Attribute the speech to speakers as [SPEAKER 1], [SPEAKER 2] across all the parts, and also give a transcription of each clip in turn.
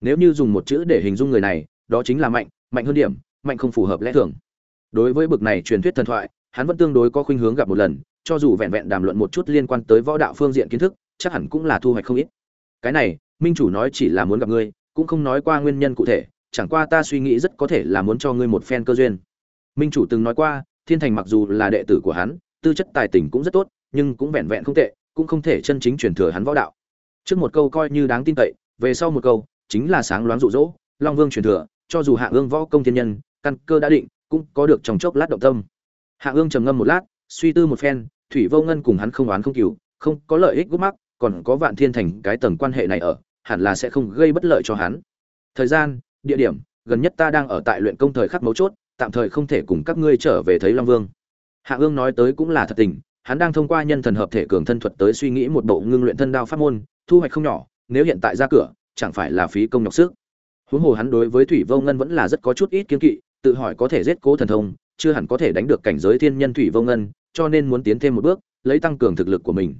[SPEAKER 1] nếu như dùng một chữ để hình dung người này, đó chính là mạnh mạnh hơn điểm, mạnh không phù hợp lẽ thường. Đối với bực này truyền thuyết thần thoại, hắn vẫn tương đối có khuynh hướng gặp một lần, cho dù vẹn vẹn đàm luận một chút liên quan tới võ đạo phương diện kiến thức, chắc hẳn cũng là thu hoạch không ít. Cái này, minh chủ nói chỉ là muốn gặp ngươi, cũng không nói qua nguyên nhân cụ thể, chẳng qua ta suy nghĩ rất có thể là muốn cho ngươi một phen cơ duyên. Minh chủ từng nói qua, thiên thành mặc dù là đệ tử của hắn, tư chất tài tình cũng rất tốt, nhưng cũng vẹn vẹn không tệ, cũng không thể chân chính truyền thừa hắn võ đạo. Trước một câu coi như đáng tin cậy, về sau một câu chính là sáng loáng rụ rỗ long vương truyền thừa, cho dù hạ ương võ công thiên nhân, căn cơ đã định, cũng có được trong chốc lát động tâm. Hạ ương trầm ngâm một lát, suy tư một phen, thủy vô ngân cùng hắn không oán không cừu, không có lợi ích gút mắc, còn có vạn thiên thành cái tầng quan hệ này ở, hẳn là sẽ không gây bất lợi cho hắn. Thời gian, địa điểm, gần nhất ta đang ở tại luyện công thời khắc mấu chốt, tạm thời không thể cùng các ngươi trở về thấy long vương. Hạ ương nói tới cũng là thật tình, hắn đang thông qua nhân thần hợp thể cường thân thuật tới suy nghĩ một bộ ngưng luyện thân đao pháp môn, thu hoạch không nhỏ, nếu hiện tại ra cửa chẳng phải là phí công nhọc sức. Huống hồ hắn đối với thủy vô ngân vẫn là rất có chút ít kiến kỵ, tự hỏi có thể giết cố thần thông, chưa hẳn có thể đánh được cảnh giới thiên nhân thủy vô ngân, cho nên muốn tiến thêm một bước, lấy tăng cường thực lực của mình.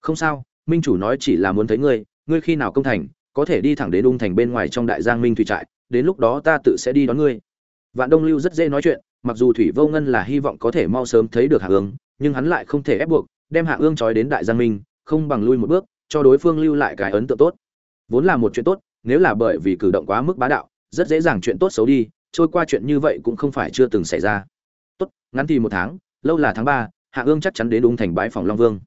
[SPEAKER 1] Không sao, minh chủ nói chỉ là muốn thấy ngươi ngươi khi nào công thành, có thể đi thẳng đến ung thành bên ngoài trong đại giang minh thủy trại, đến lúc đó ta tự sẽ đi đón ngươi. Vạn đông lưu rất dễ nói chuyện, mặc dù thủy vô ngân là hy vọng có thể mau sớm thấy được hạ ương, nhưng hắn lại không thể ép buộc, đem hạ ương trói đến đại giang minh, không bằng lui một bước, cho đối phương lưu lại cái ấn tượng tốt vốn là một chuyện tốt, nếu là bởi vì cử động quá mức bá đạo, rất dễ dàng chuyện tốt xấu đi, trôi qua chuyện như vậy cũng không phải chưa từng xảy ra. Tốt, ngắn thì một tháng, lâu là tháng ba, hạ ương chắc chắn đến đúng thành bãi phòng long vương.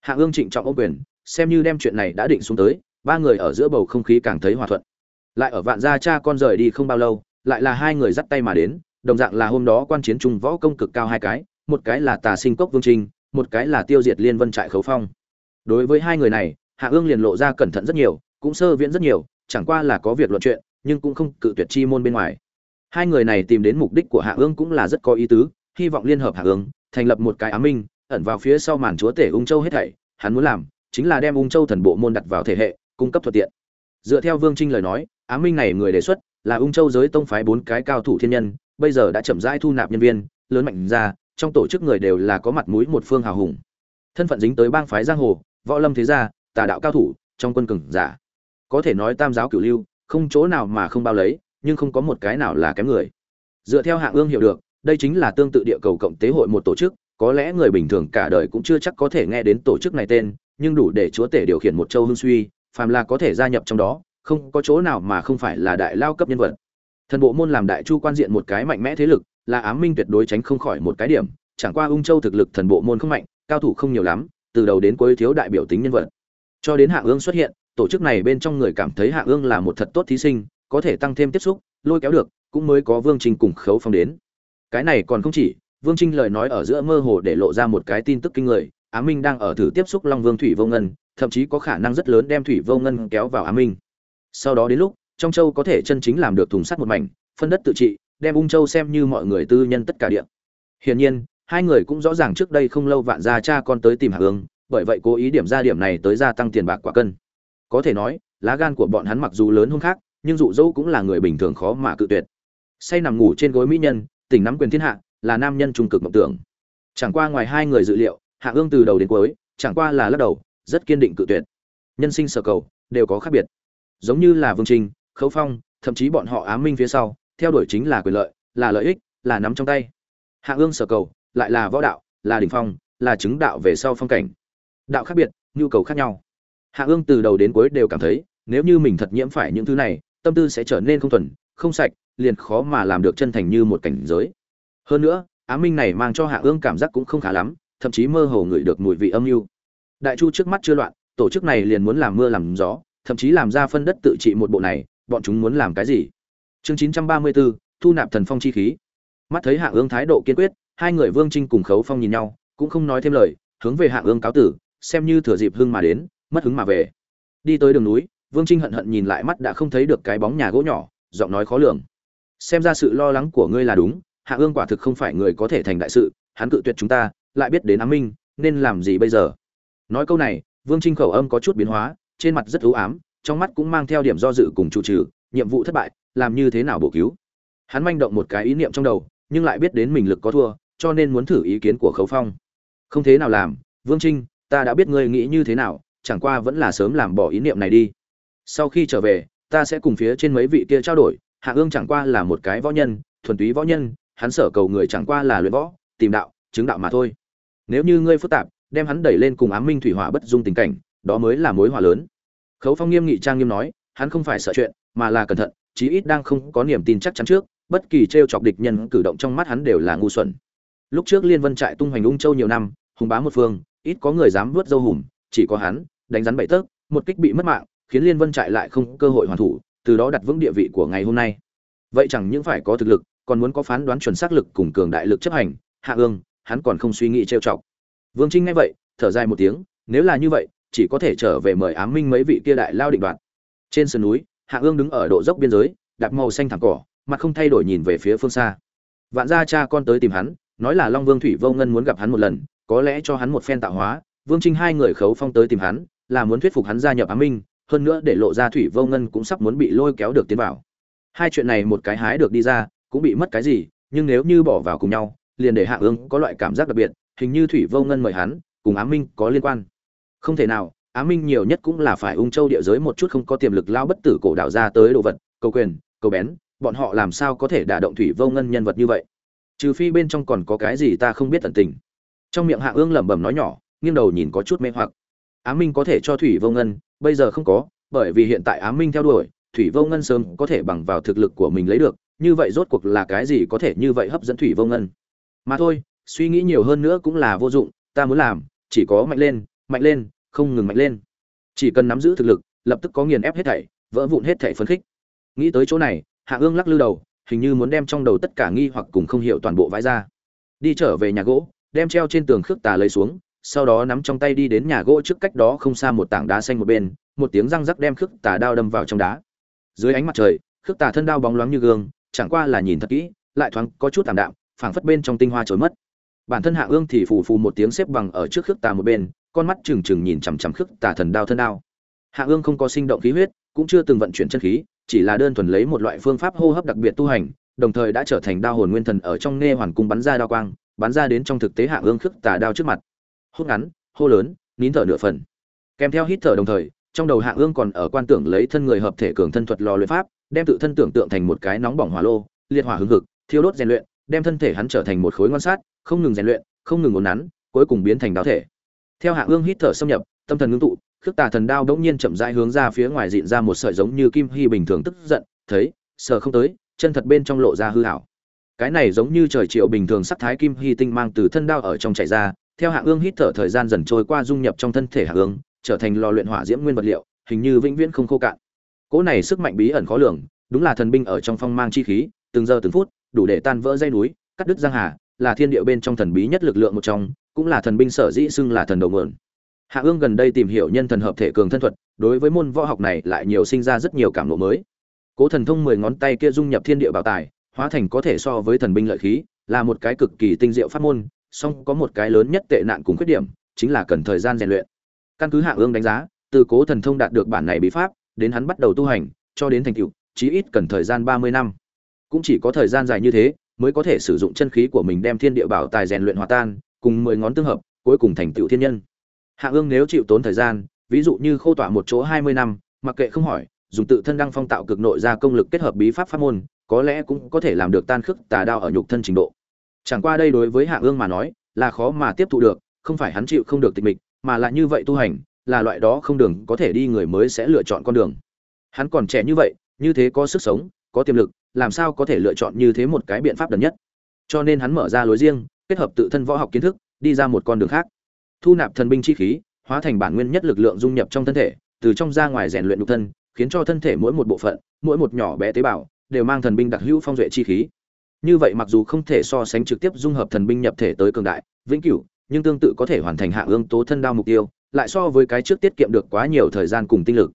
[SPEAKER 1] Hạ ương trịnh trọng ô quyền, xem như đem chuyện này đã định xuống tới, ba người ở giữa bầu không khí càng thấy hòa thuận. Lại ở vạn gia cha con rời đi không bao lâu, lại là hai người dắt tay mà đến, đồng dạng là hôm đó quan chiến trung võ công cực cao hai cái, một cái là tà sinh cốc vương trinh, một cái là tiêu diệt liên vân trại khấu phong. Đối với hai người này, hạ ương liền lộ ra cẩn thận rất nhiều cũng sơ viễn rất nhiều, chẳng qua là có việc luận chuyện, nhưng cũng không cự tuyệt chi môn bên ngoài. Hai người này tìm đến mục đích của hạ ương cũng là rất có ý tứ, hy vọng liên hợp hạ ương, thành lập một cái ám minh, ẩn vào phía sau màn chúa tể ung châu hết thảy. Hắn muốn làm chính là đem ung châu thần bộ môn đặt vào thể hệ, cung cấp thuận tiện. Dựa theo vương trinh lời nói ám minh này người đề xuất là ung châu giới tông phái bốn cái cao thủ thiên nhân, bây giờ đã chậm rãi thu nạp nhân viên, lớn mạnh ra, trong tổ chức người đều là có mặt mũi một phương hào hùng. Thân phận dính tới bang phái giang hồ, võ lâm thế gia, tà đạo cao thủ, trong quân cường giả có thể nói tam giáo cửu lưu, không chỗ nào mà không bao lấy, nhưng không có một cái nào là kém người. Dựa theo hạng ương hiểu được, đây chính là tương tự địa cầu cộng tế hội một tổ chức, có lẽ người bình thường cả đời cũng chưa chắc có thể nghe đến tổ chức này tên, nhưng đủ để chúa tể điều khiển một châu hưng suy, phàm là có thể gia nhập trong đó, không có chỗ nào mà không phải là đại lao cấp nhân vật. Thần bộ môn làm đại chu quan diện một cái mạnh mẽ thế lực, là ám minh tuyệt đối tránh không khỏi một cái điểm, chẳng qua ung châu thực lực thần bộ môn không mạnh, cao thủ không nhiều lắm, từ đầu đến cuối thiếu đại biểu tính nhân vật. Cho đến hạng ương xuất hiện tổ chức này bên trong người cảm thấy hạ ương là một thật tốt thí sinh, có thể tăng thêm tiếp xúc, lôi kéo được, cũng mới có vương trinh cùng khấu phong đến. Cái này còn không chỉ, vương trinh lời nói ở giữa mơ hồ để lộ ra một cái tin tức kinh người, á minh đang ở thử tiếp xúc long vương thủy vô ngân, thậm chí có khả năng rất lớn đem thủy vô ngân kéo vào á minh. Sau đó đến lúc, trong châu có thể chân chính làm được thùng sắt một mảnh, phân đất tự trị, đem ung châu xem như mọi người tư nhân tất cả điện hiển nhiên, hai người cũng rõ ràng trước đây không lâu vạn gia cha con tới tìm hạ ương, bởi vậy cố ý điểm ra điểm này tới gia tăng tiền bạc quả cân có thể nói, lá gan của bọn hắn mặc dù lớn hơn khác, nhưng dụ dỗ cũng là người bình thường khó mà cự tuyệt. Say nằm ngủ trên gối mỹ nhân, tỉnh nắm quyền thiên hạ, là nam nhân trung cực mộng tưởng. Chẳng qua ngoài hai người dự liệu, hạ ương từ đầu đến cuối, chẳng qua là lắc đầu, rất kiên định cự tuyệt. Nhân sinh sở cầu, đều có khác biệt. Giống như là vương trình, khấu phong, thậm chí bọn họ ám minh phía sau, theo đuổi chính là quyền lợi, là lợi ích, là nắm trong tay. Hạ ương sở cầu, lại là võ đạo, là đỉnh phong, là chứng đạo về sau phong cảnh. Đạo khác biệt, nhu cầu khác nhau hạ ương từ đầu đến cuối đều cảm thấy, nếu như mình thật nhiễm phải những thứ này, tâm tư sẽ trở nên không thuần, không sạch, liền khó mà làm được chân thành như một cảnh giới. Hơn nữa á minh này mang cho hạ ương cảm giác cũng không khá lắm, thậm chí mơ hồ ngửi được mùi vị âm mưu đại chu trước mắt chưa loạn, tổ chức này liền muốn làm mưa làm gió, thậm chí làm ra phân đất tự trị một bộ này, bọn chúng muốn làm cái gì? Chương chín trăm ba mươi bốn thu nạp thần phong chi khí. Mắt thấy hạ ương thái độ kiên quyết, hai người vương trinh cùng khấu phong nhìn nhau, cũng không nói thêm lời, hướng về hạ ương cáo tử, xem như thừa dịp hưng mà đến mất hứng mà về. Đi tới đường núi, vương trinh hận hận nhìn lại mắt đã không thấy được cái bóng nhà gỗ nhỏ, giọng nói khó lường. Xem ra sự lo lắng của ngươi là đúng, hạ ương quả thực không phải người có thể thành đại sự, hắn cự tuyệt chúng ta, lại biết đến Á minh, nên làm gì bây giờ? Nói câu này, vương trinh khẩu âm có chút biến hóa, trên mặt rất ưu ám, trong mắt cũng mang theo điểm do dự cùng chủ trừ, nhiệm vụ thất bại, làm như thế nào bổ cứu? Hắn manh động một cái ý niệm trong đầu, nhưng lại biết đến mình lực có thua, cho nên muốn thử ý kiến của khấu phong. Không thế nào làm, vương trinh, ta đã biết ngươi nghĩ như thế nào chẳng qua vẫn là sớm làm bỏ ý niệm này đi. Sau khi trở về, ta sẽ cùng phía trên mấy vị kia trao đổi, hạ ương chẳng qua là một cái võ nhân, thuần túy võ nhân, hắn sở cầu người chẳng qua là luyện võ, tìm đạo, chứng đạo mà thôi. Nếu như ngươi phức tạp, đem hắn đẩy lên cùng ám minh thủy hỏa bất dung tình cảnh, đó mới là mối hỏa lớn. Khấu phong nghiêm nghị trang nghiêm nói, hắn không phải sợ chuyện, mà là cẩn thận, chí ít đang không có niềm tin chắc chắn trước, bất kỳ t r e o chọc địch nhân cử động trong mắt hắn đều là ngu xuẩn. Lúc trước liên vân trại tung hoành ung châu nhiều năm, hùng bá một phương, ít có người dám vớt dâu hùm, chỉ có hắn đánh rắn bảy tấc, một kích bị mất mạng khiến liên vân trại lại không cơ hội hoàn thủ từ đó đặt vững địa vị của ngày hôm nay. Vậy chẳng những phải có thực lực còn muốn có phán đoán chuẩn xác lực cùng cường đại lực chấp hành hạ ương hắn còn không suy nghĩ trêu chọc. Vương trinh nghe vậy thở dài một tiếng nếu là như vậy chỉ có thể trở về mời ám minh mấy vị kia đại lao định đoạt. Trên sườn núi hạ ương đứng ở độ dốc biên giới đạp màu xanh thẳng cỏ mặt không thay đổi nhìn về phía phương xa. Vạn gia cha con tới tìm hắn nói là long vương thủy vô ngân muốn gặp hắn một lần có lẽ cho hắn một phen tạo hóa. Vương trinh hai người khấu phong tới tìm hắn là muốn thuyết phục hắn gia nhập Á minh, hơn nữa để lộ ra thủy vô ngân cũng sắp muốn bị lôi kéo được tiến vào. Hai chuyện này một cái hái được đi ra, cũng bị mất cái gì, nhưng nếu như bỏ vào cùng nhau, liền để hạ ương có loại cảm giác đặc biệt, hình như thủy vô ngân mời hắn, cùng Á minh có liên quan. Không thể nào, Á minh nhiều nhất cũng là phải ung châu địa giới một chút không có tiềm lực lao bất tử cổ đạo ra tới đồ vật, cầu quyền, cầu bén, bọn họ làm sao có thể đả động thủy vô ngân nhân vật như vậy? Trừ phi bên trong còn có cái gì ta không biết tận tình. Trong miệng hạ ương lẩm bẩm nói nhỏ, nghiêng đầu nhìn có chút mê hoặc. Á minh có thể cho thủy vô ngân, bây giờ không có, bởi vì hiện tại Á minh theo đuổi, thủy vô ngân sớm có thể bằng vào thực lực của mình lấy được, như vậy rốt cuộc là cái gì có thể như vậy hấp dẫn thủy vô ngân. Mà thôi, suy nghĩ nhiều hơn nữa cũng là vô dụng, ta muốn làm, chỉ có mạnh lên mạnh lên, không ngừng mạnh lên. Chỉ cần nắm giữ thực lực, lập tức có nghiền ép hết thảy, vỡ vụn hết thảy phấn khích. Nghĩ tới chỗ này, hạ ương lắc lư đầu, hình như muốn đem trong đầu tất cả nghi hoặc cùng không hiểu toàn bộ vãi ra. Đi trở về nhà gỗ, đem treo trên tường khước tà lấy xuống sau đó nắm trong tay đi đến nhà gỗ trước cách đó không xa một tảng đá xanh một bên, một tiếng răng rắc đem khước tà đao đâm vào trong đá. Dưới ánh mặt trời, khước tà thân đao bóng loáng như gương, chẳng qua là nhìn thật kỹ, lại thoáng có chút tạm đạm, phảng phất bên trong tinh hoa trôi mất. Bản thân hạ ương thì phù phù một tiếng xếp bằng ở trước khước tà một bên, con mắt trừng trừng nhìn chằm chằm khước tà thần đao thân đao. Hạ ương không có sinh động khí huyết, cũng chưa từng vận chuyển chân khí, chỉ là đơn thuần lấy một loại phương pháp hô hấp đặc biệt tu hành, đồng thời đã trở thành đao hồn nguyên thần ở trong nghe hoàn cung bắn ra đao quang, bắn ra đến trong thực tế hạ ương khước tà đao trước mặt hốt ngắn, hô lớn, nín thở nửa phần. Kèm theo hít thở đồng thời, trong đầu hạ ương còn ở quan tưởng lấy thân người hợp thể cường thân thuật lò luyện pháp, đem tự thân tưởng tượng thành một cái nóng bỏng hỏa lô, liệt hỏa hưng hực, thiêu đốt rèn luyện, đem thân thể hắn trở thành một khối ngon sát, không ngừng rèn luyện, không ngừng ổn nắn, cuối cùng biến thành đáo thể. Theo hạ ương hít thở xâm nhập, tâm thần ngưng tụ, khước tà thần đao đống nhiên chậm rãi hướng ra phía ngoài dịn ra một sợi giống như kim hy bình thường tức giận, thấy, sờ không tới, chân thật bên trong lộ ra hư hảo cái này giống như trời triệu bình thường sắc thái kim hy tinh mang từ thân đao ở trong chạy ra theo hạ ương hít thở thời gian dần trôi qua dung nhập trong thân thể hạ ương, trở thành lò luyện hỏa diễm nguyên vật liệu, hình như vĩnh viễn không khô cạn. Cỗ này sức mạnh bí ẩn khó lường, đúng là thần binh ở trong phong mang chi khí, từng giờ từng phút, đủ để tan vỡ dây núi, cắt đứt giang hà, là thiên địa bên trong thần bí nhất lực lượng một trong, cũng là thần binh sở dĩ xưng là thần đầu nguồn. Hạ ương gần đây tìm hiểu nhân thần hợp thể cường thân thuật, đối với môn võ học này lại nhiều sinh ra rất nhiều cảm ngộ mới. Cố thần thông mười ngón tay kia dung nhập thiên địa bảo tài, hóa thành có thể so với thần binh lợi khí, là một cái cực kỳ tinh diệu pháp môn song có một cái lớn nhất tệ nạn cùng khuyết điểm, chính là cần thời gian rèn luyện. Căn cứ hạ ương đánh giá, từ cố thần thông đạt được bản này bí pháp, đến hắn bắt đầu tu hành, cho đến thành tựu, chí ít cần thời gian ba mươi năm. Cũng chỉ có thời gian dài như thế, mới có thể sử dụng chân khí của mình đem thiên địa bảo tài rèn luyện hòa tan, cùng mười ngón tương hợp, cuối cùng thành tựu thiên nhân. Hạ ương nếu chịu tốn thời gian, ví dụ như khô tỏa một chỗ hai mươi năm, mặc kệ không hỏi, dùng tự thân đăng phong tạo cực nội ra công lực kết hợp bí pháp pháp môn, có lẽ cũng có thể làm được tan khức tà đao ở nhục thân trình độ chẳng qua đây đối với hạ ương mà nói, là khó mà tiếp thụ được, không phải hắn chịu không được tịch mịch, mà là như vậy tu hành, là loại đó không đường có thể đi người mới sẽ lựa chọn con đường. Hắn còn trẻ như vậy, như thế có sức sống, có tiềm lực, làm sao có thể lựa chọn như thế một cái biện pháp đần nhất? Cho nên hắn mở ra lối riêng, kết hợp tự thân võ học kiến thức, đi ra một con đường khác. Thu nạp thần binh chi khí, hóa thành bản nguyên nhất lực lượng dung nhập trong thân thể, từ trong ra ngoài rèn luyện nhục thân, khiến cho thân thể mỗi một bộ phận, mỗi một nhỏ bé tế bào, đều mang thần binh đặc hữu phong duệ chi khí như vậy mặc dù không thể so sánh trực tiếp dung hợp thần binh nhập thể tới cường đại, vĩnh cửu, nhưng tương tự có thể hoàn thành hạ ương tố thân đao mục tiêu, lại so với cái trước tiết kiệm được quá nhiều thời gian cùng tinh lực.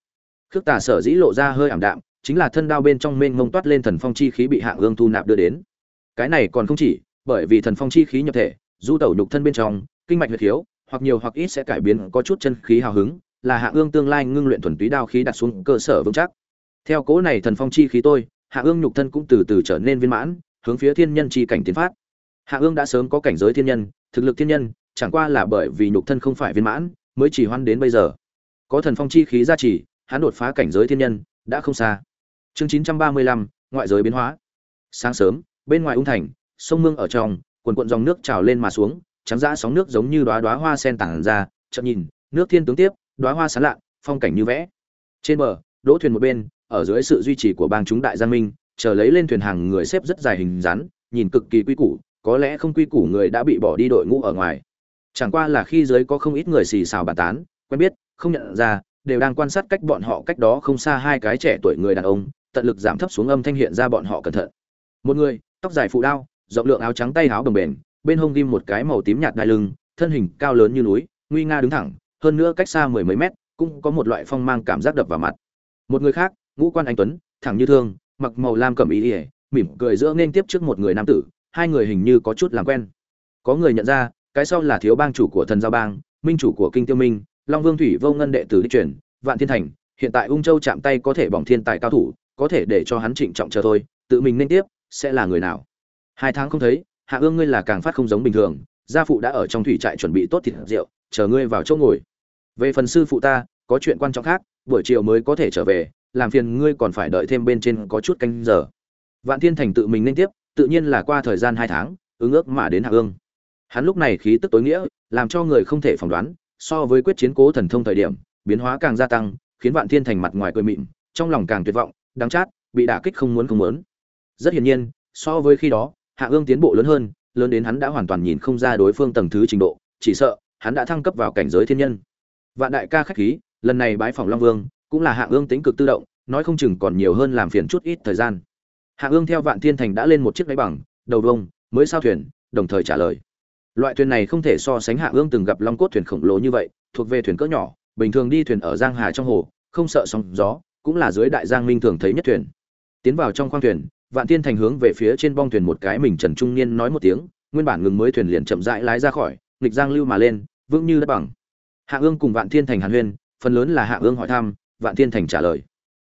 [SPEAKER 1] Khước tà sở dĩ lộ ra hơi ảm đạm, chính là thân đao bên trong mênh mông toát lên thần phong chi khí bị hạ ương thu nạp đưa đến. Cái này còn không chỉ, bởi vì thần phong chi khí nhập thể, du tẩu nhục thân bên trong, kinh mạch huyệt khiếu hoặc nhiều hoặc ít sẽ cải biến có chút chân khí hào hứng, là hạ ương tương lai ngưng luyện thuần túy đao khí đặt xuống cơ sở vững chắc. Theo cố này thần phong chi khí tôi, hạ ương nhục thân cũng từ từ trở nên viên mãn hướng phía thiên nhân chi cảnh tiến phát. Hạ ương đã sớm có cảnh giới thiên nhân, thực lực thiên nhân, chẳng qua là bởi vì nhục thân không phải viên mãn, mới chỉ hoan đến bây giờ. Có thần phong chi khí gia trì, hắn đột phá cảnh giới thiên nhân, đã không xa. Chương chín trăm ba mươi lăm, ngoại giới biến hóa. Sáng sớm, bên ngoài ung thành, sông mương ở trong, quần cuộn dòng nước trào lên mà xuống, trắng dã sóng nước giống như đóa đóa hoa sen tản ra chợt nhìn, nước thiên tướng tiếp, đóa hoa sáng lạ, phong cảnh như vẽ. Trên bờ, đỗ thuyền một bên, ở dưới sự duy trì của bang chúng đại gia minh chờ lấy lên thuyền hàng người xếp rất dài hình rắn, nhìn cực kỳ quy củ, có lẽ không quy củ người đã bị bỏ đi đội ngũ ở ngoài. Chẳng qua là khi dưới có không ít người xì xào bàn tán, quen biết, không nhận ra, đều đang quan sát cách bọn họ cách đó không xa hai cái trẻ tuổi người đàn ông, tận lực giảm thấp xuống âm thanh hiện ra bọn họ cẩn thận. Một người, tóc dài phụ đao, rộng lượng áo trắng tay áo bồng bền bên hông ghim một cái màu tím nhạt đai lưng, thân hình cao lớn như núi, nguy nga đứng thẳng, hơn nữa cách xa mười mấy mét, cũng có một loại phong mang cảm giác đập vào mặt. Một người khác, ngũ quan anh tuấn, thẳng như thương mặc màu lam cẩm ý ỉa, mỉm cười giữa nên tiếp trước một người nam tử, hai người hình như có chút làm quen. Có người nhận ra, cái sau là thiếu bang chủ của thần giao bang, minh chủ của kinh tiêu minh, long vương thủy vô ngân đệ tử đi chuyển vạn thiên thành, hiện tại ung châu chạm tay có thể bỏng thiên tài cao thủ, có thể để cho hắn trịnh trọng chờ thôi, tự mình nên tiếp, sẽ là người nào? Hai tháng không thấy, hạ ương ngươi là càng phát không giống bình thường, gia phụ đã ở trong thủy trại chuẩn bị tốt thịt rượu, chờ ngươi vào chỗ ngồi. Về phần sư phụ ta, có chuyện quan trọng khác, buổi chiều mới có thể trở về làm phiền ngươi còn phải đợi thêm bên trên có chút canh giờ. Vạn thiên thành tự mình nên tiếp, tự nhiên là qua thời gian hai tháng, ứng ước mà đến hạ ương hắn lúc này khí tức tối nghĩa, làm cho người không thể phỏng đoán, so với quyết chiến cố thần thông thời điểm, biến hóa càng gia tăng, khiến vạn thiên thành mặt ngoài cười mịn, trong lòng càng tuyệt vọng, đắng chát, bị đả kích không muốn không muốn. Rất hiển nhiên, so với khi đó, hạ ương tiến bộ lớn hơn, lớn đến hắn đã hoàn toàn nhìn không ra đối phương tầng thứ trình độ, chỉ sợ, hắn đã thăng cấp vào cảnh giới thiên nhân. Vạn đại ca khách khí, lần này bái phòng long vương cũng là hạ ương tính cực tự động, nói không chừng còn nhiều hơn làm phiền chút ít thời gian. Hạ ương theo vạn thiên thành đã lên một chiếc đáy bằng, đầu vông, mới sao thuyền, đồng thời trả lời. Loại thuyền này không thể so sánh hạ ương từng gặp long cốt thuyền khổng lồ như vậy, thuộc về thuyền cỡ nhỏ, bình thường đi thuyền ở giang hà trong hồ, không sợ sóng gió, cũng là dưới đại giang minh thường thấy nhất thuyền. Tiến vào trong khoang thuyền, vạn thiên thành hướng về phía trên bong thuyền một cái mình trần trung niên nói một tiếng, nguyên bản ngừng mới thuyền liền chậm rãi lái ra khỏi, nghịch giang lưu mà lên, vững như đất bằng. Hạ ương cùng vạn thiên thành hàn huyên, phần lớn là hạ ương hỏi thăm vạn thiên thành trả lời.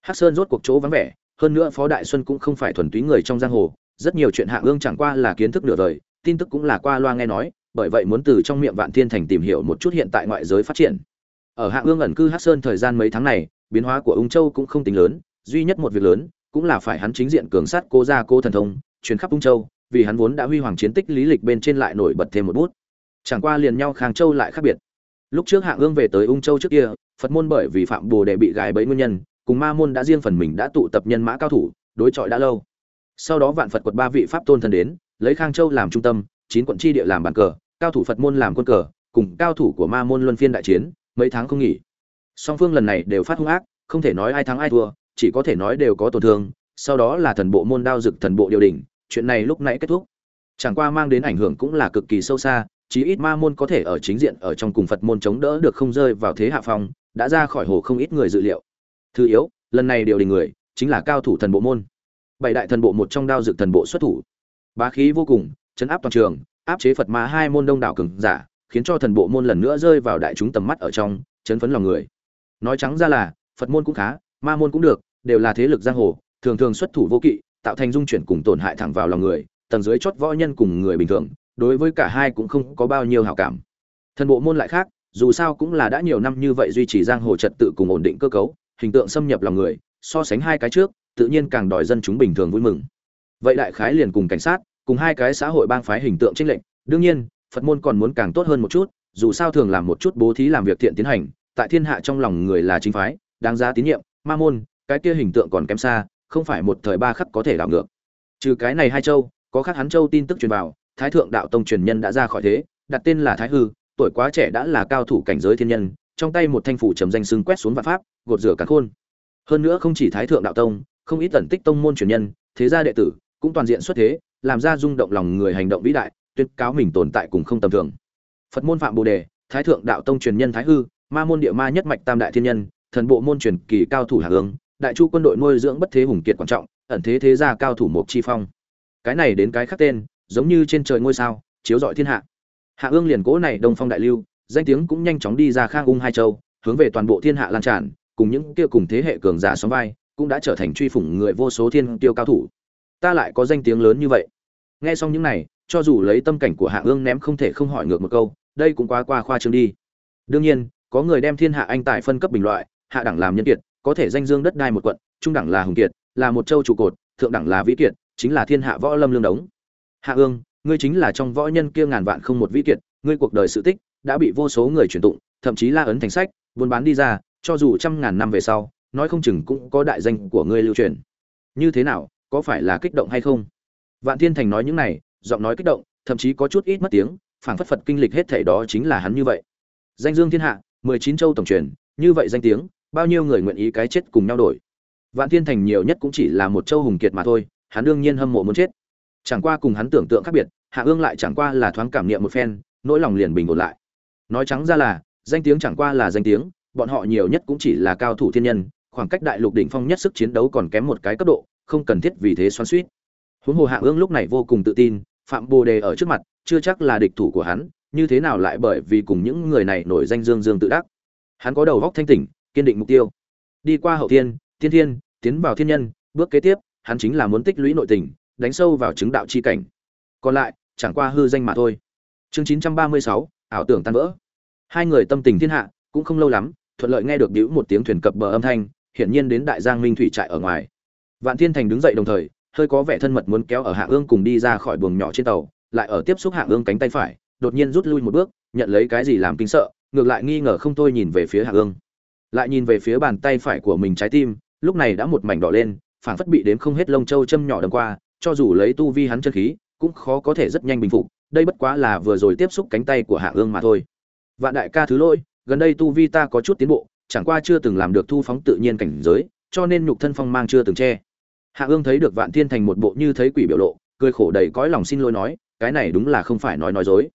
[SPEAKER 1] Hắc sơn rốt cuộc chỗ vắng vẻ, hơn nữa phó đại xuân cũng không phải thuần túy người trong giang hồ, rất nhiều chuyện hạ ương chẳng qua là kiến thức nửa đời, tin tức cũng là qua loa nghe nói, bởi vậy muốn từ trong miệng vạn thiên thành tìm hiểu một chút hiện tại ngoại giới phát triển. Ở hạ ương ẩn cư hắc sơn thời gian mấy tháng này, biến hóa của ung châu cũng không tính lớn, duy nhất một việc lớn, cũng là phải hắn chính diện cường sát cô gia cô thần thông chuyến khắp ung châu, vì hắn vốn đã huy hoàng chiến tích lý lịch bên trên lại nổi bật thêm một bút. Chẳng qua liền nhau khang châu lại khác biệt. Lúc trước Hạ ương về tới ung châu trước kia phật môn bởi vì phạm bồ đề bị gài bẫy nguyên nhân, cùng ma môn đã riêng phần mình đã tụ tập nhân mã cao thủ, đối chọi đã lâu. Sau đó vạn phật quật ba vị pháp tôn thân đến, lấy khang châu làm trung tâm, chín quận chi địa làm bàn cờ, cao thủ phật môn làm quân cờ, cùng cao thủ của ma môn luân phiên đại chiến, mấy tháng không nghỉ. Song phương lần này đều phát hung ác, không thể nói ai thắng ai thua, chỉ có thể nói đều có tổn thương, sau đó là thần bộ môn đao dực thần bộ điều đỉnh chuyện này lúc nãy kết thúc. Chẳng qua mang đến ảnh hưởng cũng là cực kỳ sâu xa, chí ít ma môn có thể ở chính diện ở trong cùng phật môn chống đỡ được không rơi vào thế hạ phong đã ra khỏi hồ không ít người dự liệu. Thứ yếu, lần này điều đình người chính là cao thủ thần bộ môn. Bảy đại thần bộ một trong đao dược thần bộ xuất thủ. Bá khí vô cùng, chấn áp toàn trường, áp chế phật ma hai môn đông đảo cường giả, khiến cho thần bộ môn lần nữa rơi vào đại chúng tầm mắt ở trong, chấn phấn lòng người. Nói trắng ra là, phật môn cũng khá, ma môn cũng được, đều là thế lực giang hồ, thường thường xuất thủ vô kỵ, tạo thành dung chuyển cùng tổn hại thẳng vào lòng người, tầng dưới chót võ nhân cùng người bình thường, đối với cả hai cũng không có bao nhiêu hảo cảm. Thần bộ môn lại khác dù sao cũng là đã nhiều năm như vậy duy trì giang hồ trật tự cùng ổn định cơ cấu, hình tượng xâm nhập lòng người, so sánh hai cái trước, tự nhiên càng đòi dân chúng bình thường vui mừng. Vậy đại khái liền cùng cảnh sát, cùng hai cái xã hội bang phái hình tượng tranh lệnh đương nhiên, phật môn còn muốn càng tốt hơn một chút, dù sao thường làm một chút bố thí làm việc thiện tiến hành, tại thiên hạ trong lòng người là chính phái, đáng giá tín nhiệm, ma môn, cái kia hình tượng còn kém xa, không phải một thời ba khắc có thể đảo ngược. Trừ cái này hai châu, có khác hắn châu tin tức truyền vào, thái thượng đạo tông truyền nhân đã ra khỏi thế, đặt tên là thái hư tuổi quá trẻ đã là cao thủ cảnh giới thiên nhân, trong tay một thanh phủ trầm danh xưng quét xuống vạn pháp, gột rửa cả khôn. Hơn nữa không chỉ thái thượng đạo tông, không ít tẩn tích tông môn truyền nhân, thế gia đệ tử cũng toàn diện xuất thế, làm ra rung động lòng người hành động vĩ đại, tuyên cáo mình tồn tại cùng không tầm thường. Phật môn phạm bồ đề, thái thượng đạo tông truyền nhân thái hư, ma môn địa ma nhất mạch tam đại thiên nhân, thần bộ môn truyền kỳ cao thủ hạ hướng, đại chu quân đội nuôi dưỡng bất thế hùng kiệt quan trọng, ẩn thế thế gia cao thủ một chi phong. Cái này đến cái khác tên, giống như trên trời ngôi sao, chiếu rọi thiên hạ hạ ương liền cố này đông phong đại lưu, danh tiếng cũng nhanh chóng đi ra khang ung hai châu, hướng về toàn bộ thiên hạ lan tràn, cùng những kia cùng thế hệ cường giả sóng vai, cũng đã trở thành truy phủng người vô số thiên tiêu cao thủ. Ta lại có danh tiếng lớn như vậy. Nghe xong những này, cho dù lấy tâm cảnh của hạ ương ném không thể không hỏi ngược một câu, đây cũng quá qua khoa trương đi. Đương nhiên, có người đem thiên hạ anh tài phân cấp bình loại, hạ đẳng làm nhân kiệt, có thể danh dương đất đai một quận, trung đẳng là hùng kiệt, là một châu trụ cột, thượng đẳng là vĩ kiệt, chính là thiên hạ võ lâm lương đống. Hạ ương ngươi chính là trong võ nhân kia ngàn vạn không một vĩ kiệt, ngươi cuộc đời sự tích đã bị vô số người truyền tụng, thậm chí la ấn thành sách, buôn bán đi ra, cho dù trăm ngàn năm về sau, nói không chừng cũng có đại danh của ngươi lưu truyền. Như thế nào, có phải là kích động hay không? Vạn thiên thành nói những này, giọng nói kích động, thậm chí có chút ít mất tiếng, phảng phất phật kinh lịch hết thảy đó chính là hắn như vậy. Danh dương thiên hạ, mười chín châu tổng truyền, như vậy danh tiếng, bao nhiêu người nguyện ý cái chết cùng nhau đổi? Vạn thiên thành nhiều nhất cũng chỉ là một châu hùng kiệt mà thôi, hắn đương nhiên hâm mộ muốn chết chẳng qua cùng hắn tưởng tượng khác biệt, hạ ương lại chẳng qua là thoáng cảm nghiệm một phen, nỗi lòng liền bình ổn lại. Nói trắng ra là, danh tiếng chẳng qua là danh tiếng, bọn họ nhiều nhất cũng chỉ là cao thủ thiên nhân, khoảng cách đại lục đỉnh phong nhất sức chiến đấu còn kém một cái cấp độ, không cần thiết vì thế xoắn suýt huống hồ hạ ương lúc này vô cùng tự tin, phạm bồ đề ở trước mặt, chưa chắc là địch thủ của hắn, như thế nào lại bởi vì cùng những người này nổi danh dương dương tự đắc. Hắn có đầu góc thanh tỉnh, kiên định mục tiêu. Đi qua hậu thiên thiên thiên, tiến vào thiên nhân, bước kế tiếp, hắn chính là muốn tích lũy nội tình đánh sâu vào chứng đạo chi cảnh. Còn lại, chẳng qua hư danh mà thôi. Chương chín trăm ba mươi sáu, ảo tưởng tan vỡ. Hai người tâm tình thiên hạ, cũng không lâu lắm, thuận lợi nghe được đĩu một tiếng thuyền cập bờ âm thanh, hiển nhiên đến đại giang minh thủy trại ở ngoài. Vạn thiên thành đứng dậy đồng thời, hơi có vẻ thân mật muốn kéo ở hạ ương cùng đi ra khỏi buồng nhỏ trên tàu, lại ở tiếp xúc hạ ương cánh tay phải, đột nhiên rút lui một bước, nhận lấy cái gì làm kinh sợ, ngược lại nghi ngờ không thôi nhìn về phía hạ ương. Lại nhìn về phía bàn tay phải của mình trái tim, lúc này đã một mảnh đỏ lên, phảng phất bị đến không hết lông châu châm nhỏ đâm qua cho dù lấy tu vi hắn chân khí, cũng khó có thể rất nhanh bình phục, đây bất quá là vừa rồi tiếp xúc cánh tay của hạ ương mà thôi. Vạn đại ca thứ lỗi, gần đây tu vi ta có chút tiến bộ, chẳng qua chưa từng làm được thu phóng tự nhiên cảnh giới, cho nên nhục thân phong mang chưa từng che. Hạ ương thấy được vạn thiên thành một bộ như thấy quỷ biểu lộ, cười khổ đầy cõi lòng xin lỗi nói, cái này đúng là không phải nói nói dối.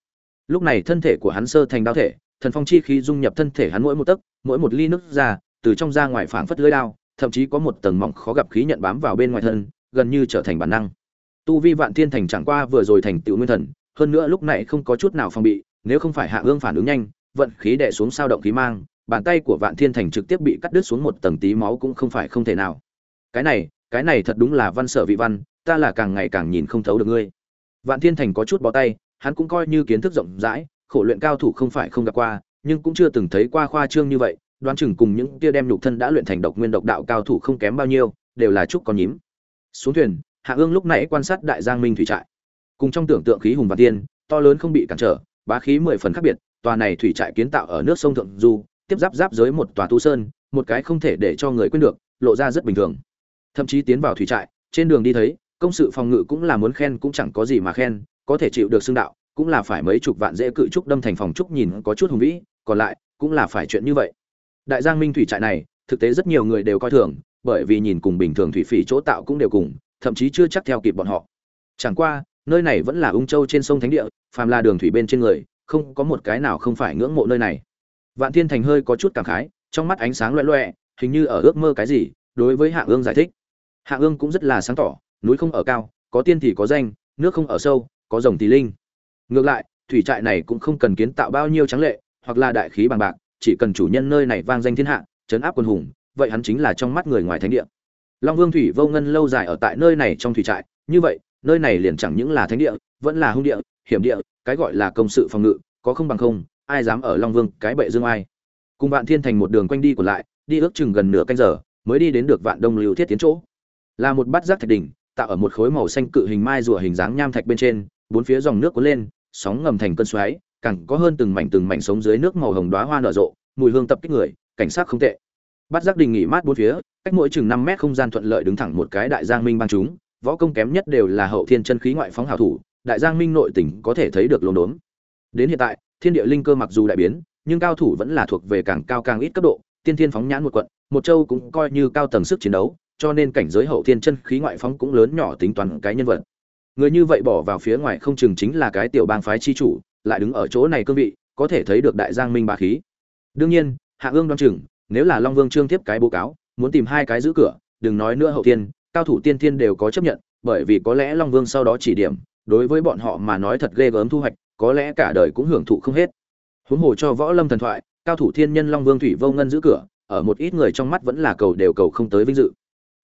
[SPEAKER 1] Lúc này thân thể của hắn sơ thành đao thể, thần phong chi khí dung nhập thân thể hắn mỗi một tấc, mỗi một ly nước ra, từ trong ra ngoài phảng phất lưỡi đao, thậm chí có một tầng mỏng khó gặp khí nhận bám vào bên ngoài thân, gần như trở thành bản năng tu vi vạn thiên thành chẳng qua vừa rồi thành tựu nguyên thần, hơn nữa lúc này không có chút nào phòng bị, nếu không phải hạ ương phản ứng nhanh, vận khí đè xuống sao động khí mang, bàn tay của vạn thiên thành trực tiếp bị cắt đứt xuống một tầng tí máu cũng không phải không thể nào. Cái này cái này thật đúng là văn sở vị văn, ta là càng ngày càng nhìn không thấu được ngươi. Vạn thiên thành có chút bó tay, hắn cũng coi như kiến thức rộng rãi, khổ luyện cao thủ không phải không gặp qua, nhưng cũng chưa từng thấy qua khoa trương như vậy, đoán chừng cùng những tia đem nhục thân đã luyện thành độc nguyên độc đạo cao thủ không kém bao nhiêu, đều là chúc con nhím. Xuống thuyền hạ ương lúc nãy quan sát đại giang minh thủy trại. Cùng trong tưởng tượng khí hùng và tiên, to lớn không bị cản trở, bá khí mười phần khác biệt, tòa này thủy trại kiến tạo ở nước sông thượng du, tiếp giáp giáp dưới một tòa tu sơn, một cái không thể để cho người quên được, lộ ra rất bình thường. Thậm chí tiến vào thủy trại, trên đường đi thấy, công sự phòng ngự cũng là muốn khen cũng chẳng có gì mà khen, có thể chịu được xương đạo, cũng là phải mấy chục vạn dễ cự trúc đâm thành phòng trúc nhìn có chút hùng vĩ, còn lại, cũng là phải chuyện như vậy. Đại giang minh thủy trại này, thực tế rất nhiều người đều coi thường, bởi vì nhìn cùng bình thường thủy phỉ chỗ tạo cũng đều cùng thậm chí chưa chắc theo kịp bọn họ. Chẳng qua, nơi này vẫn là ung châu trên sông thánh địa, phàm là đường thủy bên trên người, không có một cái nào không phải ngưỡng mộ nơi này. Vạn thiên thành hơi có chút cảm khái, trong mắt ánh sáng loẹ loẹ, hình như ở ước mơ cái gì, đối với hạ ương giải thích. Hạ ương cũng rất là sáng tỏ, núi không ở cao, có tiên thì có danh, nước không ở sâu, có rồng thì linh. Ngược lại, thủy trại này cũng không cần kiến tạo bao nhiêu trắng lệ, hoặc là đại khí bằng bạc, chỉ cần chủ nhân nơi này vang danh thiên hạ chấn áp quân hùng, vậy hắn chính là trong mắt người ngoài thánh địa long vương thủy vô ngân lâu dài ở tại nơi này trong thủy trại, như vậy, nơi này liền chẳng những là thánh địa, vẫn là hung địa, hiểm địa, cái gọi là công sự phòng ngự, có không bằng không, ai dám ở long vương, cái bệ dương ai. Cùng vạn thiên thành một đường quanh đi còn lại, đi ước chừng gần nửa canh giờ, mới đi đến được vạn đông lưu thiết tiến chỗ. Là một bát giác thạch đỉnh, tạo ở một khối màu xanh cự hình mai rùa hình dáng nham thạch bên trên, bốn phía dòng nước cuốn lên, sóng ngầm thành cơn xoáy, càng có hơn từng mảnh từng mảnh sống dưới nước màu hồng đóa hoa nở rộ, mùi hương tập kích người, cảnh sát không tệ bát giác đình nghỉ mát bốn phía, cách mỗi chừng năm mét không gian thuận lợi đứng thẳng một cái đại giang minh bang chúng. Võ công kém nhất đều là hậu thiên chân khí ngoại phóng hảo thủ, đại giang minh nội tỉnh có thể thấy được lồn đốn. Đến hiện tại, thiên địa linh cơ mặc dù đại biến, nhưng cao thủ vẫn là thuộc về càng cao càng ít cấp độ, tiên thiên phóng nhãn một quận, một châu cũng coi như cao tầng sức chiến đấu, cho nên cảnh giới hậu thiên chân khí ngoại phóng cũng lớn nhỏ tính toàn cái nhân vật. Người như vậy bỏ vào phía ngoài không chừng chính là cái tiểu bang phái chi chủ, lại đứng ở chỗ này cương vị, có thể thấy được đại giang minh ba khí. Đương nhiên, hạ ương đoan chừng nếu là long vương trương tiếp cái báo cáo, muốn tìm hai cái giữ cửa, đừng nói nữa hậu thiên, cao thủ tiên thiên đều có chấp nhận, bởi vì có lẽ long vương sau đó chỉ điểm, đối với bọn họ mà nói thật ghê gớm thu hoạch, có lẽ cả đời cũng hưởng thụ không hết. Huống hồ cho võ lâm thần thoại, cao thủ thiên nhân long vương thủy vô ngân giữ cửa, ở một ít người trong mắt vẫn là cầu đều cầu không tới vinh dự.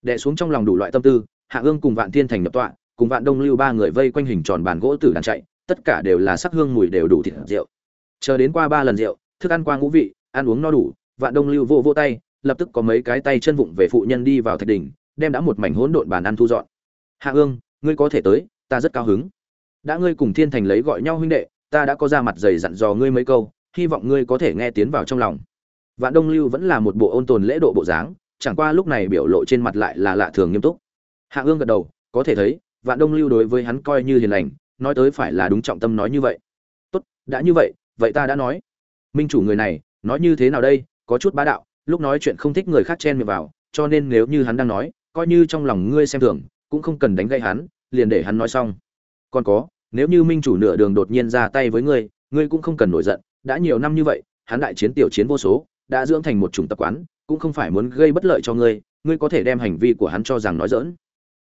[SPEAKER 1] Đè xuống trong lòng đủ loại tâm tư, hạ ương cùng vạn thiên thành nhập tọa, cùng vạn đông lưu ba người vây quanh hình tròn bàn gỗ tử đàn chạy, tất cả đều là sắc hương mùi đều đủ thịt rượu. Chờ đến qua ba lần rượu, thức ăn qua ngũ vị, ăn uống no đủ vạn đông lưu vô vô tay, lập tức có mấy cái tay chân vụng về phụ nhân đi vào thạch đỉnh, đem đã một mảnh hỗn độn bàn ăn thu dọn. Hạ ương, ngươi có thể tới, ta rất cao hứng. Đã ngươi cùng thiên thành lấy gọi nhau huynh đệ, ta đã có ra mặt dày dặn dò ngươi mấy câu, hy vọng ngươi có thể nghe tiến vào trong lòng. Vạn đông lưu vẫn là một bộ ôn tồn lễ độ bộ dáng, chẳng qua lúc này biểu lộ trên mặt lại là lạ thường nghiêm túc. Hạ ương gật đầu, có thể thấy, vạn đông lưu đối với hắn coi như hiền lành, nói tới phải là đúng trọng tâm nói như vậy. Tốt, đã như vậy vậy ta đã nói. Minh chủ người này, nói như thế nào đây? Có chút bá đạo, lúc nói chuyện không thích người khác chen miệng vào, cho nên nếu như hắn đang nói, coi như trong lòng ngươi xem thường, cũng không cần đánh gây hắn, liền để hắn nói xong. Còn có, nếu như minh chủ nửa đường đột nhiên ra tay với ngươi ngươi cũng không cần nổi giận, đã nhiều năm như vậy, hắn đại chiến tiểu chiến vô số, đã dưỡng thành một chủng tập quán, cũng không phải muốn gây bất lợi cho ngươi ngươi có thể đem hành vi của hắn cho rằng nói dỡn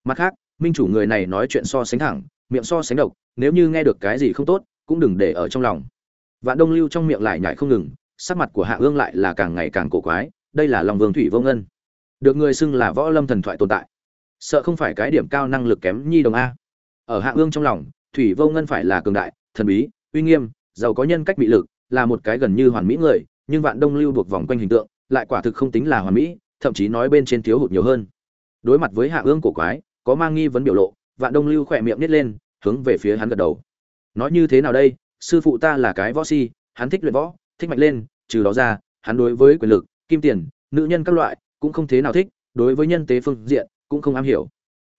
[SPEAKER 1] mặt khác, minh chủ người này nói chuyện so sánh thẳng, miệng so sánh độc, nếu như nghe được cái gì không tốt, cũng đừng để ở trong lòng. Vạn đông lưu trong miệng lại nhảy không ngừng sắc mặt của hạ ương lại là càng ngày càng cổ quái, đây là lòng vương thủy vô ngân. Được người xưng là võ lâm thần thoại tồn tại. Sợ không phải cái điểm cao năng lực kém nhi đồng a. Ở hạ ương trong lòng, thủy vô ngân phải là cường đại, thần bí, uy nghiêm, giàu có nhân cách bị lực, là một cái gần như hoàn mỹ người, nhưng vạn đông lưu buộc vòng quanh hình tượng, lại quả thực không tính là hoàn mỹ, thậm chí nói bên trên thiếu hụt nhiều hơn. Đối mặt với hạ ương cổ quái, có mang nghi vấn biểu lộ, vạn đông lưu khỏe miệng nít lên, hướng về phía hắn gật đầu. Nói như thế nào đây? Sư phụ ta là cái võ si, hắn thích luyện võ thích mạnh lên, trừ đó ra, hắn đối với quyền lực, kim tiền, nữ nhân các loại, cũng không thế nào thích, đối với nhân tế phương diện, cũng không am hiểu.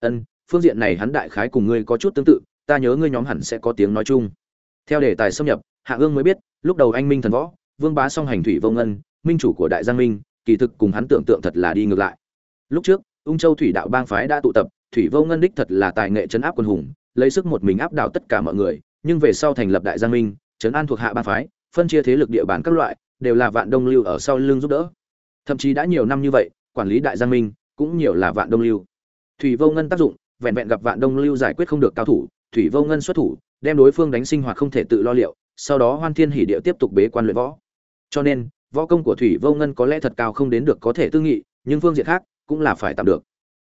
[SPEAKER 1] Ân, phương diện này hắn đại khái cùng ngươi có chút tương tự, ta nhớ ngươi nhóm hẳn sẽ có tiếng nói chung. Theo đề tài xâm nhập, hạ ương mới biết, lúc đầu anh minh thần võ, vương bá song hành thủy vô ngân, minh chủ của đại giang minh, kỳ thực cùng hắn tưởng tượng thật là đi ngược lại. Lúc trước, ung châu thủy đạo bang phái đã tụ tập, thủy vô ngân đích thật là tài nghệ chấn áp quân hùng, lấy sức một mình áp đảo tất cả mọi người, nhưng về sau thành lập đại giang minh chấn an thuộc hạ bang phái phân chia thế lực địa bàn các loại, đều là vạn đông lưu ở sau lưng giúp đỡ. Thậm chí đã nhiều năm như vậy, quản lý đại giang minh cũng nhiều là vạn đông lưu. Thủy vô ngân tác dụng, vẹn vẹn gặp vạn đông lưu giải quyết không được cao thủ, thủy vô ngân xuất thủ, đem đối phương đánh sinh hoạt không thể tự lo liệu, sau đó hoan thiên hỉ địa tiếp tục bế quan luyện võ. Cho nên, võ công của thủy vô ngân có lẽ thật cao không đến được có thể tư nghị, nhưng phương diện khác cũng là phải tạm được.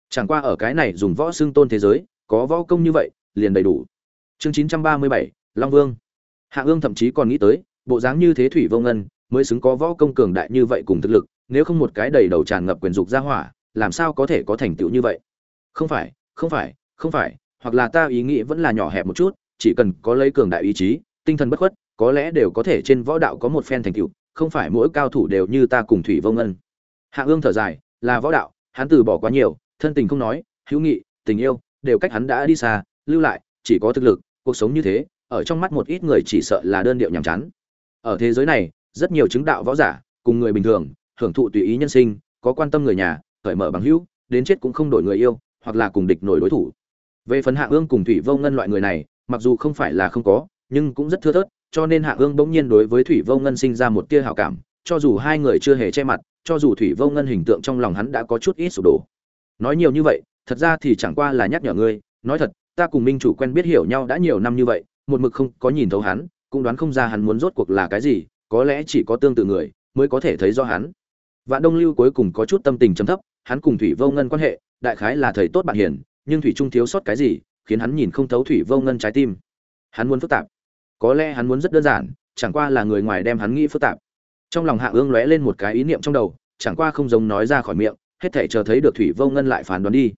[SPEAKER 1] Chẳng qua ở cái này dùng võ xương tôn thế giới, có võ công như vậy, liền đầy đủ. Chương chín trăm ba mươi bảy, long vương. Hạ ương thậm chí còn nghĩ tới bộ dáng như thế thủy vô ngân, mới xứng có võ công cường đại như vậy cùng thực lực, nếu không một cái đầy đầu tràn ngập quyền dục ra hỏa, làm sao có thể có thành tựu như vậy? Không phải không phải không phải, hoặc là ta ý nghĩ vẫn là nhỏ hẹp một chút, chỉ cần có lấy cường đại ý chí, tinh thần bất khuất, có lẽ đều có thể trên võ đạo có một phen thành tựu, không phải mỗi cao thủ đều như ta cùng thủy vô ngân. Hạ ương thở dài, là võ đạo, hắn từ bỏ quá nhiều, thân tình không nói, hữu nghị, tình yêu, đều cách hắn đã đi xa, lưu lại, chỉ có thực lực, cuộc sống như thế, ở trong mắt một ít người chỉ sợ là đơn điệu nhàm chán ở thế giới này, rất nhiều chứng đạo võ giả cùng người bình thường, hưởng thụ tùy ý nhân sinh, có quan tâm người nhà, cởi mở bằng hữu, đến chết cũng không đổi người yêu, hoặc là cùng địch nổi đối thủ. Về phần hạ ương cùng thủy vô ngân loại người này, mặc dù không phải là không có, nhưng cũng rất thưa thớt, cho nên hạ ương bỗng nhiên đối với thủy vô ngân sinh ra một tia hảo cảm, cho dù hai người chưa hề che mặt, cho dù thủy vô ngân hình tượng trong lòng hắn đã có chút ít sụp đổ. Nói nhiều như vậy, thật ra thì chẳng qua là nhắc nhở ngươi, nói thật, ta cùng minh chủ quen biết hiểu nhau đã nhiều năm như vậy, một mực không có nhìn thấu hắn cũng đoán không ra hắn muốn rốt cuộc là cái gì, có lẽ chỉ có tương tự người mới có thể thấy rõ hắn. Vạn đông lưu cuối cùng có chút tâm tình chấm thấp, hắn cùng thủy vô ngân quan hệ, đại khái là thầy tốt bạn hiền, nhưng thủy trung thiếu sót cái gì, khiến hắn nhìn không thấu thủy vô ngân trái tim. Hắn muốn phức tạp. Có lẽ hắn muốn rất đơn giản, chẳng qua là người ngoài đem hắn nghĩ phức tạp. Trong lòng hạ ương lóe lên một cái ý niệm trong đầu, chẳng qua không giống nói ra khỏi miệng, hết thảy chờ thấy được thủy vô ngân lại phán đoán đi.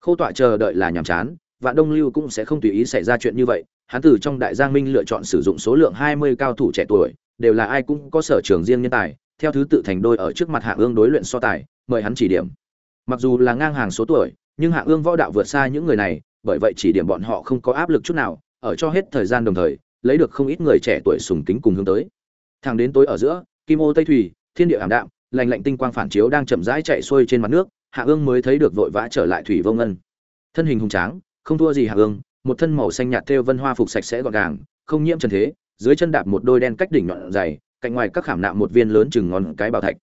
[SPEAKER 1] Khâu tọa chờ đợi là nhàm chán, vạn đông lưu cũng sẽ không tùy ý xảy ra chuyện như vậy hắn từ trong đại giang minh lựa chọn sử dụng số lượng hai mươi cao thủ trẻ tuổi, đều là ai cũng có sở trường riêng nhân tài, theo thứ tự thành đôi ở trước mặt hạ ương đối luyện so tài, mời hắn chỉ điểm. Mặc dù là ngang hàng số tuổi, nhưng hạ ương võ đạo vượt xa những người này, bởi vậy chỉ điểm bọn họ không có áp lực chút nào, ở cho hết thời gian đồng thời, lấy được không ít người trẻ tuổi sùng kính cùng hướng tới. Thẳng đến tối ở giữa, kim ô tây thủy, thiên địa ảm đạm, lạnh lạnh tinh quang phản chiếu đang chậm rãi chạy xuôi trên mặt nước hạ ương mới thấy được vội vã trở lại thủy vô ngân. Thân hình hùng tráng, không thua gì hạ ương một thân màu xanh nhạt thêu vân hoa phục sạch sẽ gọn gàng, không nhiễm trần thế, dưới chân đạp một đôi đen cách đỉnh nhọn dày, cạnh ngoài các khảm nạm một viên lớn chừng ngón cái bảo thạch.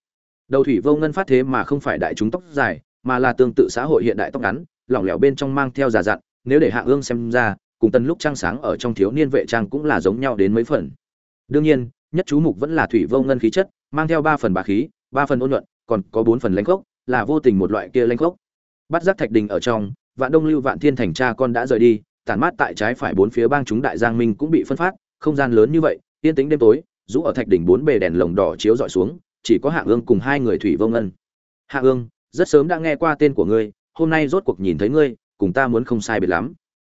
[SPEAKER 1] Đầu thủy vô ngân phát thế mà không phải đại chúng tóc dài, mà là tương tự xã hội hiện đại tóc ngắn, lỏng lẻo bên trong mang theo giả dặn, nếu để hạ ương xem ra, cùng tần lúc trang sáng ở trong thiếu niên vệ trang cũng là giống nhau đến mấy phần. Đương nhiên, nhất chú mục vẫn là thủy vô ngân khí chất, mang theo ba phần bá khí, ba phần ôn nhuận, còn có bốn phần lãnh khốc, là vô tình một loại kia lãnh khốc. Bắt giác thạch đình ở trong, vạn đông lưu vạn thiên thành cha con đã rời đi tản mát tại trái phải bốn phía bang chúng đại giang minh cũng bị phân phát, không gian lớn như vậy, yên tĩnh đêm tối, rũ ở thạch đỉnh bốn bề đèn lồng đỏ chiếu dọi xuống, chỉ có hạ ương cùng hai người thủy vô ngân. Hạ ương, rất sớm đã nghe qua tên của ngươi, hôm nay rốt cuộc nhìn thấy ngươi, cùng ta muốn không sai biệt lắm.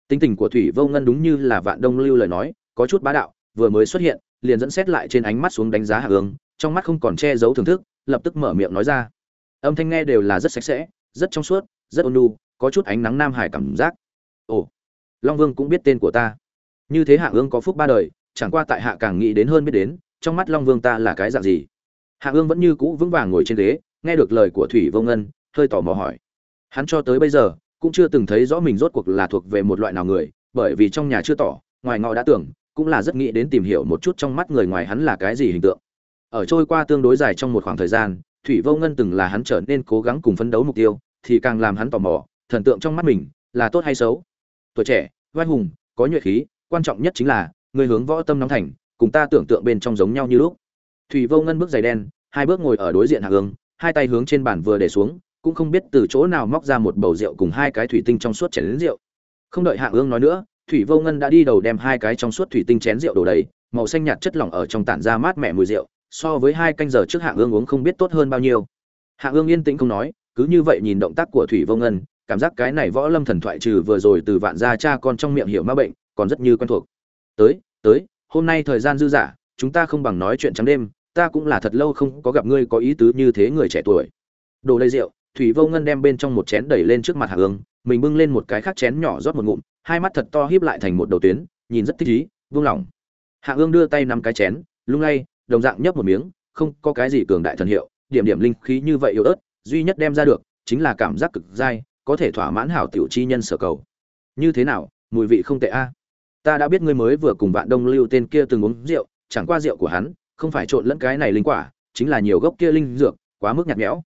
[SPEAKER 1] Tính tình của thủy vô ngân đúng như là vạn đông lưu lời nói, có chút bá đạo, vừa mới xuất hiện, liền dẫn xét lại trên ánh mắt xuống đánh giá hạ ương, trong mắt không còn che giấu thưởng thức, lập tức mở miệng nói ra. Âm thanh nghe đều là rất sạch sẽ, rất trong suốt, rất ôn nhu, có chút ánh nắng nam hải cảm giác. Ồ long vương cũng biết tên của ta. Như thế hạ ương có phúc ba đời, chẳng qua tại hạ càng nghĩ đến hơn biết đến, trong mắt long vương ta là cái dạng gì? Hạ ương vẫn như cũ vững vàng ngồi trên ghế, nghe được lời của thủy vô ngân, hơi tò mò hỏi. Hắn cho tới bây giờ, cũng chưa từng thấy rõ mình rốt cuộc là thuộc về một loại nào người, bởi vì trong nhà chưa tỏ, ngoài ngọ đã tưởng, cũng là rất nghĩ đến tìm hiểu một chút trong mắt người ngoài hắn là cái gì hình tượng. Ở trôi qua tương đối dài trong một khoảng thời gian, thủy vô ngân từng là hắn trở nên cố gắng cùng phấn đấu mục tiêu, thì càng làm hắn tò mò, thần tượng trong mắt mình là tốt hay xấu? Tuổi trẻ vai hùng có nhuệ khí quan trọng nhất chính là người hướng võ tâm nóng thành cùng ta tưởng tượng bên trong giống nhau như lúc. Thủy vô ngân bước giày đen hai bước ngồi ở đối diện hạ Hương, hai tay hướng trên bàn vừa để xuống cũng không biết từ chỗ nào móc ra một bầu rượu cùng hai cái thủy tinh trong suốt chén đến rượu. Không đợi hạ Hương nói nữa thủy vô ngân đã đi đầu đem hai cái trong suốt thủy tinh chén rượu đổ đầy màu xanh nhạt chất lỏng ở trong tản ra mát mẻ mùi rượu so với hai canh giờ trước hạ Hương uống không biết tốt hơn bao nhiêu. Hạ Hương yên tĩnh không nói cứ như vậy nhìn động tác của thủy vô ngân cảm giác cái này võ lâm thần thoại trừ vừa rồi từ vạn gia cha con trong miệng hiểu ma bệnh, còn rất như quen thuộc. Tới tới, hôm nay thời gian dư dả, chúng ta không bằng nói chuyện trắng đêm, ta cũng là thật lâu không có gặp ngươi có ý tứ như thế người trẻ tuổi. Đồ lây rượu, thủy vô ngân đem bên trong một chén đẩy lên trước mặt hạ ương mình bưng lên một cái khác chén nhỏ rót một ngụm, hai mắt thật to híp lại thành một đầu tuyến, nhìn rất thích ý, vung lòng. Hạ ương đưa tay nắm cái chén, lung lay, đồng dạng nhấp một miếng, không có cái gì cường đại thần hiệu, điểm điểm linh khí như vậy yếu ớt, duy nhất đem ra được, chính là cảm giác cực dai có thể thỏa mãn hảo tiểu chi nhân sở cầu. Như thế nào, mùi vị không tệ a? Ta đã biết ngươi mới vừa cùng bạn đông lưu tên kia từng uống rượu, chẳng qua rượu của hắn, không phải trộn lẫn cái này linh quả, chính là nhiều gốc kia linh dược, quá mức nhạt nhẽo.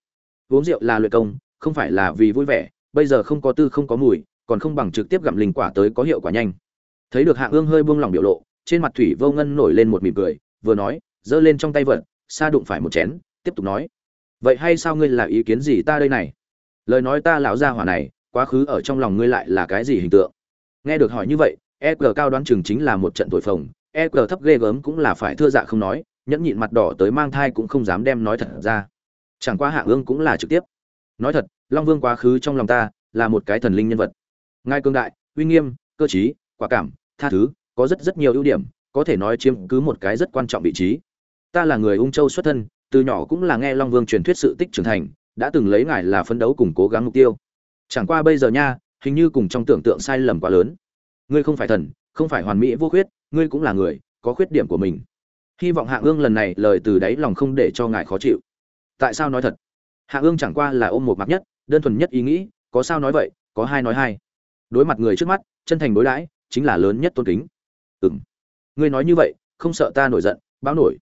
[SPEAKER 1] Uống rượu là luyện công, không phải là vì vui vẻ, bây giờ không có tư không có mùi, còn không bằng trực tiếp gặm linh quả tới có hiệu quả nhanh. Thấy được hạ ương hơi buông lỏng biểu lộ, trên mặt thủy vô ngân nổi lên một mỉm cười, vừa nói, giơ lên trong tay vật xa đụng phải một chén, tiếp tục nói, vậy hay sao ngươi là ý kiến gì ta đây này? Lời nói ta lão gia hỏa này, quá khứ ở trong lòng ngươi lại là cái gì hình tượng? Nghe được hỏi như vậy e g cao đoán chừng chính là một trận thổi phồng e g thấp ghê gớm cũng là phải thưa dạ không nói, nhẫn nhịn mặt đỏ tới mang thai cũng không dám đem nói thật ra. Chẳng qua hạ ương cũng là trực tiếp. Nói thật, long vương quá khứ trong lòng ta là một cái thần linh nhân vật. Ngai cương đại, uy nghiêm, cơ t quả cảm, tha thứ, có rất rất nhiều ưu điểm, có thể nói chiếm cứ một cái rất quan trọng vị trí. Ta là người ung châu xuất thân, từ nhỏ cũng là nghe long vương truyền thuyết sự tích trưởng thành đã từng lấy ngài là phấn đấu cùng cố gắng mục tiêu. Chẳng qua bây giờ nha, hình như cùng trong tưởng tượng sai lầm quá lớn. Ngươi không phải thần, không phải hoàn mỹ vô khuyết, ngươi cũng là người, có khuyết điểm của mình. Hy vọng hạ ương lần này lời từ đáy lòng không để cho ngài khó chịu. Tại sao nói thật? Hạ ương chẳng qua là ôm một mặt nhất, đơn thuần nhất ý nghĩ, có sao nói vậy, có hai nói hai. Đối mặt người trước mắt, chân thành đối đãi, chính là lớn nhất tôn kính. Ừng ngươi nói như vậy, không sợ ta nổi giận, báo nổi.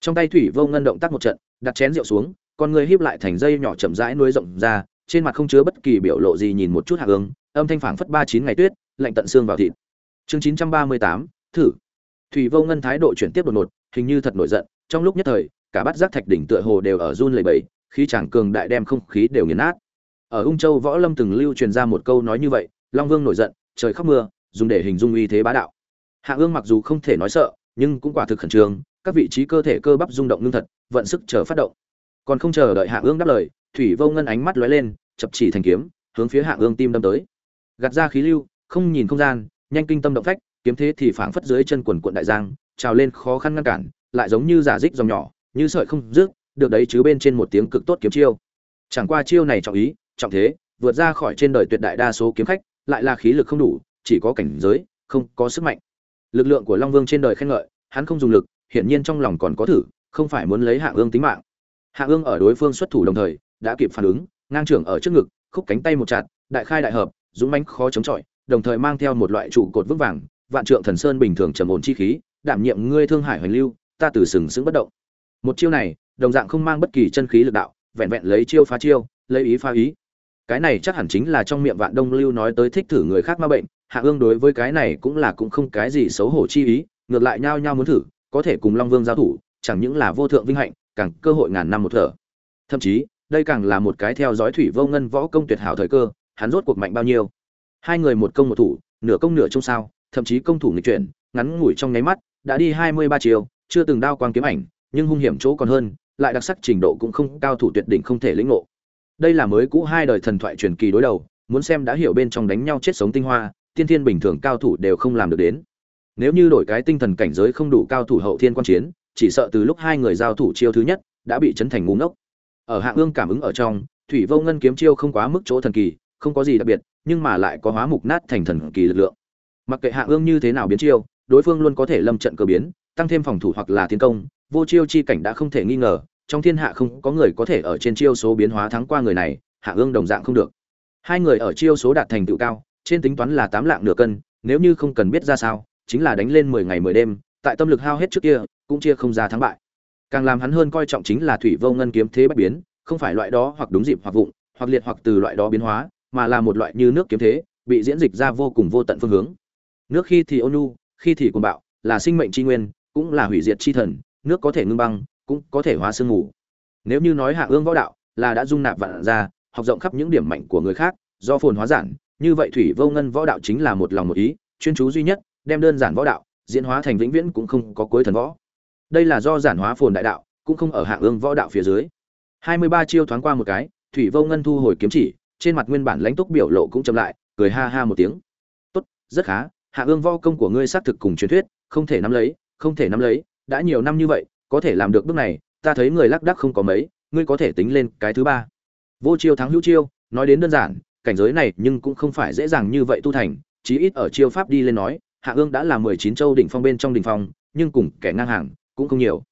[SPEAKER 1] Trong tay thủy vô ngân động tác một trận, đặt chén rượu xuống con người híp lại thành dây nhỏ chậm rãi nuôi rộng ra, trên mặt không chứa bất kỳ biểu lộ gì nhìn một chút hạ ương âm thanh phảng phất ba chín ngày tuyết, lạnh tận xương vào thịt. Chương chín trăm ba mươi tám, thử. Thủy vô ngân thái độ chuyển tiếp đột ngột, hình như thật nổi giận, trong lúc nhất thời, cả bát giác thạch đỉnh tựa hồ đều ở run lẩy bẩy, khí chàng cường đại đem không khí đều nghiền nát. Ở ung châu võ lâm từng lưu truyền ra một câu nói như vậy, long vương nổi giận, trời khóc mưa, dùng để hình dung uy thế bá đạo. Hạ ương mặc dù không thể nói sợ, nhưng cũng quả thực khẩn trương, các vị trí cơ thể cơ bắp rung động ngưng thật, vận sức chờ phát động còn không chờ đợi hạ ương đáp lời, thủy vô ngân ánh mắt lóe lên, chập chỉ thành kiếm, hướng phía hạ ương tim đâm tới. Gạt ra khí lưu, không nhìn không gian, nhanh kinh tâm động phách, kiếm thế thì phảng phất dưới chân quần quận đại giang, trào lên khó khăn ngăn cản, lại giống như giả dích dòng nhỏ, như sợi không rước, được đấy chứ bên trên một tiếng cực tốt kiếm chiêu. Chẳng qua chiêu này trọng ý, trọng thế, vượt ra khỏi trên đời tuyệt đại đa số kiếm khách, lại là khí lực không đủ, chỉ có cảnh giới, không có sức mạnh. Lực lượng của long vương trên đời khen ngợi, hắn không dùng lực, hiển nhiên trong lòng còn có thử, không phải muốn lấy hạ ương tính mạng hạ ương ở đối phương xuất thủ đồng thời, đã kịp phản ứng, ngang trưởng ở trước ngực, khúc cánh tay một chặt, đại khai đại hợp, dũng mãnh khó chống chọi, đồng thời mang theo một loại trụ cột vững vàng, vạn trượng thần sơn bình thường trầm ổn chi khí, đảm nhiệm ngươi thương hải hoành lưu, ta từ sừng sững bất động. Một chiêu này, đồng dạng không mang bất kỳ chân khí lực đạo, vẹn vẹn lấy chiêu phá chiêu, lấy ý phá ý. Cái này chắc hẳn chính là trong miệng vạn đông lưu nói tới thích thử người khác ma bệnh, hạ ương đối với cái này cũng là cũng không cái gì xấu hổ chi ý, ngược lại nhao nhao muốn thử, có thể cùng long vương giao thủ chẳng những là vô thượng vinh hạnh, càng cơ hội ngàn năm một thở. Thậm chí, đây càng là một cái theo dõi thủy vô ngân võ công tuyệt hảo thời cơ, hắn rốt cuộc mạnh bao nhiêu? Hai người một công một thủ, nửa công nửa trông sao, thậm chí công thủ nghịch chuyển, ngắn ngủi trong nháy mắt, đã đi hai mươi ba chiều, chưa từng đao quang kiếm ảnh, nhưng hung hiểm chỗ còn hơn, lại đặc sắc trình độ cũng không cao thủ tuyệt đỉnh không thể lĩnh ngộ. Đây là mới cũ hai đời thần thoại truyền kỳ đối đầu, muốn xem đã hiểu bên trong đánh nhau chết sống tinh hoa, tiên thiên bình thường cao thủ đều không làm được đến. Nếu như đổi cái tinh thần cảnh giới không đủ cao thủ hậu thiên quan chiến chỉ sợ từ lúc hai người giao thủ chiêu thứ nhất, đã bị chấn thành ngu ngốc. Ở hạng ương cảm ứng ở trong, thủy vô ngân kiếm chiêu không quá mức chỗ thần kỳ, không có gì đặc biệt, nhưng mà lại có hóa mục nát thành thần kỳ lực lượng. Mặc kệ hạng ương như thế nào biến chiêu, đối phương luôn có thể lâm trận cơ biến, tăng thêm phòng thủ hoặc là tiến công, vô chiêu chi cảnh đã không thể nghi ngờ, trong thiên hạ không có người có thể ở trên chiêu số biến hóa thắng qua người này, hạ ương đồng dạng không được. Hai người ở chiêu số đạt thành tựu cao, trên tính toán là tám lạng nửa cân, nếu như không cần biết ra sao, chính là đánh lên mười ngày mười đêm tại tâm lực hao hết trước kia, cũng chia không ra thắng bại. Càng làm hắn hơn coi trọng chính là thủy vô ngân kiếm thế bất biến, không phải loại đó hoặc đúng dịp hoặc vụng, hoặc liệt hoặc từ loại đó biến hóa, mà là một loại như nước kiếm thế, bị diễn dịch ra vô cùng vô tận phương hướng. Nước khi thì ôn nhu, khi thì cuồng bạo, là sinh mệnh tri nguyên, cũng là hủy diệt tri thần, nước có thể ngưng băng, cũng có thể hóa sương mù. Nếu như nói hạ ương võ đạo, là đã dung nạp vạn ra học rộng khắp những điểm mạnh của người khác, do phồn hóa giản, như vậy thủy vô ngân võ đạo chính là một lòng một ý, chuyên chú duy nhất, đem đơn giản võ đạo diễn hóa thành vĩnh viễn cũng không có cuối thần võ. Đây là do giản hóa phồn đại đạo, cũng không ở hạng ương võ đạo phía dưới. Hai mươi ba chiêu thoáng qua một cái, thủy vô ngân thu hồi kiếm chỉ, trên mặt nguyên bản lãnh túc biểu lộ cũng chậm lại, cười ha ha một tiếng. Tốt, rất khá hạ ương võ công của ngươi xác thực cùng truyền thuyết, không thể nắm lấy, không thể nắm lấy, đã nhiều năm như vậy, có thể làm được bước này, ta thấy người lác đắc không có mấy, ngươi có thể tính lên cái thứ ba. Vô chiêu thắng hữu chiêu, nói đến đơn giản, cảnh giới này nhưng cũng không phải dễ dàng như vậy tu thành, chí ít ở chiêu pháp đi lên nói hạ ương đã là mười chín châu đỉnh phong bên trong đỉnh phong, nhưng cùng kẻ ngang hàng cũng không nhiều.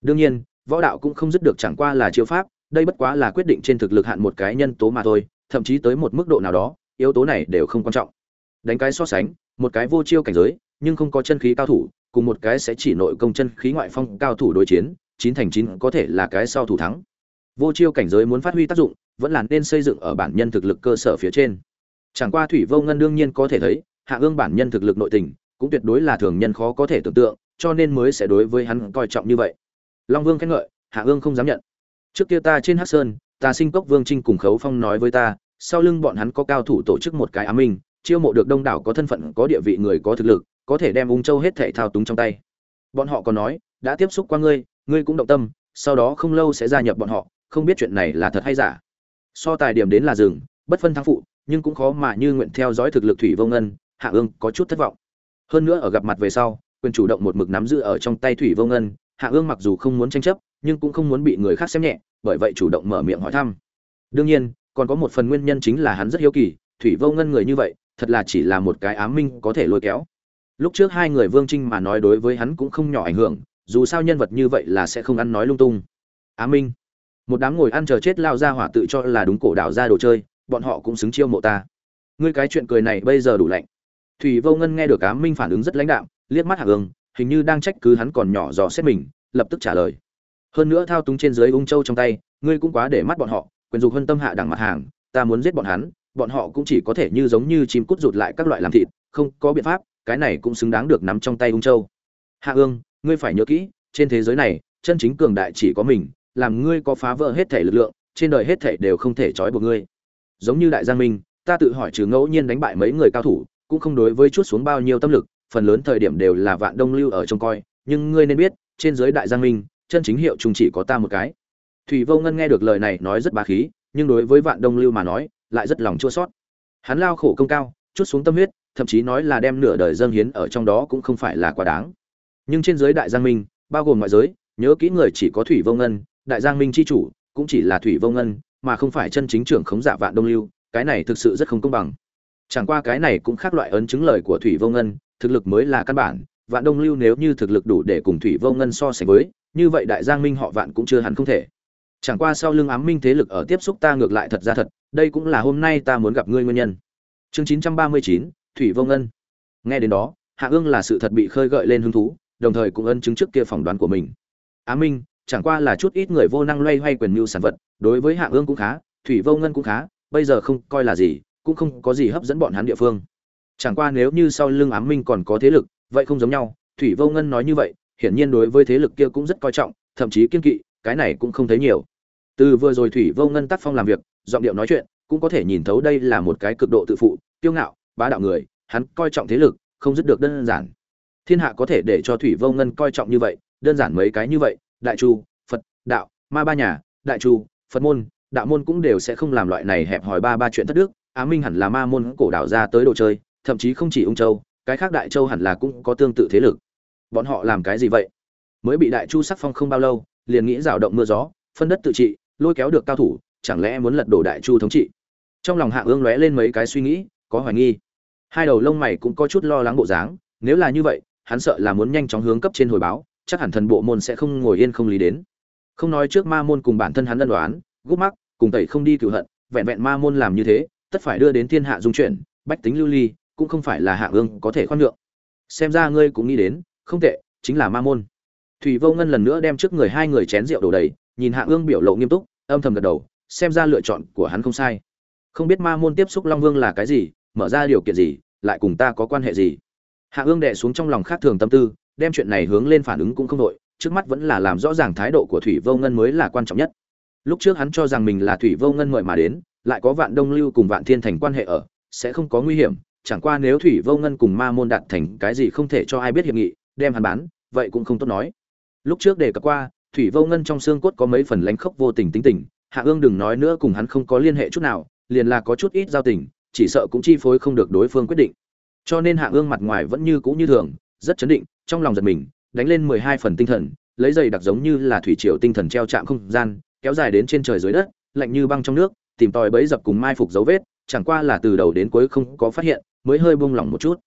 [SPEAKER 1] Đương nhiên, võ đạo cũng không dứt được chẳng qua là chiêu pháp, đây bất quá là quyết định trên thực lực hạn một cái nhân tố mà thôi, thậm chí tới một mức độ nào đó, yếu tố này đều không quan trọng. Đánh cái so sánh, một cái vô chiêu cảnh giới, nhưng không có chân khí cao thủ, cùng một cái sẽ chỉ nội công chân khí ngoại phong cao thủ đối chiến, chín thành chín có thể là cái sau thủ thắng. Vô chiêu cảnh giới muốn phát huy tác dụng, vẫn là nên xây dựng ở bản nhân thực lực cơ sở phía trên. Chẳng qua thủy vô ngân đương nhiên có thể thấy hạ ương bản nhân thực lực nội tình, cũng tuyệt đối là thường nhân khó có thể tưởng tượng, cho nên mới sẽ đối với hắn coi trọng như vậy. Long vương khen ngợi, hạ ương không dám nhận. Trước kia ta trên hắc sơn, ta sinh cốc vương trinh cùng khấu phong nói với ta, sau lưng bọn hắn có cao thủ tổ chức một cái ám minh, chiêu mộ được đông đảo có thân phận, có địa vị người có thực lực, có thể đem ung châu hết thảy thao túng trong tay. Bọn họ còn nói, đã tiếp xúc qua ngươi ngươi cũng động tâm, sau đó không lâu sẽ gia nhập bọn họ, không biết chuyện này là thật hay giả. So tài điểm đến là rừng bất phân thắng phụ, nhưng cũng khó mà như nguyện theo dõi thực lực thủy vô ngân hạ ương có chút thất vọng. Hơn nữa ở gặp mặt về sau, quyền chủ động một mực nắm giữ ở trong tay thủy vô ngân, hạ ương mặc dù không muốn tranh chấp, nhưng cũng không muốn bị người khác xem nhẹ, bởi vậy chủ động mở miệng hỏi thăm. Đương nhiên, còn có một phần nguyên nhân chính là hắn rất hiếu kỳ, thủy vô ngân người như vậy, thật là chỉ là một cái ám minh có thể lôi kéo. Lúc trước hai người vương trinh mà nói đối với hắn cũng không nhỏ ảnh hưởng, dù sao nhân vật như vậy là sẽ không ăn nói lung tung. Ám minh. Một đám ngồi ăn chờ chết lao ra hỏa tự cho là đúng cổ đảo ra đồ chơi, bọn họ cũng xứng chiêu mộ ta. Ngươi cái chuyện cười này bây giờ đủ lạnh thủy vô ngân nghe được ám minh phản ứng rất lãnh đạm, liếc mắt hạ ương, hình như đang trách cứ hắn còn nhỏ dò xét mình, lập tức trả lời. Hơn nữa thao túng trên dưới ung châu trong tay, ngươi cũng quá để mắt bọn họ, quyền dục hơn tâm hạ đẳng mặt hàng, ta muốn giết bọn hắn, bọn họ cũng chỉ có thể như giống như chim cút rụt lại các loại làm thịt, không có biện pháp, cái này cũng xứng đáng được nắm trong tay ung châu. Hạ ương, ngươi phải nhớ kỹ, trên thế giới này, chân chính cường đại chỉ có mình, làm ngươi có phá vỡ hết thể lực lượng, trên đời hết thể đều không thể trói buộc ngươi. Giống như đại giang minh, ta tự hỏi trừ ngẫu nhiên đánh bại mấy người cao thủ cũng không đối với chút xuống bao nhiêu tâm lực, phần lớn thời điểm đều là vạn đông lưu ở trông coi, nhưng ngươi nên biết, trên giới đại giang minh, chân chính hiệu trùng chỉ có ta một cái. Thủy vô ngân nghe được lời này nói rất bá khí, nhưng đối với vạn đông lưu mà nói, lại rất lòng chua sót hắn lao khổ công cao, chút xuống tâm huyết, thậm chí nói là đem nửa đời dâng hiến ở trong đó cũng không phải là quá đáng. Nhưng trên giới đại giang minh, bao gồm ngoại giới, nhớ kỹ người chỉ có thủy vô ngân, đại giang minh chi chủ, cũng chỉ là thủy vô ngân, mà không phải chân chính trưởng khống giả vạn đông lưu, cái này thực sự rất không công bằng chẳng qua cái này cũng khác loại ấn chứng lời của thủy vô ngân, thực lực mới là căn bản, vạn đông lưu nếu như thực lực đủ để cùng thủy vô ngân so sánh với, như vậy đại giang minh họ vạn cũng chưa hẳn không thể. Chẳng qua sau lưng ám minh thế lực ở tiếp xúc ta ngược lại thật ra thật, đây cũng là hôm nay ta muốn gặp ngươi nguyên nhân. Chương chín trăm ba mươi chín, thủy vô ngân. Nghe đến đó, hạ ương là sự thật bị khơi gợi lên hứng thú, đồng thời cũng ân chứng trước kia phỏng đoán của mình. Á minh, chẳng qua là chút ít người vô năng loay hoay quyền mưu sản vật, đối với hạ ương cũng khá, thủy vô ngân cũng khá, bây giờ không coi là gì cũng không có gì hấp dẫn bọn hắn địa phương. Chẳng qua nếu như sau lưng ám minh còn có thế lực, vậy không giống nhau. Thủy vô ngân nói như vậy, hiển nhiên đối với thế lực kia cũng rất coi trọng, thậm chí kiên kỵ, cái này cũng không thấy nhiều. Từ vừa rồi thủy vô ngân tác phong làm việc, giọng điệu nói chuyện, cũng có thể nhìn thấu đây là một cái cực độ tự phụ, kiêu ngạo, bá đạo người, hắn coi trọng thế lực, không dứt được đơn giản. Thiên hạ có thể để cho thủy vô ngân coi trọng như vậy, đơn giản mấy cái như vậy, đại chu, phật, đạo, ma ba nhà, đại chu, phật môn, đạo môn cũng đều sẽ không làm loại này hẹp hòi ba ba chuyện thất đức á minh hẳn là ma môn cổ đảo ra tới đồ chơi, thậm chí không chỉ ung châu, cái khác đại châu hẳn là cũng có tương tự thế lực. Bọn họ làm cái gì vậy? Mới bị đại chu sắc phong không bao lâu, liền nghĩ rào động mưa gió, phân đất tự trị, lôi kéo được cao thủ, chẳng lẽ muốn lật đổ đại chu thống trị? Trong lòng hạ ương lóe lên mấy cái suy nghĩ, có hoài nghi. Hai đầu lông mày cũng có chút lo lắng bộ dáng, nếu là như vậy, hắn sợ là muốn nhanh chóng hướng cấp trên hồi báo, chắc hẳn thần bộ môn sẽ không ngồi yên không lý đến. Không nói trước ma môn cùng bản thân hắn ân đoán gúp mắc, cùng tẩy không đi cựu hận, vẹn vẹn ma môn làm như thế tất phải đưa đến thiên hạ dung chuyển, bách tính lưu ly, cũng không phải là hạ ương có thể khoan nhượng. Xem ra ngươi cũng nghĩ đến, không tệ, chính là ma môn. Thủy vô ngân lần nữa đem trước người hai người chén rượu đổ đầy, nhìn hạ ương biểu lộ nghiêm túc, âm thầm gật đầu, xem ra lựa chọn của hắn không sai. Không biết ma môn tiếp xúc long vương là cái gì, mở ra điều kiện gì, lại cùng ta có quan hệ gì? Hạ ương đệ xuống trong lòng khác thường tâm tư, đem chuyện này hướng lên phản ứng cũng không đội trước mắt vẫn là làm rõ ràng thái độ của thủy vô ngân mới là quan trọng nhất. Lúc trước hắn cho rằng mình là thủy vô ngân mời mà đến lại có vạn đông lưu cùng vạn thiên thành quan hệ ở, sẽ không có nguy hiểm, chẳng qua nếu thủy vô ngân cùng ma môn đạt thành cái gì không thể cho ai biết hiệp nghị, đem hắn bán, vậy cũng không tốt nói. Lúc trước đề cập qua, thủy vô ngân trong xương cốt có mấy phần lánh khốc vô tình tính tình, hạ ương đừng nói nữa cùng hắn không có liên hệ chút nào, liền là có chút ít giao tình, chỉ sợ cũng chi phối không được đối phương quyết định. Cho nên hạ ương mặt ngoài vẫn như cũ như thường, rất chấn định, trong lòng giật mình, đánh lên mười hai phần tinh thần, lấy giày đặc giống như là thủy triều tinh thần treo chạm không gian, kéo dài đến trên trời dưới đất, lạnh như băng trong nước tìm tòi bấy dập cùng mai phục dấu vết, chẳng qua là từ đầu đến cuối không có phát hiện, mới hơi buông lỏng một chút.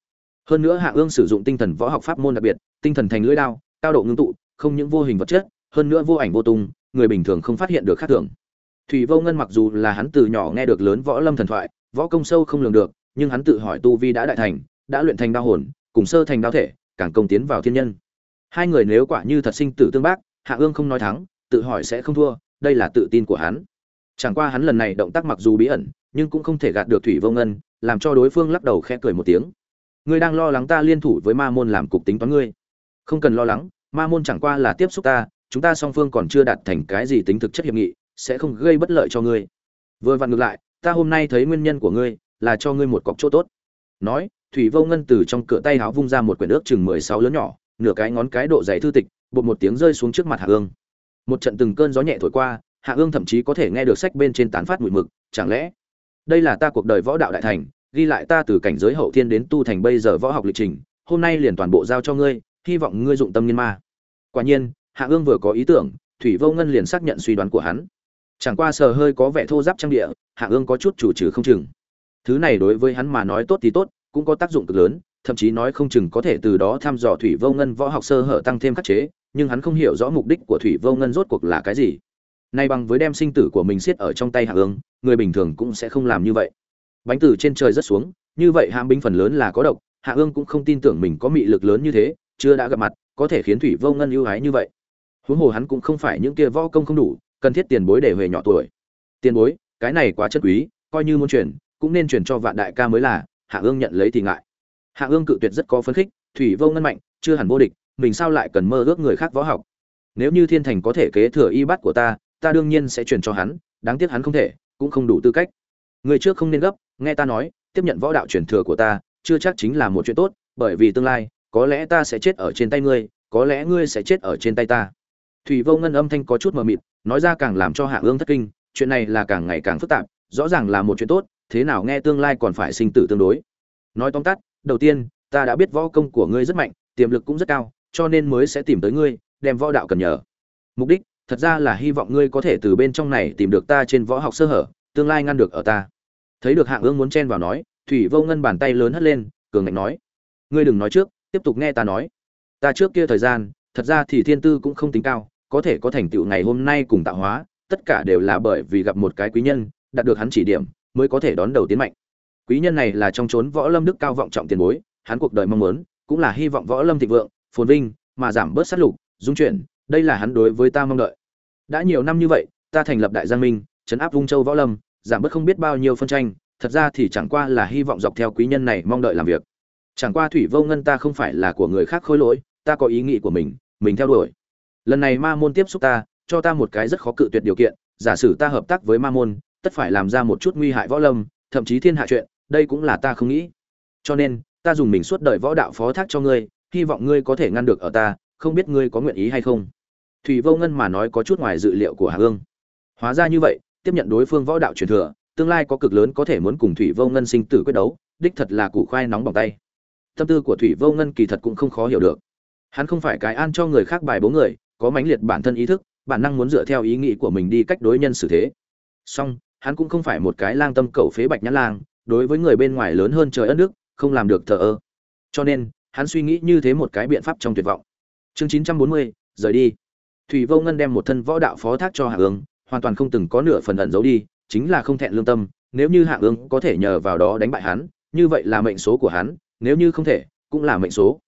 [SPEAKER 1] Hơn nữa hạ ương sử dụng tinh thần võ học pháp môn đặc biệt, tinh thần thành lưỡi đao, cao độ ngưng tụ, không những vô hình vật chất, hơn nữa vô ảnh vô tung, người bình thường không phát hiện được khác thường. Thủy vô ngân mặc dù là hắn từ nhỏ nghe được lớn võ lâm thần thoại, võ công sâu không lường được, nhưng hắn tự hỏi tu vi đã đại thành, đã luyện thành đao hồn, cùng sơ thành đao thể, càng công tiến vào thiên nhân. Hai người nếu quả như thật sinh tử tương bác, hạ ương không nói thắng, tự hỏi sẽ không thua, đây là tự tin của hắn chẳng qua hắn lần này động tác mặc dù bí ẩn, nhưng cũng không thể gạt được thủy vô ngân, làm cho đối phương lắc đầu khẽ cười một tiếng. Ngươi đang lo lắng ta liên thủ với ma môn làm cục tính toán ngươi. Không cần lo lắng, ma môn chẳng qua là tiếp xúc ta, chúng ta song phương còn chưa đạt thành cái gì tính thực chất hiệp nghị, sẽ không gây bất lợi cho ngươi. Vừa vặn ngược lại, ta hôm nay thấy nguyên nhân của ngươi, là cho ngươi một cọc chỗ tốt. Nói, thủy vô ngân từ trong cửa tay háo vung ra một quyển ước chừng mười sáu lớn nhỏ, nửa cái ngón cái độ dày thư tịch, bột một tiếng rơi xuống trước mặt hạ ương một trận từng cơn gió nhẹ thổi qua hạ ương thậm chí có thể nghe được sách bên trên tán phát mùi mực, chẳng lẽ đây là ta cuộc đời võ đạo đại thành, ghi lại ta từ cảnh giới hậu thiên đến tu thành bây giờ võ học lịch trình, hôm nay liền toàn bộ giao cho ngươi, hy vọng ngươi dụng tâm nghiên ma. Quả nhiên, hạ ương vừa có ý tưởng, thủy vô ngân liền xác nhận suy đoán của hắn. Chẳng qua sờ hơi có vẻ thô giáp trang địa, hạ ương có chút chủ trừ không chừng. Thứ này đối với hắn mà nói tốt thì tốt, cũng có tác dụng cực lớn, thậm chí nói không chừng có thể từ đó thăm dò thủy vô ngân võ học sơ hở tăng thêm khắc chế, nhưng hắn không hiểu rõ mục đích của thủy vô ngân rốt cuộc là cái gì nay bằng với đem sinh tử của mình siết ở trong tay hạ ương người bình thường cũng sẽ không làm như vậy. Bánh từ trên trời rất xuống, như vậy hãm binh phần lớn là có độc, hạ ương cũng không tin tưởng mình có mị lực lớn như thế, chưa đã gặp mặt, có thể khiến thủy vô ngân ưu ái như vậy. Huống hồ hắn cũng không phải những kia võ công không đủ, cần thiết tiền bối để huề nhỏ tuổi. Tiền bối, cái này quá chất quý, coi như muốn chuyển, cũng nên chuyển cho vạn đại ca mới là, hạ ương nhận lấy thì ngại. Hạ ương cự tuyệt rất có phấn khích, thủy vô ngân mạnh, chưa hẳn vô địch, mình sao lại cần mơ ước người khác võ học? Nếu như thiên thành có thể kế thừa y bát của ta ta đương nhiên sẽ truyền cho hắn, đáng tiếc hắn không thể, cũng không đủ tư cách. Người trước không nên gấp, nghe ta nói, tiếp nhận võ đạo truyền thừa của ta, chưa chắc chính là một chuyện tốt, bởi vì tương lai, có lẽ ta sẽ chết ở trên tay ngươi, có lẽ ngươi sẽ chết ở trên tay ta. Thủy vô ngân âm thanh có chút mờ mịt, nói ra càng làm cho hạ ương thất kinh, chuyện này là càng ngày càng phức tạp, rõ ràng là một chuyện tốt, thế nào nghe tương lai còn phải sinh tử tương đối. Nói tóm tắt, đầu tiên, ta đã biết võ công của ngươi rất mạnh, tiềm lực cũng rất cao, cho nên mới sẽ tìm tới ngươi, đem võ đạo cần nhờ. Mục đích thật ra là hy vọng ngươi có thể từ bên trong này tìm được ta trên võ học sơ hở, tương lai ngăn được ở ta. Thấy được hạng ương muốn chen vào nói, thủy vô ngân bàn tay lớn hất lên, cường ngạnh nói, ngươi đừng nói trước, tiếp tục nghe ta nói. Ta trước kia thời gian, thật ra thì thiên tư cũng không tính cao, có thể có thành tựu ngày hôm nay cùng tạo hóa, tất cả đều là bởi vì gặp một cái quý nhân, đạt được hắn chỉ điểm, mới có thể đón đầu tiến mạnh. Quý nhân này là trong chốn võ lâm đức cao vọng trọng tiền bối, hắn cuộc đời mong muốn, cũng là hy vọng võ lâm thịnh vượng, phồn vinh, mà giảm bớt sát lục, dung chuyển đây là hắn đối với ta mong đợi. Đã nhiều năm như vậy, ta thành lập đại giang minh chấn áp vung châu võ lâm, giảm bớt không biết bao nhiêu phân tranh, thật ra thì chẳng qua là hy vọng dọc theo quý nhân này mong đợi làm việc. Chẳng qua thủy vô ngân ta không phải là của người khác khôi lỗi, ta có ý nghĩ của mình mình theo đuổi. Lần này ma môn tiếp xúc ta, cho ta một cái rất khó cự tuyệt điều kiện, giả sử ta hợp tác với ma môn, tất phải làm ra một chút nguy hại võ lâm, thậm chí thiên hạ chuyện, đây cũng là ta không nghĩ. Cho nên, ta dùng mình suốt đời võ đạo phó thác cho ngươi, hy vọng ngươi có thể ngăn được ở ta, không biết ngươi có nguyện ý hay không thủy vô ngân mà nói có chút ngoài dự liệu của hà hương. Hóa ra như vậy, tiếp nhận đối phương võ đạo truyền thừa, tương lai có cực lớn có thể muốn cùng thủy vô ngân sinh tử quyết đấu, đích thật là củ khoai nóng bằng tay. Tâm tư của thủy vô ngân kỳ thật cũng không khó hiểu được. Hắn không phải cái an cho người khác bài bố người, có mãnh liệt bản thân ý thức, bản năng muốn dựa theo ý nghĩ của mình đi cách đối nhân xử thế. Song, hắn cũng không phải một cái lang tâm cầu phế bạch nhãn lang, đối với người bên ngoài lớn hơn trời đất nước không làm được thờ ơ. Cho nên, hắn suy nghĩ như thế một cái biện pháp trong tuyệt vọng. Chương chín trăm bốn mươi, rời đi thủy vô ngân đem một thân võ đạo phó thác cho hạ ương, hoàn toàn không từng có nửa phần ẩn giấu đi, chính là không thẹn lương tâm, nếu như hạ ương có thể nhờ vào đó đánh bại hắn, như vậy là mệnh số của hắn, nếu như không thể, cũng là mệnh số.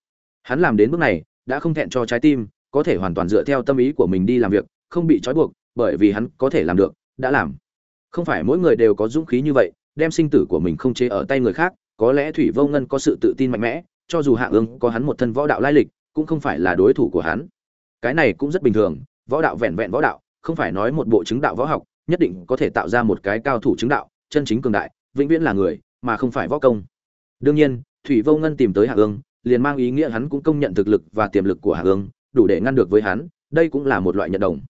[SPEAKER 1] Hắn làm đến bước này, đã không thẹn cho trái tim, có thể hoàn toàn dựa theo tâm ý của mình đi làm việc, không bị trói buộc, bởi vì hắn có thể làm được, đã làm. Không phải mỗi người đều có dũng khí như vậy, đem sinh tử của mình không chế ở tay người khác, có lẽ thủy vô ngân có sự tự tin mạnh mẽ, cho dù hạ ương có hắn một thân võ đạo lai lịch, cũng không phải là đối thủ của hắn cái này cũng rất bình thường, võ đạo vẹn vẹn võ đạo, không phải nói một bộ chứng đạo võ học, nhất định có thể tạo ra một cái cao thủ chứng đạo, chân chính cường đại, vĩnh viễn là người, mà không phải võ công. Đương nhiên, thủy vô ngân tìm tới hạ ương liền mang ý nghĩa hắn cũng công nhận thực lực và tiềm lực của hạ ương đủ để ngăn được với hắn, đây cũng là một loại nhận đồng.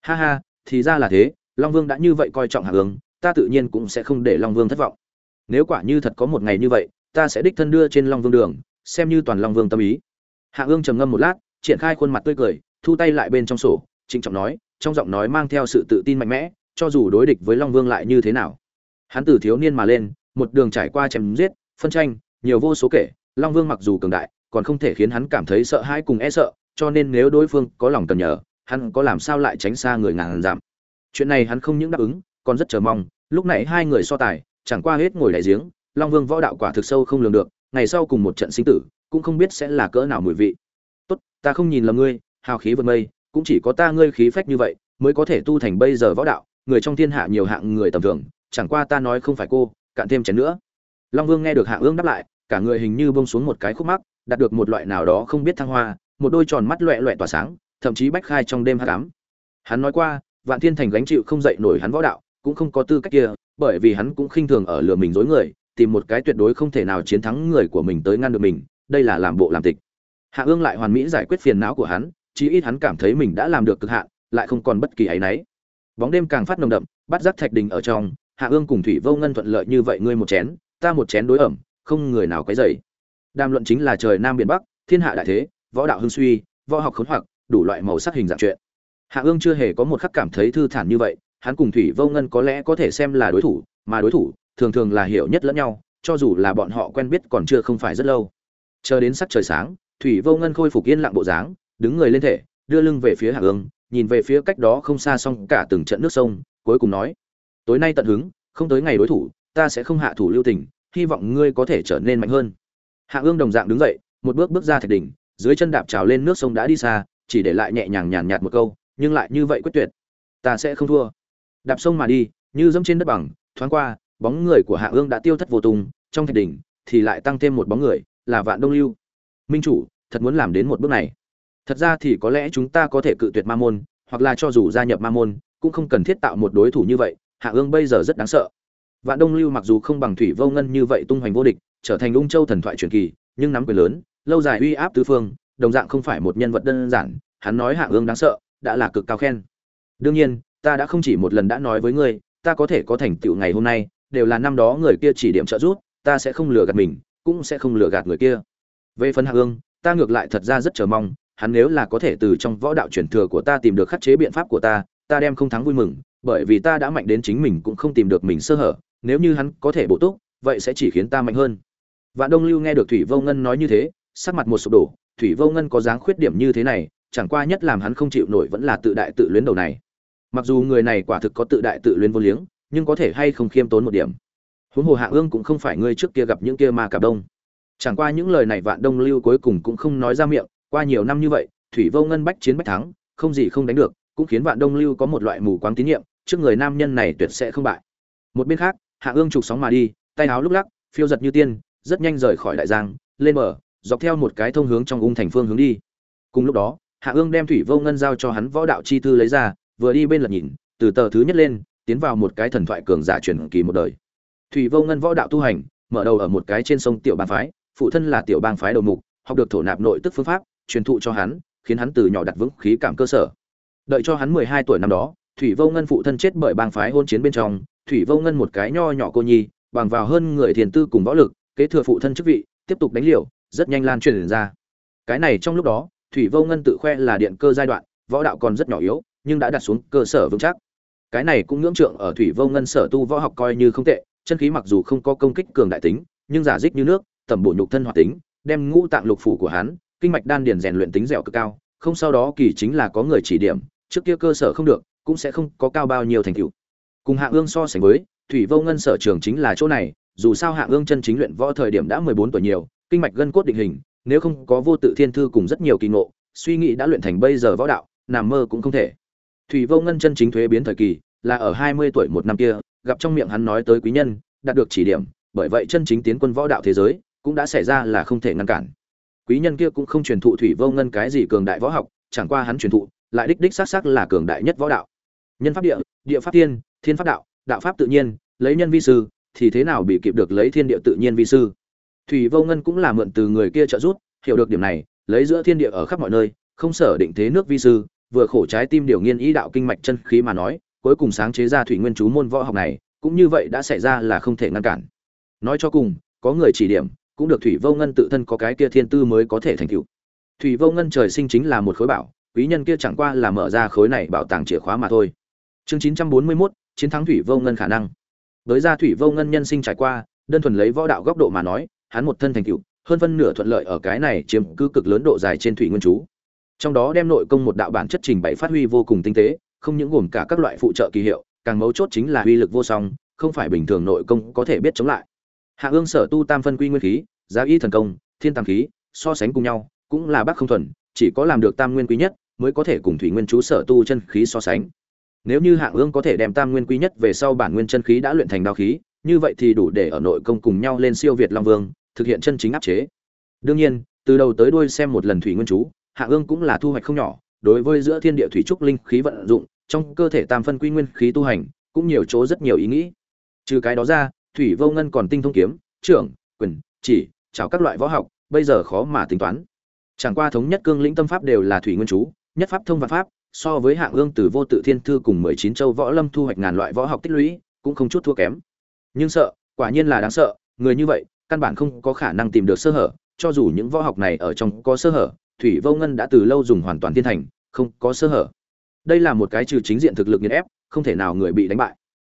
[SPEAKER 1] Ha ha, thì ra là thế, long vương đã như vậy coi trọng hạ ương ta tự nhiên cũng sẽ không để long vương thất vọng. Nếu quả như thật có một ngày như vậy, ta sẽ đích thân đưa trên long vương đường, xem như toàn long vương tâm ý. Hạ ương trầm ngâm một lát, triển khai khuôn mặt tươi cười thu tay lại bên trong sổ, trịnh trọng nói, trong giọng nói mang theo sự tự tin mạnh mẽ, cho dù đối địch với long vương lại như thế nào. Hắn từ thiếu niên mà lên, một đường trải qua chém giết, phân tranh, nhiều vô số kể, long vương mặc dù cường đại, còn không thể khiến hắn cảm thấy sợ hãi cùng e sợ, cho nên nếu đối phương có lòng cần nhờ, hắn có làm sao lại tránh xa người ngàn giảm. Chuyện này hắn không những đáp ứng, còn rất chờ mong, lúc này hai người so tài, chẳng qua hết ngồi đại giếng, long vương võ đạo quả thực sâu không lường được, ngày sau cùng một trận sinh tử, cũng không biết sẽ là cỡ nào mùi vị. Tốt, ta không nhìn lầm ngươi hào khí vượt mây, cũng chỉ có ta ngươi khí phách như vậy, mới có thể tu thành bây giờ võ đạo, người trong thiên hạ nhiều hạng người tầm thường, chẳng qua ta nói không phải cô, cạn thêm chén nữa. Long vương nghe được hạ ương đáp lại, cả người hình như buông xuống một cái khúc mắc, đạt được một loại nào đó không biết thăng hoa, một đôi tròn mắt loẹ loẹ tỏa sáng, thậm chí bách khai trong đêm hắc cám hắn nói qua, vạn thiên thành gánh chịu không dậy nổi hắn võ đạo, cũng không có tư cách kia, bởi vì hắn cũng khinh thường ở lừa mình dối người, tìm một cái tuyệt đối không thể nào chiến thắng người của mình tới ngăn được mình, đây là làm bộ làm tịch. Hạ ương lại hoàn mỹ giải quyết phiền não của hắn chí ít hắn cảm thấy mình đã làm được cực hạn, lại không còn bất kỳ ấy nấy. bóng đêm càng phát nồng đậm, bắt giác thạch đình ở trong, hạ ương cùng thủy vô ngân thuận lợi như vậy, ngươi một chén, ta một chén đối ẩm, không người nào quấy rầy. đàm luận chính là trời nam biển bắc, thiên hạ đại thế, võ đạo hưng suy, võ học khốn hoặc, đủ loại màu sắc hình dạng chuyện hạ ương chưa hề có một khắc cảm thấy thư thản như vậy, hắn cùng thủy vô ngân có lẽ có thể xem là đối thủ, mà đối thủ, thường thường là hiểu nhất lẫn nhau, cho dù là bọn họ quen biết còn chưa không phải rất lâu chờ đến sắc trời sáng, thủy vô ngân khôi phục yên lặng bộ dáng đứng người lên thể, đưa lưng về phía hạ ương nhìn về phía cách đó không xa xong cả từng trận nước sông, cuối cùng nói, tối nay tận hứng, không tới ngày đối thủ, ta sẽ không hạ thủ lưu tình, hy vọng ngươi có thể trở nên mạnh hơn. Hạ ương đồng dạng đứng dậy, một bước bước ra thạch đỉnh, dưới chân đạp trào lên nước sông đã đi xa, chỉ để lại nhẹ nhàng nhàn nhạt một câu, nhưng lại như vậy quyết tuyệt, ta sẽ không thua. Đạp sông mà đi, như dẫm trên đất bằng, thoáng qua, bóng người của hạ ương đã tiêu thất vô tung, trong thạch đỉnh thì lại tăng thêm một bóng người, là vạn đông lưu. Minh chủ, thật muốn làm đến một bước này thật ra thì có lẽ chúng ta có thể cự tuyệt ma môn, hoặc là cho dù gia nhập ma môn, cũng không cần thiết tạo một đối thủ như vậy, hạ ương bây giờ rất đáng sợ. Vạn đông lưu mặc dù không bằng thủy vô ngân như vậy tung hoành vô địch, trở thành ung châu thần thoại truyền kỳ, nhưng nắm quyền lớn, lâu dài uy áp tứ phương, đồng dạng không phải một nhân vật đơn giản, hắn nói hạ ương đáng sợ, đã là cực cao khen. Đương nhiên, ta đã không chỉ một lần đã nói với ngươi, ta có thể có thành tựu ngày hôm nay, đều là năm đó người kia chỉ điểm trợ giúp, ta sẽ không lừa gạt mình, cũng sẽ không lừa gạt người kia. Về phần hạ ương, ta ngược lại thật ra rất chờ mong hắn nếu là có thể từ trong võ đạo truyền thừa của ta tìm được khắc chế biện pháp của ta ta đem không thắng vui mừng, bởi vì ta đã mạnh đến chính mình cũng không tìm được mình sơ hở, nếu như hắn có thể bổ túc, vậy sẽ chỉ khiến ta mạnh hơn. Vạn đông lưu nghe được thủy vô ngân nói như thế, sắc mặt một sụp đổ, thủy vô ngân có dáng khuyết điểm như thế này, chẳng qua nhất làm hắn không chịu nổi vẫn là tự đại tự luyến đầu này. Mặc dù người này quả thực có tự đại tự luyến vô liếng, nhưng có thể hay không khiêm tốn một điểm. Huống hồ hạ ương cũng không phải người trước kia gặp những kia ma cạp đông. Chẳng qua những lời này vạn đông lưu cuối cùng cũng không nói ra miệng qua nhiều năm như vậy, thủy vô ngân bách chiến bách thắng, không gì không đánh được, cũng khiến vạn đông lưu có một loại mù quáng tín nhiệm, trước người nam nhân này tuyệt sẽ không bại. Một bên khác, hạ ương trục sóng mà đi, tay áo lúc lắc, phiêu giật như tiên, rất nhanh rời khỏi đại giang, lên bờ, dọc theo một cái thông hướng trong ung thành phương hướng đi. Cùng lúc đó, hạ ương đem thủy vô ngân giao cho hắn võ đạo chi thư lấy ra, vừa đi bên lật nhìn, từ tờ thứ nhất lên, tiến vào một cái thần thoại cường giả truyền kỳ một đời. Thủy vô ngân võ đạo tu hành, mở đầu ở một cái trên sông tiểu bang phái, phụ thân là tiểu bang phái đầu mục, học được thổ nạp nội tức phương pháp truyền thụ cho hắn, khiến hắn từ nhỏ đặt vững khí cảm cơ sở. Đợi cho hắn mười hai tuổi năm đó, thủy vô ngân phụ thân chết bởi bang phái hôn chiến bên trong, thủy vô ngân một cái nho nhỏ cô nhi, bằng vào hơn người thiền tư cùng võ lực, kế thừa phụ thân chức vị, tiếp tục đánh liều, rất nhanh lan truyền ra. Cái này trong lúc đó, thủy vô ngân tự khoe là điện cơ giai đoạn, võ đạo còn rất nhỏ yếu, nhưng đã đặt xuống cơ sở vững chắc. Cái này cũng ngưỡng trượng ở thủy vô ngân sở tu võ học coi như không tệ, chân khí mặc dù không có công kích cường đại tính, nhưng giả dích như nước tầm bổ nhục thân hoạt tính, đem ngũ tạng lục phủ của hắn kinh mạch đan điền rèn luyện tính dẻo cực cao, không sau đó kỳ chính là có người chỉ điểm, trước kia cơ sở không được, cũng sẽ không có cao bao nhiêu thành tựu. Cùng hạ ương so sánh với, thủy vô ngân sở trường chính là chỗ này, dù sao hạ ương chân chính luyện võ thời điểm đã mười bốn tuổi nhiều, kinh mạch gân cốt định hình, nếu không có vô tự thiên thư cùng rất nhiều kỳ ngộ, suy nghĩ đã luyện thành bây giờ võ đạo, nằm mơ cũng không thể. Thủy vô ngân chân chính thuế biến thời kỳ, là ở hai mươi tuổi một năm kia, gặp trong miệng hắn nói tới quý nhân, đạt được chỉ điểm, bởi vậy chân chính tiến quân võ đạo thế giới, cũng đã xảy ra là không thể ngăn cản quý nhân kia cũng không truyền thụ thủy vô ngân cái gì cường đại võ học, chẳng qua hắn truyền thụ, lại đích đích xác xác là cường đại nhất võ đạo. Nhân pháp địa địa pháp tiên, thiên pháp đạo đạo pháp tự nhiên, lấy nhân vi sư, thì thế nào bị kịp được lấy thiên địa tự nhiên vi sư? Thủy vô ngân cũng là mượn từ người kia trợ giúp, hiểu được điểm này, lấy giữa thiên địa ở khắp mọi nơi, không sở định thế nước vi sư, vừa khổ trái tim điều nghiên ý đạo kinh mạch chân khí mà nói, cuối cùng sáng chế ra thủy nguyên chú môn võ học này, cũng như vậy đã xảy ra là không thể ngăn cản. Nói cho cùng, có người chỉ điểm cũng được thủy vô ngân tự thân có cái kia thiên tư mới có thể thành tựu. Thủy vô ngân trời sinh chính là một khối bảo quý nhân kia chẳng qua là mở ra khối này bảo tàng chìa khóa mà thôi. Chương chín trăm bốn mươi 941, chiến thắng thủy vô ngân khả năng. Với gia thủy vô ngân nhân sinh trải qua đơn thuần lấy võ đạo góc độ mà nói hắn một thân thành tựu hơn phân nửa thuận lợi ở cái này chiếm cứ cực lớn độ dài trên thủy nguyên chú. Trong đó đem nội công một đạo bản chất trình bày phát huy vô cùng tinh tế không những gồm cả các loại phụ trợ kỳ hiệu càng mấu chốt chính là uy lực vô song không phải bình thường nội công có thể biết chống lại hạ ương sở tu tam phân quy nguyên khí, giá y thần công, thiên tam khí, so sánh cùng nhau, cũng là bác không thuần, chỉ có làm được tam nguyên quý nhất, mới có thể cùng thủy nguyên chú sở tu chân khí so sánh. Nếu như hạ ương có thể đem tam nguyên quý nhất về sau bản nguyên chân khí đã luyện thành đao khí, như vậy thì đủ để ở nội công cùng nhau lên siêu việt long vương, thực hiện chân chính áp chế. Đương nhiên, từ đầu tới đuôi xem một lần thủy nguyên chú, hạ ương cũng là thu hoạch không nhỏ, đối với giữa thiên địa thủy trúc linh khí vận dụng, trong cơ thể tam phân quy nguyên khí tu hành, cũng nhiều chỗ rất nhiều ý nghĩ. Trừ cái đó ra thủy vô ngân còn tinh thông kiếm, trưởng, quyền, chỉ chào các loại võ học, bây giờ khó mà tính toán. Chẳng qua thống nhất cương lĩnh tâm pháp đều là thủy nguyên chú, nhất pháp thông văn pháp, so với hạng ương từ vô tự thiên thư cùng mười chín châu võ lâm thu hoạch ngàn loại võ học tích lũy, cũng không chút thua kém. Nhưng sợ, quả nhiên là đáng sợ, người như vậy, căn bản không có khả năng tìm được sơ hở, cho dù những võ học này ở trong có sơ hở, thủy vô ngân đã từ lâu dùng hoàn toàn thiên thành, không có sơ hở. Đây là một cái trừ chính diện thực lực nghiền ép, không thể nào người bị đánh bại.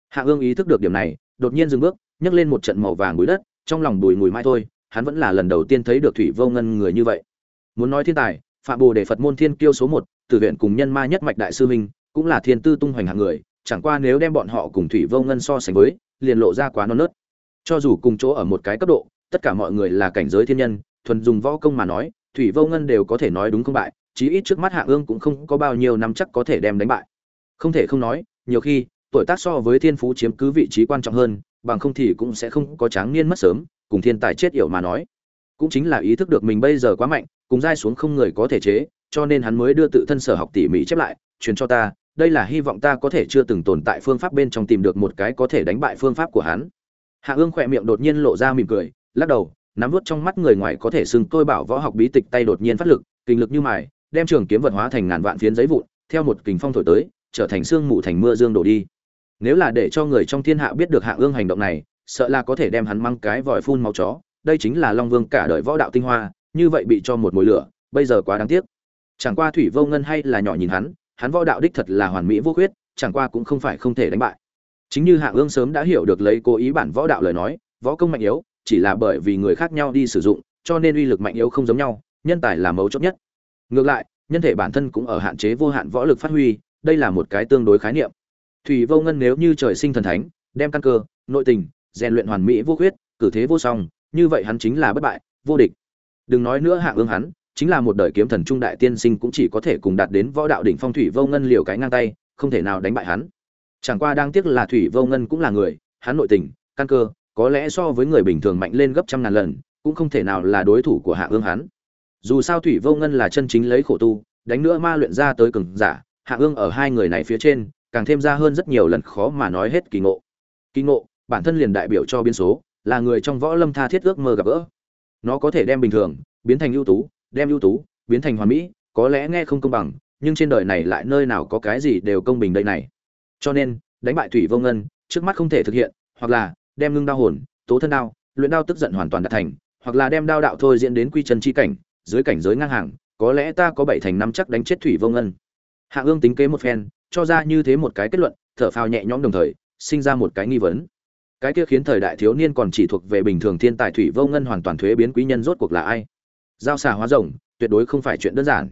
[SPEAKER 1] Hạ ương ý thức được điểm này, đột nhiên dừng bước nhấc lên một trận màu vàng bụi đất, trong lòng bùi mùi mai thôi, hắn vẫn là lần đầu tiên thấy được thủy vô ngân người như vậy. Muốn nói thiên tài phạm bồ đề phật môn thiên kiêu số một, từ viện cùng nhân ma nhất mạch đại sư minh cũng là thiên tư tung hoành hạng người, chẳng qua nếu đem bọn họ cùng thủy vô ngân so sánh với, liền lộ ra quá non nớt. Cho dù cùng chỗ ở một cái cấp độ, tất cả mọi người là cảnh giới thiên nhân, thuần dùng võ công mà nói, thủy vô ngân đều có thể nói đúng không bại, chí ít trước mắt hạ ương cũng không có bao nhiêu năm chắc có thể đem đánh bại. Không thể không nói, nhiều khi, tuổi tác so với thiên phú chiếm cứ vị trí quan trọng hơn bằng không thì cũng sẽ không có tráng niên mất sớm, cùng thiên tài chết yểu mà nói. Cũng chính là ý thức được mình bây giờ quá mạnh, cùng dai xuống không người có thể chế, cho nên hắn mới đưa tự thân sở học tỉ mỉ chép lại, truyền cho ta, đây là hy vọng ta có thể chưa từng tồn tại phương pháp bên trong tìm được một cái có thể đánh bại phương pháp của hắn. Hạ ương khỏe miệng đột nhiên lộ ra mỉm cười, lắc đầu, nắm vút trong mắt người ngoài có thể xưng tôi bảo võ học bí tịch tay đột nhiên phát lực, kinh lực như mài, đem trường kiếm vật hóa thành ngàn vạn phiến giấy vụn, theo một kình phong thổi tới, trở thành sương mù thành mưa dương đổ đi nếu là để cho người trong thiên hạ biết được hạ ương hành động này, sợ là có thể đem hắn mang cái vòi phun máu chó. Đây chính là long vương cả đời võ đạo tinh hoa, như vậy bị cho một mồi lửa, bây giờ quá đáng tiếc. Chẳng qua thủy vô ngân hay là nhỏ nhìn hắn hắn võ đạo đích thật là hoàn mỹ vô khuyết, chẳng qua cũng không phải không thể đánh bại. Chính như hạ ương sớm đã hiểu được lấy cố ý bản võ đạo lời nói, võ công mạnh yếu, chỉ là bởi vì người khác nhau đi sử dụng, cho nên uy lực mạnh yếu không giống nhau, nhân tài là mấu chốt nhất. Ngược lại, nhân thể bản thân cũng ở hạn chế vô hạn võ lực phát huy, đây là một cái tương đối khái niệm thủy vô ngân nếu như trời sinh thần thánh, đem căn cơ, nội tình, rèn luyện hoàn mỹ vô khuyết, cử thế vô song, như vậy hắn chính là bất bại, vô địch. Đừng nói nữa hạ ương hắn, chính là một đời kiếm thần trung đại tiên sinh cũng chỉ có thể cùng đạt đến võ đạo đỉnh phong thủy vô ngân liều cái ngang tay, không thể nào đánh bại hắn. Chẳng qua đang tiếc là thủy vô ngân cũng là người, hắn nội tình, căn cơ, có lẽ so với người bình thường mạnh lên gấp trăm ngàn lần, cũng không thể nào là đối thủ của hạ ương hắn. Dù sao thủy vô ngân là chân chính lấy khổ tu, đánh nữa ma luyện ra tới cường giả, hạ ương ở hai người này phía trên càng thêm ra hơn rất nhiều lần khó mà nói hết kỳ ngộ. Kỳ ngộ, bản thân liền đại biểu cho biến số, là người trong võ lâm tha thiết ước mơ gặp gỡ. Nó có thể đem bình thường, biến thành ưu tú, đem ưu tú, biến thành hoàn mỹ, có lẽ nghe không công bằng, nhưng trên đời này lại nơi nào có cái gì đều công bình đây này. Cho nên, đánh bại thủy vô ngân, trước mắt không thể thực hiện, hoặc là đem ngưng đao hồn, tố thân đao, luyện đao tức giận hoàn toàn đạt thành, hoặc là đem đao đạo thôi diễn đến quy chân chi cảnh, dưới cảnh giới ngang hàng, có lẽ ta có bảy thành năm chắc đánh chết thủy vô ngân. Hạ ương tính kế một phen cho ra như thế một cái kết luận, thở phào nhẹ nhõm đồng thời, sinh ra một cái nghi vấn. Cái kia khiến thời đại thiếu niên còn chỉ thuộc về bình thường thiên tài thủy vô ngân hoàn toàn thuế biến quý nhân rốt cuộc là ai? Giao xà hóa rồng, tuyệt đối không phải chuyện đơn giản.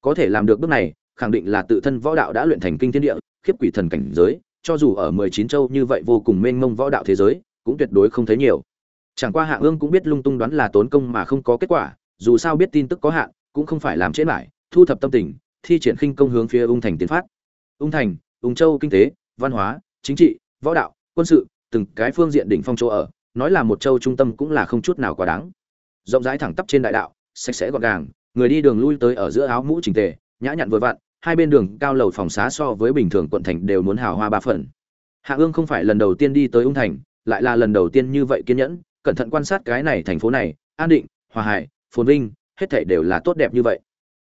[SPEAKER 1] Có thể làm được bước này, khẳng định là tự thân võ đạo đã luyện thành kinh thiên địa, khiếp quỷ thần cảnh giới, cho dù ở mười chín châu như vậy vô cùng mênh mông võ đạo thế giới, cũng tuyệt đối không thấy nhiều. Chẳng qua hạ ương cũng biết lung tung đoán là tốn công mà không có kết quả, dù sao biết tin tức có hạn, cũng không phải làm chết lại thu thập tâm tình, thi triển khinh công hướng phía ung thành tiến phát ung thành, ung châu kinh tế, văn hóa, chính trị, võ đạo, quân sự, từng cái phương diện đỉnh phong chỗ ở, nói là một châu trung tâm cũng là không chút nào quá đáng. Rộng rãi thẳng tắp trên đại đạo, sạch sẽ gọn gàng, người đi đường lui tới ở giữa áo mũ chỉnh tề, nhã nhặn vừa vặn, hai bên đường cao lầu phòng xá so với bình thường quận thành đều muốn hào hoa ba phần. Hạ ương không phải lần đầu tiên đi tới ung thành, lại là lần đầu tiên như vậy kiên nhẫn, cẩn thận quan sát cái này thành phố này, an định, hòa hải phồn vinh, hết thảy đều là tốt đẹp như vậy.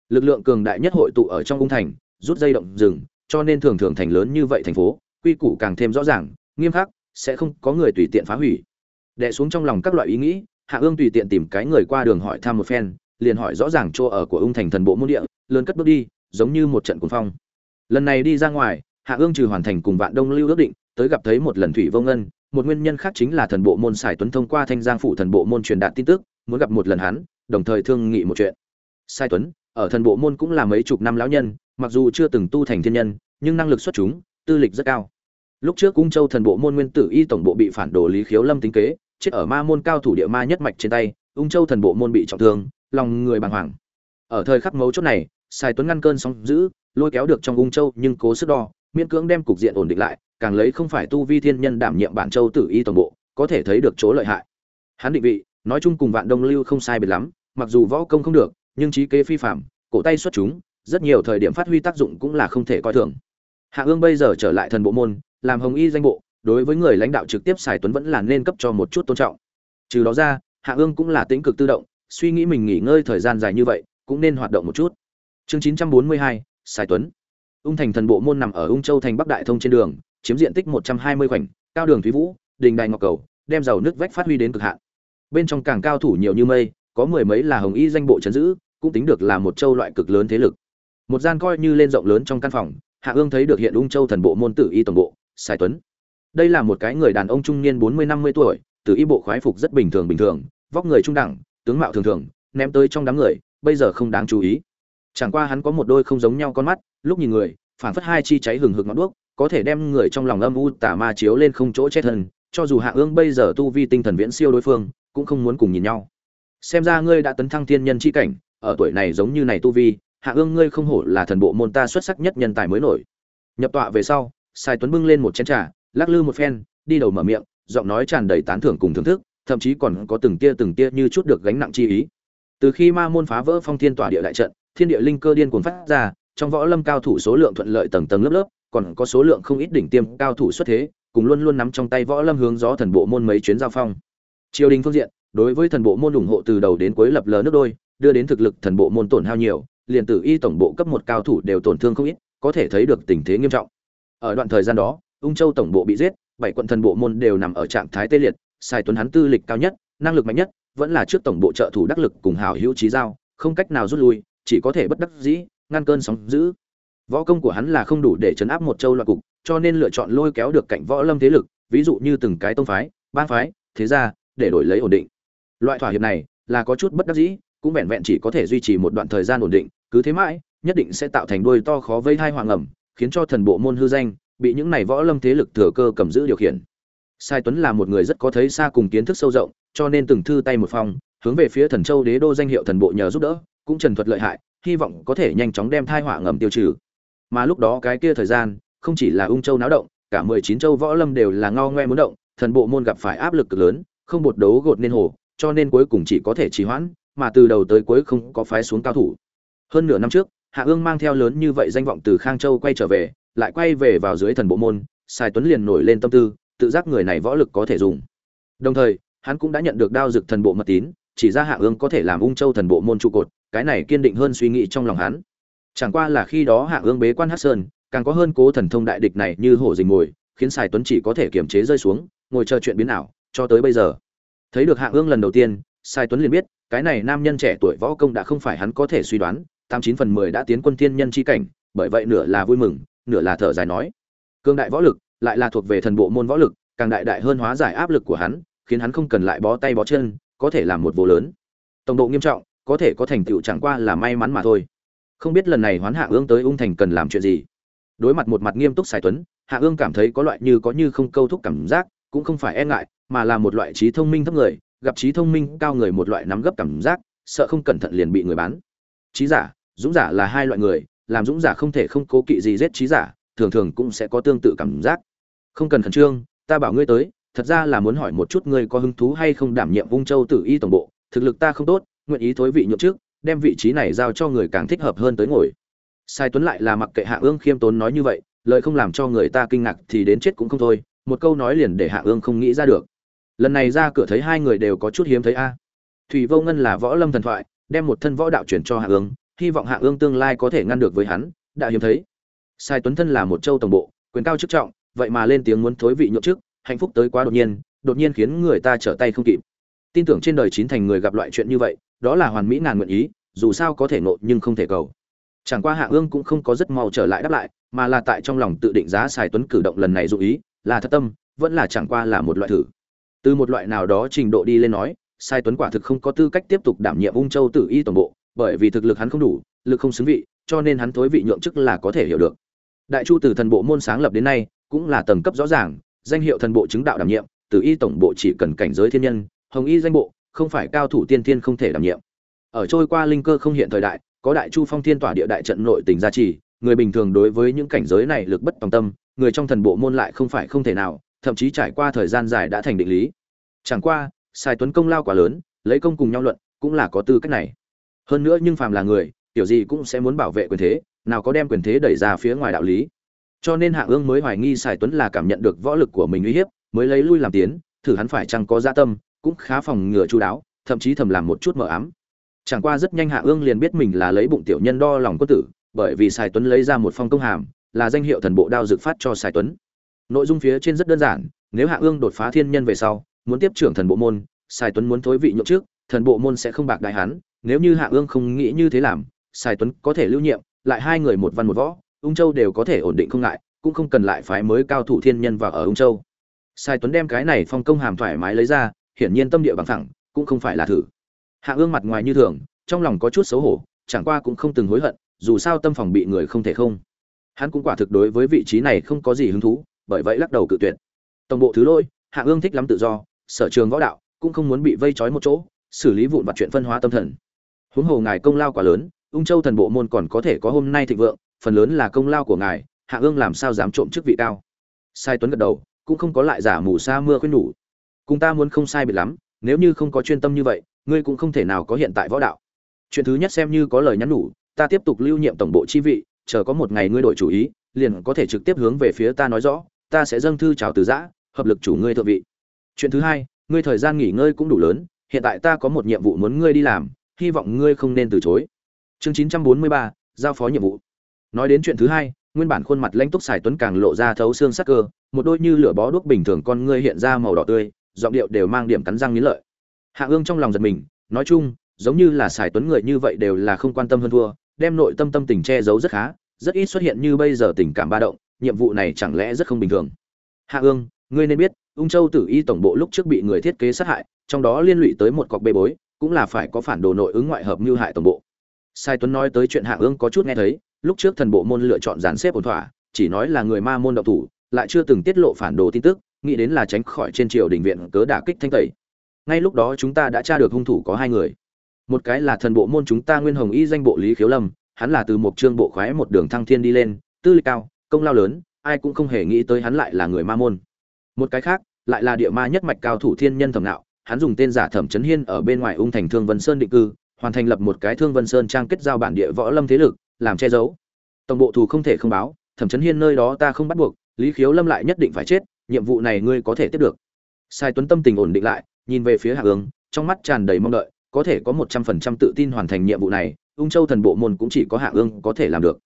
[SPEAKER 1] Lực lượng cường đại nhất hội tụ ở trong ung thành, rút dây động rừng cho nên thường thường thành lớn như vậy thành phố, quy củ càng thêm rõ ràng, nghiêm khắc, sẽ không có người tùy tiện phá hủy. Đệ xuống trong lòng các loại ý nghĩ, hạ ương tùy tiện tìm cái người qua đường hỏi thăm một phen, liền hỏi rõ ràng chỗ ở của ung thành thần bộ môn địa, lớn cất bước đi, giống như một trận cuồng phong. Lần này đi ra ngoài, hạ ương trừ hoàn thành cùng vạn đông lưu ước định, tới gặp thấy một lần thủy vô ngân, một nguyên nhân khác chính là thần bộ môn sài tuấn thông qua thanh giang phủ thần bộ môn truyền đạt tin tức, muốn gặp một lần hắn, đồng thời thương nghị một chuyện. Sai tuấn, ở thần bộ môn cũng là mấy chục năm lão nhân mặc dù chưa từng tu thành thiên nhân, nhưng năng lực xuất chúng, tư lịch rất cao. Lúc trước cung châu thần bộ môn nguyên tử y tổng bộ bị phản đồ lý khiếu lâm tính kế, chết ở ma môn cao thủ địa ma nhất mạch trên tay ung châu thần bộ môn bị trọng thương, lòng người bàng hoàng. Ở thời khắc mấu chốt này, sai tuấn ngăn cơn sóng dữ, lôi kéo được trong ung châu nhưng cố sức đo, miễn cưỡng đem cục diện ổn định lại, càng lấy không phải tu vi thiên nhân đảm nhiệm bản châu tử y tổng bộ, có thể thấy được chỗ lợi hại. Hắn định vị, nói chung cùng vạn đông lưu không sai biệt lắm, mặc dù võ công không được, nhưng trí kế phi phạm cổ tay xuất chúng rất nhiều thời điểm phát huy tác dụng cũng là không thể coi thường. Hạ ương bây giờ trở lại thần bộ môn, làm hồng y danh bộ, đối với người lãnh đạo trực tiếp sài tuấn vẫn là nên cấp cho một chút tôn trọng. Trừ đó ra, hạ ương cũng là tính cực tự động, suy nghĩ mình nghỉ ngơi thời gian dài như vậy, cũng nên hoạt động một chút. Chương chín trăm bốn mươi hai tuấn. Ung thành thần bộ môn nằm ở ung châu thành bắc đại thông trên đường, chiếm diện tích một trăm hai mươi khoảnh, cao đường thúy vũ, đình đài ngọc cầu, đem dầu nước vách phát huy đến cực hạn. Bên trong càng cao thủ nhiều như mây, có mười mấy là hồng y danh bộ chấn giữ, cũng tính được là một châu loại cực lớn thế lực một gian coi như lên rộng lớn trong căn phòng, hạ ương thấy được hiện ung châu thần bộ môn tử y tổng bộ sai tuấn. Đây là một cái người đàn ông trung niên bốn mươi năm mươi tuổi, tử y bộ khoái phục rất bình thường bình thường, vóc người trung đẳng, tướng mạo thường thường, ném tới trong đám người, bây giờ không đáng chú ý. Chẳng qua hắn có một đôi không giống nhau con mắt, lúc nhìn người phản phất hai chi cháy hừng hực ngọn đuốc, có thể đem người trong lòng âm u tả ma chiếu lên không chỗ chết thân, cho dù hạ ương bây giờ tu vi tinh thần viễn siêu đối phương, cũng không muốn cùng nhìn nhau. Xem ra ngươi đã tấn thăng thiên nhân chi cảnh, ở tuổi này giống như này tu vi hạ ương ngươi không hổ là thần bộ môn ta xuất sắc nhất nhân tài mới nổi. Nhập tọa về sau, sai tuấn bưng lên một chén trà, lắc lư một phen, đi đầu mở miệng, giọng nói tràn đầy tán thưởng cùng thưởng thức, thậm chí còn có từng tia từng tia như chút được gánh nặng chi ý. Từ khi ma môn phá vỡ phong thiên tỏa địa đại trận, thiên địa linh cơ điên cuồng phát ra, trong võ lâm cao thủ số lượng thuận lợi tầng tầng lớp lớp, còn có số lượng không ít đỉnh tiêm cao thủ xuất thế, cùng luôn luôn nắm trong tay võ lâm hướng gió thần bộ môn mấy chuyến giao phong. Triều đình phương diện, đối với thần bộ môn ủng hộ từ đầu đến cuối lập lờ nước đôi, đưa đến thực lực thần bộ môn tổn hao nhiều liền tử y tổng bộ cấp một cao thủ đều tổn thương không ít có thể thấy được tình thế nghiêm trọng. Ở đoạn thời gian đó ung châu tổng bộ bị giết bảy quận thần bộ môn đều nằm ở trạng thái tê liệt sai tuấn hắn tư lịch cao nhất năng lực mạnh nhất vẫn là trước tổng bộ trợ thủ đắc lực cùng hảo hữu trí giao không cách nào rút lui chỉ có thể bất đắc dĩ ngăn cơn sóng dữ. Võ công của hắn là không đủ để chấn áp một châu loạn cục cho nên lựa chọn lôi kéo được cạnh võ lâm thế lực ví dụ như từng cái tông phái bang phái thế gia, để đổi lấy ổn định. Loại thỏa hiệp này là có chút bất đắc dĩ cũng vẹn vẹn chỉ có thể duy trì một đoạn thời gian ổn định cứ thế mãi, nhất định sẽ tạo thành đuôi to khó vây thai hoàng ẩm, khiến cho thần bộ môn hư danh, bị những này võ lâm thế lực thừa cơ cầm giữ điều khiển. Sai tuấn là một người rất có thấy xa cùng kiến thức sâu rộng, cho nên từng thư tay một phong, hướng về phía thần châu đế đô danh hiệu thần bộ nhờ giúp đỡ, cũng trần thuật lợi hại, hy vọng có thể nhanh chóng đem thai họa ngầm tiêu trừ. Mà lúc đó cái kia thời gian, không chỉ là ung châu náo động, cả mười chín châu võ lâm đều là ngao ngoe muốn động, thần bộ môn gặp phải áp lực cực lớn, không bột đấu gột nên hồ, cho nên cuối cùng chỉ có thể trì hoãn, mà từ đầu tới cuối không có phái xuống cao thủ hơn nửa năm trước, hạ ương mang theo lớn như vậy danh vọng từ khang châu quay trở về, lại quay về vào dưới thần bộ môn, sài tuấn liền nổi lên tâm tư, tự giác người này võ lực có thể dùng. Đồng thời, hắn cũng đã nhận được đao dực thần bộ mật tín, chỉ ra hạ ương có thể làm ung châu thần bộ môn trụ cột, cái này kiên định hơn suy nghĩ trong lòng hắn. Chẳng qua là khi đó hạ ương bế quan hát sơn, càng có hơn cố thần thông đại địch này như hổ dình mồi, khiến sài tuấn chỉ có thể kiềm chế rơi xuống, ngồi chờ chuyện biến ảo, cho tới bây giờ. Thấy được hạ ương lần đầu tiên, sài tuấn liền biết, cái này nam nhân trẻ tuổi võ công đã không phải hắn có thể suy đoán tám chín phần mười đã tiến quân thiên nhân chi cảnh, bởi vậy nửa là vui mừng, nửa là thở dài nói. Cương đại võ lực, lại là thuộc về thần bộ môn võ lực, càng đại đại hơn hóa giải áp lực của hắn, khiến hắn không cần lại bó tay bó chân, có thể làm một vô lớn. Tổng độ nghiêm trọng, có thể có thành tựu chẳng qua là may mắn mà thôi. Không biết lần này hoán hạ ương tới ung thành cần làm chuyện gì. Đối mặt một mặt nghiêm túc sài tuấn, hạ ương cảm thấy có loại như có như không câu thúc cảm giác, cũng không phải e ngại, mà là một loại trí thông minh thấp người, gặp trí thông minh cao người một loại nắm gấp cảm giác, sợ không cẩn thận liền bị người bán. Trí giả dũng giả là hai loại người, làm dũng giả không thể không cố kỵ gì giết trí giả, thường thường cũng sẽ có tương tự cảm giác. Không cần khẩn trương, ta bảo ngươi tới, thật ra là muốn hỏi một chút ngươi có hứng thú hay không đảm nhiệm vung châu tử y tổng bộ, thực lực ta không tốt, nguyện ý thối vị nhượng trước, đem vị trí này giao cho người càng thích hợp hơn tới ngồi. Sai tuấn lại là mặc kệ hạ ương khiêm tốn nói như vậy, lời không làm cho người ta kinh ngạc thì đến chết cũng không thôi, một câu nói liền để hạ ương không nghĩ ra được. Lần này ra cửa thấy hai người đều có chút hiếm thấy a. Thủy vô ngân là võ lâm thần thoại, đem một thân võ đạo truyền cho hạ ương hy vọng hạ ương tương lai có thể ngăn được với hắn, đã hiếm thấy. Sai tuấn thân là một châu tổng bộ, quyền cao chức trọng, vậy mà lên tiếng muốn thối vị nhượng chức, hạnh phúc tới quá đột nhiên đột nhiên khiến người ta trở tay không kịp. Tin tưởng trên đời chín thành người gặp loại chuyện như vậy, đó là hoàn mỹ ngàn nguyện ý, dù sao có thể nộ nhưng không thể cầu. Chẳng qua hạ ương cũng không có rất mau trở lại đáp lại, mà là tại trong lòng tự định giá sài tuấn cử động lần này dụ ý, là thật tâm, vẫn là chẳng qua là một loại thử. Từ một loại nào đó trình độ đi lên nói, sai tuấn quả thực không có tư cách tiếp tục đảm nhiệm ung châu tử y tổng bộ bởi vì thực lực hắn không đủ, lực không xứng vị, cho nên hắn thối vị nhượng chức là có thể hiểu được. Đại chu từ thần bộ môn sáng lập đến nay, cũng là tầng cấp rõ ràng, danh hiệu thần bộ chứng đạo đảm nhiệm tử y tổng bộ chỉ cần cảnh giới thiên nhân, hồng y danh bộ, không phải cao thủ tiên thiên không thể đảm nhiệm. Ở trôi qua linh cơ không hiện thời đại, có đại chu phong thiên tỏa địa đại trận nội tình gia trì, người bình thường đối với những cảnh giới này lực bất tòng tâm, người trong thần bộ môn lại không phải không thể nào, thậm chí trải qua thời gian dài đã thành định lý. Chẳng qua, sai tuấn công lao quá lớn, lấy công cùng nhau luận, cũng là có tư cách này hơn nữa nhưng phàm là người, tiểu gì cũng sẽ muốn bảo vệ quyền thế, nào có đem quyền thế đẩy ra phía ngoài đạo lý. Cho nên hạ ương mới hoài nghi sài tuấn là cảm nhận được võ lực của mình uy hiếp, mới lấy lui làm tiến, thử hắn phải chăng có gia dạ tâm, cũng khá phòng ngừa chu đáo, thậm chí thầm làm một chút mờ ám. Chẳng qua rất nhanh hạ ương liền biết mình là lấy bụng tiểu nhân đo lòng quân tử, bởi vì sài tuấn lấy ra một phong công hàm, là danh hiệu thần bộ đao dự phát cho sài tuấn. Nội dung phía trên rất đơn giản, nếu hạ ương đột phá thiên nhân về sau, muốn tiếp trưởng thần bộ môn, sài tuấn muốn thối vị nhượng trước, thần bộ môn sẽ không bạc đại hắn nếu như hạ ương không nghĩ như thế làm sài tuấn có thể lưu nhiệm lại hai người một văn một võ ung châu đều có thể ổn định không ngại cũng không cần lại phái mới cao thủ thiên nhân vào ở ung châu. Sài tuấn đem cái này phong công hàm thoải mái lấy ra hiển nhiên tâm địa bằng thẳng cũng không phải là thử. Hạ ương mặt ngoài như thường trong lòng có chút xấu hổ chẳng qua cũng không từng hối hận dù sao tâm phòng bị người không thể không. Hắn cũng quả thực đối với vị trí này không có gì hứng thú bởi vậy lắc đầu cự tuyệt. Tổng bộ thứ lỗi, hạ ương thích lắm tự do sở trường võ đạo cũng không muốn bị vây trói một chỗ xử lý vụn vặt chuyện phân hóa tâm thần huống hồ ngài công lao quá lớn, ung châu thần bộ môn còn có thể có hôm nay thịnh vượng, phần lớn là công lao của ngài, hạ ương làm sao dám trộm chức vị cao? Sai tuấn gật đầu, cũng không có lại giả mù sa mưa khuyên nhủ. Cùng ta muốn không sai biệt lắm, nếu như không có chuyên tâm như vậy, ngươi cũng không thể nào có hiện tại võ đạo. Chuyện thứ nhất xem như có lời nhắn nhủ, ta tiếp tục lưu nhiệm tổng bộ chi vị, chờ có một ngày ngươi đổi chủ ý, liền có thể trực tiếp hướng về phía ta nói rõ, ta sẽ dâng thư chào từ giã, hợp lực chủ ngươi thượng vị. Chuyện thứ hai, ngươi thời gian nghỉ ngơi cũng đủ lớn, hiện tại ta có một nhiệm vụ muốn ngươi đi làm hy vọng ngươi không nên từ chối. Chương chín trăm bốn mươi ba, giao phó nhiệm vụ. Nói đến chuyện thứ hai, nguyên bản khuôn mặt lãnh túc xài tuấn càng lộ ra thấu xương sắc cơ, một đôi như lửa bó đuốc bình thường con ngươi hiện ra màu đỏ tươi, giọng điệu đều mang điểm cắn răng nghiến lợi. Hạ ương trong lòng giật mình, nói chung, giống như là xài tuấn người như vậy đều là không quan tâm hơn thua, đem nội tâm tâm tình che giấu rất khá, rất ít xuất hiện như bây giờ tình cảm ba động, nhiệm vụ này chẳng lẽ rất không bình thường. Hạ ương, ngươi nên biết, ung châu tử y tổng bộ lúc trước bị người thiết kế sát hại, trong đó liên lụy tới một cọc bê bối cũng là phải có phản đồ nội ứng ngoại hợp như hại tổng bộ. Sai tuấn nói tới chuyện hạ ương có chút nghe thấy, lúc trước thần bộ môn lựa chọn dàn xếp ổn thỏa, chỉ nói là người ma môn độc thủ, lại chưa từng tiết lộ phản đồ tin tức, nghĩ đến là tránh khỏi trên triều đình viện cớ đả kích thanh tẩy. Ngay lúc đó chúng ta đã tra được hung thủ có hai người. Một cái là thần bộ môn chúng ta nguyên hồng y danh bộ lý khiếu lâm, hắn là từ một trương bộ khoái một đường thăng thiên đi lên, tư lịch cao, công lao lớn, ai cũng không hề nghĩ tới hắn lại là người ma môn. Một cái khác, lại là địa ma nhất mạch cao thủ thiên nhân thẩm nạo hắn dùng tên giả thẩm trấn hiên ở bên ngoài ung thành thương vân sơn định cư, hoàn thành lập một cái thương vân sơn trang kết giao bản địa võ lâm thế lực, làm che giấu. Tổng bộ thù không thể không báo, thẩm trấn hiên nơi đó ta không bắt buộc, lý khiếu lâm lại nhất định phải chết, nhiệm vụ này ngươi có thể tiếp được. Sai tuấn tâm tình ổn định lại, nhìn về phía hạ ương trong mắt tràn đầy mong đợi, có thể có một trăm phần trăm tự tin hoàn thành nhiệm vụ này, ung châu thần bộ môn cũng chỉ có hạ ương có thể làm được.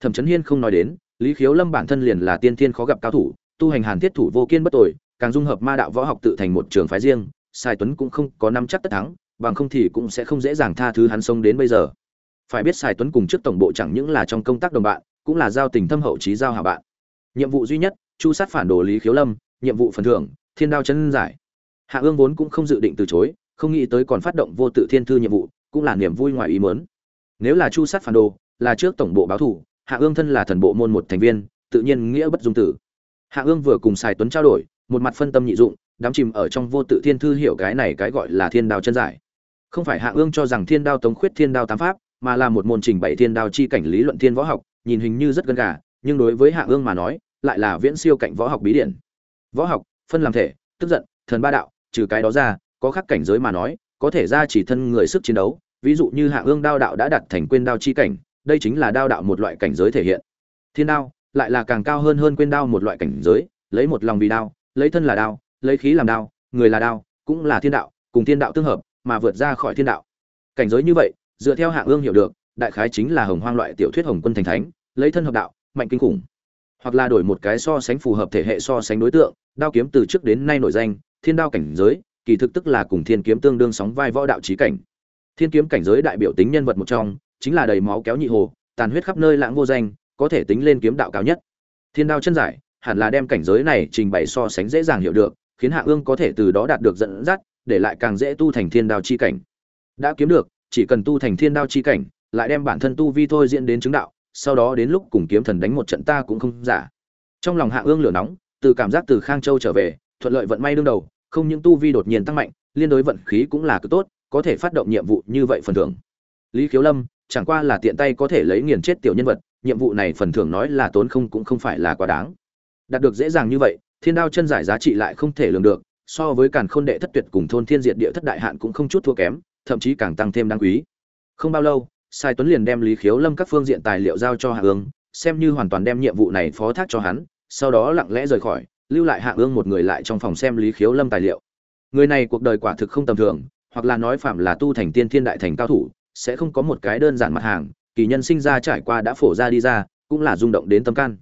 [SPEAKER 1] Thẩm trấn hiên không nói đến, lý khiếu lâm bản thân liền là tiên thiên khó gặp cao thủ, tu hành hàn thiết thủ vô kiên bất tội càng dung hợp ma đạo võ học tự thành một trường phái riêng sai tuấn cũng không có nắm chắc tất thắng, bằng không thì cũng sẽ không dễ dàng tha thứ hắn sống đến bây giờ. Phải biết sai tuấn cùng trước tổng bộ chẳng những là trong công tác đồng bạn, cũng là giao tình thâm hậu trí giao hạ bạn. Nhiệm vụ duy nhất, chu sát phản đồ lý khiếu lâm, nhiệm vụ phần thưởng, thiên đao chân giải. Hạ ương vốn cũng không dự định từ chối, không nghĩ tới còn phát động vô tự thiên thư nhiệm vụ, cũng là niềm vui ngoài ý mớn nếu là chu sát phản đồ, là trước tổng bộ báo thủ, hạ ương thân là thần bộ môn một thành viên, tự nhiên nghĩa bất dung tử. Hạ ương vừa cùng sài tuấn trao đổi, một mặt phân tâm nhị dụng đám chìm ở trong vô tự thiên thư hiểu cái này cái gọi là thiên đao chân giải. Không phải hạ ương cho rằng thiên đao tống khuyết thiên đao tám pháp, mà là một môn trình bày thiên đao chi cảnh lý luận thiên võ học, nhìn hình như rất gần gà, nhưng đối với hạ ương mà nói, lại là viễn siêu cạnh võ học bí điển. Võ học, phân làm thể, tức giận, thần ba đạo, trừ cái đó ra, có khắc cảnh giới mà nói, có thể ra chỉ thân người sức chiến đấu, ví dụ như hạ ương đao đạo đã đặt thành quên đao chi cảnh, đây chính là đao đạo một loại cảnh giới thể hiện. Thiên đao, lại là càng cao hơn hơn quên đao một loại cảnh giới, lấy một lòng vì đao, lấy thân là đao lấy khí làm đao, người là đao, cũng là thiên đạo, cùng thiên đạo tương hợp, mà vượt ra khỏi thiên đạo. Cảnh giới như vậy, dựa theo hạng ương hiểu được, đại khái chính là hồng hoang loại tiểu thuyết hồng quân thành thánh, lấy thân hợp đạo, mạnh kinh khủng. Hoặc là đổi một cái so sánh phù hợp thể hệ so sánh đối tượng, đao kiếm từ trước đến nay nổi danh, thiên đao cảnh giới, kỳ thực tức là cùng thiên kiếm tương đương sóng vai võ đạo trí cảnh. Thiên kiếm cảnh giới đại biểu tính nhân vật một trong, chính là đầy máu kéo nhị hồ, tàn huyết khắp nơi lãng vô danh, có thể tính lên kiếm đạo cao nhất. Thiên đao chân giải, hẳn là đem cảnh giới này trình bày so sánh dễ dàng hiểu được khiến hạ ương có thể từ đó đạt được dẫn dắt, để lại càng dễ tu thành thiên đao chi cảnh. Đã kiếm được, chỉ cần tu thành thiên đao chi cảnh, lại đem bản thân tu vi thôi diễn đến chứng đạo, sau đó đến lúc cùng kiếm thần đánh một trận ta cũng không giả. Trong lòng hạ ương lửa nóng, từ cảm giác từ khang châu trở về, thuận lợi vận may đương đầu, không những tu vi đột nhiên tăng mạnh, liên đối vận khí cũng là cực tốt, có thể phát động nhiệm vụ như vậy phần thưởng. Lý khiếu lâm, chẳng qua là tiện tay có thể lấy nghiền chết tiểu nhân vật, nhiệm vụ này phần thưởng nói là tốn không cũng không phải là quá đáng. Đạt được dễ dàng như vậy thiên đao chân giải giá trị lại không thể lường được, so với càn khôn đệ thất tuyệt cùng thôn thiên diệt địa thất đại hạn cũng không chút thua kém, thậm chí càng tăng thêm đáng quý. Không bao lâu, sai tuấn liền đem lý khiếu lâm các phương diện tài liệu giao cho hạ ương, xem như hoàn toàn đem nhiệm vụ này phó thác cho hắn, sau đó lặng lẽ rời khỏi, lưu lại hạ ương một người lại trong phòng xem lý khiếu lâm tài liệu. Người này cuộc đời quả thực không tầm thường, hoặc là nói phạm là tu thành tiên thiên đại thành cao thủ, sẽ không có một cái đơn giản mặt hàng, kỳ nhân sinh ra trải qua đã phổ ra đi ra, cũng là rung động đến tâm can.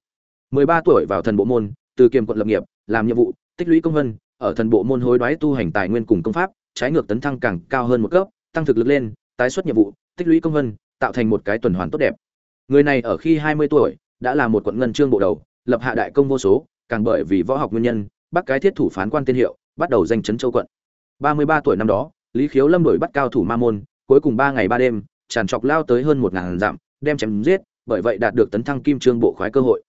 [SPEAKER 1] 13 tuổi vào thần bộ môn từ kiềm quận lập nghiệp, làm nhiệm vụ, tích lũy công vân ở thần bộ môn hối đoái tu hành tài nguyên cùng công pháp, trái ngược tấn thăng càng cao hơn một cấp, tăng thực lực lên, tái xuất nhiệm vụ, tích lũy công vân tạo thành một cái tuần hoàn tốt đẹp. Người này ở khi 20 tuổi, đã là một quận ngân trương bộ đầu, lập hạ đại công vô số, càng bởi vì võ học nguyên nhân bắc cái thiết thủ phán quan tiên hiệu, bắt đầu danh chấn châu quận. 33 tuổi năm đó, lý khiếu lâm đổi bắt cao thủ ma môn, cuối cùng ba ngày ba đêm, tràn trọc lao tới hơn một ngàn dặm, đem chém giết, bởi vậy đạt được tấn thăng kim trương bộ khoái cơ hội.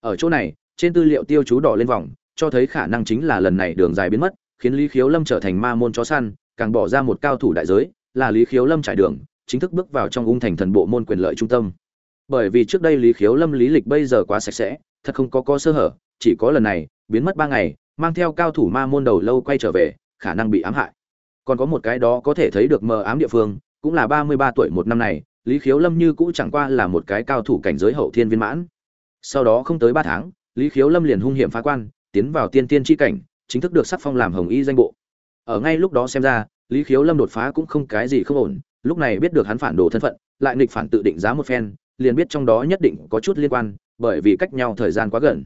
[SPEAKER 1] Ở chỗ này trên tư liệu tiêu chú đỏ lên vòng, cho thấy khả năng chính là lần này đường dài biến mất, khiến lý khiếu lâm trở thành ma môn chó săn, càng bỏ ra một cao thủ đại giới, là lý khiếu lâm trải đường, chính thức bước vào trong ung thành thần bộ môn quyền lợi trung tâm. Bởi vì trước đây lý khiếu lâm lý lịch bây giờ quá sạch sẽ, thật không có có sơ hở, chỉ có lần này, biến mất ba ngày, mang theo cao thủ ma môn đầu lâu quay trở về, khả năng bị ám hại. Còn có một cái đó có thể thấy được mờ ám địa phương, cũng là ba mươi ba tuổi một năm này, lý khiếu lâm như cũ chẳng qua là một cái cao thủ cảnh giới hậu thiên viên mãn. Sau đó không tới ba tháng lý khiếu lâm liền hung hiểm phá quan, tiến vào tiên tiên tri cảnh, chính thức được sắc phong làm hồng y danh bộ. Ở ngay lúc đó xem ra, lý khiếu lâm đột phá cũng không cái gì không ổn, lúc này biết được hắn phản đồ thân phận, lại nghịch phản tự định giá một phen, liền biết trong đó nhất định có chút liên quan, bởi vì cách nhau thời gian quá gần.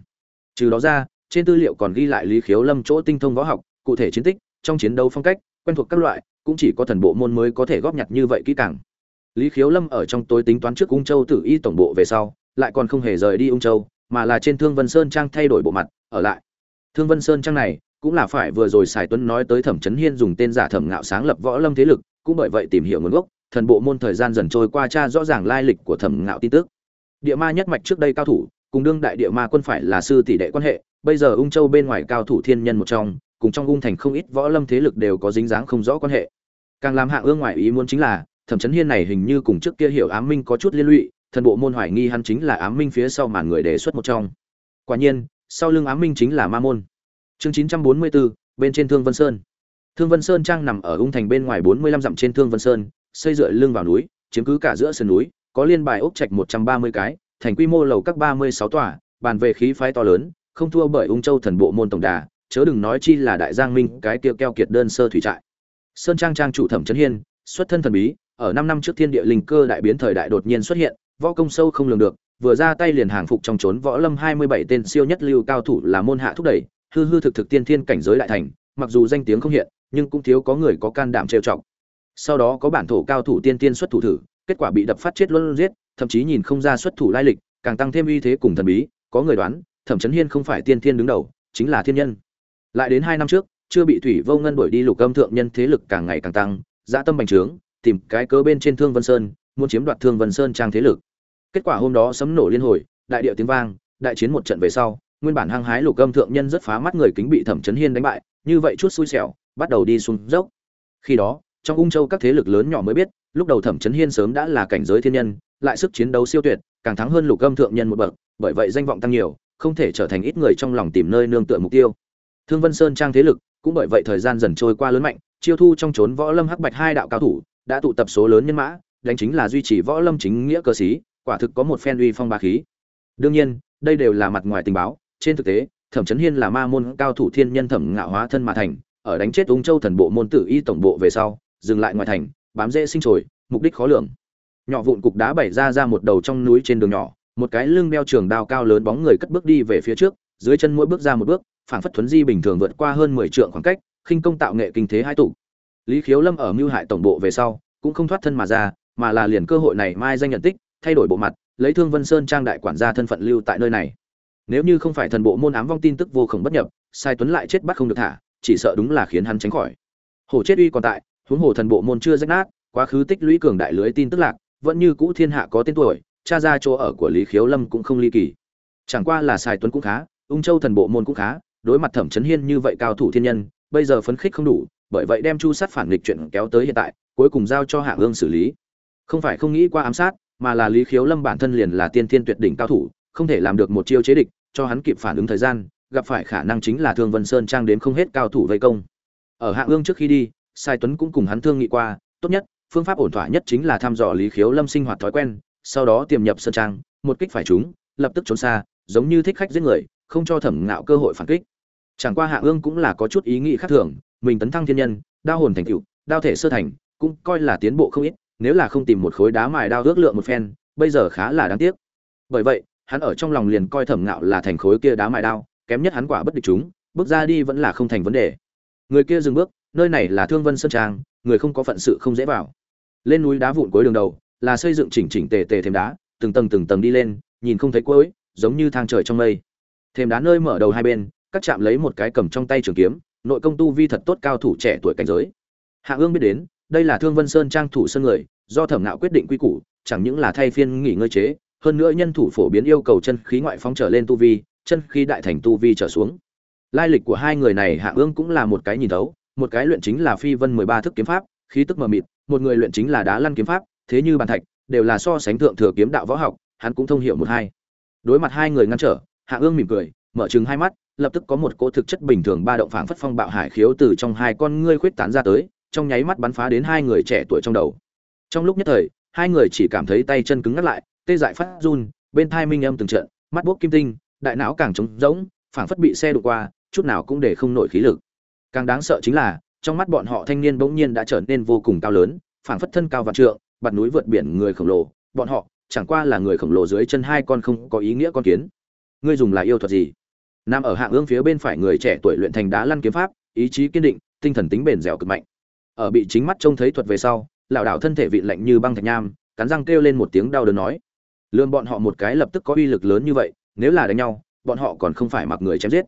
[SPEAKER 1] Trừ đó ra, trên tư liệu còn ghi lại lý khiếu lâm chỗ tinh thông võ học, cụ thể chiến tích, trong chiến đấu phong cách, quen thuộc các loại, cũng chỉ có thần bộ môn mới có thể góp nhặt như vậy kỹ càng. Lý khiếu lâm ở trong tối tính toán trước ung châu tử y tổng bộ về sau, lại còn không hề rời đi ung châu mà là trên thương vân sơn trang thay đổi bộ mặt, ở lại. Thương vân sơn trang này, cũng là phải vừa rồi sài tuấn nói tới thẩm Chấn hiên dùng tên giả thẩm ngạo sáng lập võ lâm thế lực, cũng bởi vậy tìm hiểu nguồn gốc, thần bộ môn thời gian dần trôi qua tra rõ ràng lai lịch của thẩm ngạo tin tức. Địa ma nhất mạch trước đây cao thủ, cùng đương đại địa ma quân phải là sư tỷ đệ quan hệ, bây giờ ung châu bên ngoài cao thủ thiên nhân một trong, cùng trong ung thành không ít võ lâm thế lực đều có dính dáng không rõ quan hệ. Càng làm hạng ương ngoại ý muốn chính là, thẩm chấn hiên này hình như cùng trước kia hiểu ám minh có chút liên lụy thần bộ môn hoài nghi hắn chính là ám minh phía sau màn người đề xuất một trong. Quả nhiên, sau lưng ám minh chính là ma môn. Chương chín trăm bốn mươi bốn bên trên thương vân sơn. Thương vân sơn trang nằm ở ung thành bên ngoài bốn mươi lăm dặm trên thương vân sơn, xây dựa lưng vào núi, chiếm cứ cả giữa sườn núi, có liên bài ốc trạch một trăm ba mươi cái, thành quy mô lầu các ba mươi sáu tòa, bàn về khí phái to lớn, không thua bởi ung châu thần bộ môn tổng đà, chớ đừng nói chi là đại giang minh, cái kia keo kiệt đơn sơ thủy trại. Sơn trang trang chủ thẩm trấn hiên, xuất thân thần bí, ở năm năm trước thiên địa linh cơ đại biến thời đại đột nhiên xuất hiện võ công sâu không lường được vừa ra tay liền hàng phục trong trốn võ lâm hai mươi bảy tên siêu nhất lưu cao thủ là môn hạ thúc đẩy, hư hư thực thực tiên thiên cảnh giới đại thành, mặc dù danh tiếng không hiện, nhưng cũng thiếu có người có can đảm trêu chọc. Sau đó có bản thổ cao thủ tiên tiên xuất thủ thử, kết quả bị đập phát chết luôn giết, thậm chí nhìn không ra xuất thủ lai lịch, càng tăng thêm uy thế cùng thần bí, có người đoán, Thẩm Chấn Hiên không phải tiên thiên đứng đầu, chính là thiên nhân. Lại đến hai năm trước, chưa bị Thủy Vô Ngân đuổi đi lục âm thượng nhân thế lực càng ngày càng tăng, dạ tâm bành trướng, tìm cái cớ bên trên Thương Vân Sơn, muốn chiếm đoạt Thương Vân Sơn trang thế lực. Kết quả hôm đó sấm nổ liên hồi, đại điệu tiếng vang, đại chiến một trận về sau, nguyên bản hăng hái lục âm thượng nhân rất phá mắt người kính bị Thẩm Chấn Hiên đánh bại, như vậy chút xui xẻo, bắt đầu đi xuống dốc. Khi đó, trong ung châu các thế lực lớn nhỏ mới biết, lúc đầu Thẩm Chấn Hiên sớm đã là cảnh giới thiên nhân, lại sức chiến đấu siêu tuyệt, càng thắng hơn lục âm thượng nhân một bậc, bởi vậy danh vọng tăng nhiều, không thể trở thành ít người trong lòng tìm nơi nương tựa mục tiêu. Thương Vân Sơn trang thế lực, cũng bởi vậy thời gian dần trôi qua lớn mạnh, chiêu thu trong trốn võ lâm hắc bạch hai đạo cao thủ, đã tụ tập số lớn nhân mã, đánh chính là duy trì võ lâm chính nghĩa cơ sĩ, quả thực có một phen uy phong bá khí. Đương nhiên, đây đều là mặt ngoài tình báo, trên thực tế, Thẩm Chấn Hiên là ma môn cao thủ thiên nhân thẩm ngạo hóa thân mà thành, ở đánh chết Ung Châu thần bộ môn tử y tổng bộ về sau, dừng lại ngoài thành, bám rễ sinh trồi, mục đích khó lường. Nhỏ vụn cục đá bày ra ra một đầu trong núi trên đường nhỏ, một cái lưng đeo trường đao cao lớn bóng người cất bước đi về phía trước, dưới chân mỗi bước ra một bước, phảng phất thuấn di bình thường vượt qua hơn 10 trượng khoảng cách, khinh công tạo nghệ kinh thế hai tụ. Lý Khiếu Lâm ở Mưu Hại tổng bộ về sau, cũng không thoát thân mà ra, mà là liền cơ hội này mai danh nhận tích, thay đổi bộ mặt, lấy Thương Vân Sơn trang đại quản gia thân phận lưu tại nơi này. Nếu như không phải thần bộ môn ám vong tin tức vô cùng bất nhập, sai tuấn lại chết bắt không được thả, chỉ sợ đúng là khiến hắn tránh khỏi. Hổ chết uy còn tại, huống hồ thần bộ môn chưa rách nát, quá khứ tích lũy cường đại lưới tin tức lạc, vẫn như cũ thiên hạ có tên tuổi, cha ra chỗ ở của Lý Khiếu Lâm cũng không ly kỳ. Chẳng qua là sai tuấn cũng khá, ung châu thần bộ môn cũng khá, đối mặt Thẩm Chấn Hiên như vậy cao thủ thiên nhân, bây giờ phấn khích không đủ, bởi vậy đem Chu sát phản nghịch chuyện kéo tới hiện tại, cuối cùng giao cho Hạ Ương xử lý. Không phải không nghĩ qua ám sát, mà là Lý Khiếu Lâm bản thân liền là tiên thiên tuyệt đỉnh cao thủ, không thể làm được một chiêu chế địch, cho hắn kịp phản ứng thời gian, gặp phải khả năng chính là Thương Vân Sơn trang đến không hết cao thủ vây công. Ở Hạ Ương trước khi đi, Sai Tuấn cũng cùng hắn thương nghị qua, tốt nhất, phương pháp ổn thỏa nhất chính là thăm dò Lý Khiếu Lâm sinh hoạt thói quen, sau đó tiềm nhập sơn trang, một kích phải trúng, lập tức trốn xa, giống như thích khách giết người, không cho Thẩm Ngạo cơ hội phản kích. Chẳng qua Hạ Ương cũng là có chút ý nghĩ khác thường, mình tấn thăng thiên nhân, đao hồn thành cựu đao thể sơ thành, cũng coi là tiến bộ không ít, nếu là không tìm một khối đá mài đao ước lượng một phen, bây giờ khá là đáng tiếc. Bởi vậy, hắn ở trong lòng liền coi Thẩm Ngạo là thành khối kia đá mài đao, kém nhất hắn quả bất địch chúng, bước ra đi vẫn là không thành vấn đề. Người kia dừng bước, nơi này là Thương Vân Sơn Trang, người không có phận sự không dễ vào. Lên núi đá vụn cuối đường đầu, là xây dựng chỉnh chỉnh tề tề thêm đá, từng tầng từng tầng đi lên, nhìn không thấy cuối, giống như thang trời trong mây. Thêm đá nơi mở đầu hai bên, các chạm lấy một cái cầm trong tay trường kiếm nội công tu vi thật tốt cao thủ trẻ tuổi cảnh giới hạ ương biết đến đây là thương vân sơn trang thủ sơn người do thẩm nạo quyết định quy củ chẳng những là thay phiên nghỉ ngơi chế hơn nữa nhân thủ phổ biến yêu cầu chân khí ngoại phóng trở lên tu vi chân khí đại thành tu vi trở xuống. Lai lịch của hai người này hạ ương cũng là một cái nhìn thấu một cái luyện chính là phi vân mười ba thức kiếm pháp khí tức mờ mịt một người luyện chính là đá lăn kiếm pháp thế như bàn thạch đều là so sánh thượng thừa kiếm đạo võ học hắn cũng thông hiểu một hai. Đối mặt hai người ngăn trở hạ ương mỉm cười mở chừng hai mắt lập tức có một cỗ thực chất bình thường ba động phảng phất phong bạo hải khiếu từ trong hai con ngươi khuyết tán ra tới, trong nháy mắt bắn phá đến hai người trẻ tuổi trong đầu. Trong lúc nhất thời, hai người chỉ cảm thấy tay chân cứng ngắt lại, tê dại phát run, bên thai minh âm từng trận, mắt buốc kim tinh, đại não càng trống rỗng, phảng phất bị xe đụng qua, chút nào cũng để không nổi khí lực. Càng đáng sợ chính là, trong mắt bọn họ thanh niên bỗng nhiên đã trở nên vô cùng cao lớn, phảng phất thân cao vạn trượng, bạt núi vượt biển người khổng lồ, bọn họ chẳng qua là người khổng lồ dưới chân hai con không có ý nghĩa con kiến. Ngươi dùng là yêu thuật gì? Nam ở hạng ương phía bên phải người trẻ tuổi luyện thành đá lăn kiếm pháp, ý chí kiên định, tinh thần tính bền dẻo cực mạnh. Ở bị chính mắt trông thấy thuật về sau, lão đạo thân thể vị lạnh như băng thạch nham, cắn răng kêu lên một tiếng đau đớn nói: "Lương bọn họ một cái lập tức có uy lực lớn như vậy, nếu là đánh nhau, bọn họ còn không phải mặc người chém giết."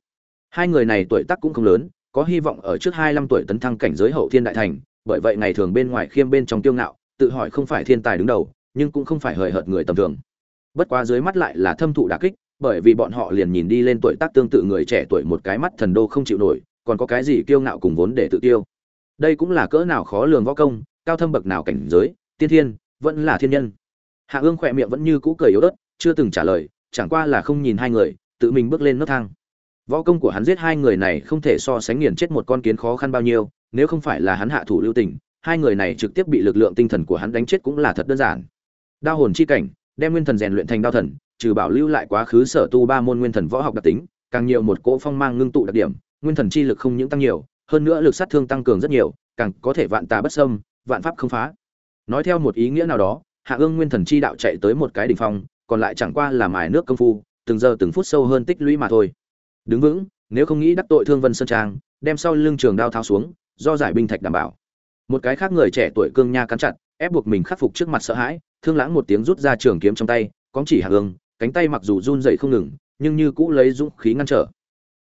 [SPEAKER 1] Hai người này tuổi tác cũng không lớn, có hy vọng ở trước 25 tuổi tấn thăng cảnh giới hậu thiên đại thành, bởi vậy ngày thường bên ngoài khiêm bên trong tiêu ngạo, tự hỏi không phải thiên tài đứng đầu, nhưng cũng không phải hời hợt người tầm thường. Bất quá dưới mắt lại là thâm thụ đả kích, bởi vì bọn họ liền nhìn đi lên tuổi tác tương tự người trẻ tuổi một cái mắt thần đô không chịu nổi còn có cái gì kiêu ngạo cùng vốn để tự tiêu đây cũng là cỡ nào khó lường võ công cao thâm bậc nào cảnh giới tiên thiên vẫn là thiên nhân. Hạ ương khỏe miệng vẫn như cũ cười yếu ớt chưa từng trả lời chẳng qua là không nhìn hai người tự mình bước lên nấc thang. Võ công của hắn giết hai người này không thể so sánh nghiền chết một con kiến khó khăn bao nhiêu nếu không phải là hắn hạ thủ lưu tình hai người này trực tiếp bị lực lượng tinh thần của hắn đánh chết cũng là thật đơn giản. Đao hồn chi cảnh đem nguyên thần rèn luyện thành đao thần trừ bảo lưu lại quá khứ sở tu ba môn nguyên thần võ học đặc tính, càng nhiều một cỗ phong mang ngưng tụ đặc điểm, nguyên thần chi lực không những tăng nhiều, hơn nữa lực sát thương tăng cường rất nhiều, càng có thể vạn tà bất xâm, vạn pháp không phá. Nói theo một ý nghĩa nào đó, Hạ Ương nguyên thần chi đạo chạy tới một cái đỉnh phong, còn lại chẳng qua là mài nước công phu từng giờ từng phút sâu hơn tích lũy mà thôi. Đứng vững nếu không nghĩ đắc tội thương vân sơn trang đem sau lưng trường đao tháo xuống do giải binh thạch đảm bảo. Một cái khác người trẻ tuổi cương nha cắn chặt ép buộc mình khắc phục trước mặt sợ hãi thương lãng một tiếng rút ra trường kiếm trong tay cóng chỉ hạ ương cánh tay mặc dù run dậy không ngừng nhưng như cũ lấy dũng khí ngăn trở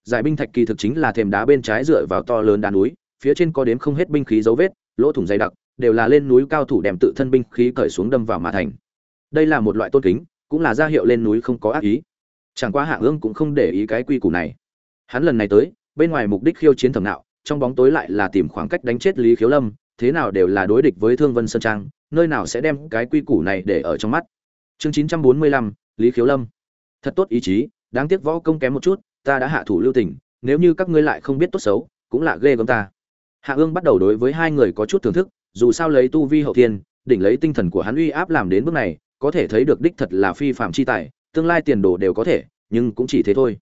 [SPEAKER 1] giải binh thạch kỳ thực chính là thềm đá bên trái dựa vào to lớn đá núi, phía trên có đếm không hết binh khí dấu vết, lỗ thủng dày đặc, đều là lên núi cao thủ đem tự thân binh khí cởi xuống đâm vào mà thành. Đây là một loại tôn kính, cũng là ra hiệu lên núi không có ác ý. Chẳng qua hạ ương cũng không để ý cái quy củ này. Hắn lần này tới, bên ngoài mục đích khiêu chiến thẩm nạo, trong bóng tối lại là tìm khoảng cách đánh chết lý khiếu lâm, thế nào đều là đối địch với thương vân sơn trang, nơi nào sẽ đem cái quy củ này để ở trong mắt. Chương chín trăm bốn mươi lăm, lý khiếu lâm. Thật tốt ý chí, đáng tiếc võ công kém một chút ta đã hạ thủ lưu tình, nếu như các ngươi lại không biết tốt xấu, cũng là ghê gớm ta. Hạ ương bắt đầu đối với hai người có chút thưởng thức, dù sao lấy tu vi hậu thiên, đỉnh lấy tinh thần của hắn uy áp làm đến bước này, có thể thấy được đích thật là phi phạm chi tài, tương lai tiền đồ đều có thể, nhưng cũng chỉ thế thôi.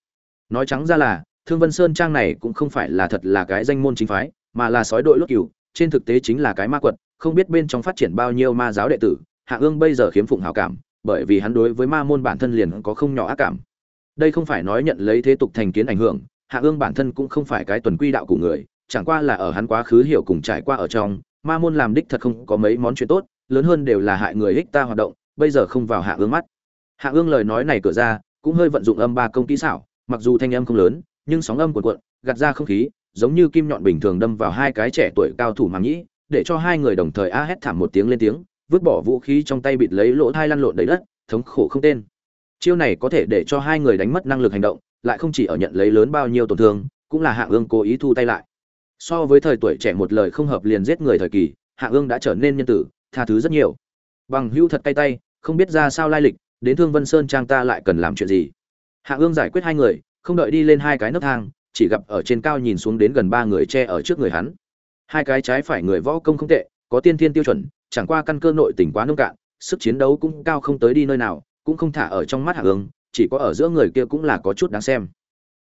[SPEAKER 1] Nói trắng ra là, thương vân sơn trang này cũng không phải là thật là cái danh môn chính phái, mà là sói đội lốt cừu, trên thực tế chính là cái ma quật, không biết bên trong phát triển bao nhiêu ma giáo đệ tử, hạ ương bây giờ khiếm phụng hảo cảm, bởi vì hắn đối với ma môn bản thân liền có không nhỏ ác cảm đây không phải nói nhận lấy thế tục thành kiến ảnh hưởng, hạ ương bản thân cũng không phải cái tuần quy đạo của người, chẳng qua là ở hắn quá khứ hiểu cùng trải qua ở trong, ma môn làm đích thật không có mấy món chuyện tốt, lớn hơn đều là hại người ích ta hoạt động, bây giờ không vào hạ ương mắt. Hạ ương lời nói này cửa ra, cũng hơi vận dụng âm ba công kỹ xảo, mặc dù thanh âm không lớn, nhưng sóng âm cuộn cuộn, gạt ra không khí, giống như kim nhọn bình thường đâm vào hai cái trẻ tuổi cao thủ mà nhĩ, để cho hai người đồng thời a hét thảm một tiếng lên tiếng, vứt bỏ vũ khí trong tay bịt lấy lỗ thai lăn lộn đầy đất, thống khổ không tên chiêu này có thể để cho hai người đánh mất năng lực hành động, lại không chỉ ở nhận lấy lớn bao nhiêu tổn thương, cũng là hạ ương cố ý thu tay lại. So với thời tuổi trẻ một lời không hợp liền giết người thời kỳ hạ ương đã trở nên nhân tử, tha thứ rất nhiều. Bằng hưu thật tay tay, không biết ra sao lai lịch, đến thương vân sơn trang ta lại cần làm chuyện gì? Hạ ương giải quyết hai người, không đợi đi lên hai cái nấc thang, chỉ gặp ở trên cao nhìn xuống đến gần ba người che ở trước người hắn. Hai cái trái phải người võ công không tệ, có tiên thiên tiêu chuẩn, chẳng qua căn cơ nội tỉnh quá nông cạn, sức chiến đấu cũng cao không tới đi nơi nào cũng không thả ở trong mắt hạ ương, chỉ có ở giữa người kia cũng là có chút đáng xem.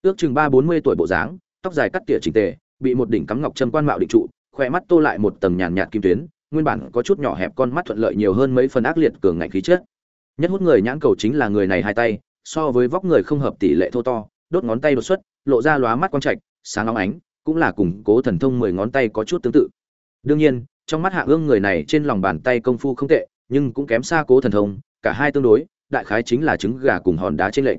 [SPEAKER 1] Ước chừng ba bốn mươi tuổi bộ dáng, tóc dài cắt tỉa chỉnh tề, bị một đỉnh cắm ngọc châm quan mạo định trụ khoe mắt tô lại một tầng nhàn nhạt kim tuyến, nguyên bản có chút nhỏ hẹp con mắt thuận lợi nhiều hơn mấy phần ác liệt cường ngạnh khí chất. Nhất hút người nhãn cầu chính là người này hai tay, so với vóc người không hợp tỷ lệ thô to, đốt ngón tay đột xuất, lộ ra lóa mắt quang trạch, sáng óng ánh, cũng là củng cố thần thông mười ngón tay có chút tương tự. Đương nhiên, trong mắt hạ ương người này trên lòng bàn tay công phu không tệ, nhưng cũng kém xa cố thần thông, cả hai tương đối đại khái chính là trứng gà cùng hòn đá trên lệnh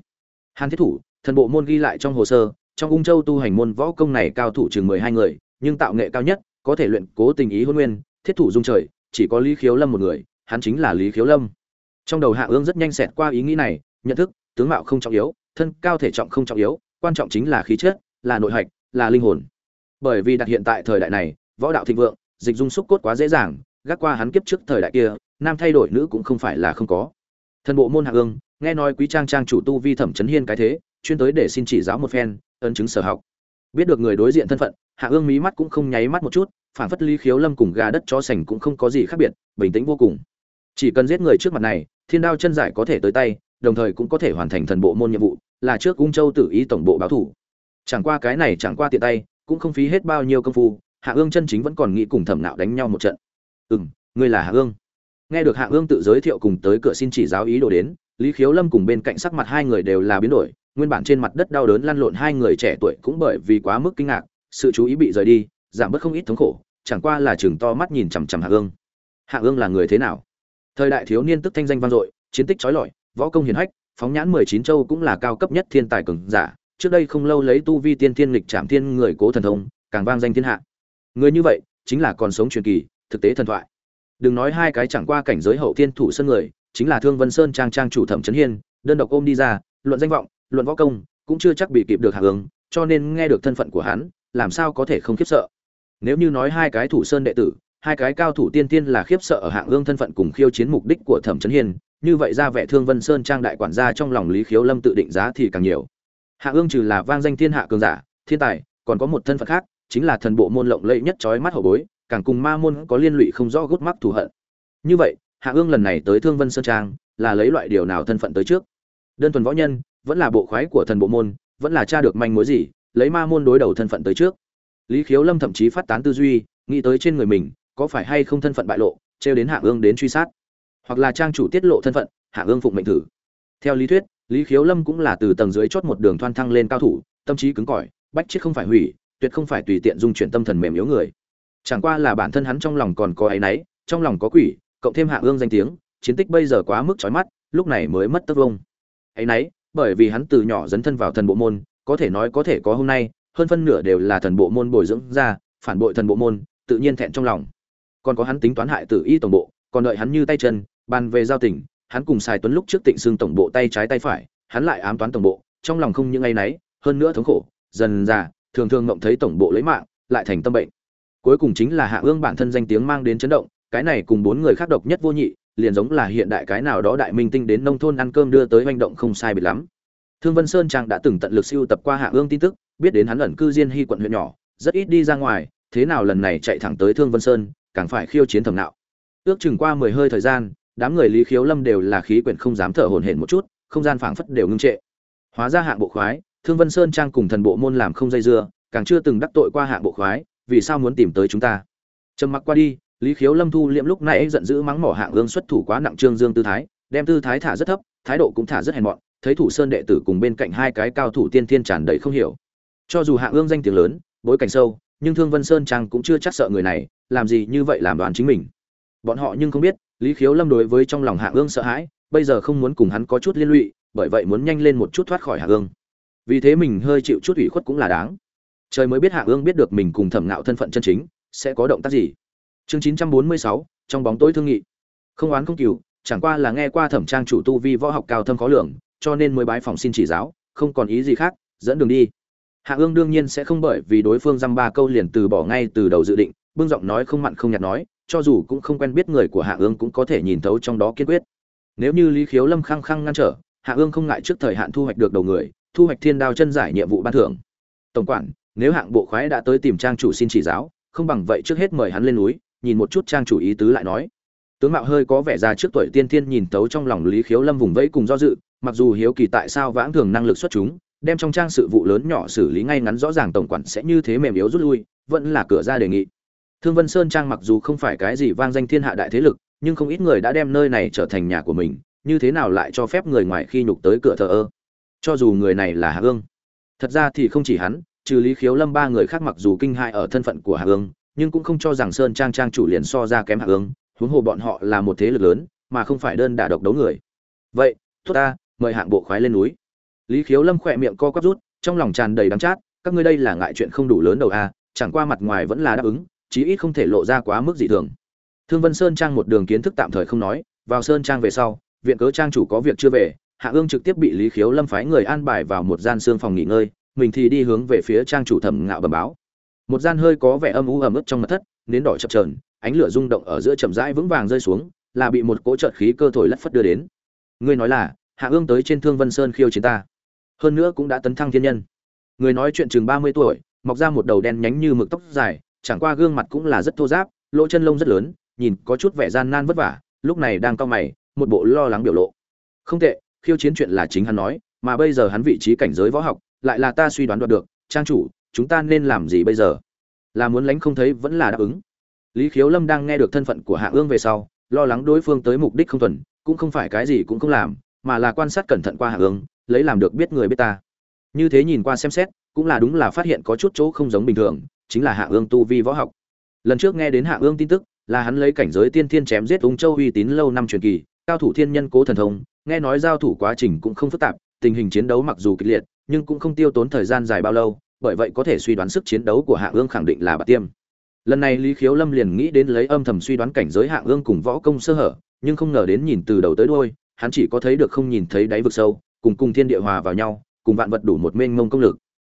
[SPEAKER 1] hàn thiết thủ, thần bộ môn ghi lại trong hồ sơ, trong ung châu tu hành môn võ công này cao thủ chừng mười hai người, nhưng tạo nghệ cao nhất, có thể luyện cố tình ý hôn nguyên, thiết thủ dung trời, chỉ có lý khiếu lâm một người, hắn chính là lý khiếu lâm. Trong đầu hạ ương rất nhanh xẹt qua ý nghĩ này, nhận thức, tướng mạo không trọng yếu, thân cao thể trọng không trọng yếu, quan trọng chính là khí chất, là nội hạch, là linh hồn. Bởi vì đặt hiện tại thời đại này, võ đạo thịnh vượng, dịch dung xúc cốt quá dễ dàng, gác qua hắn kiếp trước thời đại kia, nam thay đổi nữ cũng không phải là không có thần bộ môn hạ ương, nghe nói quý trang trang chủ tu vi thẩm chấn hiên cái thế, chuyên tới để xin chỉ giáo một phen, ấn chứng sở học. Biết được người đối diện thân phận, hạ ương mí mắt cũng không nháy mắt một chút, phản phất lý khiếu lâm cùng gà đất chó sành cũng không có gì khác biệt, bình tĩnh vô cùng. Chỉ cần giết người trước mặt này, thiên đao chân giải có thể tới tay, đồng thời cũng có thể hoàn thành thần bộ môn nhiệm vụ, là trước cung châu tự ý tổng bộ báo thủ. Chẳng qua cái này chẳng qua tiện tay, cũng không phí hết bao nhiêu công phu, hạ ương chân chính vẫn còn nghĩ cùng thẩm nạo đánh nhau một trận. Ừ m ngươi là hạ ương nghe được hạ ương tự giới thiệu cùng tới cửa xin chỉ giáo ý đồ đến, lý khiếu lâm cùng bên cạnh sắc mặt hai người đều là biến đổi, nguyên bản trên mặt đất đau đớn lăn lộn hai người trẻ tuổi cũng bởi vì quá mức kinh ngạc, sự chú ý bị rời đi, giảm bớt không ít thống khổ, chẳng qua là chừng to mắt nhìn chằm chằm hạ ương. Hạ ương là người thế nào? Thời đại thiếu niên tức thanh danh vang dội, chiến tích trói lọi, võ công hiển hách, phóng nhãn mười chín châu cũng là cao cấp nhất thiên tài cường giả, trước đây không lâu lấy tu vi tiên thiên lịch trảm thiên người cố thần thông, càng vang danh thiên hạ. Người như vậy, chính là còn sống truyền kỳ, thực tế thần thoại đừng nói hai cái chẳng qua cảnh giới hậu thiên thủ sân người, chính là thương vân sơn trang trang chủ thẩm trấn hiên, đơn độc ôm đi ra, luận danh vọng, luận võ công, cũng chưa chắc bị kịp được hạ hướng, cho nên nghe được thân phận của hắn, làm sao có thể không khiếp sợ. Nếu như nói hai cái thủ sơn đệ tử, hai cái cao thủ tiên tiên là khiếp sợ ở hạng ương thân phận cùng khiêu chiến mục đích của thẩm trấn hiên, như vậy ra vẻ thương vân sơn trang đại quản gia trong lòng lý khiếu lâm tự định giá thì càng nhiều. Hạ ương trừ là vang danh thiên hạ cường giả, thiên tài, còn có một thân phận khác, chính là thần bộ môn lộng lẫy nhất trói mắt hậu bối càng cùng ma môn có liên lụy không rõ gút mắt thù hận. Như vậy, hạ ương lần này tới thương vân sơn trang là lấy loại điều nào thân phận tới trước? Đơn thuần võ nhân, vẫn là bộ khoái của thần bộ môn, vẫn là cha được manh mối gì, lấy ma môn đối đầu thân phận tới trước? Lý khiếu lâm thậm chí phát tán tư duy, nghĩ tới trên người mình có phải hay không thân phận bại lộ, trêu đến hạ ương đến truy sát. Hoặc là trang chủ tiết lộ thân phận, hạ ương phụng mệnh thử. Theo lý thuyết, lý khiếu lâm cũng là từ tầng dưới chót một đường thoan thăng lên cao thủ, tâm trí cứng cỏi, bách chết không phải hủy, tuyệt không phải tùy tiện dung chuyển tâm thần mềm yếu người chẳng qua là bản thân hắn trong lòng còn có áy náy trong lòng có quỷ cộng thêm hạ ương danh tiếng chiến tích bây giờ quá mức chói mắt lúc này mới mất tất vông áy náy bởi vì hắn từ nhỏ dấn thân vào thần bộ môn có thể nói có thể có hôm nay hơn phân nửa đều là thần bộ môn bồi dưỡng ra phản bội thần bộ môn tự nhiên thẹn trong lòng còn có hắn tính toán hại tử y tổng bộ còn đợi hắn như tay chân bàn về giao tình hắn cùng Sài Tuấn lúc trước Tịnh Xương tổng bộ tay trái tay phải, hắn lại ám toán tổng bộ, trong lòng không những ấy nấy, hơn nữa thống khổ, dần già, thường thường mộng thấy tổng bộ lấy mạng, lại thành tâm bệnh. Cuối cùng chính là Hạ Ương bản thân danh tiếng mang đến chấn động, cái này cùng bốn người khác độc nhất vô nhị, liền giống là hiện đại cái nào đó đại minh tinh đến nông thôn ăn cơm đưa tới hành động không sai biệt lắm. Thương Vân Sơn Trang đã từng tận lực siêu tập qua Hạ Ương tin tức, biết đến hắn ẩn cư Diên Hy quận huyện nhỏ, rất ít đi ra ngoài, thế nào lần này chạy thẳng tới Thương Vân Sơn, càng phải khiêu chiến thẩm nạo. Ước chừng qua mười hơi thời gian, đám người lý khiếu lâm đều là khí quyển không dám thở hổn hển một chút không gian phảng phất đều ngưng trệ hóa ra hạng bộ khoái thương vân sơn trang cùng thần bộ môn làm không dây dưa càng chưa từng đắc tội qua hạng bộ khoái vì sao muốn tìm tới chúng ta? Trầm mặc qua đi, lý khiếu lâm thu liệm lúc nãy giận dữ mắng mỏ hạng ương xuất thủ quá nặng trương dương tư thái, đem tư thái thả rất thấp, thái độ cũng thả rất hèn mọn, thấy thủ sơn đệ tử cùng bên cạnh hai cái cao thủ tiên thiên tràn đầy không hiểu. Cho dù hạng ương danh tiếng lớn, bối cảnh sâu, nhưng thương vân sơn trang cũng chưa chắc sợ người này, làm gì như vậy làm đoán chính mình. Bọn họ nhưng không biết, lý khiếu lâm đối với trong lòng hạ ương sợ hãi, bây giờ không muốn cùng hắn có chút liên lụy, bởi vậy muốn nhanh lên một chút thoát khỏi hạ ương. Vì thế mình hơi chịu chút ủy khuất cũng là đáng trời mới biết hạ ương biết được mình cùng thẩm ngạo thân phận chân chính, sẽ có động tác gì. Chương chín trăm bốn mươi sáu, trong bóng tối thương nghị. Không oán không cừu, chẳng qua là nghe qua thẩm trang chủ tu vi võ học cao thâm khó lường, cho nên mới bái phòng xin chỉ giáo, không còn ý gì khác, dẫn đường đi. Hạ ương đương nhiên sẽ không bởi vì đối phương dăm ba câu liền từ bỏ ngay từ đầu dự định, bưng giọng nói không mặn không nhạt nói, cho dù cũng không quen biết người của hạ ương cũng có thể nhìn thấu trong đó kiên quyết. Nếu như lý khiếu lâm khăng khăng ngăn trở, hạ ương không ngại trước thời hạn thu hoạch được đầu người, thu hoạch thiên đao chân giải nhiệm vụ ban thưởng. Tổng quản nếu hạng bộ khoái đã tới tìm trang chủ xin chỉ giáo không bằng vậy trước hết mời hắn lên núi nhìn một chút trang chủ ý tứ lại nói tướng mạo hơi có vẻ ra trước tuổi tiên thiên nhìn tấu trong lòng lý khiếu lâm vùng vẫy cùng do dự mặc dù hiếu kỳ tại sao vãng thường năng lực xuất chúng đem trong trang sự vụ lớn nhỏ xử lý ngay ngắn rõ ràng tổng quản sẽ như thế mềm yếu rút lui vẫn là cửa ra đề nghị Thương Vân Sơn Trang mặc dù không phải cái gì vang danh thiên hạ đại thế lực, nhưng không ít người đã đem nơi này trở thành nhà của mình, như thế nào lại cho phép người ngoài khi nhục tới cửa thờ ơ? Cho dù người này là Hạ Ương. Thật ra thì không chỉ hắn, trừ Lý Khiếu Lâm ba người khác mặc dù kinh hại ở thân phận của Hạ Ương, nhưng cũng không cho rằng Sơn Trang trang chủ liền so ra kém Hạ Ương, huống hồ bọn họ là một thế lực lớn, mà không phải đơn đả độc đấu người. Vậy, thốt ta, mời hạng bộ khoái lên núi. Lý Khiếu Lâm khỏe miệng co quắp rút, trong lòng tràn đầy đắng chát, các ngươi đây là ngại chuyện không đủ lớn đầu a, chẳng qua mặt ngoài vẫn là đáp ứng, chí ít không thể lộ ra quá mức dị thường thương vân sơn trang một đường kiến thức tạm thời không nói vào sơn trang về sau viện cớ trang chủ có việc chưa về hạ ương trực tiếp bị lý khiếu lâm phái người an bài vào một gian xương phòng nghỉ ngơi mình thì đi hướng về phía trang chủ thẩm ngạo bẩm báo. Một gian hơi có vẻ âm u ẩm ướt trong mật thất nến đỏ chập trờn ánh lửa rung động ở giữa chậm rãi vững vàng rơi xuống là bị một cỗ trợt khí cơ thổi lất phất đưa đến. Ngươi nói là hạ ương tới trên thương vân sơn khiêu chiến ta. Hơn nữa cũng đã tấn thăng thiên nhân. Người nói chuyện chừng ba mươi tuổi mọc ra một đầu đen nhánh như mực tóc dài chẳng qua gương mặt cũng là rất thô ráp, lỗ chân lông rất lớn, nhìn có chút vẻ gian nan vất vả, lúc này đang cau mày, một bộ lo lắng biểu lộ. Không tệ, khiêu chiến chuyện là chính hắn nói, mà bây giờ hắn vị trí cảnh giới võ học, lại là ta suy đoán đoạt được, trang chủ, chúng ta nên làm gì bây giờ? Là muốn lánh không thấy vẫn là đáp ứng. Lý Khiếu Lâm đang nghe được thân phận của Hạ Ương về sau, lo lắng đối phương tới mục đích không thuần, cũng không phải cái gì cũng không làm, mà là quan sát cẩn thận qua Hạ Ương, lấy làm được biết người biết ta. Như thế nhìn qua xem xét, cũng là đúng là phát hiện có chút chỗ không giống bình thường, chính là Hạ Ương tu vi võ học. Lần trước nghe đến Hạ Ương tin tức, là hắn lấy cảnh giới tiên thiên chém giết Ung Châu uy tín lâu năm truyền kỳ, cao thủ thiên nhân cố thần thông, nghe nói giao thủ quá trình cũng không phức tạp, tình hình chiến đấu mặc dù kịch liệt, nhưng cũng không tiêu tốn thời gian dài bao lâu, bởi vậy có thể suy đoán sức chiến đấu của Hạ Ương khẳng định là bạc tiêm. Lần này Lý Khiếu Lâm liền nghĩ đến lấy âm thầm suy đoán cảnh giới Hạ Ương cùng võ công sơ hở, nhưng không ngờ đến nhìn từ đầu tới đuôi, hắn chỉ có thấy được không nhìn thấy đáy vực sâu, cùng cùng thiên địa hòa vào nhau, cùng vạn vật đủ một mênh mông công lực.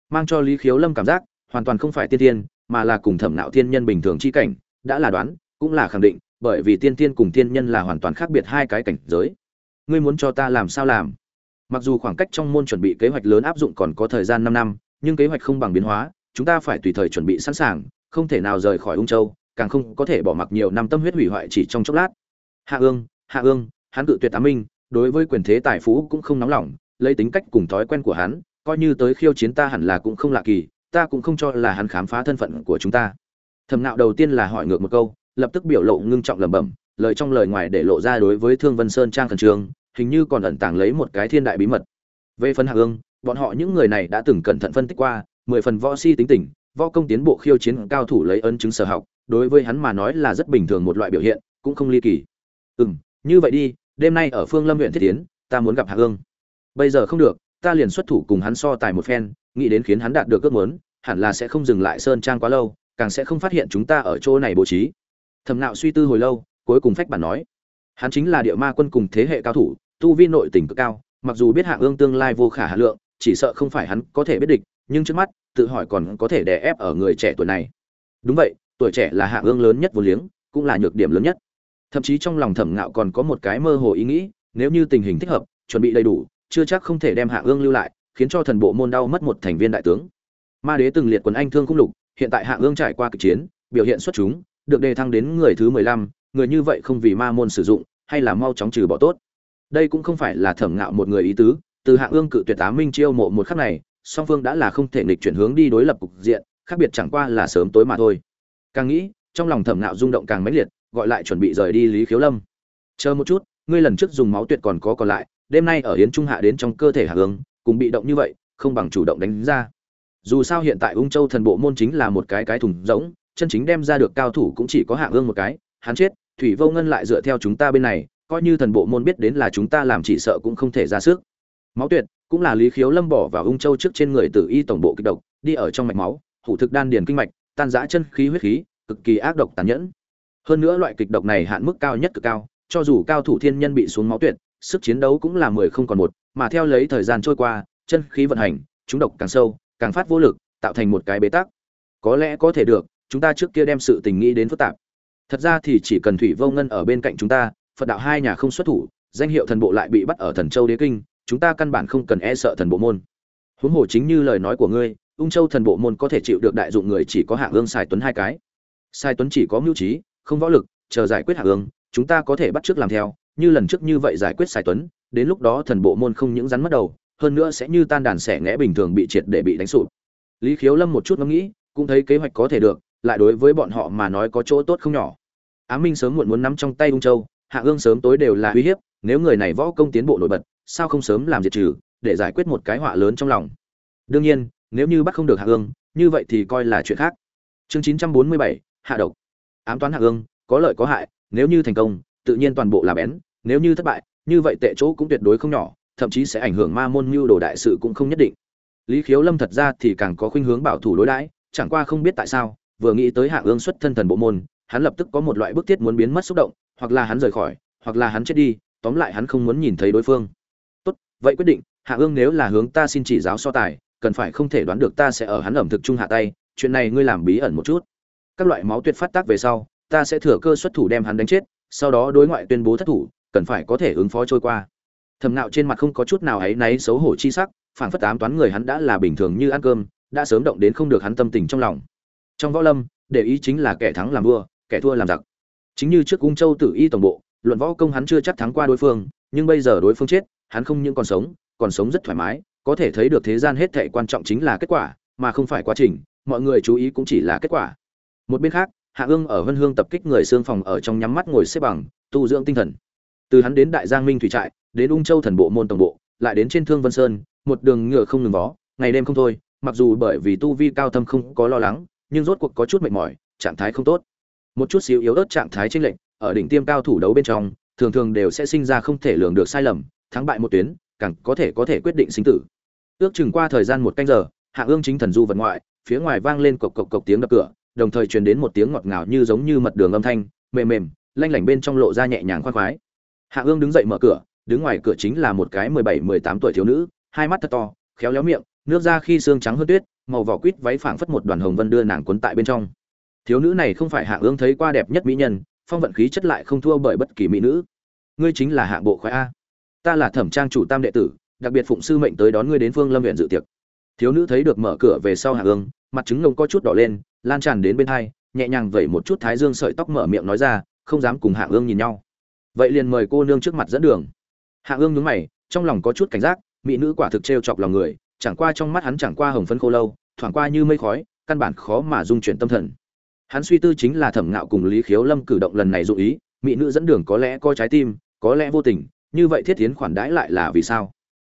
[SPEAKER 1] Mang cho Lý Khiếu Lâm cảm giác, hoàn toàn không phải tiên tiên, mà là cùng thẩm nạo thiên nhân bình thường chi cảnh, đã là đoán, cũng là khẳng định, bởi vì tiên tiên cùng tiên nhân là hoàn toàn khác biệt hai cái cảnh giới. Ngươi muốn cho ta làm sao làm? Mặc dù khoảng cách trong môn chuẩn bị kế hoạch lớn áp dụng còn có thời gian 5 năm, nhưng kế hoạch không bằng biến hóa, chúng ta phải tùy thời chuẩn bị sẵn sàng, không thể nào rời khỏi Ung Châu, càng không có thể bỏ mặc nhiều năm tâm huyết hủy hoại chỉ trong chốc lát. Hạ Ương, Hạ Ương, hắn tự tuyệt tám minh, đối với quyền thế tài phú cũng không nóng lòng, lấy tính cách cùng thói quen của hắn, coi như tới khiêu chiến ta hẳn là cũng không lạ kỳ, ta cũng không cho là hắn khám phá thân phận của chúng ta thẩm nạo đầu tiên là hỏi ngược một câu lập tức biểu lộ ngưng trọng lẩm bẩm lời trong lời ngoài để lộ ra đối với thương vân sơn trang khẩn trương hình như còn ẩn tàng lấy một cái thiên đại bí mật. Về phần hạng ương, bọn họ những người này đã từng cẩn thận phân tích qua, mười phần võ si tính tình, võ công tiến bộ khiêu chiến cao thủ lấy ấn chứng sở học, đối với hắn mà nói là rất bình thường một loại biểu hiện, cũng không ly kỳ. Ừ như vậy đi, đêm nay ở phương lâm huyện thiết tiến, ta muốn gặp hạng ương. Bây giờ không được, ta liền xuất thủ cùng hắn so tài một phen, nghĩ đến khiến hắn đạt được ước muốn, hẳn là sẽ không dừng lại sơn trang quá lâu, càng sẽ không phát hiện chúng ta ở chỗ này bố trí. Thầm nạo suy tư hồi lâu, cuối cùng phách bản nói, hắn chính là địa ma quân cùng thế hệ cao thủ tu vi nội tình cực cao, mặc dù biết hạ ương tương lai vô khả hà lượng, chỉ sợ không phải hắn có thể biết địch, nhưng trước mắt, tự hỏi còn có thể đè ép ở người trẻ tuổi này. Đúng vậy, tuổi trẻ là hạ ương lớn nhất vô liếng, cũng là nhược điểm lớn nhất. Thậm chí trong lòng thẩm ngạo còn có một cái mơ hồ ý nghĩ, nếu như tình hình thích hợp, chuẩn bị đầy đủ, chưa chắc không thể đem hạ ương lưu lại, khiến cho thần bộ môn đau mất một thành viên đại tướng. Ma đế từng liệt quần anh thương cung lục, hiện tại hạ ương trải qua kịch chiến, biểu hiện xuất chúng, được đề thăng đến người thứ mười lăm, người như vậy không vì ma môn sử dụng, hay là mau chóng trừ bỏ tốt đây cũng không phải là thẩm ngạo một người ý tứ, từ hạ ương cự tuyệt tá minh chiêu mộ một khắc này, song phương đã là không thể nghịch chuyển hướng đi đối lập cục diện, khác biệt chẳng qua là sớm tối mà thôi. Càng nghĩ, trong lòng thẩm ngạo rung động càng mãnh liệt, gọi lại chuẩn bị rời đi lý khiếu lâm. Chờ một chút, ngươi lần trước dùng máu tuyệt còn có còn lại, đêm nay ở hiến trung hạ đến trong cơ thể hạ ương, cùng bị động như vậy, không bằng chủ động đánh ra. Dù sao hiện tại ung châu thần bộ môn chính là một cái cái thùng rỗng, chân chính đem ra được cao thủ cũng chỉ có hạ ương một cái, hắn chết, thủy vô ngân lại dựa theo chúng ta bên này coi như thần bộ môn biết đến là chúng ta làm chỉ sợ cũng không thể ra sức. Máu tuyệt, cũng là lý khiếu lâm bỏ vào ung châu trước trên người tử y tổng bộ kích độc, đi ở trong mạch máu, hủ thực đan điền kinh mạch, tan rã chân khí huyết khí, cực kỳ ác độc tàn nhẫn. Hơn nữa loại kịch độc này hạn mức cao nhất cực cao, cho dù cao thủ thiên nhân bị xuống máu tuyệt, sức chiến đấu cũng là mười không còn một, mà theo lấy thời gian trôi qua, chân khí vận hành, chúng độc càng sâu, càng phát vô lực, tạo thành một cái bế tắc. Có lẽ có thể được, chúng ta trước kia đem sự tình nghĩ đến phức tạp. Thật ra thì chỉ cần thủy vô ngân ở bên cạnh chúng ta phật đạo hai nhà không xuất thủ, danh hiệu thần bộ lại bị bắt ở thần châu đế kinh, chúng ta căn bản không cần e sợ thần bộ môn. Huống hồ chính như lời nói của ngươi, ung châu thần bộ môn có thể chịu được đại dụng người chỉ có hạ ương sài tuấn hai cái. Sai tuấn chỉ có mưu trí, không võ lực, chờ giải quyết hạ ương, chúng ta có thể bắt trước làm theo, như lần trước như vậy giải quyết sai tuấn, đến lúc đó thần bộ môn không những rắn mất đầu, hơn nữa sẽ như tan đàn xẻ ngẽ bình thường bị triệt để bị đánh sụp. Lý khiếu lâm một chút ngẫm nghĩ, cũng thấy kế hoạch có thể được, lại đối với bọn họ mà nói có chỗ tốt không nhỏ. Á minh sớm muộn muốn nắm trong tay ung châu hạ ương sớm tối đều là uy hiếp, nếu người này võ công tiến bộ nổi bật, sao không sớm làm diệt trừ, để giải quyết một cái họa lớn trong lòng. Đương nhiên, nếu như bắt không được hạ ương như vậy thì coi là chuyện khác. Chương chín trăm bốn mươi bảy, hạ độc. Ám toán hạ ương có lợi có hại, nếu như thành công, tự nhiên toàn bộ là bén, nếu như thất bại, như vậy tệ chỗ cũng tuyệt đối không nhỏ, thậm chí sẽ ảnh hưởng ma môn mưu đồ đại sự cũng không nhất định. Lý khiếu lâm thật ra thì càng có khuynh hướng bảo thủ đối đãi, chẳng qua không biết tại sao, vừa nghĩ tới hạ ương xuất thân thần bộ môn, hắn lập tức có một loại bức thiết muốn biến mất xúc động hoặc là hắn rời khỏi, hoặc là hắn chết đi, tóm lại hắn không muốn nhìn thấy đối phương. Tốt, vậy quyết định, hạ ương nếu là hướng ta xin chỉ giáo so tài, cần phải không thể đoán được ta sẽ ở hắn ẩm thực chung hạ tay, chuyện này ngươi làm bí ẩn một chút. Các loại máu tuyệt phát tác về sau, ta sẽ thừa cơ xuất thủ đem hắn đánh chết, sau đó đối ngoại tuyên bố thất thủ, cần phải có thể ứng phó trôi qua. Thầm nạo trên mặt không có chút nào áy náy xấu hổ chi sắc, phản phất tám toán người hắn đã là bình thường như ăn cơm, đã sớm động đến không được hắn tâm tình trong lòng. Trong võ lâm, để ý chính là kẻ thắng làm vua, kẻ thua làm giặc chính như trước cung châu tử y tổng bộ, luận võ công hắn chưa chắc thắng qua đối phương, nhưng bây giờ đối phương chết, hắn không những còn sống còn sống rất thoải mái, có thể thấy được thế gian hết thệ quan trọng chính là kết quả, mà không phải quá trình, mọi người chú ý cũng chỉ là kết quả. Một bên khác, hạ ương ở vân hương tập kích người xương phòng ở trong nhắm mắt ngồi xếp bằng, tu dưỡng tinh thần. Từ hắn đến đại giang minh thủy trại, đến ung châu thần bộ môn tổng bộ, lại đến trên thương vân sơn, một đường ngựa không ngừng vó, ngày đêm không thôi, mặc dù bởi vì tu vi cao thâm không có lo lắng, nhưng rốt cuộc có chút mệt mỏi, trạng thái không tốt một chút xíu yếu ớt trạng thái chênh lệch, ở đỉnh tiêm cao thủ đấu bên trong, thường thường đều sẽ sinh ra không thể lường được sai lầm, thắng bại một tuyến, càng có thể có thể quyết định sinh tử. Ước chừng qua thời gian một canh giờ, hạ ương chính thần du vật ngoại, phía ngoài vang lên cộc cộc cộc tiếng đập cửa, đồng thời truyền đến một tiếng ngọt ngào như giống như mật đường âm thanh, mềm mềm, lanh lảnh bên trong lộ ra nhẹ nhàng khoan khoái. Hạ ương đứng dậy mở cửa, đứng ngoài cửa chính là một cái mười bảy, mười tám tuổi thiếu nữ, hai mắt thật to, khéo léo miệng, nước da khi xương trắng hơn tuyết, màu vỏ quýt váy phảng phất một đoàn hồng vân đưa nàng cuốn tại bên trong thiếu nữ này không phải hạ ương thấy qua đẹp nhất mỹ nhân, phong vận khí chất lại không thua bởi bất kỳ mỹ nữ. Ngươi chính là hạng bộ khoái a. Ta là thẩm trang chủ tam đệ tử, đặc biệt phụng sư mệnh tới đón ngươi đến phương lâm huyện dự tiệc. Thiếu nữ thấy được mở cửa về sau hạ ương, mặt trứng ngông có chút đỏ lên, lan tràn đến bên hai, nhẹ nhàng vẩy một chút thái dương sợi tóc mở miệng nói ra, không dám cùng hạ ương nhìn nhau. Vậy liền mời cô nương trước mặt dẫn đường. Hạ ương nhúng mày, trong lòng có chút cảnh giác, mỹ nữ quả thực trêu chọc lòng người, chẳng qua trong mắt hắn chẳng qua hồng phấn khô lâu, thoảng qua như mây khói, căn bản khó mà dung chuyển tâm thần hắn suy tư chính là thẩm ngạo cùng lý khiếu lâm cử động lần này dụ ý, mỹ nữ dẫn đường có lẽ có trái tim, có lẽ vô tình, như vậy thiết tiến khoản đãi lại là vì sao?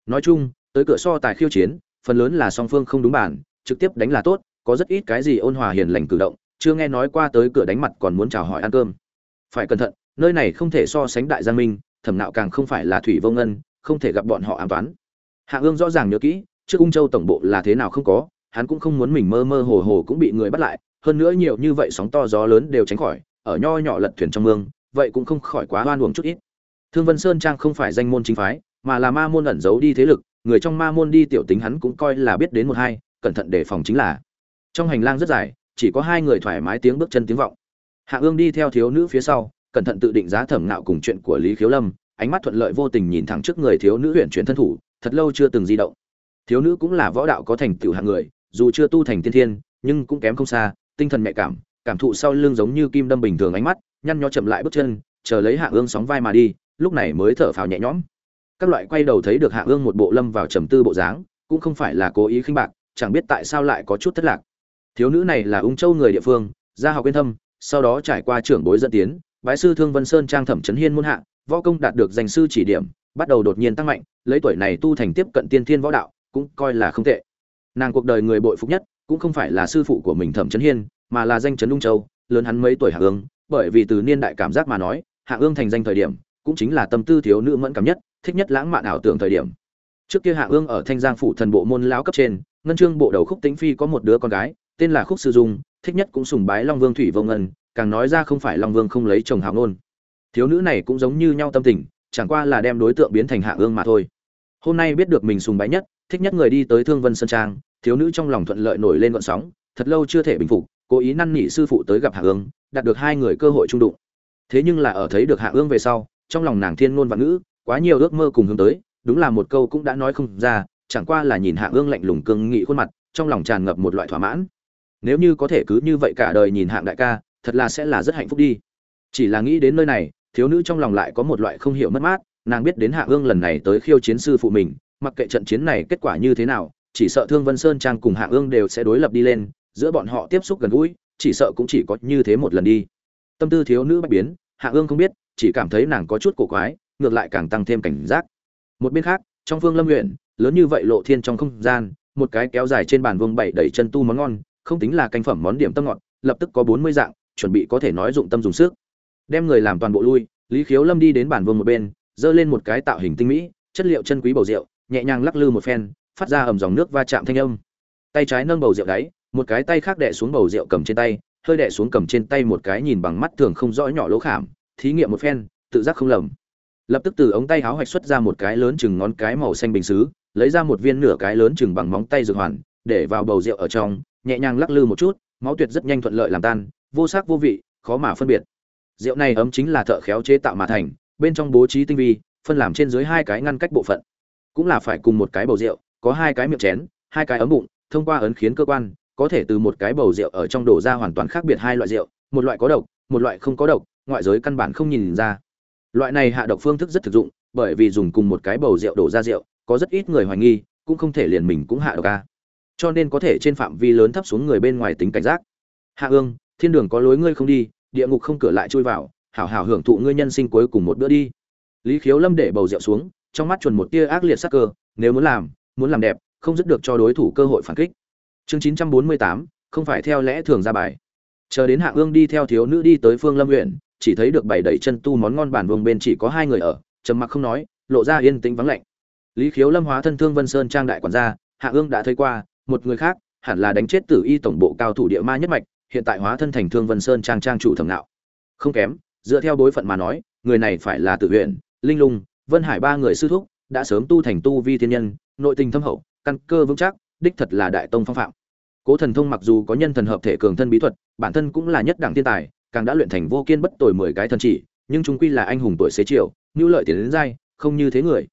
[SPEAKER 1] Nói chung, tới cửa so tài khiêu chiến, phần lớn là song phương không đúng bản, trực tiếp đánh là tốt, có rất ít cái gì ôn hòa hiền lành cử động, chưa nghe nói qua tới cửa đánh mặt còn muốn chào hỏi ăn cơm. Phải cẩn thận, nơi này không thể so sánh đại giang minh, thẩm nạo càng không phải là thủy vô ngân, không thể gặp bọn họ ám toán hạ ương rõ ràng nhớ kỹ, trước ung châu tổng bộ là thế nào không có, hắn cũng không muốn mình mơ mơ hồ hồ cũng bị người bắt lại hơn nữa nhiều như vậy sóng to gió lớn đều tránh khỏi, ở nho nhỏ lật thuyền trong mương, vậy cũng không khỏi quá hoan uổng chút ít. Thương vân sơn trang không phải danh môn chính phái, mà là ma môn ẩn giấu đi thế lực, người trong ma môn đi tiểu tính hắn cũng coi là biết đến một hai, cẩn thận đề phòng chính là. Trong hành lang rất dài, chỉ có hai người thoải mái tiếng bước chân tiếng vọng. Hạ ương đi theo thiếu nữ phía sau, cẩn thận tự định giá thẩm ngạo cùng chuyện của lý khiếu lâm, ánh mắt thuận lợi vô tình nhìn thẳng trước người thiếu nữ huyện chuyển thân thủ, thật lâu chưa từng di động. Thiếu nữ cũng là võ đạo có thành tựu hạng người, dù chưa tu thành tiên thiên, nhưng cũng kém không xa tinh thần nhạy cảm cảm thụ sau lưng giống như kim đâm bình thường ánh mắt, nhăn nhó chậm lại bước chân, chờ lấy hạ ương sóng vai mà đi, lúc này mới thở phào nhẹ nhõm. Các loại quay đầu thấy được hạ ương một bộ lâm vào trầm tư bộ dáng, cũng không phải là cố ý khinh bạc, chẳng biết tại sao lại có chút thất lạc. Thiếu nữ này là ung châu người địa phương, gia học yên thâm, sau đó trải qua trưởng bối dẫn tiến, bái sư thương vân sơn trang thẩm trấn hiên muôn hạ, võ công đạt được danh sư chỉ điểm, bắt đầu đột nhiên tăng mạnh, lấy tuổi này tu thành tiếp cận tiên thiên võ đạo, cũng coi là không tệ. Nàng cuộc đời người bội phục nhất cũng không phải là sư phụ của mình thẩm trấn hiên, mà là danh trấn ung châu, lớn hắn mấy tuổi hạ ương, bởi vì từ niên đại cảm giác mà nói, hạ ương thành danh thời điểm, cũng chính là tâm tư thiếu nữ mẫn cảm nhất, thích nhất lãng mạn ảo tưởng thời điểm. Trước kia hạ ương ở thanh giang phủ thần bộ môn lão cấp trên, ngân trương bộ đầu khúc tĩnh phi có một đứa con gái, tên là khúc sư dung, thích nhất cũng sùng bái long vương thủy vô ngân, càng nói ra không phải long vương không lấy chồng hào ngôn thiếu nữ này cũng giống như nhau tâm tình, chẳng qua là đem đối tượng biến thành hạ ương mà thôi. Hôm nay biết được mình sùng bái nhất, thích nhất người đi tới thương vân sơn trang thiếu nữ trong lòng thuận lợi nổi lên gọn sóng, thật lâu chưa thể bình phục, cố ý năn nỉ sư phụ tới gặp hạ ương, đạt được hai người cơ hội trung đụng. Thế nhưng là ở thấy được hạ ương về sau, trong lòng nàng thiên ngôn và ngữ, quá nhiều ước mơ cùng hướng tới, đúng là một câu cũng đã nói không ra, chẳng qua là nhìn hạ ương lạnh lùng cương nghị khuôn mặt, trong lòng tràn ngập một loại thỏa mãn. Nếu như có thể cứ như vậy cả đời nhìn hạng đại ca, thật là sẽ là rất hạnh phúc đi. Chỉ là nghĩ đến nơi này, thiếu nữ trong lòng lại có một loại không hiểu mất mát, nàng biết đến hạ ương lần này tới khiêu chiến sư phụ mình, mặc kệ trận chiến này kết quả như thế nào chỉ sợ thương vân sơn trang cùng hạ ương đều sẽ đối lập đi lên, giữa bọn họ tiếp xúc gần gũi, chỉ sợ cũng chỉ có như thế một lần đi. Tâm tư thiếu nữ bất biến hạ ương không biết, chỉ cảm thấy nàng có chút cổ quái, ngược lại càng tăng thêm cảnh giác. Một bên khác, trong phương lâm huyện, lớn như vậy lộ thiên trong không gian, một cái kéo dài trên bàn vương bảy đẩy chân tu món ngon, không tính là canh phẩm món điểm tâm ngọt, lập tức có bốn mươi dạng, chuẩn bị có thể nói dụng tâm dùng sức. Đem người làm toàn bộ lui, lý khiếu lâm đi đến bàn vương một bên, giơ lên một cái tạo hình tinh mỹ, chất liệu chân quý bầu rượu, nhẹ nhàng lắc lư một phen phát ra ầm dòng nước va chạm thanh âm. Tay trái nâng bầu rượu đáy, một cái tay khác đè xuống bầu rượu cầm trên tay, hơi đè xuống cầm trên tay một cái nhìn bằng mắt thường không rõ nhỏ lỗ khảm, thí nghiệm một phen, tự giác không lầm. Lập tức từ ống tay háo hoạch xuất ra một cái lớn chừng ngón cái màu xanh bình xứ, lấy ra một viên nửa cái lớn chừng bằng móng tay dược hoàn, để vào bầu rượu ở trong, nhẹ nhàng lắc lư một chút, máu tuyệt rất nhanh thuận lợi làm tan, vô sắc vô vị, khó mà phân biệt. Rượu này ấm chính là thợ khéo chế tạo mà thành, bên trong bố trí tinh vi, phân làm trên dưới hai cái ngăn cách bộ phận. Cũng là phải cùng một cái bầu rượu có hai cái miệng chén, hai cái ấm bụng, thông qua ấn khiến cơ quan, có thể từ một cái bầu rượu ở trong đổ ra hoàn toàn khác biệt hai loại rượu, một loại có độc, một loại không có độc, ngoại giới căn bản không nhìn ra. Loại này hạ độc phương thức rất thực dụng, bởi vì dùng cùng một cái bầu rượu đổ ra rượu, có rất ít người hoài nghi, cũng không thể liền mình cũng hạ độc ca cho nên có thể trên phạm vi lớn thấp xuống người bên ngoài tính cảnh giác. Hạ ương, thiên đường có lối ngươi không đi, địa ngục không cửa lại chui vào, hảo hảo hưởng thụ ngươi nhân sinh cuối cùng một bữa đi. Lý khiếu lâm để bầu rượu xuống, trong mắt chuẩn một tia ác liệt sắc cơ, nếu muốn làm muốn làm đẹp, không dứt được cho đối thủ cơ hội phản kích. Chương chín trăm bốn mươi tám, không phải theo lẽ thường ra bài. Chờ đến hạ ương đi theo thiếu nữ đi tới phương lâm huyện, chỉ thấy được bảy đầy chân tu món ngon bản vùng bên chỉ có hai người ở, trầm mặc không nói, lộ ra yên tĩnh vắng lạnh. Lý khiếu lâm hóa thân thương vân sơn trang đại quản gia, hạ ương đã thấy qua, một người khác, hẳn là đánh chết tử y tổng bộ cao thủ địa ma nhất mạch, hiện tại hóa thân thành thương vân sơn trang trang chủ thẩm nạo. Không kém, dựa theo đối phận mà nói, người này phải là tự huyện linh lung, vân hải ba người sư thúc đã sớm tu thành tu vi thiên nhân, nội tình thâm hậu, căn cơ vững chắc, đích thật là đại tông phong phạm. Cố thần thông mặc dù có nhân thần hợp thể cường thân bí thuật, bản thân cũng là nhất đẳng thiên tài, càng đã luyện thành vô kiên bất tồi mười cái thần chỉ, nhưng chúng quy là anh hùng tuổi xế chiều nhu lợi tiền đến dai, không như thế người.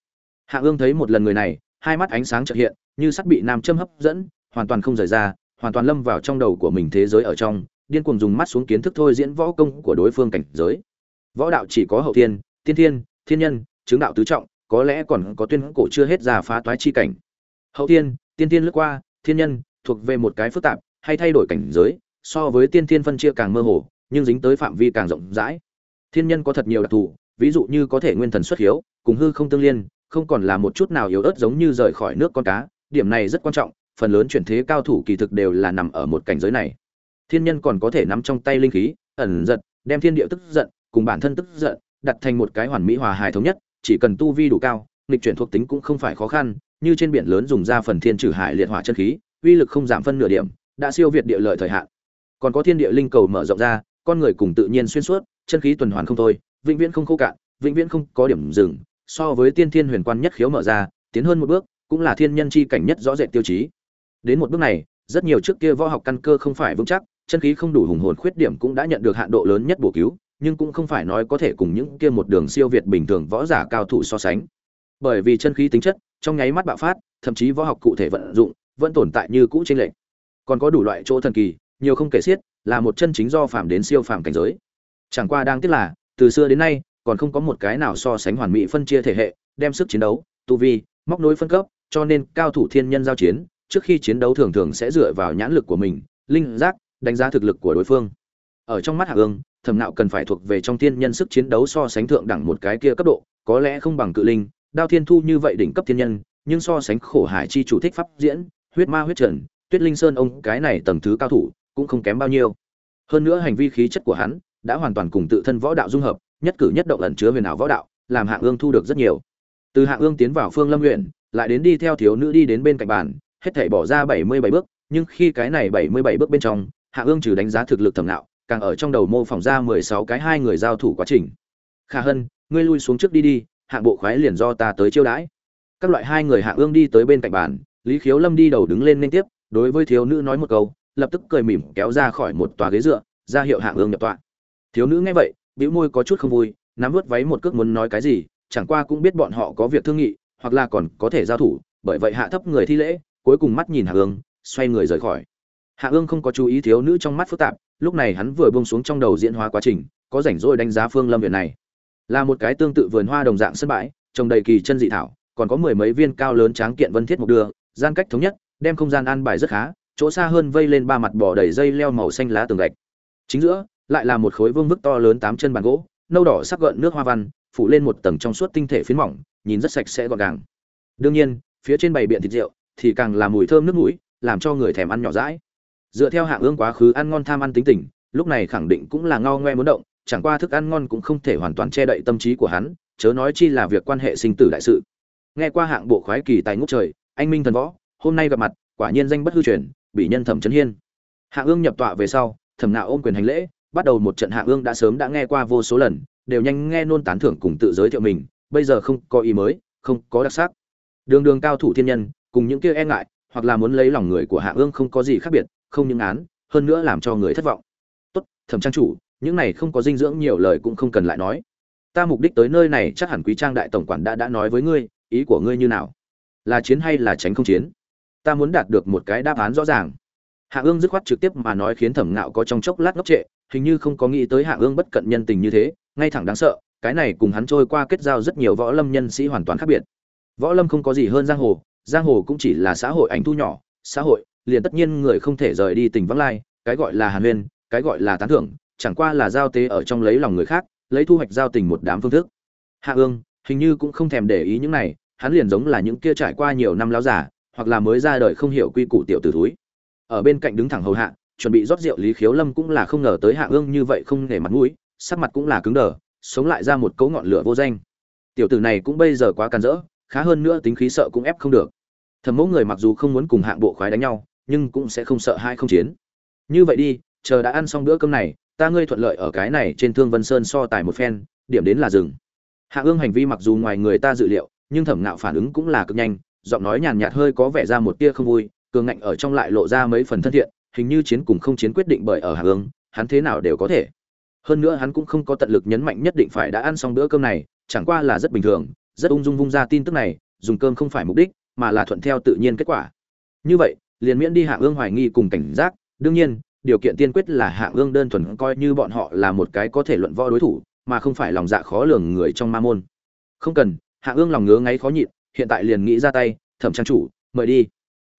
[SPEAKER 1] Hạ ương thấy một lần người này, hai mắt ánh sáng trợ hiện, như sắt bị nam châm hấp dẫn, hoàn toàn không rời ra, hoàn toàn lâm vào trong đầu của mình thế giới ở trong, điên cuồng dùng mắt xuống kiến thức thôi diễn võ công của đối phương cảnh giới. Võ đạo chỉ có hậu thiên, tiên thiên thiên nhân, chứng đạo tứ trọng có lẽ còn có tuyên cổ chưa hết ra phá toái chi cảnh. Hậu thiên tiên thiên lướt qua, thiên nhân, thuộc về một cái phức tạp, hay thay đổi cảnh giới, so với tiên thiên phân chia càng mơ hồ, nhưng dính tới phạm vi càng rộng rãi. Thiên nhân có thật nhiều đặc thù, ví dụ như có thể nguyên thần xuất hiếu, cùng hư không tương liên, không còn là một chút nào yếu ớt giống như rời khỏi nước con cá, điểm này rất quan trọng, phần lớn chuyển thế cao thủ kỳ thực đều là nằm ở một cảnh giới này. Thiên nhân còn có thể nắm trong tay linh khí, ẩn giật, đem thiên địa tức giận, cùng bản thân tức giận, đặt thành một cái hoàn mỹ hòa hài thống nhất chỉ cần tu vi đủ cao, nghịch chuyển thuộc tính cũng không phải khó khăn, như trên biển lớn dùng ra phần thiên trừ hải liệt hỏa chân khí, uy lực không giảm phân nửa điểm, đã siêu việt địa lợi thời hạn. Còn có thiên địa linh cầu mở rộng ra, con người cùng tự nhiên xuyên suốt, chân khí tuần hoàn không thôi, vĩnh viễn không khô cạn, vĩnh viễn không có điểm dừng, so với tiên thiên huyền quan nhất khiếu mở ra, tiến hơn một bước, cũng là thiên nhân chi cảnh nhất rõ rệt tiêu chí. Đến một bước này, rất nhiều trước kia võ học căn cơ không phải vững chắc, chân khí không đủ hùng hồn khuyết điểm cũng đã nhận được hạn độ lớn nhất bổ cứu nhưng cũng không phải nói có thể cùng những kia một đường siêu việt bình thường võ giả cao thủ so sánh. Bởi vì chân khí tính chất, trong nháy mắt bạo phát, thậm chí võ học cụ thể vận dụng, vẫn tồn tại như cũ trên lệnh còn có đủ loại chỗ thần kỳ, nhiều không kể xiết, là một chân chính do phàm đến siêu phàm cảnh giới. Chẳng qua đang tiếc là, từ xưa đến nay, còn không có một cái nào so sánh hoàn mỹ phân chia thể hệ, đem sức chiến đấu, tu vi, móc nối phân cấp, cho nên cao thủ thiên nhân giao chiến, trước khi chiến đấu thường thường sẽ dựa vào nhãn lực của mình, linh giác, đánh giá thực lực của đối phương. Ở trong mắt hạ ương thẩm nạo cần phải thuộc về trong thiên nhân sức chiến đấu so sánh thượng đẳng một cái kia cấp độ, có lẽ không bằng cự linh, đao thiên thu như vậy đỉnh cấp thiên nhân, nhưng so sánh khổ hải chi chủ thích pháp diễn, huyết ma huyết trần, tuyết linh sơn ông, cái này tầng thứ cao thủ, cũng không kém bao nhiêu. Hơn nữa hành vi khí chất của hắn, đã hoàn toàn cùng tự thân võ đạo dung hợp, nhất cử nhất động ẩn chứa huyền ảo võ đạo, làm hạng ương thu được rất nhiều. Từ hạng ương tiến vào phương lâm huyện, lại đến đi theo thiếu nữ đi đến bên cạnh bàn, hết thảy bỏ ra bảy mươi bảy bước, nhưng khi cái này bảy mươi bảy bước bên trong, hạng ương trừ đánh giá thực lực thẩm nạo càng ở trong đầu mô phỏng ra mười sáu cái hai người giao thủ quá trình. Khả hân, ngươi lui xuống trước đi đi, hạng bộ khoái liền do ta tới chiêu đãi. Các loại hai người hạ ương đi tới bên cạnh bàn, lý khiếu lâm đi đầu đứng lên liên tiếp, đối với thiếu nữ nói một câu, lập tức cười mỉm kéo ra khỏi một tòa ghế dựa, ra hiệu hạ ương nhập tọa. Thiếu nữ nghe vậy, bĩu môi có chút không vui, nắm vớt váy một cước muốn nói cái gì, chẳng qua cũng biết bọn họ có việc thương nghị, hoặc là còn có thể giao thủ, bởi vậy hạ thấp người thi lễ, cuối cùng mắt nhìn hạ ương, xoay người rời khỏi hạ ương không có chú ý thiếu nữ trong mắt phức tạp, lúc này hắn vừa buông xuống trong đầu diễn hóa quá trình, có rảnh rỗi đánh giá phương lâm viện này. Là một cái tương tự vườn hoa đồng dạng sân bãi, trồng đầy kỳ chân dị thảo, còn có mười mấy viên cao lớn tráng kiện vân thiết mục đưa, gian cách thống nhất, đem không gian an bài rất khá, chỗ xa hơn vây lên ba mặt bò đầy dây leo màu xanh lá tường gạch. Chính giữa, lại là một khối vương vức to lớn tám chân bàn gỗ, nâu đỏ sắc gợn nước hoa văn, phủ lên một tầng trong suốt tinh thể phiến mỏng, nhìn rất sạch sẽ gọn gàng. Đương nhiên, phía trên bày biện thịt rượu thì càng là mùi thơm nước mũi, làm cho người thèm ăn nhỏ rãi dựa theo hạng ương quá khứ ăn ngon tham ăn tính tình, lúc này khẳng định cũng là ngao ngoe muốn động, chẳng qua thức ăn ngon cũng không thể hoàn toàn che đậy tâm trí của hắn, chớ nói chi là việc quan hệ sinh tử đại sự. Nghe qua hạng bộ khoái kỳ tài ngốc trời, anh minh thần võ, hôm nay gặp mặt, quả nhiên danh bất hư truyền, bị nhân thẩm trấn hiên. Hạng ương nhập tọa về sau, thẩm nạo ôm quyền hành lễ, bắt đầu một trận hạng ương đã sớm đã nghe qua vô số lần, đều nhanh nghe nôn tán thưởng cùng tự giới thiệu mình, bây giờ không có ý mới, không có đặc sắc. Đường đường cao thủ thiên nhân, cùng những kia e ngại, hoặc là muốn lấy lòng người của hạ ương không có gì khác biệt không những án, hơn nữa làm cho người thất vọng. Tốt, thẩm trang chủ, những này không có dinh dưỡng nhiều lời cũng không cần lại nói. Ta mục đích tới nơi này chắc hẳn quý trang đại tổng quản đã đã nói với ngươi, ý của ngươi như nào? Là chiến hay là tránh không chiến? Ta muốn đạt được một cái đáp án rõ ràng. Hạ ương dứt khoát trực tiếp mà nói khiến thẩm ngạo có trong chốc lát ngốc trệ, hình như không có nghĩ tới hạ ương bất cận nhân tình như thế, ngay thẳng đáng sợ, cái này cùng hắn trôi qua kết giao rất nhiều võ lâm nhân sĩ hoàn toàn khác biệt. Võ lâm không có gì hơn giang hồ giang hồ cũng chỉ là xã hội ảnh thu nhỏ, xã hội liền tất nhiên người không thể rời đi tình vắng lai, cái gọi là hàn huyên, cái gọi là tán thưởng, chẳng qua là giao tế ở trong lấy lòng người khác, lấy thu hoạch giao tình một đám phương thức. Hạ ương, hình như cũng không thèm để ý những này, hắn liền giống là những kia trải qua nhiều năm láo giả hoặc là mới ra đời không hiểu quy củ tiểu tử thúi. Ở bên cạnh đứng thẳng hầu hạ, chuẩn bị rót rượu lý khiếu lâm cũng là không ngờ tới hạ ương như vậy không nể mặt mũi, sắc mặt cũng là cứng đờ, sống lại ra một cấu ngọn lửa vô danh. Tiểu tử này cũng bây giờ quá càn rỡ, khá hơn nữa tính khí sợ cũng ép không được. Thầm mẫu người mặc dù không muốn cùng hạng bộ khoái đánh nhau nhưng cũng sẽ không sợ hai không chiến. Như vậy đi, chờ đã ăn xong bữa cơm này, ta ngươi thuận lợi ở cái này trên thương vân sơn so tài một phen, điểm đến là rừng hạ ương hành vi mặc dù ngoài người ta dự liệu, nhưng thẩm ngạo phản ứng cũng là cực nhanh, giọng nói nhàn nhạt hơi có vẻ ra một tia không vui, cường ngạnh ở trong lại lộ ra mấy phần thân thiện, hình như chiến cùng không chiến quyết định bởi ở hạ ương, hắn thế nào đều có thể. Hơn nữa hắn cũng không có tận lực nhấn mạnh nhất định phải đã ăn xong bữa cơm này, chẳng qua là rất bình thường, rất ung dung vung ra tin tức này, dùng cơm không phải mục đích, mà là thuận theo tự nhiên kết quả. Như vậy liền miễn đi hạ ương hoài nghi cùng cảnh giác. Đương nhiên, điều kiện tiên quyết là hạ ương đơn thuần coi như bọn họ là một cái có thể luận võ đối thủ, mà không phải lòng dạ khó lường người trong ma môn. Không cần hạ ương lòng ngứa ngáy khó nhịn, hiện tại liền nghĩ ra tay, thẩm trang chủ, mời đi.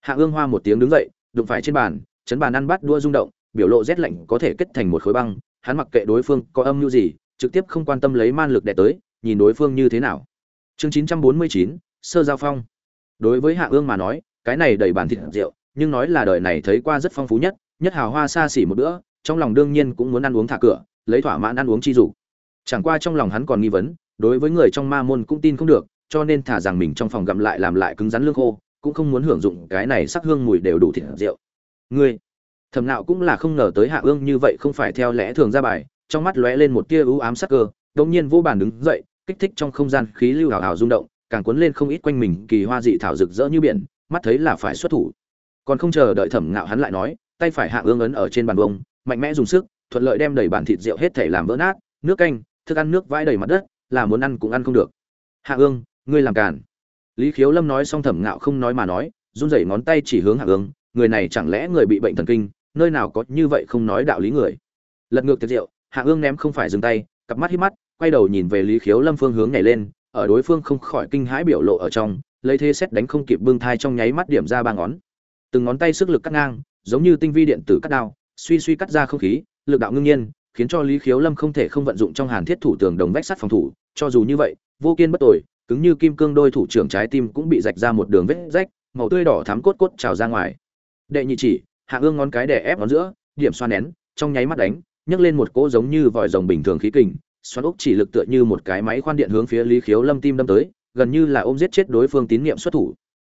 [SPEAKER 1] Hạ ương hoa một tiếng đứng dậy, đụng phải trên bàn, chấn bàn ăn bắt đua rung động, biểu lộ rét lạnh có thể kết thành một khối băng. Hắn mặc kệ đối phương có âm mưu gì, trực tiếp không quan tâm lấy man lực đè tới, nhìn đối phương như thế nào. Chương chín trăm bốn mươi chín, sơ giao phong. Đối với hạ ương mà nói, cái này đầy bản thịt rượu nhưng nói là đời này thấy qua rất phong phú nhất nhất hào hoa xa xỉ một bữa, trong lòng đương nhiên cũng muốn ăn uống thả cửa, lấy thỏa mãn ăn uống chi dục. Chẳng qua trong lòng hắn còn nghi vấn, đối với người trong ma môn cũng tin không được, cho nên thả rằng mình trong phòng gặm lại làm lại cứng rắn lương khô, cũng không muốn hưởng dụng cái này sắc hương mùi đều đủ thịt rượu. Ngươi, thầm nạo cũng là không ngờ tới hạ ương như vậy không phải theo lẽ thường ra bài, trong mắt lóe lên một tia u ám sắc cơ, đột nhiên vô bàn đứng dậy, kích thích trong không gian khí lưu hào hào rung động, càng cuốn lên không ít quanh mình kỳ hoa dị thảo rực rỡ như biển, mắt thấy là phải xuất thủ còn không chờ đợi thẩm ngạo hắn lại nói, tay phải hạ ương ấn ở trên bàn bông, mạnh mẽ dùng sức, thuận lợi đem đầy bàn thịt rượu hết thể làm vỡ nát, nước canh, thức ăn nước vãi đầy mặt đất, là muốn ăn cũng ăn không được. Hạ ương, ngươi làm càn. Lý khiếu lâm nói xong thẩm ngạo không nói mà nói, run rẩy ngón tay chỉ hướng hạ ương, người này chẳng lẽ người bị bệnh thần kinh, nơi nào có như vậy không nói đạo lý người. Lật ngược tiệc rượu, hạ ương ném không phải dừng tay, cặp mắt hít mắt, quay đầu nhìn về lý khiếu lâm phương hướng nhảy lên, ở đối phương không khỏi kinh hãi biểu lộ ở trong, lấy thế xét đánh không kịp bưng thai trong nháy mắt điểm ra ba ngón từng ngón tay sức lực cắt ngang, giống như tinh vi điện tử cắt đao, suy suy cắt ra không khí, lực đạo ngưng nhiên, khiến cho lý khiếu lâm không thể không vận dụng trong hàn thiết thủ tường đồng vách sắt phòng thủ. Cho dù như vậy, vô kiên bất tội cứng như kim cương đôi thủ trưởng trái tim cũng bị rạch ra một đường vết rách, màu tươi đỏ thắm cốt cốt trào ra ngoài. Đệ nhị chỉ, hạ ương ngón cái đè ép ngón giữa, điểm xoa nén, trong nháy mắt đánh, nhấc lên một cỗ giống như vòi rồng bình thường khí kình, xoắn ốc chỉ lực tựa như một cái máy khoan điện hướng phía lý khiếu lâm tim đâm tới, gần như là ôm giết chết đối phương tín niệm xuất thủ.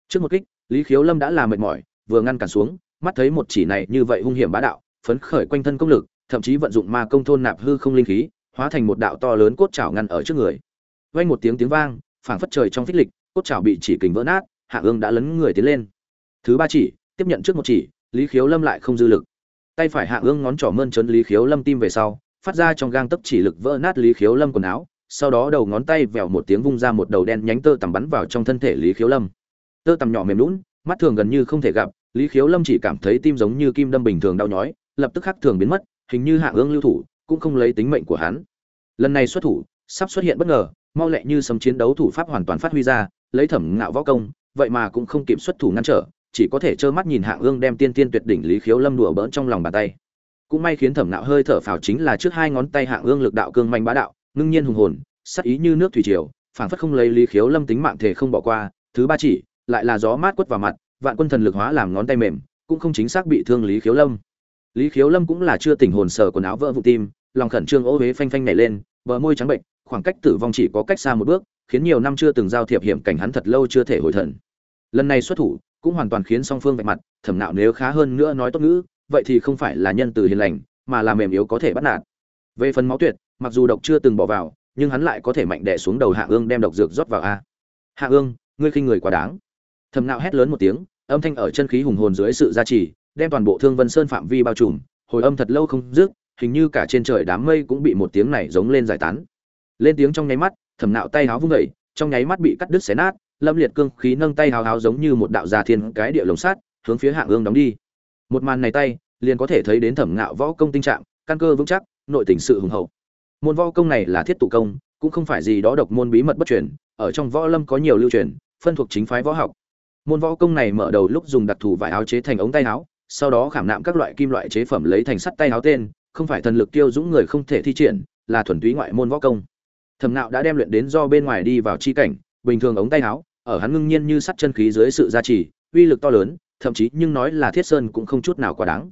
[SPEAKER 1] Trước một kích, lý khiếu lâm đã là mệt mỏi vừa ngăn cản xuống, mắt thấy một chỉ này như vậy hung hiểm bá đạo, phấn khởi quanh thân công lực, thậm chí vận dụng ma công thôn nạp hư không linh khí, hóa thành một đạo to lớn cốt chảo ngăn ở trước người. Vang một tiếng tiếng vang, phảng phất trời trong phích lịch, cốt chảo bị chỉ kình vỡ nát, hạ ương đã lấn người tiến lên. Thứ ba chỉ, tiếp nhận trước một chỉ, lý khiếu lâm lại không dư lực. Tay phải hạ ương ngón trỏ mơn trớn lý khiếu lâm tim về sau, phát ra trong gang tấc chỉ lực vỡ nát lý khiếu lâm quần áo, sau đó đầu ngón tay vèo một tiếng vung ra một đầu đen nhánh tơ tằm bắn vào trong thân thể lý khiếu lâm. Tơ tằm nhỏ mềm lún mắt thường gần như không thể gặp, lý khiếu lâm chỉ cảm thấy tim giống như kim đâm bình thường đau nhói, lập tức khắc thường biến mất, hình như hạ ương lưu thủ, cũng không lấy tính mệnh của hắn. Lần này xuất thủ, sắp xuất hiện bất ngờ, mau lẹ như sấm chiến đấu thủ pháp hoàn toàn phát huy ra, lấy thẩm ngạo võ công, vậy mà cũng không kịp xuất thủ ngăn trở, chỉ có thể trơ mắt nhìn hạ ương đem tiên tiên tuyệt đỉnh lý khiếu lâm đùa bỡn trong lòng bàn tay. Cũng may khiến thẩm nạo hơi thở phào chính là trước hai ngón tay hạ ương lực đạo cương manh bá đạo, ngưng nhiên hùng hồn, sắc ý như nước thủy triều, phảng phất không lấy lý khiếu lâm tính mạng thể không bỏ qua, thứ ba chỉ lại là gió mát quất vào mặt, vạn quân thần lực hóa làm ngón tay mềm, cũng không chính xác bị thương lý khiếu lâm. Lý khiếu lâm cũng là chưa tỉnh hồn sờ quần áo vỡ vụ tim, lòng khẩn trương ô huế phanh phanh nhảy lên, bờ môi trắng bệnh, khoảng cách tử vong chỉ có cách xa một bước, khiến nhiều năm chưa từng giao thiệp hiểm cảnh hắn thật lâu chưa thể hồi thần. Lần này xuất thủ, cũng hoàn toàn khiến song phương vạch mặt, thẩm nạo nếu khá hơn nữa nói tốt ngữ, vậy thì không phải là nhân từ hiền lành, mà là mềm yếu có thể bắt nạt. Về phần máu tuyệt, mặc dù độc chưa từng bỏ vào, nhưng hắn lại có thể mạnh đẻ xuống đầu hạ ương đem độc dược rót vào a. Hạ ương, ngươi khinh người quá đáng thầm nạo hét lớn một tiếng, âm thanh ở chân khí hùng hồn dưới sự gia trì, đem toàn bộ thương vân sơn phạm vi bao trùm, hồi âm thật lâu không dứt, hình như cả trên trời đám mây cũng bị một tiếng này giống lên giải tán. Lên tiếng trong nháy mắt, thầm nạo tay háo vung vẩy trong nháy mắt bị cắt đứt xé nát, lâm liệt cương khí nâng tay hào hào giống như một đạo già thiên cái địa lồng sát hướng phía hạng ương đóng đi. Một màn này tay, liền có thể thấy đến thẩm ngạo võ công tinh trạng, căn cơ vững chắc, nội tình sự hùng hậu. Môn võ công này là thiết tụ công, cũng không phải gì đó độc môn bí mật bất truyền, ở trong võ lâm có nhiều lưu truyền, phân thuộc chính phái võ học môn võ công này mở đầu lúc dùng đặc thù vải áo chế thành ống tay áo, sau đó khảm nạm các loại kim loại chế phẩm lấy thành sắt tay áo tên, không phải thần lực tiêu dũng người không thể thi triển, là thuần túy ngoại môn võ công. Thẩm nạo đã đem luyện đến do bên ngoài đi vào chi cảnh, bình thường ống tay áo, ở hắn ngưng nhiên như sắt chân khí dưới sự gia trì, uy lực to lớn, thậm chí nhưng nói là thiết sơn cũng không chút nào quá đáng.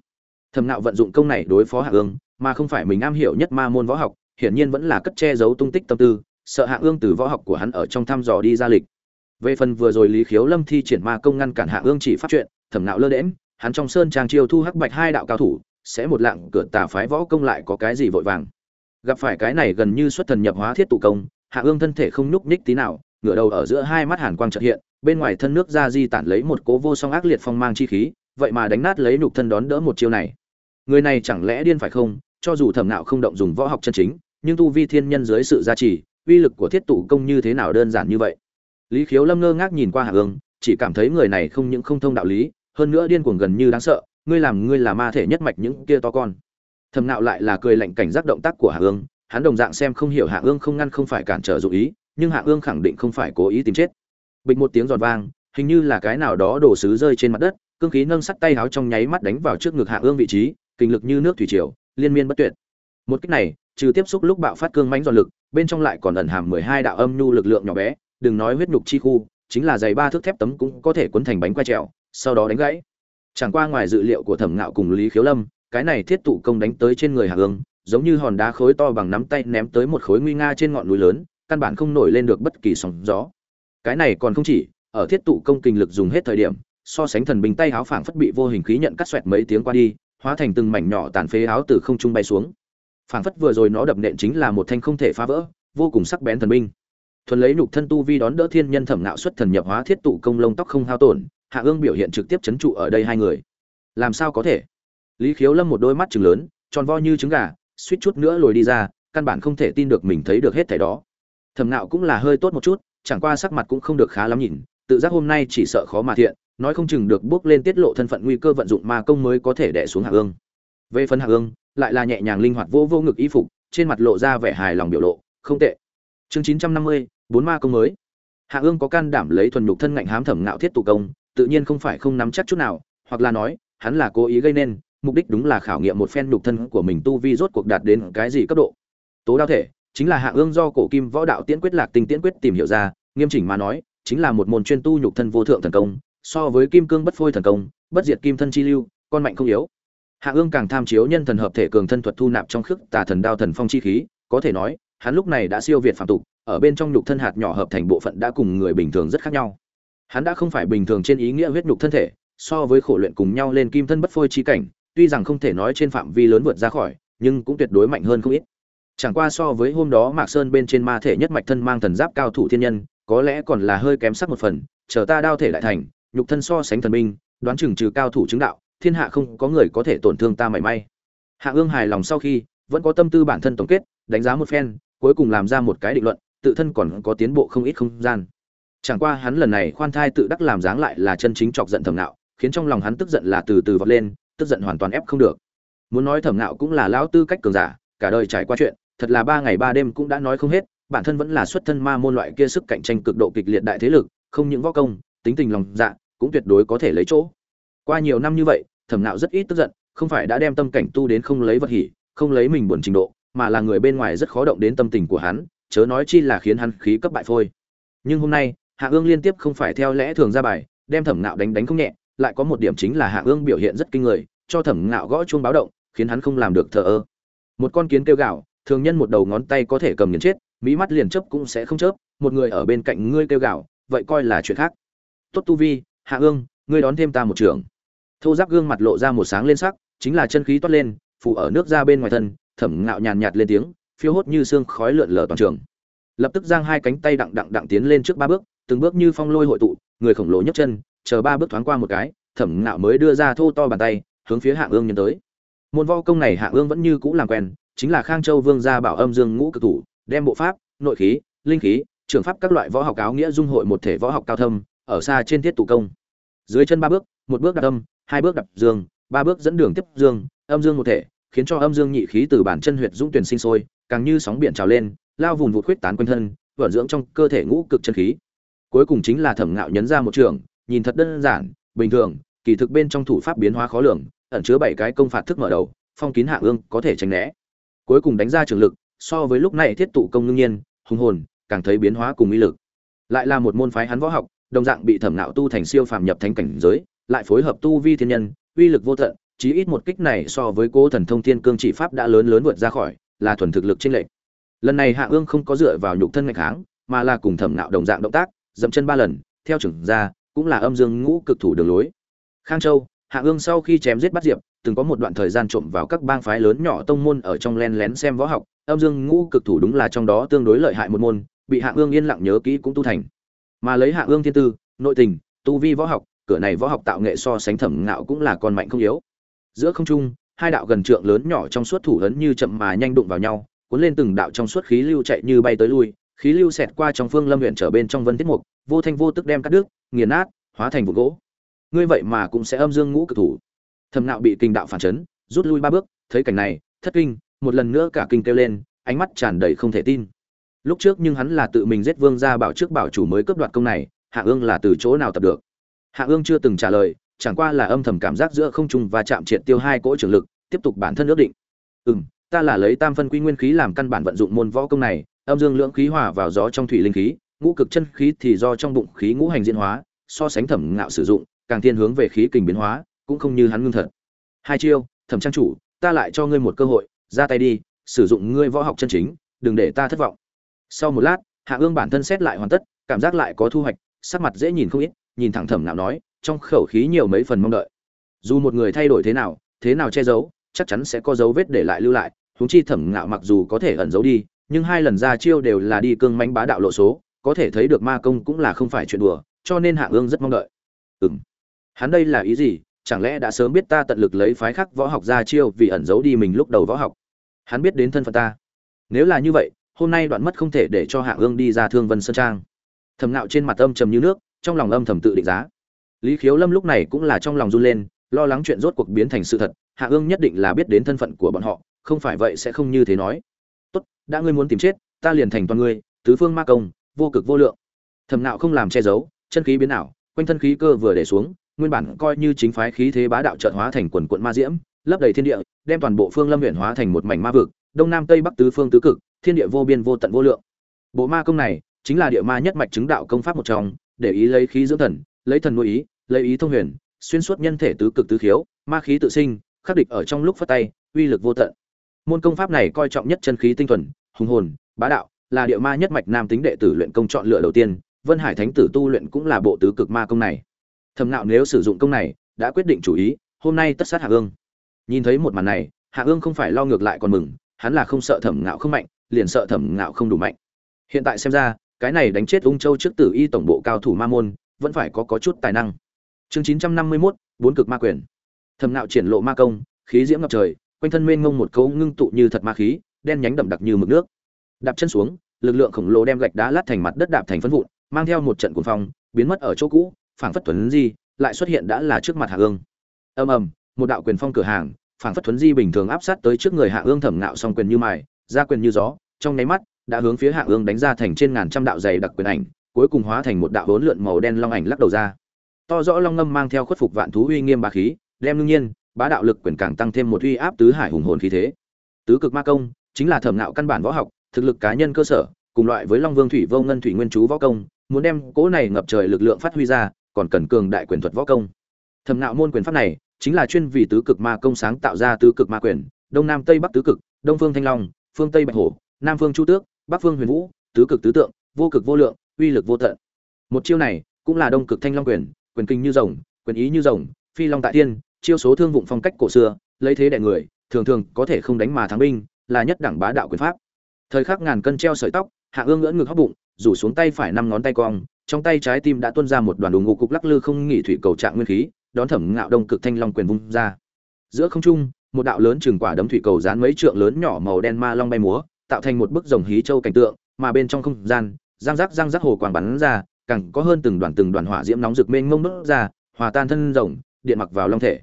[SPEAKER 1] Thẩm nạo vận dụng công này đối phó hạ ương, mà không phải mình am hiểu nhất ma môn võ học, hiển nhiên vẫn là cất che giấu tung tích tâm tư, sợ hạ ương từ võ học của hắn ở trong thăm dò đi ra lịch về phần vừa rồi lý khiếu lâm thi triển ma công ngăn cản hạ ương chỉ phát chuyện thẩm nạo lơ đễm hắn trong sơn trang chiêu thu hắc bạch hai đạo cao thủ sẽ một lạng cửa tà phái võ công lại có cái gì vội vàng gặp phải cái này gần như xuất thần nhập hóa thiết tụ công hạ ương thân thể không nhúc nhích tí nào ngửa đầu ở giữa hai mắt hàn quang chợt hiện, bên ngoài thân nước ra di tản lấy một cố vô song ác liệt phong mang chi khí, vậy mà đánh nát lấy nhục thân đón đỡ một chiêu này. Người này chẳng lẽ điên phải không? Cho dù thẩm nạo không động dùng võ học chân chính, nhưng tu vi thiên nhân dưới sự gia trì, uy lực của thiết tụ công như thế nào đơn giản như vậy. Lý Khiếu Lâm ngơ ngác nhìn qua Hạ Ương, chỉ cảm thấy người này không những không thông đạo lý, hơn nữa điên cuồng gần như đáng sợ, ngươi làm ngươi là ma thể nhất mạch những kia to con. thầm Nạo lại là cười lạnh cảnh giác động tác của Hạ Ương, hắn đồng dạng xem không hiểu Hạ Ương không ngăn không phải cản trở dụ ý, nhưng hạ ương khẳng định không phải cố ý tìm chết. Bịch một tiếng giòn vang hình như là cái nào đó đổ sứ rơi trên mặt đất cương khí nâng sắt tay háo trong nháy mắt đánh vào trước ngực hạ ương vị trí kinh lực như nước thủy triều liên miên bất tuyệt. Một cách này trừ tiếp xúc lúc bạo phát cương mãnh dọn lực bên trong lại còn ẩn hàm mười hai đạo âm nhu lực lượng nhỏ bé đừng nói huyết nhục chi khu chính là giày ba thước thép tấm cũng có thể quấn thành bánh quay trèo sau đó đánh gãy. Chẳng qua ngoài dự liệu của thẩm ngạo cùng lý khiếu lâm cái này thiết tụ công đánh tới trên người hạ hương, giống như hòn đá khối to bằng nắm tay ném tới một khối nguy nga trên ngọn núi lớn căn bản không nổi lên được bất kỳ sóng gió. Cái này còn không chỉ ở thiết tụ công kinh lực dùng hết thời điểm so sánh thần binh tay áo phảng phất bị vô hình khí nhận cắt xoẹt mấy tiếng qua đi hóa thành từng mảnh nhỏ tàn phế áo từ không trung bay xuống. Phảng phất vừa rồi nó đập nện chính là một thanh không thể phá vỡ vô cùng sắc bén thần binh thuần lấy nhục thân tu vi đón đỡ thiên nhân thẩm nạo xuất thần nhập hóa thiết tụ công lông tóc không hao tổn, hạ ương biểu hiện trực tiếp chấn trụ ở đây hai người. Làm sao có thể? Lý khiếu lâm một đôi mắt trừng lớn, tròn vo như trứng gà, suýt chút nữa lồi đi ra, căn bản không thể tin được mình thấy được hết thảy đó. Thẩm nạo cũng là hơi tốt một chút, chẳng qua sắc mặt cũng không được khá lắm nhìn, tự giác hôm nay chỉ sợ khó mà thiện, nói không chừng được bước lên tiết lộ thân phận nguy cơ vận dụng ma công mới có thể đè xuống hạ ương. Về phần hạ ương, lại là nhẹ nhàng linh hoạt vô vô ngực y phục, trên mặt lộ ra vẻ hài lòng biểu lộ, không tệ chương chín trăm năm mươi, bốn ma công mới. Hạ ương có can đảm lấy thuần nhục thân ngạnh hám thẩm ngạo thiết tụ công, tự nhiên không phải không nắm chắc chút nào, hoặc là nói, hắn là cố ý gây nên, mục đích đúng là khảo nghiệm một phen nhục thân của mình tu vi rốt cuộc đạt đến cái gì cấp độ. Tố đao thể, chính là hạ ương do cổ kim võ đạo tiễn quyết lạc tinh tiễn quyết tìm hiểu ra, nghiêm chỉnh mà nói, chính là một môn chuyên tu nhục thân vô thượng thần công, so với kim cương bất phôi thần công, bất diệt kim thân chi lưu, con mạnh không yếu. Hạ ương càng tham chiếu nhân thần hợp thể cường thân thuật thu nạp trong khước tà thần đao thần phong chi khí, có thể nói hắn lúc này đã siêu việt phạm tục, ở bên trong nhục thân hạt nhỏ hợp thành bộ phận đã cùng người bình thường rất khác nhau. Hắn đã không phải bình thường trên ý nghĩa huyết nhục thân thể, so với khổ luyện cùng nhau lên kim thân bất phôi chi cảnh, tuy rằng không thể nói trên phạm vi lớn vượt ra khỏi, nhưng cũng tuyệt đối mạnh hơn không ít. Chẳng qua so với hôm đó mạc sơn bên trên ma thể nhất mạch thân mang thần giáp cao thủ thiên nhân, có lẽ còn là hơi kém sắc một phần, chờ ta đao thể lại thành, nhục thân so sánh thần minh, đoán chừng trừ cao thủ chứng đạo, thiên hạ không có người có thể tổn thương ta mảy may. Hạ ương hài lòng sau khi, vẫn có tâm tư bản thân tổng kết, đánh giá một phen cuối cùng làm ra một cái định luận, tự thân còn có tiến bộ không ít không gian. Chẳng qua hắn lần này khoan thai tự đắc làm dáng lại là chân chính chọc giận thẩm nạo khiến trong lòng hắn tức giận là từ từ vọt lên, tức giận hoàn toàn ép không được. Muốn nói thẩm nạo cũng là lão tư cách cường giả, cả đời trải qua chuyện, thật là ba ngày ba đêm cũng đã nói không hết, bản thân vẫn là xuất thân ma môn loại kia sức cạnh tranh cực độ kịch liệt đại thế lực, không những võ công, tính tình lòng dạ cũng tuyệt đối có thể lấy chỗ. Qua nhiều năm như vậy, thẩm nạo rất ít tức giận, không phải đã đem tâm cảnh tu đến không lấy vật hỉ, không lấy mình buồn trình độ mà là người bên ngoài rất khó động đến tâm tình của hắn, chớ nói chi là khiến hắn khí cấp bại phôi. Nhưng hôm nay, hạ ương liên tiếp không phải theo lẽ thường ra bài, đem thẩm nạo đánh đánh không nhẹ, lại có một điểm chính là hạ ương biểu hiện rất kinh người, cho thẩm nạo gõ chuông báo động, khiến hắn không làm được thờ ơ. Một con kiến kêu gạo thường nhân một đầu ngón tay có thể cầm nghiền chết mỹ mắt liền chớp cũng sẽ không chớp, một người ở bên cạnh ngươi kêu gạo vậy coi là chuyện khác. Tốt tu vi, hạ ương, ngươi đón thêm ta một trường thô giáp gương mặt lộ ra một sáng lên sắc, chính là chân khí toát lên phụ ở nước ra bên ngoài thân thẩm ngạo nhàn nhạt lên tiếng, phiêu hốt như xương khói lượn lờ toàn trường. Lập tức giang hai cánh tay đặng đặng đặng tiến lên trước ba bước, từng bước như phong lôi hội tụ, người khổng lồ nhấc chân, chờ ba bước thoáng qua một cái, thẩm ngạo mới đưa ra thô to bàn tay, hướng phía hạ ương nhân tới. Môn võ công này hạ ương vẫn như cũ làm quen, chính là khang châu vương gia bảo âm dương ngũ cực thủ, đem bộ pháp, nội khí, linh khí, trường pháp các loại võ học áo nghĩa dung hội một thể võ học cao thâm, ở xa trên thiết tụ công. Dưới chân ba bước, một bước đặt âm, hai bước đặt dương, ba bước dẫn đường tiếp dương, âm dương một thể khiến cho âm dương nhị khí từ bản chân huyệt dũng tuyển sinh sôi, càng như sóng biển trào lên, lao vùn vụt khuyết tán quanh thân vận dưỡng trong cơ thể ngũ cực chân khí. Cuối cùng chính là thẩm ngạo nhấn ra một trường, nhìn thật đơn giản, bình thường, kỳ thực bên trong thủ pháp biến hóa khó lường, ẩn chứa bảy cái công phạt thức mở đầu, phong kín hạ ương, có thể tránh né. Cuối cùng đánh ra trường lực, so với lúc này thiết tụ công ngưng nhiên, hùng hồn, càng thấy biến hóa cùng uy lực. Lại là một môn phái hắn võ học, đồng dạng bị thẩm Ngạo tu thành siêu phàm nhập thánh cảnh giới, lại phối hợp tu vi thiên nhân, uy lực vô tận chí ít một kích này so với cố thần thông thiên cương chỉ pháp đã lớn lớn vượt ra khỏi, là thuần thực lực trên lệnh lần này hạ ương không có dựa vào nhục thân ngạch kháng, mà là cùng thẩm nạo đồng dạng động tác, dậm chân ba lần, theo trưởng ra, cũng là âm dương ngũ cực thủ đường lối. Khang châu, hạ ương sau khi chém giết bắt diệp, từng có một đoạn thời gian trộm vào các bang phái lớn nhỏ tông môn ở trong len lén xem võ học, âm dương ngũ cực thủ đúng là trong đó tương đối lợi hại một môn, bị hạ ương yên lặng nhớ kỹ cũng tu thành. Mà lấy hạ ương thiên tư, nội tình, tu vi võ học, cửa này võ học tạo nghệ so sánh thẩm ngạo cũng là con mạnh không yếu giữa không trung, hai đạo gần trượng lớn nhỏ trong suốt thủ lớn như chậm mà nhanh đụng vào nhau, cuốn lên từng đạo trong suốt khí lưu chạy như bay tới lui, khí lưu xẹt qua trong phương lâm huyện trở bên trong vân tiết mục, vô thanh vô tức đem cắt đứt, nghiền nát, hóa thành vụ gỗ. Ngươi vậy mà cũng sẽ âm dương ngũ cực thủ. Thầm nạo bị kinh đạo phản chấn, rút lui ba bước, thấy cảnh này, thất kinh, một lần nữa cả kinh kêu lên, ánh mắt tràn đầy không thể tin. Lúc trước nhưng hắn là tự mình giết vương gia bảo trước bảo chủ mới cướp đoạt công này, hạ ương là từ chỗ nào tập được? Hạ ương chưa từng trả lời chẳng qua là âm thầm cảm giác giữa không trung và chạm triệt tiêu hai cỗ trường lực tiếp tục bản thân ước định. Ừm, ta là lấy tam phân quy nguyên khí làm căn bản vận dụng môn võ công này âm dương lưỡng khí hòa vào gió trong thủy linh khí ngũ cực chân khí thì do trong bụng khí ngũ hành diễn hóa so sánh thẩm ngạo sử dụng càng thiên hướng về khí kình biến hóa cũng không như hắn ngưng thật. Hai chiêu thẩm trang chủ ta lại cho ngươi một cơ hội ra tay đi sử dụng ngươi võ học chân chính đừng để ta thất vọng. Sau một lát hạ ương bản thân xét lại hoàn tất cảm giác lại có thu hoạch sắc mặt dễ nhìn không ít nhìn thẳng thẩm ngạo nói trong khẩu khí nhiều mấy phần mong đợi. Dù một người thay đổi thế nào thế nào che giấu, chắc chắn sẽ có dấu vết để lại lưu lại, huống chi thẩm ngạo mặc dù có thể ẩn giấu đi, nhưng hai lần ra chiêu đều là đi cương mánh bá đạo lộ số, có thể thấy được ma công cũng là không phải chuyện đùa, cho nên hạ ương rất mong đợi. Ừm. Hắn đây là ý gì? Chẳng lẽ đã sớm biết ta tận lực lấy phái khắc võ học ra chiêu vì ẩn giấu đi mình lúc đầu võ học? Hắn biết đến thân phận ta. Nếu là như vậy, hôm nay đoạn mất không thể để cho hạ ương đi ra thương vân sơn trang. Thầm nạo trên mặt âm trầm như nước, trong lòng âm thầm tự định giá lý khiếu lâm lúc này cũng là trong lòng run lên, lo lắng chuyện rốt cuộc biến thành sự thật, hạ ương nhất định là biết đến thân phận của bọn họ, không phải vậy sẽ không như thế nói. Tốt, đã ngươi muốn tìm chết, ta liền thành toàn ngươi, tứ phương ma công, vô cực vô lượng. Thẩm nạo không làm che giấu, chân khí biến ảo, quanh thân khí cơ vừa để xuống, nguyên bản coi như chính phái khí thế bá đạo trợn hóa thành quần quận ma diễm, lấp đầy thiên địa, đem toàn bộ phương lâm huyện hóa thành một mảnh ma vực, đông nam tây bắc tứ phương tứ cực, thiên địa vô biên vô tận vô lượng. Bộ ma công này chính là địa ma nhất mạch chứng đạo công pháp một trong, để ý lấy khí dưỡng thần, lấy thần nuôi ý lấy ý thông huyền, xuyên suốt nhân thể tứ cực tứ khiếu, ma khí tự sinh, khắc địch ở trong lúc phát tay, uy lực vô tận. Môn công pháp này coi trọng nhất chân khí tinh thuần, hùng hồn, bá đạo, là địa ma nhất mạch nam tính đệ tử luyện công chọn lựa đầu tiên, vân hải thánh tử tu luyện cũng là bộ tứ cực ma công này. Thầm nạo nếu sử dụng công này, đã quyết định chủ ý, hôm nay tất sát hạ ương. Nhìn thấy một màn này, hạ ương không phải lo ngược lại còn mừng, hắn là không sợ thẩm ngạo không mạnh, liền sợ thẩm ngạo không đủ mạnh. Hiện tại xem ra, cái này đánh chết ung châu trước tử y tổng bộ cao thủ ma môn, vẫn phải có có chút tài năng chương chín trăm năm mươi 951, bốn cực ma quyền. Thẩm nạo triển lộ ma công khí diễm ngập trời quanh thân mênh ngông một cấu ngưng tụ như thật ma khí đen nhánh đậm đặc như mực nước. Đạp chân xuống lực lượng khổng lồ đem gạch đá lát thành mặt đất đạp thành phân vụn mang theo một trận cuồng phong biến mất ở chỗ cũ phảng phất thuấn di lại xuất hiện đã là trước mặt hạ ương. Ầm ầm một đạo quyền phong cửa hàng phảng phất thuấn di bình thường áp sát tới trước người hạ ương thẩm nạo song quyền như mài ra quyền như gió trong nháy mắt đã hướng phía hạ ương đánh ra thành trên ngàn trăm đạo dày đặc quyền ảnh cuối cùng hóa thành một đạo hỗn lượn màu đen long ảnh lắc đầu ra to rõ long ngâm mang theo khuất phục vạn thú uy nghiêm bá khí, đem đương nhiên, bá đạo lực quyền càng tăng thêm một uy áp tứ hải hùng hồn khí thế. Tứ cực ma công chính là thẩm não căn bản võ học, thực lực cá nhân cơ sở, cùng loại với long vương thủy vô ngân thủy nguyên chú võ công, muốn đem cỗ này ngập trời lực lượng phát huy ra, còn cần cường đại quyền thuật võ công. Thẩm nạo môn quyền pháp này chính là chuyên vì tứ cực ma công sáng tạo ra tứ cực ma quyền, đông nam tây bắc tứ cực, đông phương thanh long, phương tây bạch hổ, nam phương chu tước, bắc phương huyền vũ, tứ cực tứ tượng, vô cực vô lượng, uy lực vô tận. Một chiêu này cũng là đông cực thanh long quyền quyền kinh như rồng, quyền ý như rồng, phi long tại tiên chiêu số thương vụng phong cách cổ xưa, lấy thế đại người, thường thường có thể không đánh mà thắng binh, là nhất đẳng bá đạo quyền pháp. Thời khắc ngàn cân treo sợi tóc, hạ ương ngửa ngực hóc bụng, rủ xuống tay phải năm ngón tay cong, trong tay trái tim đã tuôn ra một đoàn đùng ngục cục lắc lư không nghỉ thủy cầu trạng nguyên khí, đón thẩm ngạo đông cực thanh long quyền vung ra. Giữa không trung, một đạo lớn chừng quả đấm thủy cầu dán mấy trượng lớn nhỏ màu đen ma long bay múa, tạo thành một bức rồng hí châu cảnh tượng, mà bên trong không gian, răng rắc răng rắc hồ quang bắn ra càng có hơn từng đoàn từng đoàn hỏa diễm nóng rực mênh mông bớt ra, hòa tan thân rồng, điện mặc vào long thể.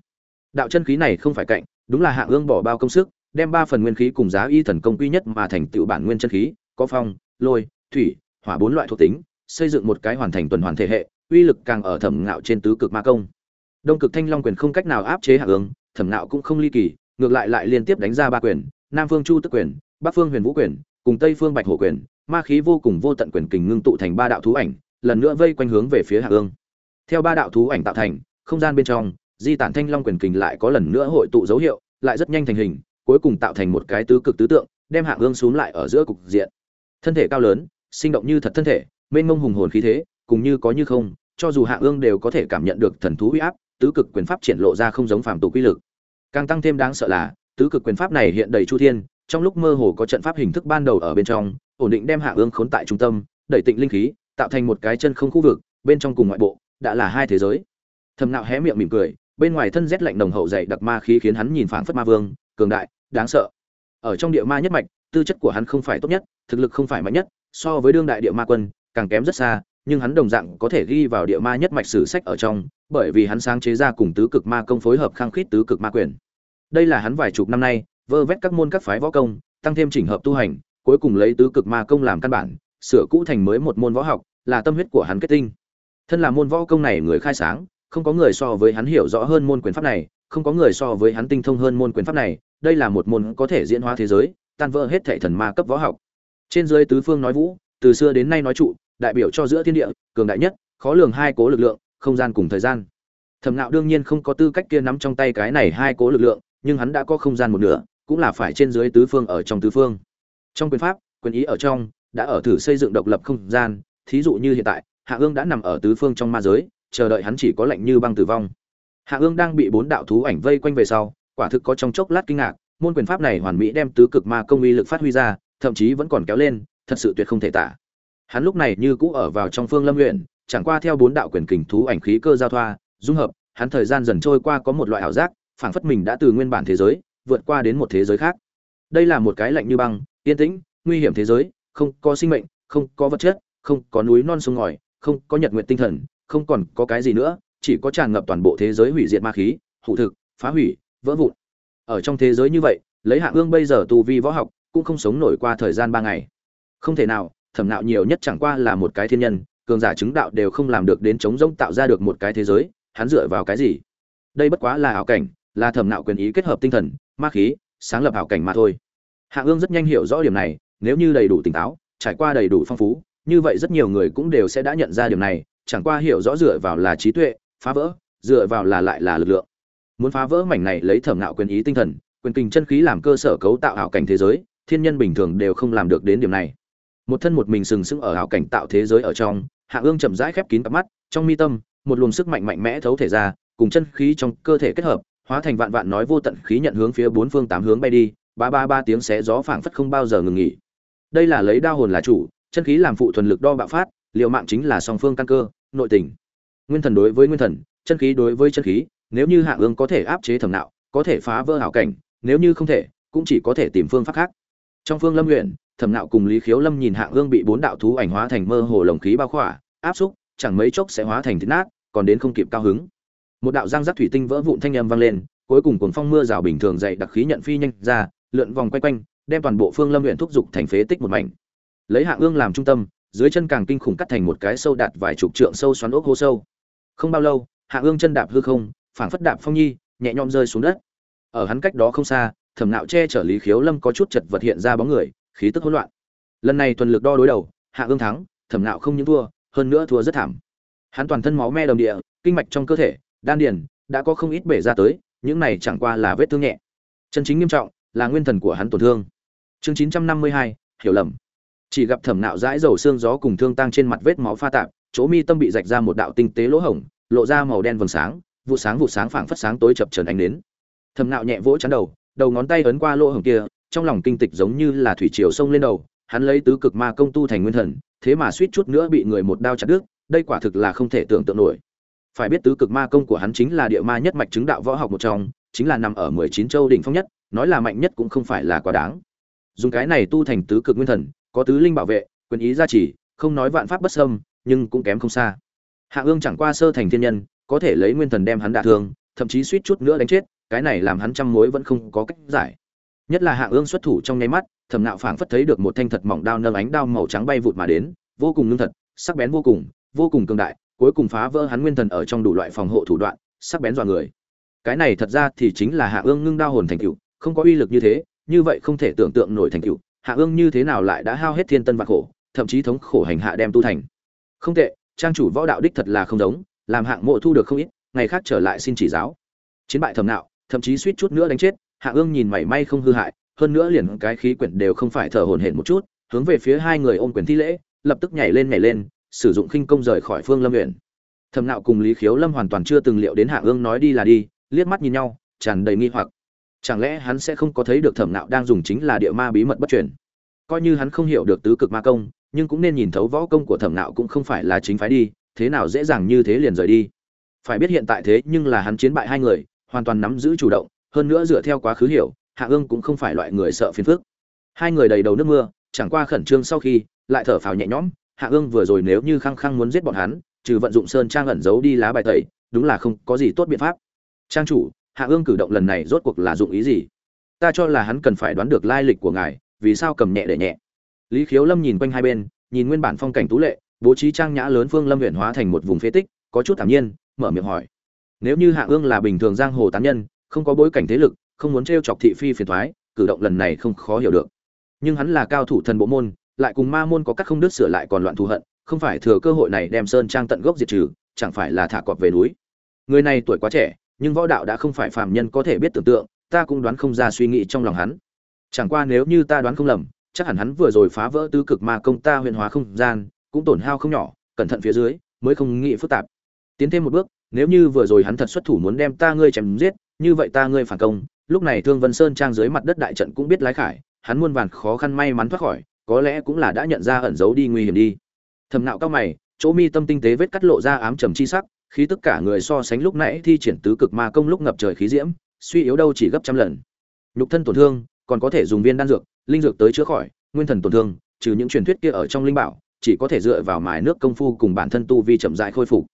[SPEAKER 1] Đạo chân khí này không phải cạnh, đúng là hạ ương bỏ bao công sức, đem ba phần nguyên khí cùng giá y thần công quy nhất mà thành tựu bản nguyên chân khí, có phong, lôi, thủy, hỏa bốn loại thuộc tính, xây dựng một cái hoàn thành tuần hoàn thể hệ, uy lực càng ở thẩm ngạo trên tứ cực ma công. Đông cực thanh long quyền không cách nào áp chế hạ ương, thẩm ngạo cũng không ly kỳ, ngược lại lại liên tiếp đánh ra ba quyền, nam phương chu tức quyền, bắc phương huyền vũ quyền, cùng tây phương bạch hổ quyền, ma khí vô cùng vô tận quyền kình ngưng tụ thành ba đạo thú ảnh lần nữa vây quanh hướng về phía hạ ương. Theo ba đạo thú ảnh tạo thành, không gian bên trong, di tản thanh long quyền kình lại có lần nữa hội tụ dấu hiệu, lại rất nhanh thành hình, cuối cùng tạo thành một cái tứ cực tứ tượng, đem hạ ương xuống lại ở giữa cục diện. Thân thể cao lớn, sinh động như thật thân thể, mênh mông hùng hồn khí thế, cùng như có như không, cho dù hạ ương đều có thể cảm nhận được thần thú uy áp, tứ cực quyền pháp triển lộ ra không giống phàm tục quy lực. Càng tăng thêm đáng sợ là, tứ cực quyền pháp này hiện đầy chu thiên, trong lúc mơ hồ có trận pháp hình thức ban đầu ở bên trong, ổn định đem hạ ương khốn tại trung tâm, đẩy tịnh linh khí tạo thành một cái chân không khu vực, bên trong cùng ngoại bộ, đã là hai thế giới. Thầm nạo hé miệng mỉm cười, bên ngoài thân rét lạnh nồng hậu dày đặc ma khí khiến hắn nhìn phảng phất ma vương, cường đại, đáng sợ. Ở trong địa ma nhất mạch, tư chất của hắn không phải tốt nhất, thực lực không phải mạnh nhất, so với đương đại địa ma quân, càng kém rất xa, nhưng hắn đồng dạng có thể ghi vào địa ma nhất mạch sử sách ở trong, bởi vì hắn sáng chế ra cùng tứ cực ma công phối hợp khăng khít tứ cực ma quyền. Đây là hắn vài chục năm nay, vơ vét các môn các phái võ công, tăng thêm chỉnh hợp tu hành, cuối cùng lấy tứ cực ma công làm căn bản, sửa cũ thành mới một môn võ học là tâm huyết của hắn kết tinh. Thân là môn võ công này người khai sáng, không có người so với hắn hiểu rõ hơn môn quyền pháp này, không có người so với hắn tinh thông hơn môn quyền pháp này, đây là một môn có thể diễn hóa thế giới, tan vỡ hết thảy thần ma cấp võ học. Trên dưới tứ phương nói vũ, từ xưa đến nay nói trụ, đại biểu cho giữa thiên địa, cường đại nhất, khó lường hai cố lực lượng, không gian cùng thời gian. Thẩm nạo đương nhiên không có tư cách kia nắm trong tay cái này hai cố lực lượng, nhưng hắn đã có không gian một nửa, cũng là phải trên dưới tứ phương ở trong tứ phương. Trong quyền pháp, quyền ý ở trong, đã ở thử xây dựng độc lập không gian thí dụ như hiện tại, hạ ương đã nằm ở tứ phương trong ma giới, chờ đợi hắn chỉ có lệnh như băng tử vong. Hạ ương đang bị bốn đạo thú ảnh vây quanh về sau, quả thực có trong chốc lát kinh ngạc, môn quyền pháp này hoàn mỹ đem tứ cực ma công uy lực phát huy ra, thậm chí vẫn còn kéo lên, thật sự tuyệt không thể tả. Hắn lúc này như cũ ở vào trong phương lâm luyện chẳng qua theo bốn đạo quyền kình thú ảnh khí cơ giao thoa, dung hợp, hắn thời gian dần trôi qua có một loại ảo giác, phảng phất mình đã từ nguyên bản thế giới, vượt qua đến một thế giới khác. Đây là một cái lạnh như băng, yên tĩnh, nguy hiểm thế giới, không có sinh mệnh, không có vật chất không có núi non sông ngòi, không có nhật nguyện tinh thần, không còn có cái gì nữa, chỉ có tràn ngập toàn bộ thế giới hủy diệt ma khí, hủ thực, phá hủy, vỡ vụn. Ở trong thế giới như vậy, lấy hạ ương bây giờ tu vi võ học, cũng không sống nổi qua thời gian ba ngày. Không thể nào, thẩm nạo nhiều nhất chẳng qua là một cái thiên nhân, cường giả chứng đạo đều không làm được đến chống rông tạo ra được một cái thế giới, hắn dựa vào cái gì? Đây bất quá là ảo cảnh, là thẩm nạo quyền ý kết hợp tinh thần, ma khí, sáng lập ảo cảnh mà thôi. Hạ ương rất nhanh hiểu rõ điểm này, nếu như đầy đủ tỉnh táo, trải qua đầy đủ phong phú như vậy rất nhiều người cũng đều sẽ đã nhận ra điều này, chẳng qua hiểu rõ dựa vào là trí tuệ, phá vỡ, dựa vào là lại là lực lượng. Muốn phá vỡ mảnh này lấy thẩm nạo quyền ý tinh thần, quyền kinh chân khí làm cơ sở cấu tạo ảo cảnh thế giới, thiên nhân bình thường đều không làm được đến điểm này. Một thân một mình sừng sững ở ảo cảnh tạo thế giới ở trong, hạ ương chậm rãi khép kín cặp mắt, trong mi tâm, một luồng sức mạnh mạnh mẽ thấu thể ra, cùng chân khí trong cơ thể kết hợp, hóa thành vạn vạn nói vô tận khí nhận hướng phía bốn phương tám hướng bay đi, ba ba ba tiếng xé gió phảng phất không bao giờ ngừng nghỉ. Đây là lấy đao hồn là chủ chân khí làm phụ thuần lực đo bạo phát liệu mạng chính là song phương căn cơ nội tình. Nguyên thần đối với nguyên thần chân khí đối với chân khí nếu như hạ ương có thể áp chế thẩm nạo có thể phá vỡ hảo cảnh nếu như không thể cũng chỉ có thể tìm phương pháp khác. Trong phương lâm luyện, thẩm nạo cùng lý khiếu lâm nhìn hạ ương bị bốn đạo thú ảnh hóa thành mơ hồ lồng khí bao khỏa áp xúc chẳng mấy chốc sẽ hóa thành thịt nát còn đến không kịp cao hứng. Một đạo giang giác thủy tinh vỡ vụn thanh âm vang lên cuối cùng cuồng phong mưa rào bình thường dậy đặc khí nhận phi nhanh ra lượn vòng quay quanh đem toàn bộ phương lâm luyện thúc giục thành phế tích một mảnh lấy hạ ương làm trung tâm, dưới chân càng kinh khủng cắt thành một cái sâu đạt vài chục trượng sâu xoắn ốc hố sâu. Không bao lâu, hạ ương chân đạp hư không, phảng phất đạp phong nhi, nhẹ nhõm rơi xuống đất. Ở hắn cách đó không xa, thẩm nạo che chở lý khiếu lâm có chút chật vật hiện ra bóng người, khí tức hỗn loạn. Lần này tuần lực đo đối đầu, hạ ương thắng, thẩm nạo không những thua, hơn nữa thua rất thảm. Hắn toàn thân máu me đồng địa, kinh mạch trong cơ thể, đan điền, đã có không ít bể ra tới, những này chẳng qua là vết thương nhẹ. Chân chính nghiêm trọng, là nguyên thần của hắn tổn thương. Chương chín trăm năm mươi hai, hiểu lầm chỉ gặp thẩm nạo dãi dầu xương gió cùng thương tăng trên mặt vết máu pha tạp, chỗ mi tâm bị rạch ra một đạo tinh tế lỗ hổng, lộ ra màu đen vầng sáng, vụ sáng vụ sáng phảng phất sáng tối chập trần ánh đến thẩm nạo nhẹ vỗ chắn đầu đầu ngón tay ấn qua lỗ hổng kia, trong lòng kinh tịch giống như là thủy triều sông lên đầu, hắn lấy tứ cực ma công tu thành nguyên thần, thế mà suýt chút nữa bị người một đao chặt đứt, đây quả thực là không thể tưởng tượng nổi. Phải biết tứ cực ma công của hắn chính là địa ma nhất mạch chứng đạo võ học một trong, chính là nằm ở mười chín châu đỉnh phong nhất, nói là mạnh nhất cũng không phải là quá đáng. Dùng cái này tu thành tứ cực nguyên thần có tứ linh bảo vệ, quyền ý gia trì, không nói vạn pháp bất sâm nhưng cũng kém không xa. Hạ ương chẳng qua sơ thành thiên nhân, có thể lấy nguyên thần đem hắn đả thương, thậm chí suýt chút nữa đánh chết, cái này làm hắn trăm mối vẫn không có cách giải. Nhất là hạ ương xuất thủ trong nháy mắt, thẩm nạo phảng phất thấy được một thanh thật mỏng đao nâng ánh đao màu trắng bay vụt mà đến, vô cùng ngưng thật, sắc bén vô cùng vô cùng cường đại, cuối cùng phá vỡ hắn nguyên thần ở trong đủ loại phòng hộ thủ đoạn, sắc bén dọa người. Cái này thật ra thì chính là hạ ương ngưng đao hồn thành cựu không có uy lực như thế, như vậy không thể tưởng tượng nổi thành cựu hạ ương như thế nào lại đã hao hết thiên tân và khổ, thậm chí thống khổ hành hạ đem tu thành? Không tệ, trang chủ võ đạo đích thật là không giống, làm hạng mộ thu được không ít, ngày khác trở lại xin chỉ giáo. Chiến bại thầm nạo, thậm chí suýt chút nữa đánh chết, hạ ương nhìn mảy may không hư hại, hơn nữa liền cái khí quyển đều không phải thở hổn hển một chút, hướng về phía hai người ôm quyền thi lễ, lập tức nhảy lên nhảy lên, sử dụng khinh công rời khỏi phương lâm huyện thầm nạo cùng lý khiếu lâm hoàn toàn chưa từng liệu đến hạ ương nói đi là đi, liếc mắt nhìn nhau, tràn đầy nghi hoặc chẳng lẽ hắn sẽ không có thấy được thẩm nạo đang dùng chính là địa ma bí mật bất truyền? Coi như hắn không hiểu được tứ cực ma công, nhưng cũng nên nhìn thấu võ công của thẩm nạo cũng không phải là chính phái đi, thế nào dễ dàng như thế liền rời đi. Phải biết hiện tại thế nhưng là hắn chiến bại hai người, hoàn toàn nắm giữ chủ động, hơn nữa dựa theo quá khứ hiểu, hạ ương cũng không phải loại người sợ phiền phức. Hai người đầy đầu nước mưa, chẳng qua khẩn trương sau khi, lại thở phào nhẹ nhõm, hạ ương vừa rồi nếu như khăng khăng muốn giết bọn hắn, trừ vận dụng sơn trang ẩn giấu đi lá bài tẩy, đúng là không có gì tốt biện pháp. Trang chủ hạ ương cử động lần này rốt cuộc là dụng ý gì? Ta cho là hắn cần phải đoán được lai lịch của ngài, vì sao cầm nhẹ để nhẹ? Lý khiếu lâm nhìn quanh hai bên, nhìn nguyên bản phong cảnh tú lệ, bố trí trang nhã lớn phương lâm huyện hóa thành một vùng phế tích, có chút thảm nhiên, mở miệng hỏi. Nếu như hạ ương là bình thường giang hồ tán nhân, không có bối cảnh thế lực, không muốn t chọc thị phi phiền thoái cử động lần này không khó hiểu được. Nhưng hắn là cao thủ thần bộ môn, lại cùng ma môn có các không đứt sửa lại còn loạn thù hận, không phải thừa cơ hội này đem sơn trang tận gốc diệt trừ, chẳng phải là thả cọp về núi. Người này tuổi quá trẻ nhưng võ đạo đã không phải phàm nhân có thể biết tưởng tượng, ta cũng đoán không ra suy nghĩ trong lòng hắn. Chẳng qua nếu như ta đoán không lầm, chắc hẳn hắn vừa rồi phá vỡ tứ cực ma công ta huyền hóa không gian, cũng tổn hao không nhỏ, cẩn thận phía dưới, mới không nghĩ phức tạp. Tiến thêm một bước, nếu như vừa rồi hắn thật xuất thủ muốn đem ta ngươi chém giết, như vậy ta ngươi phản công, lúc này thương vân sơn trang dưới mặt đất đại trận cũng biết lái khải, hắn muôn vàn khó khăn may mắn thoát khỏi, có lẽ cũng là đã nhận ra ẩn giấu đi nguy hiểm đi. Thẩm nạo cao mày, chỗ mi tâm tinh tế vết cắt lộ ra ám trầm chi sắc khí tức cả người so sánh lúc nãy thi triển tứ cực ma công lúc ngập trời khí diễm, suy yếu đâu chỉ gấp trăm lần. Nhục thân tổn thương, còn có thể dùng viên đan dược, linh dược tới chữa khỏi, nguyên thần tổn thương, trừ những truyền thuyết kia ở trong linh bảo, chỉ có thể dựa vào mài nước công phu cùng bản thân tu vi chậm rãi khôi phục.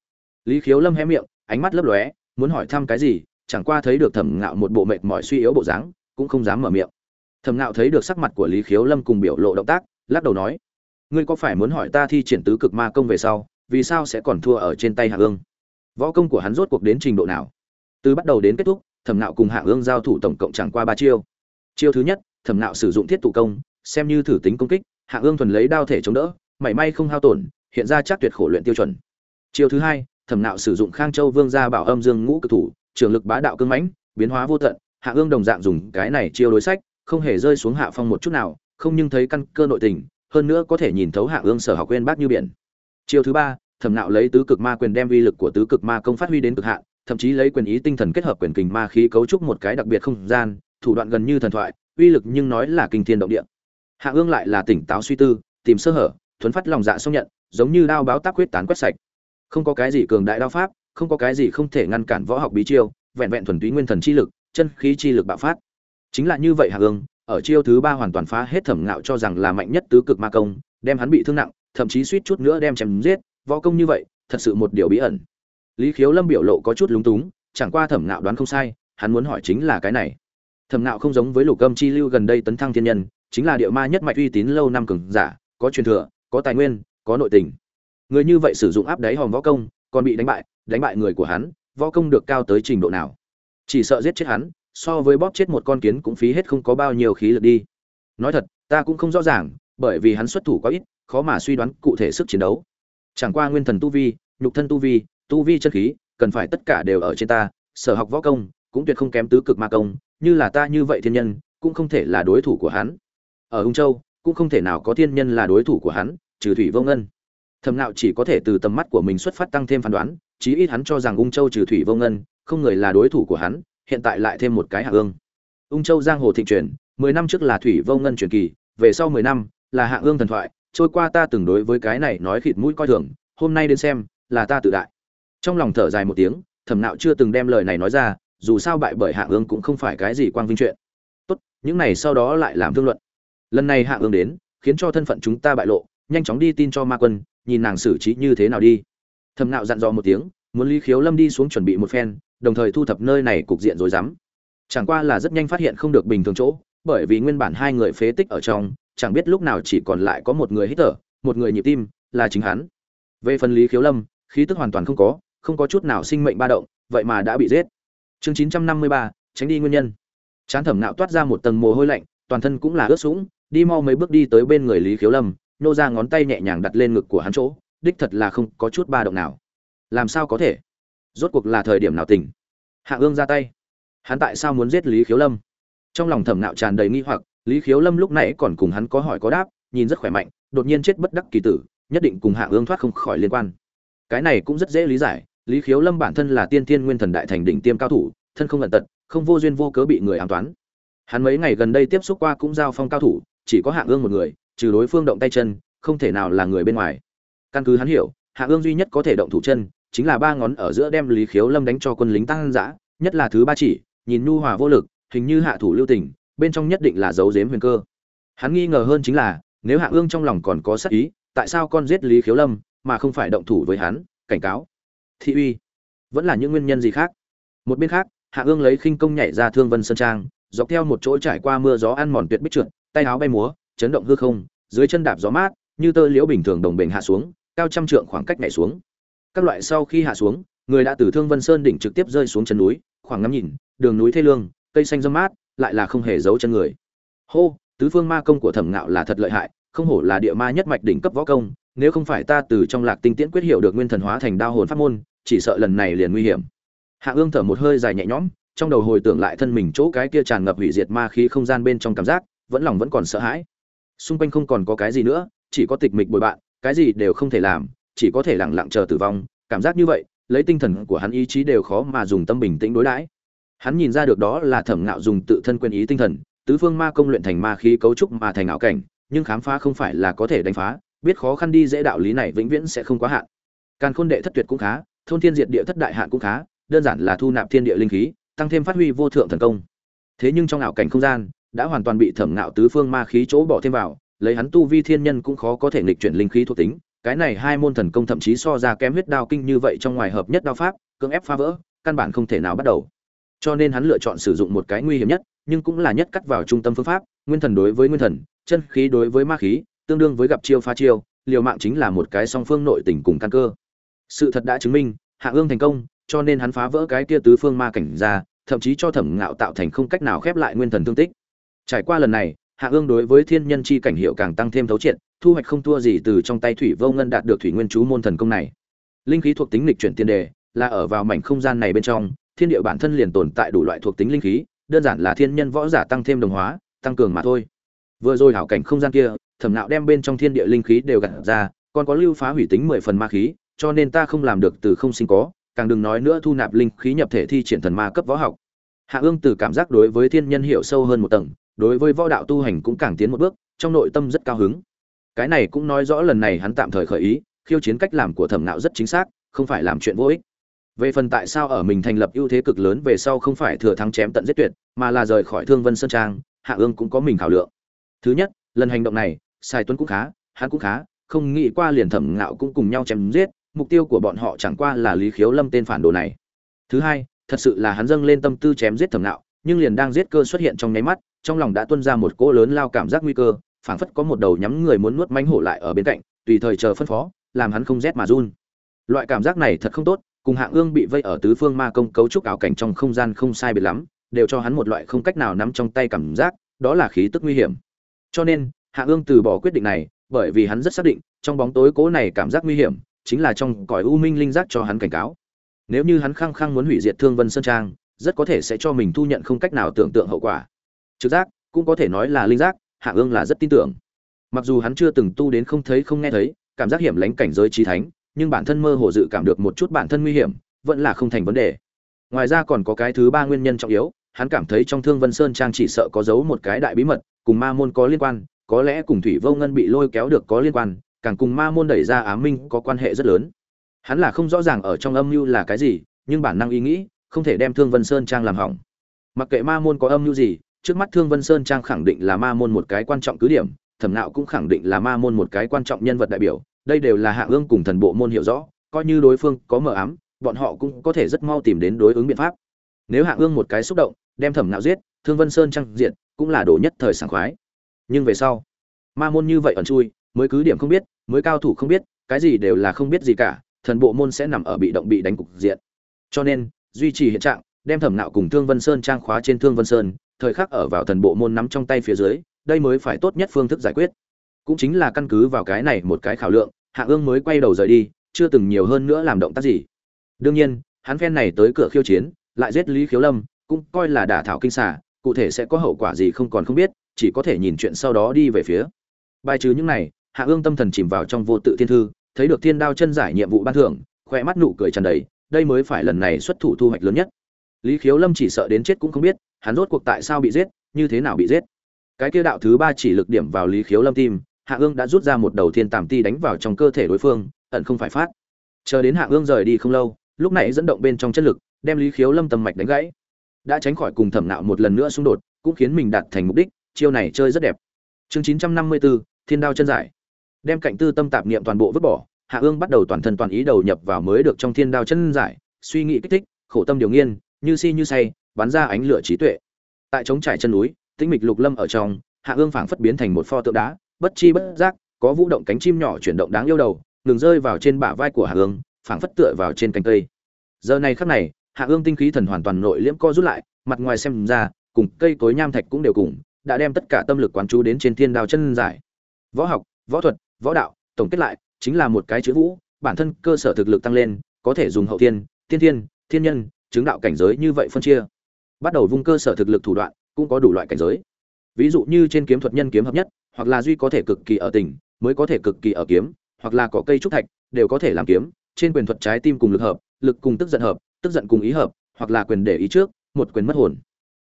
[SPEAKER 1] Lý khiếu lâm hé miệng, ánh mắt lấp lóe, muốn hỏi thăm cái gì, chẳng qua thấy được thẩm ngạo một bộ mệt mỏi suy yếu bộ dáng, cũng không dám mở miệng. Thẩm ngạo thấy được sắc mặt của lý khiếu lâm cùng biểu lộ động tác, lắc đầu nói, ngươi có phải muốn hỏi ta thi triển tứ cực ma công về sau, vì sao sẽ còn thua ở trên tay hạ ương võ công của hắn rốt cuộc đến trình độ nào? Từ bắt đầu đến kết thúc, thẩm nạo cùng hạ ương giao thủ tổng cộng chẳng qua ba chiêu. Chiêu thứ nhất, thẩm nạo sử dụng thiết tụ công, xem như thử tính công kích, hạ ương thuần lấy đao thể chống đỡ, mảy may không hao tổn, hiện ra chắc tuyệt khổ luyện tiêu chuẩn. Chiêu thứ hai, thẩm nạo sử dụng khang châu vương gia bảo âm dương ngũ cực thủ, trường lực bá đạo cưng mãnh, biến hóa vô tận, hạ ương đồng dạng dùng cái này chiêu đối sách, không hề rơi xuống hạ phong một chút nào, không nhưng thấy căn cơ nội tình, hơn nữa có thể nhìn thấu hạ ương sở học quên bác như biển. Chiêu thứ ba thẩm nạo lấy tứ cực ma quyền đem uy lực của tứ cực ma công phát huy đến cực hạn, thậm chí lấy quyền ý tinh thần kết hợp quyền kình ma khí cấu trúc một cái đặc biệt không gian, thủ đoạn gần như thần thoại, uy lực nhưng nói là kinh thiên động địa. Hạ ương lại là tỉnh táo suy tư, tìm sơ hở, thuấn phát lòng dạ xong nhận, giống như đao báo tác quyết tán quét sạch. Không có cái gì cường đại đao pháp, không có cái gì không thể ngăn cản võ học bí chiêu, vẹn vẹn thuần túy nguyên thần chi lực, chân khí chi lực bạo phát. Chính là như vậy hạ ương, ở chiêu thứ ba hoàn toàn phá hết thẩm ngạo cho rằng là mạnh nhất tứ cực ma công, đem hắn bị thương nặng, thậm chí suýt chút nữa đem chém giết võ công như vậy, thật sự một điều bí ẩn. Lý khiếu lâm biểu lộ có chút lúng túng, chẳng qua thẩm nạo đoán không sai, hắn muốn hỏi chính là cái này. Thẩm nạo không giống với lục âm chi lưu gần đây tấn thăng thiên nhân, chính là địa ma nhất mạch uy tín lâu năm cường giả, có truyền thừa, có tài nguyên, có nội tình. Người như vậy sử dụng áp đáy hòm võ công, còn bị đánh bại đánh bại người của hắn, võ công được cao tới trình độ nào? Chỉ sợ giết chết hắn, so với bóp chết một con kiến cũng phí hết không có bao nhiêu khí lực đi. Nói thật, ta cũng không rõ ràng, bởi vì hắn xuất thủ quá ít, khó mà suy đoán cụ thể sức chiến đấu chẳng qua nguyên thần tu vi, nhục thân tu vi tu vi chân khí, cần phải tất cả đều ở trên ta, sở học võ công cũng tuyệt không kém tứ cực ma công, như là ta như vậy thiên nhân, cũng không thể là đối thủ của hắn. Ở ung châu, cũng không thể nào có thiên nhân là đối thủ của hắn, trừ thủy vô ngân. Thầm nạo chỉ có thể từ tầm mắt của mình xuất phát tăng thêm phán đoán, chí ít hắn cho rằng ung châu trừ thủy vô ngân, không người là đối thủ của hắn, hiện tại lại thêm một cái hạ ương. Ung châu giang hồ thịnh truyền, mười năm trước là thủy vô ngân truyền kỳ, về sau mười năm là hạ ương thần thoại trôi qua ta từng đối với cái này nói khịt mũi coi thường, hôm nay đến xem, là ta tự đại. Trong lòng thở dài một tiếng thẩm nạo chưa từng đem lời này nói ra, dù sao bại bởi hạ ương cũng không phải cái gì quang vinh chuyện. Tốt, những này sau đó lại làm thương luận. Lần này hạ ương đến, khiến cho thân phận chúng ta bại lộ, nhanh chóng đi tin cho ma quân, nhìn nàng xử trí như thế nào đi. Thẩm nạo dặn dò một tiếng, muốn lý khiếu lâm đi xuống chuẩn bị một phen, đồng thời thu thập nơi này cục diện rồi rắm chẳng qua là rất nhanh phát hiện không được bình thường chỗ, bởi vì nguyên bản hai người phế tích ở trong chẳng biết lúc nào chỉ còn lại có một người hít thở, một người nhịp tim, là chính hắn. Về phần lý khiếu lâm, khí tức hoàn toàn không có không có chút nào sinh mệnh ba động, vậy mà đã bị giết. Chương chín trăm năm mươi ba, tránh đi nguyên nhân. Chán thẩm nạo toát ra một tầng mồ hôi lạnh, toàn thân cũng là ướt sũng, đi mau mấy bước đi tới bên người lý khiếu lâm, nô ra ngón tay nhẹ nhàng đặt lên ngực của hắn chỗ, đích thật là không có chút ba động nào. Làm sao có thể? Rốt cuộc là thời điểm nào tỉnh? Hạ ương ra tay. Hắn tại sao muốn giết lý khiếu lâm? Trong lòng thẩm nạo tràn đầy nghi hoặc lý khiếu lâm lúc nãy còn cùng hắn có hỏi có đáp, nhìn rất khỏe mạnh, đột nhiên chết bất đắc kỳ tử, nhất định cùng hạ ương thoát không khỏi liên quan. Cái này cũng rất dễ lý giải, lý khiếu lâm bản thân là tiên thiên nguyên thần đại thành đỉnh tiêm cao thủ, thân không lận tật, không vô duyên vô cớ bị người ám toán. Hắn mấy ngày gần đây tiếp xúc qua cũng giao phong cao thủ, chỉ có hạ ương một người, trừ đối phương động tay chân, không thể nào là người bên ngoài. Căn cứ hắn hiểu hạ ương duy nhất có thể động thủ chân, chính là ba ngón ở giữa đem lý khiếu lâm đánh cho quân lính tăng dã, nhất là thứ ba chỉ, nhìn nhu hòa vô lực, hình như hạ thủ lưu tình bên trong nhất định là dấu dếm huyền cơ. Hắn nghi ngờ hơn chính là, nếu hạ ương trong lòng còn có sắc ý, tại sao con giết lý khiếu lâm mà không phải động thủ với hắn? Cảnh cáo. Thị uy. Vẫn là những nguyên nhân gì khác? Một bên khác, hạ ương lấy khinh công nhảy ra thương vân sơn trang, dọc theo một chỗ trải qua mưa gió ăn mòn tuyệt bích trượt, tay áo bay múa, chấn động hư không, dưới chân đạp gió mát, như tơ liễu bình thường đồng bình hạ xuống, cao trăm trượng khoảng cách nhảy xuống. Các loại sau khi hạ xuống, người đã từ thương vân sơn đỉnh trực tiếp rơi xuống chân núi, khoảng ngắm nhìn, đường núi thê lương, cây xanh râm mát lại là không hề giấu chân người. Hô, tứ phương ma công của thẩm ngạo là thật lợi hại, không hổ là địa ma nhất mạch đỉnh cấp võ công, nếu không phải ta từ trong lạc tinh tiễn quyết hiểu được nguyên thần hóa thành đao hồn pháp môn, chỉ sợ lần này liền nguy hiểm. Hạ ương thở một hơi dài nhẹ nhõm, trong đầu hồi tưởng lại thân mình chỗ cái kia tràn ngập hủy diệt ma khí không gian bên trong cảm giác, vẫn lòng vẫn còn sợ hãi. Xung quanh không còn có cái gì nữa, chỉ có tịch mịch bồi bạn, cái gì đều không thể làm, chỉ có thể lẳng lặng chờ tử vong. Cảm giác như vậy, lấy tinh thần của hắn ý chí đều khó mà dùng tâm bình tĩnh đối đãi hắn nhìn ra được đó là thẩm ngạo dùng tự thân quyền ý tinh thần, tứ phương ma công luyện thành ma khí cấu trúc mà thành ảo cảnh, nhưng khám phá không phải là có thể đánh phá, biết khó khăn đi dễ đạo lý này vĩnh viễn sẽ không quá hạn. Càn khôn đệ thất tuyệt cũng khá, thôn thiên diệt địa thất đại hạn cũng khá, đơn giản là thu nạp thiên địa linh khí, tăng thêm phát huy vô thượng thần công. Thế nhưng trong ảo cảnh không gian, đã hoàn toàn bị thẩm ngạo tứ phương ma khí chỗ bỏ thêm vào, lấy hắn tu vi thiên nhân cũng khó có thể nghịch chuyển linh khí thuộc tính, cái này hai môn thần công thậm chí so ra kém huyết đao kinh như vậy trong ngoài hợp nhất đao pháp, cưỡng ép phá vỡ, căn bản không thể nào bắt đầu cho nên hắn lựa chọn sử dụng một cái nguy hiểm nhất, nhưng cũng là nhất cắt vào trung tâm phương pháp, nguyên thần đối với nguyên thần, chân khí đối với ma khí, tương đương với gặp chiêu phá chiêu, liều mạng chính là một cái song phương nội tình cùng căn cơ. Sự thật đã chứng minh, hạ ương thành công, cho nên hắn phá vỡ cái kia tứ phương ma cảnh ra, thậm chí cho thẩm ngạo tạo thành không cách nào khép lại nguyên thần thương tích. Trải qua lần này, hạ ương đối với thiên nhân chi cảnh hiệu càng tăng thêm thấu triệt, thu hoạch không thua gì từ trong tay thủy vô ngân đạt được thủy nguyên chú môn thần công này. Linh khí thuộc tính lịch chuyển tiền đề, là ở vào mảnh không gian này bên trong thiên địa bản thân liền tồn tại đủ loại thuộc tính linh khí, đơn giản là thiên nhân võ giả tăng thêm đồng hóa, tăng cường mà thôi. Vừa rồi hảo cảnh không gian kia, thẩm nạo đem bên trong thiên địa linh khí đều gặt ra, còn có lưu phá hủy tính mười phần ma khí, cho nên ta không làm được từ không sinh có, càng đừng nói nữa thu nạp linh khí nhập thể thi triển thần ma cấp võ học. Hạ ương từ cảm giác đối với thiên nhân hiểu sâu hơn một tầng, đối với võ đạo tu hành cũng càng tiến một bước, trong nội tâm rất cao hứng. Cái này cũng nói rõ lần này hắn tạm thời khởi ý, khiêu chiến cách làm của thẩm nạo rất chính xác, không phải làm chuyện vô ích về phần tại sao ở mình thành lập ưu thế cực lớn về sau không phải thừa thắng chém tận giết tuyệt, mà là rời khỏi thương vân sơn trang, hạ ương cũng có mình khảo lượng. Thứ nhất, lần hành động này sai tuấn cũng khá, hắn cũng khá, không nghĩ qua liền thẩm ngạo cũng cùng nhau chém giết, mục tiêu của bọn họ chẳng qua là lý khiếu lâm tên phản đồ này. Thứ hai, thật sự là hắn dâng lên tâm tư chém giết thẩm ngạo, nhưng liền đang giết cơ xuất hiện trong nháy mắt, trong lòng đã tuôn ra một cỗ lớn lao cảm giác nguy cơ, phảng phất có một đầu nhắm người muốn nuốt mánh hổ lại ở bên cạnh, tùy thời chờ phân phó, làm hắn không rét mà run. Loại cảm giác này thật không tốt cùng hạng ương bị vây ở tứ phương ma công cấu trúc ảo cảnh trong không gian không sai biệt lắm, đều cho hắn một loại không cách nào nắm trong tay cảm giác, đó là khí tức nguy hiểm. Cho nên, hạng ương từ bỏ quyết định này, bởi vì hắn rất xác định, trong bóng tối cố này cảm giác nguy hiểm, chính là trong cõi u minh linh giác cho hắn cảnh cáo. Nếu như hắn khăng khăng muốn hủy diệt thương vân sơn trang, rất có thể sẽ cho mình thu nhận không cách nào tưởng tượng hậu quả. Trực giác, cũng có thể nói là linh giác hạ ương là rất tin tưởng. Mặc dù hắn chưa từng tu đến không thấy không nghe thấy, cảm giác hiểm lánh cảnh giới trí thánh nhưng bản thân mơ hồ dự cảm được một chút bản thân nguy hiểm, vẫn là không thành vấn đề. Ngoài ra còn có cái thứ ba nguyên nhân trọng yếu, hắn cảm thấy trong thương vân sơn trang chỉ sợ có giấu một cái đại bí mật, cùng ma môn có liên quan, có lẽ cùng thủy vô ngân bị lôi kéo được có liên quan, càng cùng ma môn đẩy ra ám minh có quan hệ rất lớn. Hắn là không rõ ràng ở trong âm mưu là cái gì, nhưng bản năng ý nghĩ, không thể đem thương vân sơn trang làm hỏng. Mặc kệ ma môn có âm mưu gì, trước mắt thương vân sơn trang khẳng định là ma môn một cái quan trọng cứ điểm, thẩm nạo cũng khẳng định là ma môn một cái quan trọng nhân vật đại biểu đây đều là hạ ương cùng thần bộ môn hiểu rõ, coi như đối phương có mờ ám, bọn họ cũng có thể rất mau tìm đến đối ứng biện pháp. Nếu hạ ương một cái xúc động, đem thẩm nạo giết, thương vân sơn trang diện cũng là đồ nhất thời sảng khoái. Nhưng về sau, ma môn như vậy ẩn chui, mới cứ điểm không biết, mới cao thủ không biết, cái gì đều là không biết gì cả, thần bộ môn sẽ nằm ở bị động bị đánh cục diện. Cho nên, duy trì hiện trạng, đem thẩm nạo cùng thương vân sơn trang khóa trên thương vân sơn, thời khắc ở vào thần bộ môn nắm trong tay phía dưới, đây mới phải tốt nhất phương thức giải quyết. Cũng chính là căn cứ vào cái này một cái khảo lượng hạ ương mới quay đầu rời đi, chưa từng nhiều hơn nữa làm động tác gì. Đương nhiên, hắn phen này tới cửa khiêu chiến, lại giết lý khiếu lâm, cũng coi là đả thảo kinh xả cụ thể sẽ có hậu quả gì không còn không biết, chỉ có thể nhìn chuyện sau đó đi về phía. Bài trừ những này, hạ ương tâm thần chìm vào trong vô tự thiên thư, thấy được thiên đao chân giải nhiệm vụ ban thưởng khoe mắt nụ cười tràn đầy, đây mới phải lần này xuất thủ thu hoạch lớn nhất. Lý khiếu lâm chỉ sợ đến chết cũng không biết, hắn rốt cuộc tại sao bị giết, như thế nào bị giết. Cái kia đạo thứ ba chỉ lực điểm vào lý khiếu lâm tim hạ ương đã rút ra một đầu thiên tàm ti đánh vào trong cơ thể đối phương, ẩn không phải phát. Chờ đến hạ ương rời đi không lâu, lúc này dẫn động bên trong chất lực, đem lý khiếu lâm tầm mạch đánh gãy. Đã tránh khỏi cùng thẩm nạo một lần nữa xung đột, cũng khiến mình đạt thành mục đích, chiêu này chơi rất đẹp. Chương chín trăm năm mươi bốn thiên đao chân giải. Đem cạnh tư tâm tạp niệm toàn bộ vứt bỏ, hạ ương bắt đầu toàn thân toàn ý đầu nhập vào mới được trong thiên đao chân giải, suy nghĩ kích thích, khổ tâm điều nghiên, như si như say, bắn ra ánh lửa trí tuệ. Tại trống trải chân núi, tĩnh mịch lục lâm ở trong, hạ ương phảng phất biến thành một pho tượng đá bất chi bất giác có vũ động cánh chim nhỏ chuyển động đáng yêu đầu ngừng rơi vào trên bả vai của hạ ương phảng phất tựa vào trên cành cây giờ này khắc này hạ ương tinh khí thần hoàn toàn nội liễm co rút lại mặt ngoài xem ra cùng cây cối nham thạch cũng đều cùng, đã đem tất cả tâm lực quán chú đến trên thiên đao chân giải. Võ học, võ thuật, võ đạo, tổng kết lại, chính là một cái chữ vũ, bản thân cơ sở thực lực tăng lên, có thể dùng hậu thiên, tiên thiên, thiên nhân, chứng đạo cảnh giới như vậy phân chia. Bắt đầu vung cơ sở thực lực thủ đoạn, cũng có đủ loại cảnh giới. Ví dụ như trên kiếm thuật nhân kiếm hợp nhất, hoặc là duy có thể cực kỳ ở tình, mới có thể cực kỳ ở kiếm, hoặc là có cây trúc thạch, đều có thể làm kiếm, trên quyền thuật trái tim cùng lực hợp, lực cùng tức giận hợp, tức giận cùng ý hợp, hoặc là quyền để ý trước, một quyền mất hồn.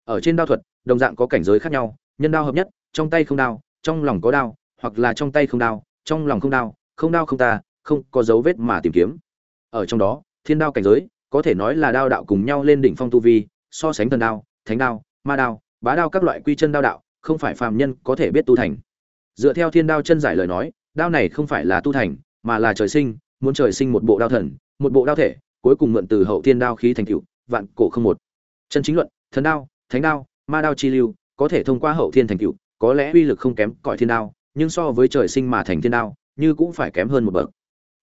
[SPEAKER 1] Ở trên đao thuật, đồng dạng có cảnh giới khác nhau, nhân đao hợp nhất, trong tay không đao, trong lòng có đao, hoặc là trong tay không đao, trong lòng không đao, không đao không ta, không có dấu vết mà tìm kiếm. Ở trong đó, thiên đao cảnh giới, có thể nói là đao đạo cùng nhau lên đỉnh phong tu vi, so sánh thần đao, thánh đao, ma đao, bá đao các loại quy chân đao đạo, không phải phàm nhân có thể biết tu thành. Dựa theo thiên đao chân giải lời nói, đao này không phải là tu thành, mà là trời sinh, muốn trời sinh một bộ đao thần, một bộ đao thể, cuối cùng mượn từ hậu thiên đao khí thành cựu vạn cổ không một. Chân chính luận, thần đao, thánh đao, ma đao chi lưu, có thể thông qua hậu thiên thành cựu có lẽ uy lực không kém cõi thiên đao, nhưng so với trời sinh mà thành thiên đao, như cũng phải kém hơn một bậc.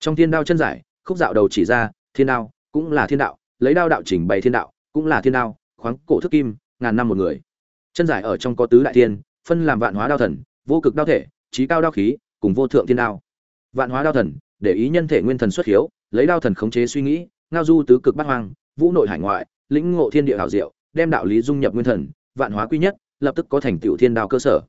[SPEAKER 1] Trong thiên đao chân giải, khúc dạo đầu chỉ ra, thiên đao cũng là thiên đạo, lấy đao đạo chỉnh bày thiên đạo, cũng là thiên đao, khoáng cổ thức kim, ngàn năm một người. Chân giải ở trong có tứ đại thiên, phân làm vạn hóa đao thần, vô cực đao thể, trí cao đao khí, cùng vô thượng thiên đao. Vạn hóa đao thần, để ý nhân thể nguyên thần xuất hiếu, lấy đao thần khống chế suy nghĩ, ngao du tứ cực bát hoang, vũ nội hải ngoại, lĩnh ngộ thiên địa hảo diệu, đem đạo lý dung nhập nguyên thần, vạn hóa quy nhất, lập tức có thành tựu thiên đao cơ sở.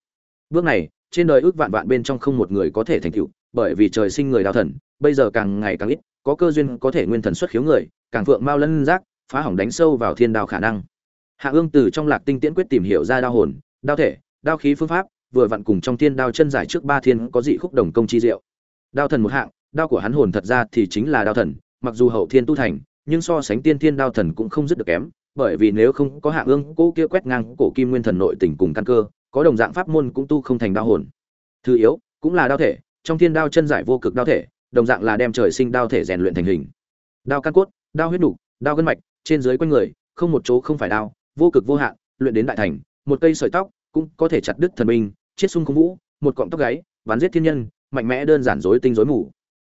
[SPEAKER 1] Bước này, trên đời ước vạn vạn bên trong không một người có thể thành tựu, bởi vì trời sinh người đao thần, bây giờ càng ngày càng ít, có cơ duyên có thể nguyên thần xuất khiếu người, càng phượng mau lân giác, phá hỏng đánh sâu vào thiên đao khả năng. Hạ Ương từ trong Lạc Tinh Tiễn quyết tìm hiểu ra đao hồn, đao thể, đao khí phương pháp, vừa vặn cùng trong thiên đao chân giải trước ba thiên có dị khúc đồng công chi diệu. Đao thần một hạng, đao của hắn hồn thật ra thì chính là đao thần, mặc dù hậu thiên tu thành, nhưng so sánh tiên thiên đao thần cũng không dứt được kém, bởi vì nếu không có hạ ương cố kia quét ngang cổ kim nguyên thần nội tình cùng căn cơ, có đồng dạng pháp môn cũng tu không thành đao hồn. Thứ yếu, cũng là đao thể, trong thiên đao chân giải vô cực đao thể, đồng dạng là đem trời sinh đao thể rèn luyện thành hình. Đao căn cốt, đao huyết đủ đao gân mạch, trên dưới quanh người, không một chỗ không phải đao, vô cực vô hạn, luyện đến đại thành, một cây sợi tóc cũng có thể chặt đứt thần minh chiết sung không vũ, một cọng tóc gáy, bắn giết thiên nhân, mạnh mẽ đơn giản rối tinh rối mù.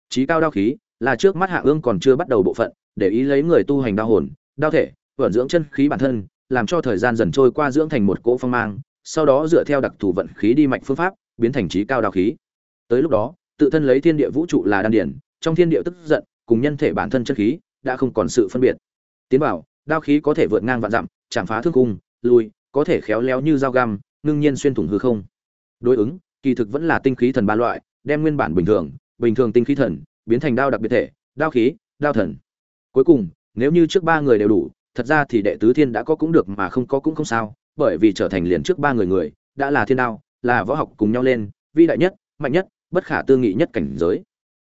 [SPEAKER 1] Chí cao đao khí, là trước mắt Hạ Ương còn chưa bắt đầu bộ phận, để ý lấy người tu hành đao hồn, đao thể, vận dưỡng chân khí bản thân, làm cho thời gian dần trôi qua dưỡng thành một cỗ phong mang, sau đó dựa theo đặc thù vận khí đi mạnh phương pháp, biến thành chí cao đao khí. Tới lúc đó, tự thân lấy thiên địa vũ trụ là đan điển, trong thiên địa tức giận, cùng nhân thể bản thân chân khí, đã không còn sự phân biệt. Tiến bảo, đao khí có thể vượt ngang vạn dặm, chạm phá thương cung, lùi, có thể khéo léo như dao găm, ngưng nhiên xuyên thủng hư không. Đối ứng, kỳ thực vẫn là tinh khí thần ba loại, đem nguyên bản bình thường, bình thường tinh khí thần, biến thành đao đặc biệt thể, đao khí, đao thần. Cuối cùng, nếu như trước ba người đều đủ, thật ra thì đệ tứ thiên đã có cũng được mà không có cũng không sao, bởi vì trở thành liền trước ba người người, đã là thiên đao, là võ học cùng nhau lên, vĩ đại nhất, mạnh nhất, bất khả tư nghị nhất cảnh giới.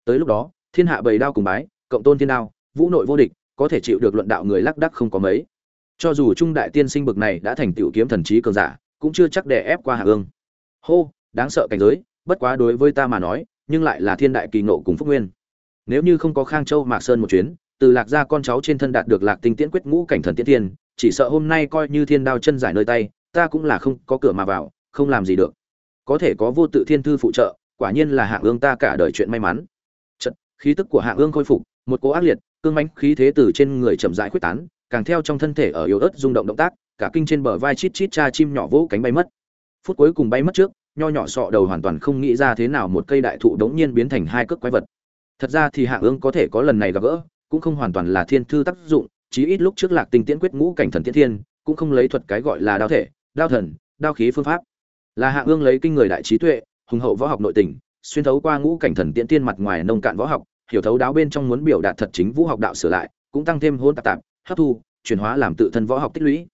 [SPEAKER 1] Tới lúc đó, thiên hạ bầy đao cùng bái, cộng tôn thiên đao, vũ nội vô địch, có thể chịu được luận đạo người lắc đắc không có mấy. Cho dù trung đại tiên sinh bực này đã thành tiểu kiếm thần trí cường giả, cũng chưa chắc đè ép qua hạ ương. Hô, đáng sợ cảnh giới, bất quá đối với ta mà nói, nhưng lại là thiên đại kỳ nộ cùng phúc nguyên. Nếu như không có Khang Châu Mạc Sơn một chuyến, từ lạc gia con cháu trên thân đạt được lạc tinh tiễn quyết ngũ cảnh thần tiễn tiên chỉ sợ hôm nay coi như thiên đao chân giải nơi tay ta cũng là không có cửa mà vào không làm gì được. Có thể có vô tự thiên thư phụ trợ quả nhiên là hạng ương ta cả đời chuyện may mắn. Chật, khí tức của hạng ương khôi phục một cố ác liệt cương mãnh khí thế từ trên người chậm rãi quyết tán càng theo trong thân thể ở yếu ớt rung động động tác cả kinh trên bờ vai chít chít cha chim nhỏ vỗ cánh bay mất phút cuối cùng bay mất trước, nho nhỏ sọ đầu hoàn toàn không nghĩ ra thế nào một cây đại thụ đống nhiên biến thành hai cước quái vật. Thật ra thì hạ ương có thể có lần này gặp gỡ, cũng không hoàn toàn là thiên thư tác dụng, chí ít lúc trước lạc tinh tiễn quyết ngũ cảnh thần tiễn thiên, cũng không lấy thuật cái gọi là đao thể, đao thần, đao khí phương pháp. Là hạ ương lấy kinh người đại trí tuệ, hùng hậu võ học nội tình, xuyên thấu qua ngũ cảnh thần tiễn tiên mặt ngoài nông cạn võ học, hiểu thấu đáo bên trong muốn biểu đạt thật chính vũ học đạo sửa lại, cũng tăng thêm hôn tạp tạp, hấp thu, chuyển hóa làm tự thân võ học tích lũy.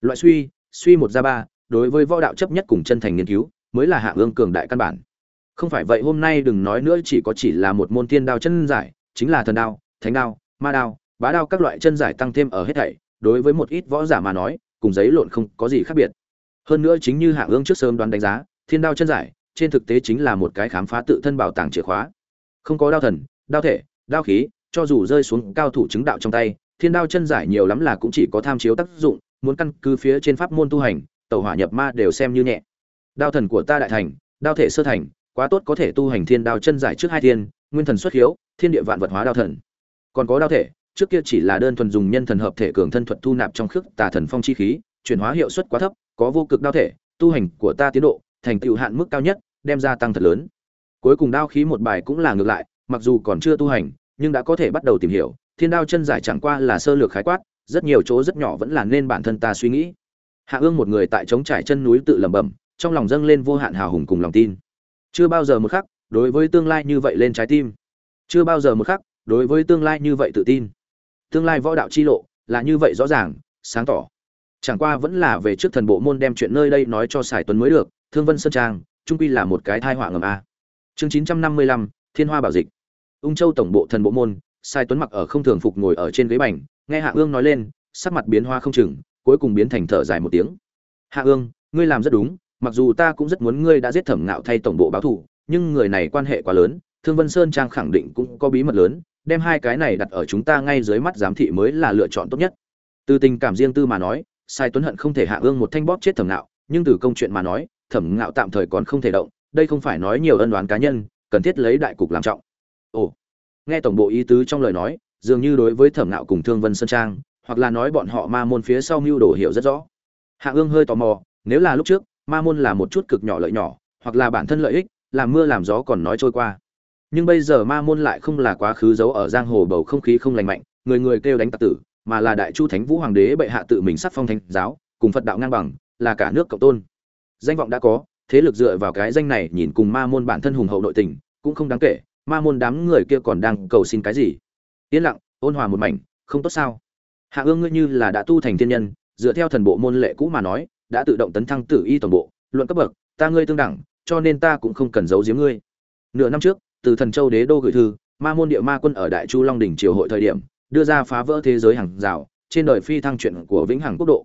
[SPEAKER 1] Loại suy suy một ra ba đối với võ đạo chấp nhất cùng chân thành nghiên cứu, mới là hạ ương cường đại căn bản. Không phải vậy hôm nay đừng nói nữa chỉ có chỉ là một môn tiên đao chân giải, chính là thần đao, thánh đao, ma đao, bá đao các loại chân giải tăng thêm ở hết thảy, đối với một ít võ giả mà nói, cùng giấy lộn không có gì khác biệt. Hơn nữa chính như hạ ương trước sớm đoán đánh giá, thiên đao chân giải, trên thực tế chính là một cái khám phá tự thân bảo tàng chìa khóa. Không có đao thần, đao thể, đao khí, cho dù rơi xuống cao thủ chứng đạo trong tay, thiên đao chân giải nhiều lắm là cũng chỉ có tham chiếu tác dụng, muốn căn cứ phía trên pháp môn tu hành Tẩu hỏa nhập ma đều xem như nhẹ. Đao thần của ta đại thành, đao thể sơ thành, quá tốt có thể tu hành thiên đao chân giải trước hai thiên, nguyên thần xuất hiếu, thiên địa vạn vật hóa đao thần. Còn có đao thể, trước kia chỉ là đơn thuần dùng nhân thần hợp thể cường thân thuật thu nạp trong khước tà thần phong chi khí, chuyển hóa hiệu suất quá thấp, có vô cực đao thể, tu hành của ta tiến độ, thành tựu hạn mức cao nhất, đem ra tăng thật lớn. Cuối cùng đao khí một bài cũng là ngược lại, mặc dù còn chưa tu hành, nhưng đã có thể bắt đầu tìm hiểu, thiên đao chân giải chẳng qua là sơ lược khái quát, rất nhiều chỗ rất nhỏ vẫn là nên bản thân ta suy nghĩ hạ ương một người tại trống trải chân núi tự lẩm bẩm, trong lòng dâng lên vô hạn hào hùng cùng lòng tin. Chưa bao giờ một khắc, đối với tương lai như vậy lên trái tim. Chưa bao giờ một khắc, đối với tương lai như vậy tự tin. Tương lai võ đạo chi lộ, là như vậy rõ ràng, sáng tỏ. Chẳng qua vẫn là về trước thần bộ môn đem chuyện nơi đây nói cho sài tuấn mới được, thương vân sơn trang, trung quy là một cái thai họa ngầm a. Chương chín trăm năm mươi lăm, thiên hoa bảo dịch. Ung châu tổng bộ thần bộ môn sai tuấn mặc ở không thường phục ngồi ở trên ghế bành, nghe hạ ương nói lên, sắc mặt biến hoa không chừng cuối cùng biến thành thở dài một tiếng. Hạ ương, ngươi làm rất đúng, mặc dù ta cũng rất muốn ngươi đã giết thẩm ngạo thay tổng bộ báo thù, nhưng người này quan hệ quá lớn, thương vân sơn trang khẳng định cũng có bí mật lớn, đem hai cái này đặt ở chúng ta ngay dưới mắt giám thị mới là lựa chọn tốt nhất. Từ tình cảm riêng tư mà nói, sai tuấn hận không thể hạ ương một thanh bóp chết thẩm ngạo, nhưng từ công chuyện mà nói, thẩm ngạo tạm thời còn không thể động, đây không phải nói nhiều ân đoán cá nhân, cần thiết lấy đại cục làm trọng. Ồ. Nghe tổng bộ ý tứ trong lời nói, dường như đối với thẩm ngạo cùng thương vân sơn trang hoặc là nói bọn họ ma môn phía sau mưu đồ hiểu rất rõ. Hạ ương hơi tò mò, nếu là lúc trước, ma môn là một chút cực nhỏ lợi nhỏ, hoặc là bản thân lợi ích, làm mưa làm gió còn nói trôi qua. Nhưng bây giờ ma môn lại không là quá khứ giấu ở giang hồ bầu không khí không lành mạnh, người người kêu đánh tặc tử, mà là đại chu thánh vũ hoàng đế bệ hạ tự mình sắc phong thánh giáo, cùng phật đạo ngang bằng, là cả nước cộng tôn. Danh vọng đã có, thế lực dựa vào cái danh này nhìn cùng ma môn bản thân hùng hậu nội tình, cũng không đáng kể, ma môn đám người kia còn đang cầu xin cái gì? Yên lặng, ôn hòa một mảnh, không tốt sao? Hạ ương ngươi như là đã tu thành thiên nhân, dựa theo thần bộ môn lệ cũ mà nói, đã tự động tấn thăng tử y toàn bộ, luận cấp bậc, ta ngươi tương đẳng, cho nên ta cũng không cần giấu giếm ngươi. Nửa năm trước, từ thần châu đế đô gửi thư, ma môn địa ma quân ở đại chu long đỉnh triều hội thời điểm, đưa ra phá vỡ thế giới hàng rào, trên đời phi thăng chuyện của vĩnh hằng quốc độ.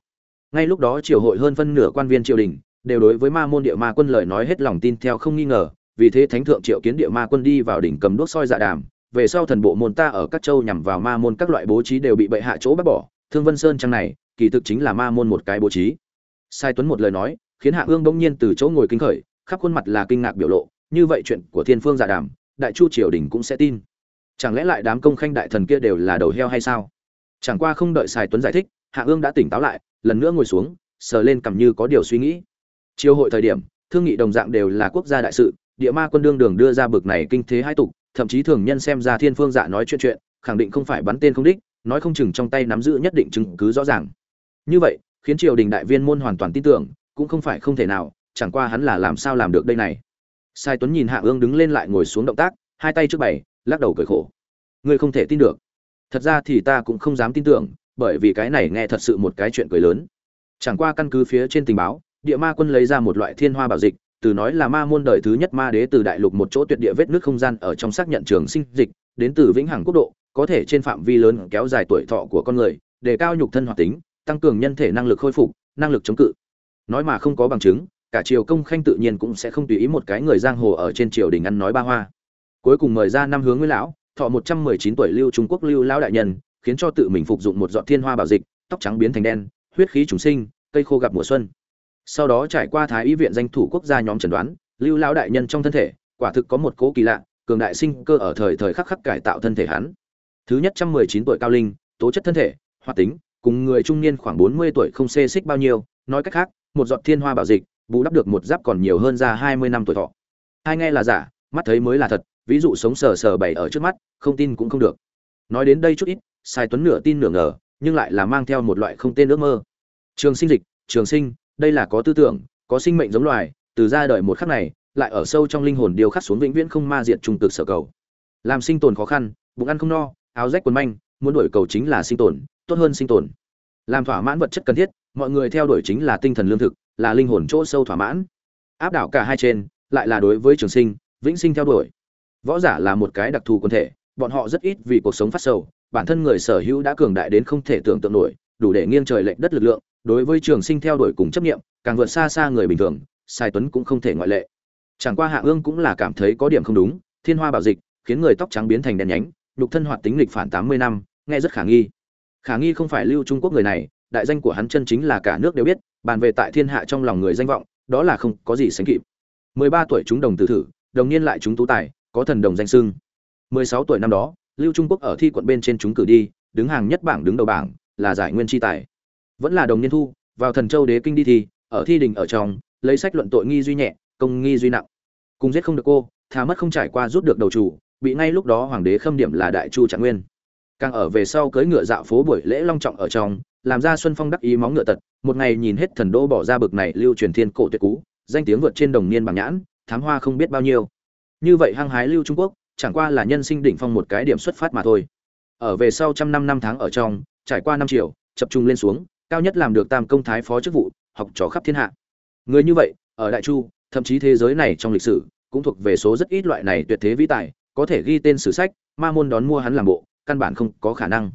[SPEAKER 1] Ngay lúc đó triều hội hơn phân nửa quan viên triều đình, đều đối với ma môn địa ma quân lời nói hết lòng tin theo không nghi ngờ, vì thế thánh thượng triệu kiến địa ma quân đi vào đỉnh cầm đốt soi dạ đàm về sau thần bộ môn ta ở các châu nhằm vào ma môn các loại bố trí đều bị bệ hạ chỗ bác bỏ. Thương vân sơn trang này, kỳ thực chính là ma môn một cái bố trí. Sai tuấn một lời nói, khiến hạ ương bỗng nhiên từ chỗ ngồi kinh khởi, khắp khuôn mặt là kinh ngạc biểu lộ. Như vậy chuyện của thiên phương giả đàm, đại chu triều đình cũng sẽ tin. Chẳng lẽ lại đám công khanh đại thần kia đều là đầu heo hay sao? Chẳng qua không đợi sai tuấn giải thích, hạ ương đã tỉnh táo lại, lần nữa ngồi xuống, sờ lên cầm như có điều suy nghĩ. Chiều hội thời điểm, thương nghị đồng dạng đều là quốc gia đại sự, địa ma quân đương đường đưa ra bực này kinh thế hai tục thậm chí thường nhân xem ra thiên phương dạ nói chuyện chuyện, khẳng định không phải bắn tên không đích, nói không chừng trong tay nắm giữ nhất định chứng cứ rõ ràng. Như vậy, khiến triều đình đại viên môn hoàn toàn tin tưởng, cũng không phải không thể nào, chẳng qua hắn là làm sao làm được đây này. Sai tuấn nhìn hạ ương đứng lên lại ngồi xuống động tác, hai tay trước bảy lắc đầu cười khổ. Ngươi không thể tin được. Thật ra thì ta cũng không dám tin tưởng, bởi vì cái này nghe thật sự một cái chuyện cười lớn. Chẳng qua căn cứ phía trên tình báo, địa ma quân lấy ra một loại thiên hoa bảo dịch từ nói là ma môn đời thứ nhất ma đế từ đại lục một chỗ tuyệt địa vết nước không gian ở trong xác nhận trường sinh dịch, đến từ vĩnh hằng quốc độ, có thể trên phạm vi lớn kéo dài tuổi thọ của con người, để cao nhục thân hoạt tính, tăng cường nhân thể năng lực khôi phục, năng lực chống cự. Nói mà không có bằng chứng, cả triều công khanh tự nhiên cũng sẽ không tùy ý một cái người giang hồ ở trên triều đình ăn nói ba hoa. Cuối cùng mời ra năm hướng nguyên lão, thọ một trăm mười chín tuổi lưu trung quốc lưu lão đại nhân, khiến cho tự mình phục dụng một dọn thiên hoa bảo dịch, tóc trắng biến thành đen, huyết khí chúng sinh, cây khô gặp mùa xuân sau đó trải qua thái y viện danh thủ quốc gia nhóm chẩn đoán, lưu lão đại nhân trong thân thể, quả thực có một cố kỳ lạ, cường đại sinh cơ ở thời thời khắc khắc cải tạo thân thể hắn. Thứ nhất trăm mười chín tuổi cao linh, tố chất thân thể, hoạt tính, cùng người trung niên khoảng bốn mươi tuổi không xê xích bao nhiêu, nói cách khác, một giọt thiên hoa bảo dịch, bù đắp được một giáp còn nhiều hơn ra hai mươi năm tuổi thọ. Hai nghe là giả, mắt thấy mới là thật, ví dụ sống sờ sờ bày ở trước mắt, không tin cũng không được. Nói đến đây chút ít, sai tuấn nửa tin nửa ngờ, nhưng lại là mang theo một loại không tên ước mơ. Trường sinh dịch, trường sinh đây là có tư tưởng, có sinh mệnh giống loài, từ ra đời một khắc này, lại ở sâu trong linh hồn điều khắc xuống vĩnh viễn không ma diệt trung cực sở cầu. Làm sinh tồn khó khăn, bụng ăn không no, áo rách quần manh, muốn đổi cầu chính là sinh tồn, tốt hơn sinh tồn. Làm thỏa mãn vật chất cần thiết, mọi người theo đuổi chính là tinh thần lương thực, là linh hồn chỗ sâu thỏa mãn. Áp đảo cả hai trên, lại là đối với trường sinh, vĩnh sinh theo đuổi. Võ giả là một cái đặc thù quân thể, bọn họ rất ít vì cuộc sống phát sầu, bản thân người sở hữu đã cường đại đến không thể tưởng tượng nổi, đủ để nghiêng trời lệch đất lực lượng đối với trường sinh theo đuổi cùng chấp nghiệm càng vượt xa xa người bình thường, sai tuấn cũng không thể ngoại lệ. Chẳng qua hạ ương cũng là cảm thấy có điểm không đúng, thiên hoa bảo dịch, khiến người tóc trắng biến thành đen nhánh, nhục thân hoạt tính lịch phản tám mươi năm, nghe rất khả nghi. Khả nghi không phải lưu trung quốc người này, đại danh của hắn chân chính là cả nước đều biết, bàn về tại thiên hạ trong lòng người danh vọng, đó là không có gì sánh kịp. Mười ba tuổi chúng đồng tử thử, đồng niên lại chúng tú tài, có thần đồng danh sưng mười sáu tuổi năm đó, lưu trung quốc ở thi quận bên trên chúng cử đi, đứng hàng nhất bảng đứng đầu bảng, là giải nguyên tri tài vẫn là đồng niên thu, vào thần châu đế kinh đi thì, ở thi đình ở trong, lấy sách luận tội nghi duy nhẹ, công nghi duy nặng. Cùng giết không được cô, thà mất không trải qua rút được đầu chủ, bị ngay lúc đó hoàng đế khâm điểm là đại chu trạng nguyên. Càng ở về sau cưỡi ngựa dạo phố buổi lễ long trọng ở trong, làm ra xuân phong đắc ý móng ngựa tật, một ngày nhìn hết thần đô bỏ ra bực này lưu truyền thiên cổ tuyệt cú, danh tiếng vượt trên đồng niên bằng nhãn, thám hoa không biết bao nhiêu. Như vậy hăng hái lưu trung quốc, chẳng qua là nhân sinh đỉnh phong một cái điểm xuất phát mà thôi. Ở về sau trăm năm năm tháng ở trong, trải qua năm triệu chập trung lên xuống cao nhất làm được tam công thái phó chức vụ, học trò khắp thiên hạ. Người như vậy, ở đại chu, thậm chí thế giới này trong lịch sử, cũng thuộc về số rất ít loại này tuyệt thế vĩ tài, có thể ghi tên sử sách, ma môn đón mua hắn làm bộ, căn bản không có khả năng.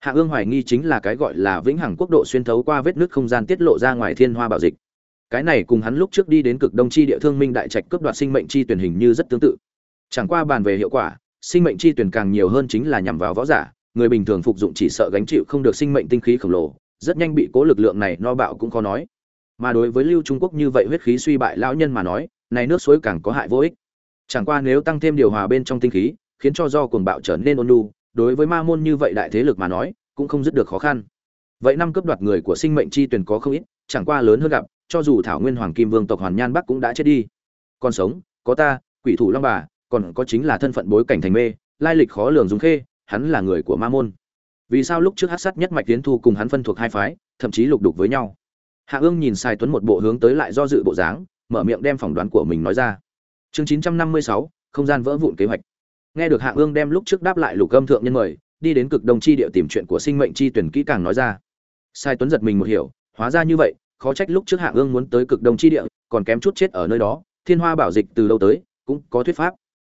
[SPEAKER 1] Hạ ương hoài nghi chính là cái gọi là vĩnh hằng quốc độ xuyên thấu qua vết nước không gian tiết lộ ra ngoài thiên hoa bảo dịch. Cái này cùng hắn lúc trước đi đến cực đông chi địa thương minh đại trạch cướp đoạt sinh mệnh chi tuyển hình như rất tương tự. Chẳng qua bàn về hiệu quả, sinh mệnh chi tuyển càng nhiều hơn chính là nhằm vào võ giả, người bình thường phục dụng chỉ sợ gánh chịu không được sinh mệnh tinh khí khổng lồ rất nhanh bị cố lực lượng này no bạo cũng khó nói. Mà đối với lưu trung quốc như vậy huyết khí suy bại lão nhân mà nói, này nước suối càng có hại vô ích. Chẳng qua nếu tăng thêm điều hòa bên trong tinh khí, khiến cho do cuồng bạo trở nên ôn nhu, đối với ma môn như vậy đại thế lực mà nói, cũng không dứt được khó khăn. Vậy năm cấp đoạt người của sinh mệnh chi tuyển có không ít, chẳng qua lớn hơn gặp, cho dù thảo nguyên hoàng kim vương tộc hoàn nhan bắc cũng đã chết đi. Còn sống, có ta, quỷ thủ long bà, còn có chính là thân phận bối cảnh thành mê, lai lịch khó lường dùng khê, hắn là người của ma môn vì sao lúc trước hát sát nhất mạch tiến thu cùng hắn phân thuộc hai phái, thậm chí lục đục với nhau? Hạ ương nhìn sai tuấn một bộ hướng tới lại do dự bộ dáng, mở miệng đem phỏng đoán của mình nói ra. Chương chín trăm năm mươi sáu, không gian vỡ vụn kế hoạch. Nghe được hạ ương đem lúc trước đáp lại lục âm thượng nhân mời, đi đến cực đông chi địa tìm chuyện của sinh mệnh chi tuyển kỹ càng nói ra. Sai tuấn giật mình một hiểu, hóa ra như vậy, khó trách lúc trước hạ ương muốn tới cực đông chi địa, còn kém chút chết ở nơi đó, thiên hoa bảo dịch từ lâu tới, cũng có thuyết pháp.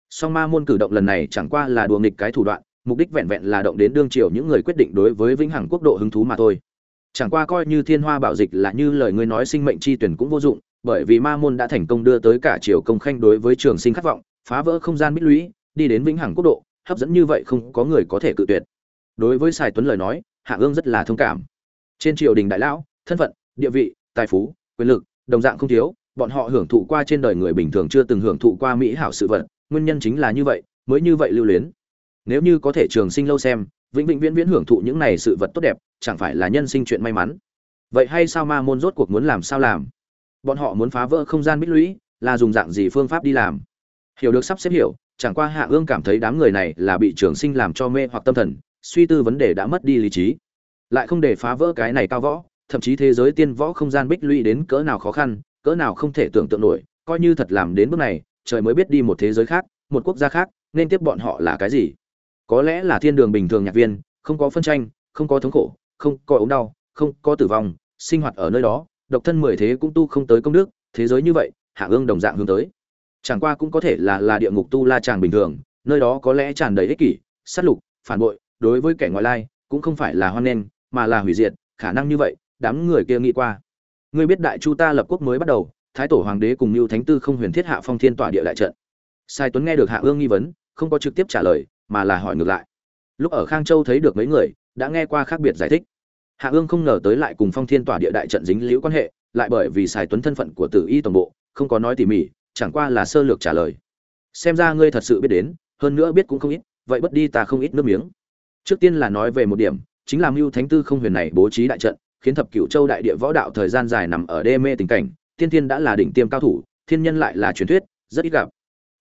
[SPEAKER 1] Song ma môn cử động lần này chẳng qua là đùa nghịch cái thủ đoạn mục đích vẹn vẹn là động đến đương triều những người quyết định đối với vĩnh hằng quốc độ hứng thú mà thôi. Chẳng qua coi như thiên hoa bảo dịch là như lời ngươi nói sinh mệnh chi tuyển cũng vô dụng, bởi vì ma môn đã thành công đưa tới cả triều công khanh đối với trường sinh khát vọng, phá vỡ không gian bích lũy, đi đến vĩnh hằng quốc độ, hấp dẫn như vậy không có người có thể cự tuyệt. Đối với sài tuấn lời nói, hạ ương rất là thông cảm. Trên triều đình đại lão, thân phận, địa vị, tài phú, quyền lực, đồng dạng không thiếu, bọn họ hưởng thụ qua trên đời người bình thường chưa từng hưởng thụ qua mỹ hảo sự vật, nguyên nhân chính là như vậy, mới như vậy lưu luyến nếu như có thể trường sinh lâu xem, vĩnh vĩnh viễn viễn hưởng thụ những này sự vật tốt đẹp, chẳng phải là nhân sinh chuyện may mắn. Vậy hay sao ma môn rốt cuộc muốn làm sao làm? Bọn họ muốn phá vỡ không gian bích lũy, là dùng dạng gì phương pháp đi làm? Hiểu được sắp xếp hiểu, chẳng qua hạ ương cảm thấy đám người này là bị trường sinh làm cho mê hoặc tâm thần, suy tư vấn đề đã mất đi lý trí. Lại không để phá vỡ cái này cao võ, thậm chí thế giới tiên võ không gian bích lũy đến cỡ nào khó khăn, cỡ nào không thể tưởng tượng nổi, coi như thật làm đến bước này, trời mới biết đi một thế giới khác, một quốc gia khác, nên tiếp bọn họ là cái gì? Có lẽ là thiên đường bình thường nhạc viên, không có phân tranh, không có thống khổ, không có ốm đau, không có tử vong, sinh hoạt ở nơi đó, độc thân mười thế cũng tu không tới công đức, thế giới như vậy, hạ ương đồng dạng hướng tới. Chẳng qua cũng có thể là là địa ngục tu la tràng bình thường, nơi đó có lẽ tràn đầy ích kỷ, sát lục, phản bội, đối với kẻ ngoại lai, cũng không phải là hoan nghênh, mà là hủy diệt, khả năng như vậy, đám người kia nghĩ qua. Ngươi biết đại chu ta lập quốc mới bắt đầu, thái tổ hoàng đế cùng lưu thánh tư không huyền thiết hạ phong thiên tỏa địa đại trận. Sai tuấn nghe được hạ ương nghi vấn, không có trực tiếp trả lời mà là hỏi ngược lại. Lúc ở khang châu thấy được mấy người, đã nghe qua khác biệt giải thích. Hạ ương không ngờ tới lại cùng phong thiên tỏa địa đại trận dính liễu quan hệ, lại bởi vì xài tuấn thân phận của tử y toàn bộ, không có nói tỉ mỉ, chẳng qua là sơ lược trả lời. Xem ra ngươi thật sự biết đến, hơn nữa biết cũng không ít, vậy bất đi ta không ít nước miếng. Trước tiên là nói về một điểm, chính là mưu thánh tư không huyền này bố trí đại trận, khiến thập cửu châu đại địa võ đạo thời gian dài nằm ở đê mê tình cảnh thiên thiên đã là đỉnh tiêm cao thủ, thiên nhân lại là truyền thuyết, rất ít gặp.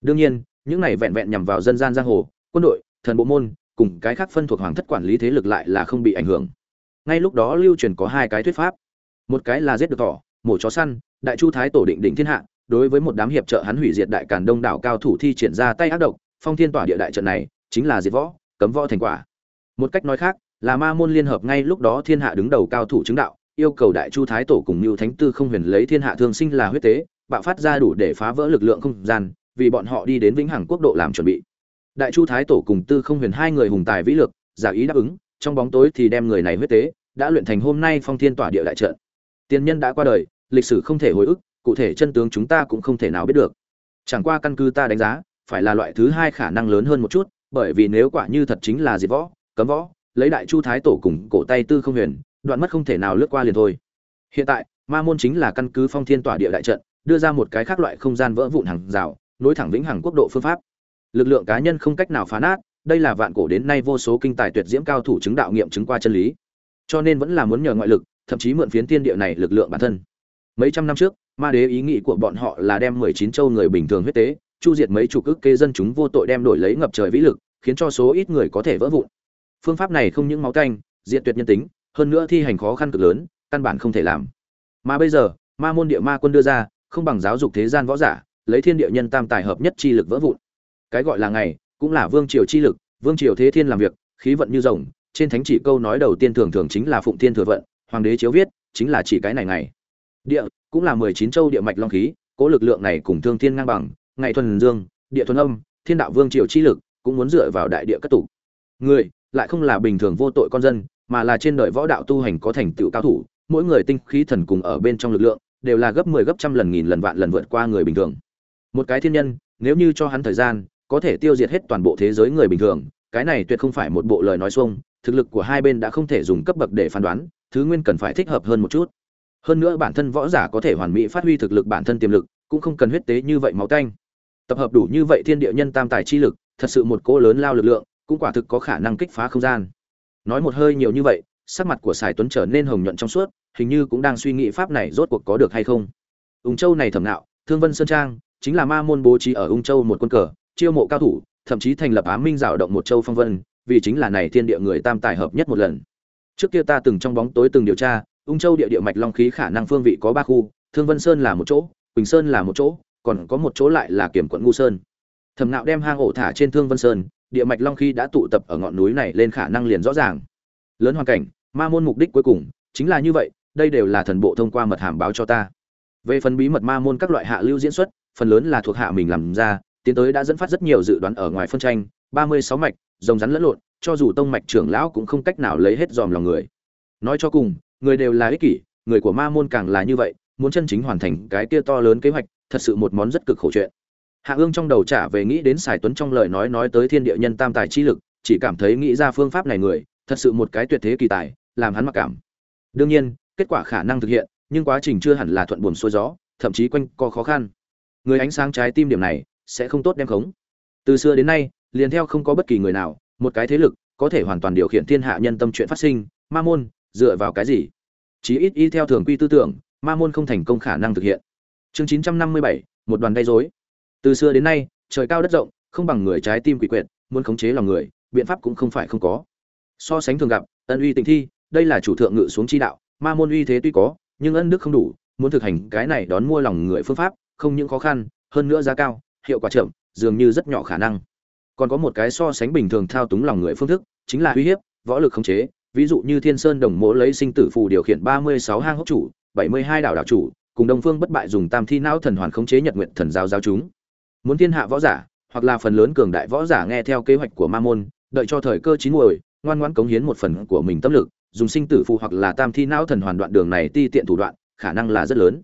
[SPEAKER 1] Đương nhiên, những này vẹn vẹn nhằm vào dân gian giang hồ quân đội, thần bộ môn, cùng cái khác phân thuộc hoàng thất quản lý thế lực lại là không bị ảnh hưởng. Ngay lúc đó lưu truyền có hai cái thuyết pháp. Một cái là giết được thỏ, mổ chó săn, đại chu thái tổ định định thiên hạ, đối với một đám hiệp trợ hắn hủy diệt đại càn đông đảo cao thủ thi triển ra tay ác độc, phong thiên tỏa địa đại trận này, chính là diệt võ, cấm võ thành quả. Một cách nói khác, là ma môn liên hợp ngay lúc đó thiên hạ đứng đầu cao thủ chứng đạo, yêu cầu đại chu thái tổ cùng mưu thánh tư không huyền lấy thiên hạ thương sinh là huyết tế, bạo phát ra đủ để phá vỡ lực lượng không gian, vì bọn họ đi đến vĩnh hằng quốc độ làm chuẩn bị đại chu thái tổ cùng tư không huyền hai người hùng tài vĩ lực, giả ý đáp ứng, trong bóng tối thì đem người này huyết tế, đã luyện thành hôm nay phong thiên tỏa địa đại trận. Tiên nhân đã qua đời, lịch sử không thể hồi ức, cụ thể chân tướng chúng ta cũng không thể nào biết được. Chẳng qua căn cứ ta đánh giá, phải là loại thứ hai khả năng lớn hơn một chút, bởi vì nếu quả như thật chính là diệt võ, cấm võ, lấy đại chu thái tổ cùng cổ tay tư không huyền, đoạn mất không thể nào lướt qua liền thôi. Hiện tại, ma môn chính là căn cứ phong thiên tỏa địa đại trận, đưa ra một cái khác loại không gian vỡ vụn hàng rào, nối thẳng vĩnh hằng quốc độ phương pháp lực lượng cá nhân không cách nào phá nát đây là vạn cổ đến nay vô số kinh tài tuyệt diễm cao thủ chứng đạo nghiệm chứng qua chân lý. Cho nên vẫn là muốn nhờ ngoại lực thậm chí mượn phiến tiên địa này lực lượng bản thân. Mấy trăm năm trước ma đế ý nghĩ của bọn họ là đem mười chín châu người bình thường huyết tế chu diệt mấy chục ức kê dân chúng vô tội đem đổi lấy ngập trời vĩ lực khiến cho số ít người có thể vỡ vụn. Phương pháp này không những máu canh, diện tuyệt nhân tính hơn nữa thi hành khó khăn cực lớn căn bản không thể làm. Mà bây giờ ma môn địa ma quân đưa ra không bằng giáo dục thế gian võ giả lấy thiên địa nhân tam tài hợp nhất chi lực vỡ vụn cái gọi là ngày, cũng là vương triều chi lực, vương triều thế thiên làm việc, khí vận như rồng, trên thánh chỉ câu nói đầu tiên thường thường chính là phụng thiên thừa vận, hoàng đế chiếu viết, chính là chỉ cái này ngày. Địa, cũng là mười chín châu địa mạch long khí, cố lực lượng này cùng thương thiên ngang bằng, ngày thuần dương, địa thuần âm, thiên đạo vương triều chi lực, cũng muốn dựa vào đại địa cất tủ. Người, lại không là bình thường vô tội con dân, mà là trên đời võ đạo tu hành có thành tựu cao thủ, mỗi người tinh khí thần cùng ở bên trong lực lượng, đều là gấp 10 gấp trăm lần, nghìn lần vạn lần vượt qua người bình thường. Một cái thiên nhân, nếu như cho hắn thời gian có thể tiêu diệt hết toàn bộ thế giới người bình thường, cái này tuyệt không phải một bộ lời nói xuông, thực lực của hai bên đã không thể dùng cấp bậc để phán đoán, thứ nguyên cần phải thích hợp hơn một chút. Hơn nữa bản thân võ giả có thể hoàn mỹ phát huy thực lực bản thân tiềm lực, cũng không cần huyết tế như vậy máu tanh. Tập hợp đủ như vậy thiên địa nhân tam tài chi lực, thật sự một cỗ lớn lao lực lượng, cũng quả thực có khả năng kích phá không gian. Nói một hơi nhiều như vậy, sắc mặt của sài tuấn trở nên hồng nhuận trong suốt, hình như cũng đang suy nghĩ pháp này rốt cuộc có được hay không. Ung châu này thẩm nạo thương vân sơn trang, chính là ma môn bố trí ở ung châu một quân cờ chiêu mộ cao thủ, thậm chí thành lập ám minh rào động một châu phong vân, vì chính là này thiên địa người tam tài hợp nhất một lần. Trước kia ta từng trong bóng tối từng điều tra, ung châu địa địa mạch long khí khả năng phương vị có ba khu, thương vân sơn là một chỗ, quỳnh sơn là một chỗ, còn có một chỗ lại là kiểm quận ngu sơn. Thẩm nạo đem hang ổ thả trên thương vân sơn, địa mạch long khí đã tụ tập ở ngọn núi này lên khả năng liền rõ ràng. Lớn hoàn cảnh, ma môn mục đích cuối cùng, chính là như vậy, đây đều là thần bộ thông qua mật hàm báo cho ta. Về phần bí mật ma môn các loại hạ lưu diễn xuất, phần lớn là thuộc hạ mình làm ra tiến tới đã dẫn phát rất nhiều dự đoán ở ngoài phân tranh, ba mươi sáu mạch, rồng rắn lẫn lộn, cho dù tông mạch trưởng lão cũng không cách nào lấy hết dòm lòng người. Nói cho cùng, người đều là ích kỷ, người của ma môn càng là như vậy, muốn chân chính hoàn thành cái kia to lớn kế hoạch, thật sự một món rất cực khổ chuyện. Hạ ương trong đầu trả về nghĩ đến sài tuấn trong lời nói nói tới thiên địa nhân tam tài chi lực, chỉ cảm thấy nghĩ ra phương pháp này người, thật sự một cái tuyệt thế kỳ tài, làm hắn mặc cảm. Đương nhiên, kết quả khả năng thực hiện, nhưng quá trình chưa hẳn là thuận buồm xuôi gió, thậm chí quanh co khó khăn. Người ánh sáng trái tim điểm này sẽ không tốt đem khống. Từ xưa đến nay, liền theo không có bất kỳ người nào, một cái thế lực, có thể hoàn toàn điều khiển thiên hạ nhân tâm chuyện phát sinh, ma môn, dựa vào cái gì? Chí ít y theo thường quy tư tưởng, ma môn không thành công khả năng thực hiện. Chương chín trăm năm mươi bảy, một đoàn gây dối từ xưa đến nay, trời cao đất rộng, không bằng người trái tim quỷ quyệt, muốn khống chế lòng người, biện pháp cũng không phải không có. So sánh thường gặp, ân uy tình thi, đây là chủ thượng ngự xuống chi đạo, ma môn uy thế tuy có, nhưng ân đức không đủ, muốn thực hành cái này đón mua lòng người phương pháp, không những khó khăn, hơn nữa giá cao hiệu quả chậm, dường như rất nhỏ khả năng. Còn có một cái so sánh bình thường thao túng lòng người phương thức, chính là uy hiếp, võ lực khống chế. Ví dụ như thiên sơn đồng mỗ lấy sinh tử phù điều khiển ba mươi sáu hang hốc chủ, bảy mươi hai đảo đảo chủ, cùng đông phương bất bại dùng tam thi não thần hoàn khống chế nhật nguyện thần giáo giáo chúng. Muốn thiên hạ võ giả, hoặc là phần lớn cường đại võ giả nghe theo kế hoạch của ma môn, đợi cho thời cơ chín muồi, ngoan ngoãn cống hiến một phần của mình tâm lực, dùng sinh tử phù hoặc là tam thi não thần hoàn đoạn đường này ti tiện thủ đoạn, khả năng là rất lớn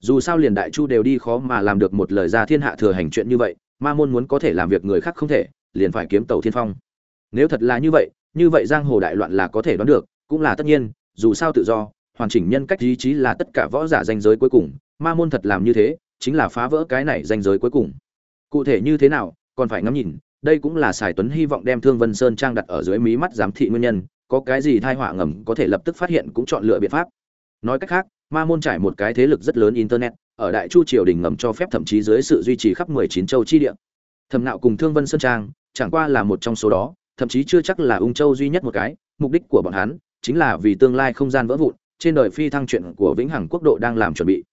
[SPEAKER 1] dù sao liền đại chu đều đi khó mà làm được một lời ra thiên hạ thừa hành chuyện như vậy, ma môn muốn có thể làm việc người khác không thể, liền phải kiếm tàu thiên phong. Nếu thật là như vậy như vậy giang hồ đại loạn là có thể đoán được, cũng là tất nhiên, dù sao tự do, hoàn chỉnh nhân cách ý chí là tất cả võ giả danh giới cuối cùng, ma môn thật làm như thế, chính là phá vỡ cái này danh giới cuối cùng. Cụ thể như thế nào, còn phải ngắm nhìn, đây cũng là sài tuấn hy vọng đem thương vân sơn trang đặt ở dưới mí mắt giám thị nguyên nhân, có cái gì thai họa ngầm có thể lập tức phát hiện cũng chọn lựa biện pháp. Nói cách khác ma môn trải một cái thế lực rất lớn internet, ở đại chu triều đình ngầm cho phép thậm chí dưới sự duy trì khắp 19 châu chi địa. Thẩm nạo cùng thương vân sơn trang, chẳng qua là một trong số đó, thậm chí chưa chắc là ung châu duy nhất một cái, mục đích của bọn hắn chính là vì tương lai không gian vỡ vụn, trên đời phi thăng chuyện của vĩnh hằng quốc độ đang làm chuẩn bị.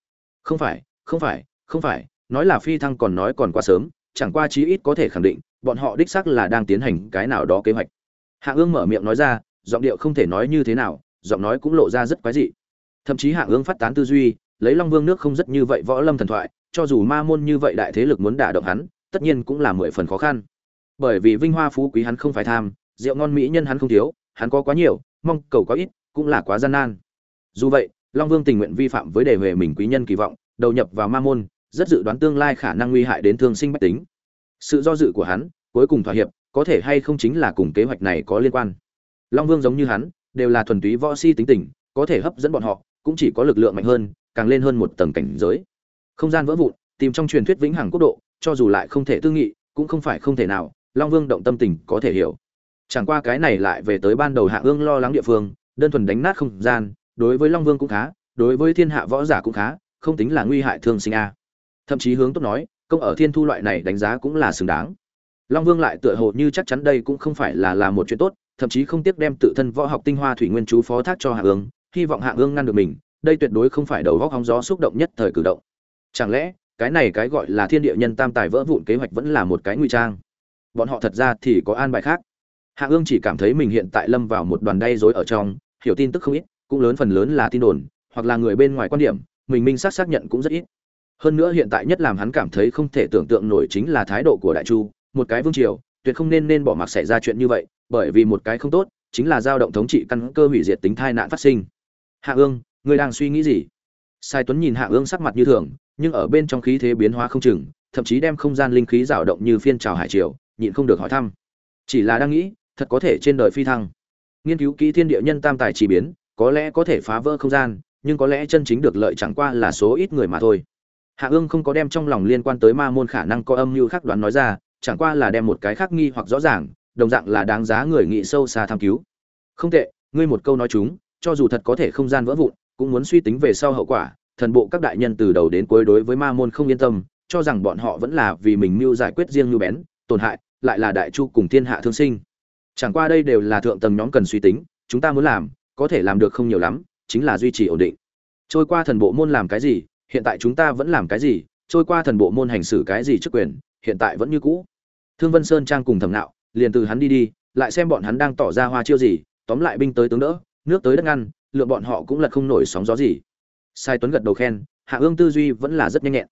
[SPEAKER 1] Không phải không phải không phải, nói là phi thăng còn nói còn quá sớm, chẳng qua chí ít có thể khẳng định, bọn họ đích xác là đang tiến hành cái nào đó kế hoạch. Hạ ương mở miệng nói ra, giọng điệu không thể nói như thế nào, giọng nói cũng lộ ra rất quái dị thậm chí hạng ương phát tán tư duy, lấy long vương nước không rất như vậy võ lâm thần thoại, cho dù ma môn như vậy đại thế lực muốn đả động hắn, tất nhiên cũng là mười phần khó khăn. Bởi vì vinh hoa phú quý hắn không phải tham, rượu ngon mỹ nhân hắn không thiếu, hắn có quá nhiều, mong cầu có ít, cũng là quá gian nan. Dù vậy, long vương tình nguyện vi phạm với đề huệ mình quý nhân kỳ vọng, đầu nhập vào ma môn, rất dự đoán tương lai khả năng nguy hại đến thương sinh bách tính. Sự do dự của hắn, cuối cùng thỏa hiệp, có thể hay không chính là cùng kế hoạch này có liên quan. Long vương giống như hắn, đều là thuần túy võ si tính tình, có thể hấp dẫn bọn họ cũng chỉ có lực lượng mạnh hơn, càng lên hơn một tầng cảnh giới. Không gian vỡ vụn, tìm trong truyền thuyết vĩnh hằng quốc độ, cho dù lại không thể tư nghị, cũng không phải không thể nào, long vương động tâm tình có thể hiểu. Chẳng qua cái này lại về tới ban đầu hạ ương lo lắng địa phương, đơn thuần đánh nát không gian, đối với long vương cũng khá, đối với thiên hạ võ giả cũng khá, không tính là nguy hại thương sinh a. Thậm chí hướng tốt nói, công ở thiên thu loại này đánh giá cũng là xứng đáng. Long vương lại tựa hồ như chắc chắn đây cũng không phải là là một chuyện tốt, thậm chí không tiếc đem tự thân võ học tinh hoa thủy nguyên chú phó thác cho hạ ương hy vọng hạ ương ngăn được mình, đây tuyệt đối không phải đầu góc hóng gió xúc động nhất thời cử động. Chẳng lẽ, cái này cái gọi là thiên địa nhân tam tài vỡ vụn kế hoạch vẫn là một cái nguy trang? Bọn họ thật ra thì có an bài khác. Hạ ương chỉ cảm thấy mình hiện tại lâm vào một đoàn đay dối ở trong, hiểu tin tức không ít, cũng lớn phần lớn là tin đồn, hoặc là người bên ngoài quan điểm, mình minh xác xác nhận cũng rất ít. Hơn nữa hiện tại nhất làm hắn cảm thấy không thể tưởng tượng nổi chính là thái độ của đại chu, một cái vương triều, tuyệt không nên nên bỏ mặc xảy ra chuyện như vậy, bởi vì một cái không tốt, chính là dao động thống trị căn cơ hủy diệt tính thai nạn phát sinh hạ ương, ngươi đang suy nghĩ gì? Sai tuấn nhìn hạ ương sắc mặt như thường, nhưng ở bên trong khí thế biến hóa không chừng, thậm chí đem không gian linh khí dao động như phiên trào hải triều, nhịn không được hỏi thăm. Chỉ là đang nghĩ, thật có thể trên đời phi thăng. Nghiên cứu kỹ thiên địa nhân tam tài chỉ biến, có lẽ có thể phá vỡ không gian, nhưng có lẽ chân chính được lợi chẳng qua là số ít người mà thôi. Hạ ương không có đem trong lòng liên quan tới ma môn khả năng có âm mưu khác đoán nói ra, chẳng qua là đem một cái khác nghi hoặc rõ ràng, đồng dạng là đáng giá người nghĩ sâu xa tham cứu. Không tệ, ngươi một câu nói chúng cho dù thật có thể không gian vỡ vụn, cũng muốn suy tính về sau hậu quả, thần bộ các đại nhân từ đầu đến cuối đối với ma môn không yên tâm, cho rằng bọn họ vẫn là vì mình mưu giải quyết riêng như bén, tổn hại, lại là đại chu cùng thiên hạ thương sinh. Chẳng qua đây đều là thượng tầng nhóm cần suy tính, chúng ta muốn làm, có thể làm được không nhiều lắm, chính là duy trì ổn định. Trôi qua thần bộ môn làm cái gì, hiện tại chúng ta vẫn làm cái gì, trôi qua thần bộ môn hành xử cái gì chức quyền, hiện tại vẫn như cũ. Thương vân sơn trang cùng thẩm nạo, liền từ hắn đi đi, lại xem bọn hắn đang tỏ ra hoa chiêu gì, tóm lại binh tới tướng đỡ nước tới đất ngăn, lượng bọn họ cũng lật không nổi sóng gió gì. Sai tuấn gật đầu khen, hạ ương tư duy vẫn là rất nhanh nhẹn.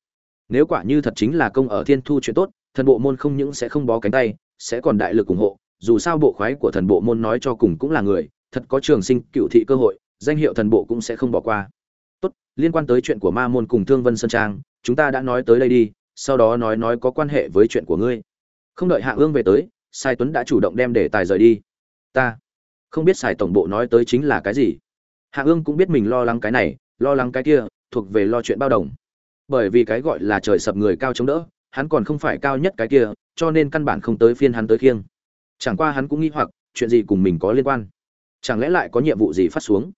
[SPEAKER 1] Nếu quả như thật chính là công ở thiên thu chuyện tốt, thần bộ môn không những sẽ không bó cánh tay, sẽ còn đại lực ủng hộ, dù sao bộ khoái của thần bộ môn nói cho cùng cũng là người, thật có trường sinh cựu thị cơ hội, danh hiệu thần bộ cũng sẽ không bỏ qua. Tốt, liên quan tới chuyện của ma môn cùng thương vân sơn trang, chúng ta đã nói tới đây đi, sau đó nói nói có quan hệ với chuyện của ngươi. Không đợi hạ ương về tới, sai tuấn đã chủ động đem đề tài rời đi. Ta không biết xài tổng bộ nói tới chính là cái gì. Hạ ương cũng biết mình lo lắng cái này, lo lắng cái kia, thuộc về lo chuyện bao đồng. Bởi vì cái gọi là trời sập người cao chống đỡ, hắn còn không phải cao nhất cái kia, cho nên căn bản không tới phiên hắn tới khiêng. Chẳng qua hắn cũng nghĩ hoặc, chuyện gì cùng mình có liên quan? Chẳng lẽ lại có nhiệm vụ gì phát xuống?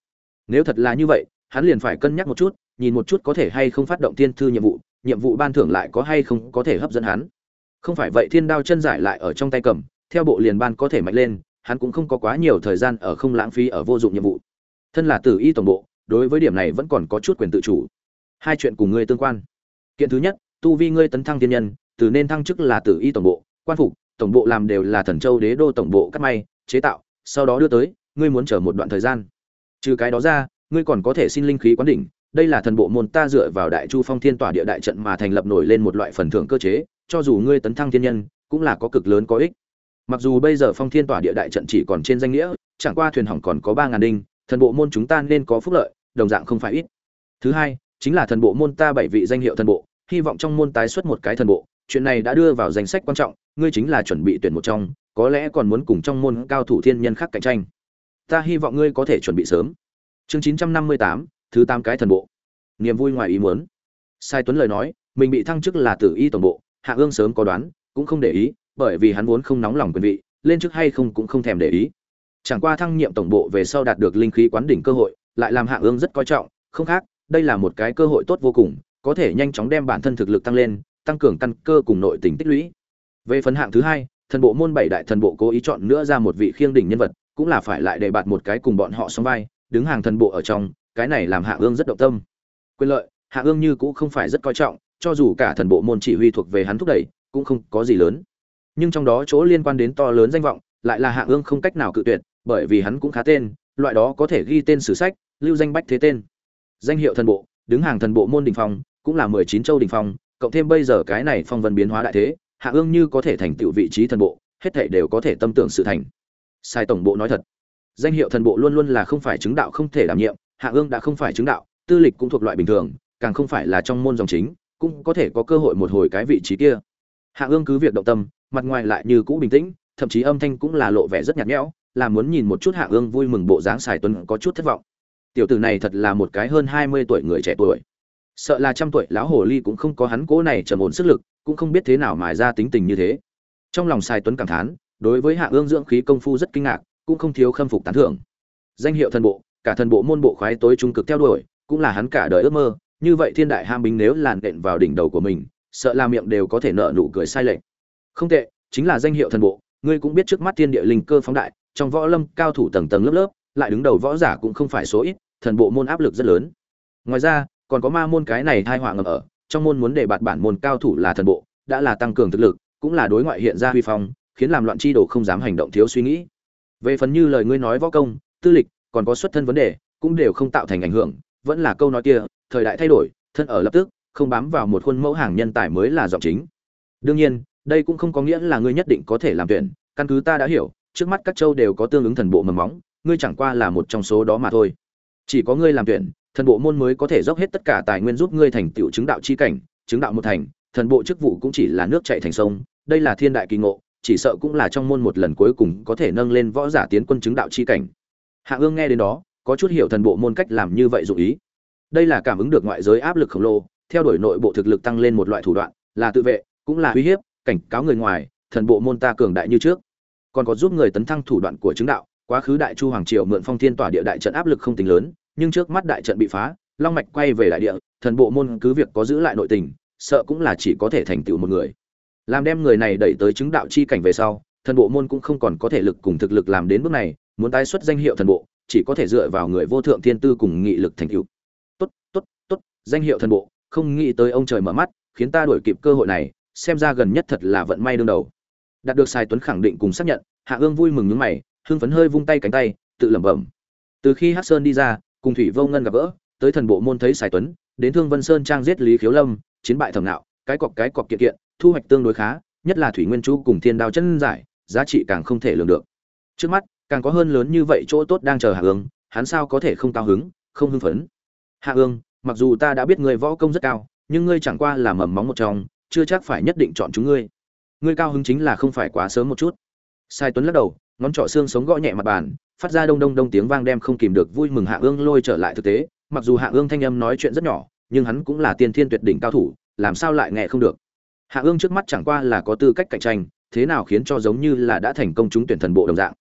[SPEAKER 1] Nếu thật là như vậy, hắn liền phải cân nhắc một chút, nhìn một chút có thể hay không phát động tiên thư nhiệm vụ nhiệm vụ ban thưởng lại có hay không có thể hấp dẫn hắn. Không phải vậy thiên đao chân giải lại ở trong tay cầm, theo bộ liền ban có thể mạnh lên hắn cũng không có quá nhiều thời gian ở không lãng phí ở vô dụng nhiệm vụ. Thân là tử y tổng bộ, đối với điểm này vẫn còn có chút quyền tự chủ. Hai chuyện cùng ngươi tương quan. Kiện thứ nhất, tu vi ngươi tấn thăng thiên nhân, từ nên thăng chức là tử y tổng bộ, quan phục, tổng bộ làm đều là thần châu đế đô tổng bộ cắt may, chế tạo, sau đó đưa tới, ngươi muốn chờ một đoạn thời gian. Trừ cái đó ra, ngươi còn có thể xin linh khí quán đỉnh, đây là thần bộ môn ta dựa vào đại chu phong thiên tỏa địa đại trận mà thành lập nổi lên một loại phần thưởng cơ chế, cho dù ngươi tấn thăng thiên nhân, cũng là có cực lớn có ích mặc dù bây giờ phong thiên tỏa địa đại trận chỉ còn trên danh nghĩa, chẳng qua thuyền hỏng còn có ba ngàn đinh, thần bộ môn chúng ta nên có phúc lợi, đồng dạng không phải ít. Thứ hai, chính là thần bộ môn ta bảy vị danh hiệu thần bộ, hy vọng trong môn tái xuất một cái thần bộ, chuyện này đã đưa vào danh sách quan trọng, ngươi chính là chuẩn bị tuyển một trong, có lẽ còn muốn cùng trong môn cao thủ thiên nhân khác cạnh tranh. Ta hy vọng ngươi có thể chuẩn bị sớm. Chương chín trăm năm mươi tám, thứ tám cái thần bộ. Niềm vui ngoài ý muốn. Sai tuấn lời nói, mình bị thăng chức là tử y tổng bộ, hạ ương sớm có đoán, cũng không để ý bởi vì hắn vốn không nóng lòng quyền vị, lên chức hay không cũng không thèm để ý. Chẳng qua thăng nhiệm tổng bộ về sau đạt được linh khí quán đỉnh cơ hội, lại làm hạ ương rất coi trọng. Không khác, đây là một cái cơ hội tốt vô cùng, có thể nhanh chóng đem bản thân thực lực tăng lên, tăng cường căn cơ cùng nội tình tích lũy. Về phần hạng thứ hai, thần bộ môn bảy đại thần bộ cố ý chọn nữa ra một vị khiêng đỉnh nhân vật, cũng là phải lại đề bạt một cái cùng bọn họ song vai, đứng hàng thần bộ ở trong, cái này làm hạ ương rất động tâm. Quyền lợi, hạ ương như cũng không phải rất coi trọng, cho dù cả thần bộ môn chỉ huy thuộc về hắn thúc đẩy, cũng không có gì lớn nhưng trong đó chỗ liên quan đến to lớn danh vọng lại là hạ ương không cách nào cự tuyệt, bởi vì hắn cũng khá tên, loại đó có thể ghi tên sử sách, lưu danh bách thế tên. Danh hiệu thần bộ, đứng hàng thần bộ môn đình phong, cũng là mười chín châu đình phong, cộng thêm bây giờ cái này phong vân biến hóa đại thế hạ ương như có thể thành tựu vị trí thần bộ, hết thể đều có thể tâm tưởng sự thành. Sai tổng bộ nói thật, danh hiệu thần bộ luôn luôn là không phải chứng đạo không thể đảm nhiệm hạ ương đã không phải chứng đạo, tư lịch cũng thuộc loại bình thường, càng không phải là trong môn dòng chính, cũng có thể có cơ hội một hồi cái vị trí kia hạ ương cứ việc động tâm, mặt ngoài lại như cũ bình tĩnh, thậm chí âm thanh cũng là lộ vẻ rất nhạt nhẽo, là muốn nhìn một chút hạ ương vui mừng bộ dáng sài tuấn có chút thất vọng. Tiểu tử này thật là một cái hơn hai mươi tuổi người trẻ tuổi. Sợ là trăm tuổi lão hồ ly cũng không có hắn cố này trầm ổn sức lực, cũng không biết thế nào mài ra tính tình như thế. Trong lòng sài tuấn cảm thán, đối với hạ ương dưỡng khí công phu rất kinh ngạc, cũng không thiếu khâm phục tán thưởng. Danh hiệu thần bộ, cả thần bộ môn bộ khoái tối trung cực theo đuổi, cũng là hắn cả đời ước mơ, như vậy thiên đại ham binh nếu làn đện vào đỉnh đầu của mình sợ là miệng đều có thể nợ nụ cười sai lệch. Không tệ, chính là danh hiệu thần bộ, ngươi cũng biết trước mắt thiên địa linh cơ phóng đại, trong võ lâm cao thủ tầng tầng lớp lớp, lại đứng đầu võ giả cũng không phải số ít, thần bộ môn áp lực rất lớn. Ngoài ra, còn có ma môn cái này thai họa ngầm ở, trong môn muốn để bạt bản môn cao thủ là thần bộ, đã là tăng cường thực lực, cũng là đối ngoại hiện ra huy phong, khiến làm loạn chi đồ không dám hành động thiếu suy nghĩ. Về phần như lời ngươi nói võ công, tư lịch, còn có xuất thân vấn đề, cũng đều không tạo thành ảnh hưởng, vẫn là câu nói kia, thời đại thay đổi, thân ở lập tức không bám vào một khuôn mẫu hàng nhân tài mới là giọng chính. Đương nhiên, đây cũng không có nghĩa là ngươi nhất định có thể làm tuyển, căn cứ ta đã hiểu, trước mắt các châu đều có tương ứng thần bộ mầm móng, ngươi chẳng qua là một trong số đó mà thôi. Chỉ có ngươi làm tuyển, thần bộ môn mới có thể dốc hết tất cả tài nguyên giúp ngươi thành tựu chứng đạo chi cảnh, chứng đạo một thành, thần bộ chức vụ cũng chỉ là nước chảy thành sông, đây là thiên đại kỳ ngộ, chỉ sợ cũng là trong môn một lần cuối cùng có thể nâng lên võ giả tiến quân chứng đạo chi cảnh. Hạ ương nghe đến đó, có chút hiểu thần bộ môn cách làm như vậy dụ ý. Đây là cảm ứng được ngoại giới áp lực khổng lồ theo đuổi nội bộ thực lực tăng lên một loại thủ đoạn, là tự vệ, cũng là uy hiếp, cảnh cáo người ngoài, thần bộ môn ta cường đại như trước. Còn có giúp người tấn thăng thủ đoạn của chứng đạo, quá khứ đại chu hoàng triều mượn phong thiên tỏa địa đại trận áp lực không tính lớn, nhưng trước mắt đại trận bị phá, long mạch quay về đại địa, thần bộ môn cứ việc có giữ lại nội tình, sợ cũng là chỉ có thể thành tựu một người. Làm đem người này đẩy tới chứng đạo chi cảnh về sau, thần bộ môn cũng không còn có thể lực cùng thực lực làm đến bước này, muốn tái xuất danh hiệu thần bộ, chỉ có thể dựa vào người vô thượng thiên tư cùng nghị lực thành tựu. Tốt tốt tốt, danh hiệu thần bộ không nghĩ tới ông trời mở mắt, khiến ta đuổi kịp cơ hội này, xem ra gần nhất thật là vận may đương đầu. Đạt được sai tuấn khẳng định cùng xác nhận, hạ ương vui mừng nhướng mày, hưng phấn hơi vung tay cánh tay, tự lẩm bẩm. Từ khi hắc sơn đi ra, cùng thủy vô ngân gặp gỡ, tới thần bộ môn thấy sai tuấn, đến thương vân sơn trang giết lý khiếu lâm, chiến bại thẩm nạo cái cọc cái cọc kiện kiện, thu hoạch tương đối khá, nhất là thủy nguyên chu cùng thiên đao chân giải, giá trị càng không thể lường được. Trước mắt, càng có hơn lớn như vậy chỗ tốt đang chờ hạ ương, hắn sao có thể không cao hứng, không hưng phấn? Hạ ương mặc dù ta đã biết người võ công rất cao, nhưng ngươi chẳng qua là mầm móng một trong, chưa chắc phải nhất định chọn chúng ngươi. Ngươi cao hứng chính là không phải quá sớm một chút. Sai tuấn lắc đầu, ngón trỏ xương sống gõ nhẹ mặt bàn, phát ra đông đông đông tiếng vang đem không kìm được vui mừng hạ ương lôi trở lại thực tế. Mặc dù hạ ương thanh âm nói chuyện rất nhỏ, nhưng hắn cũng là tiên thiên tuyệt đỉnh cao thủ, làm sao lại nghe không được? Hạ ương trước mắt chẳng qua là có tư cách cạnh tranh, thế nào khiến cho giống như là đã thành công chúng tuyển thần bộ đồng dạng?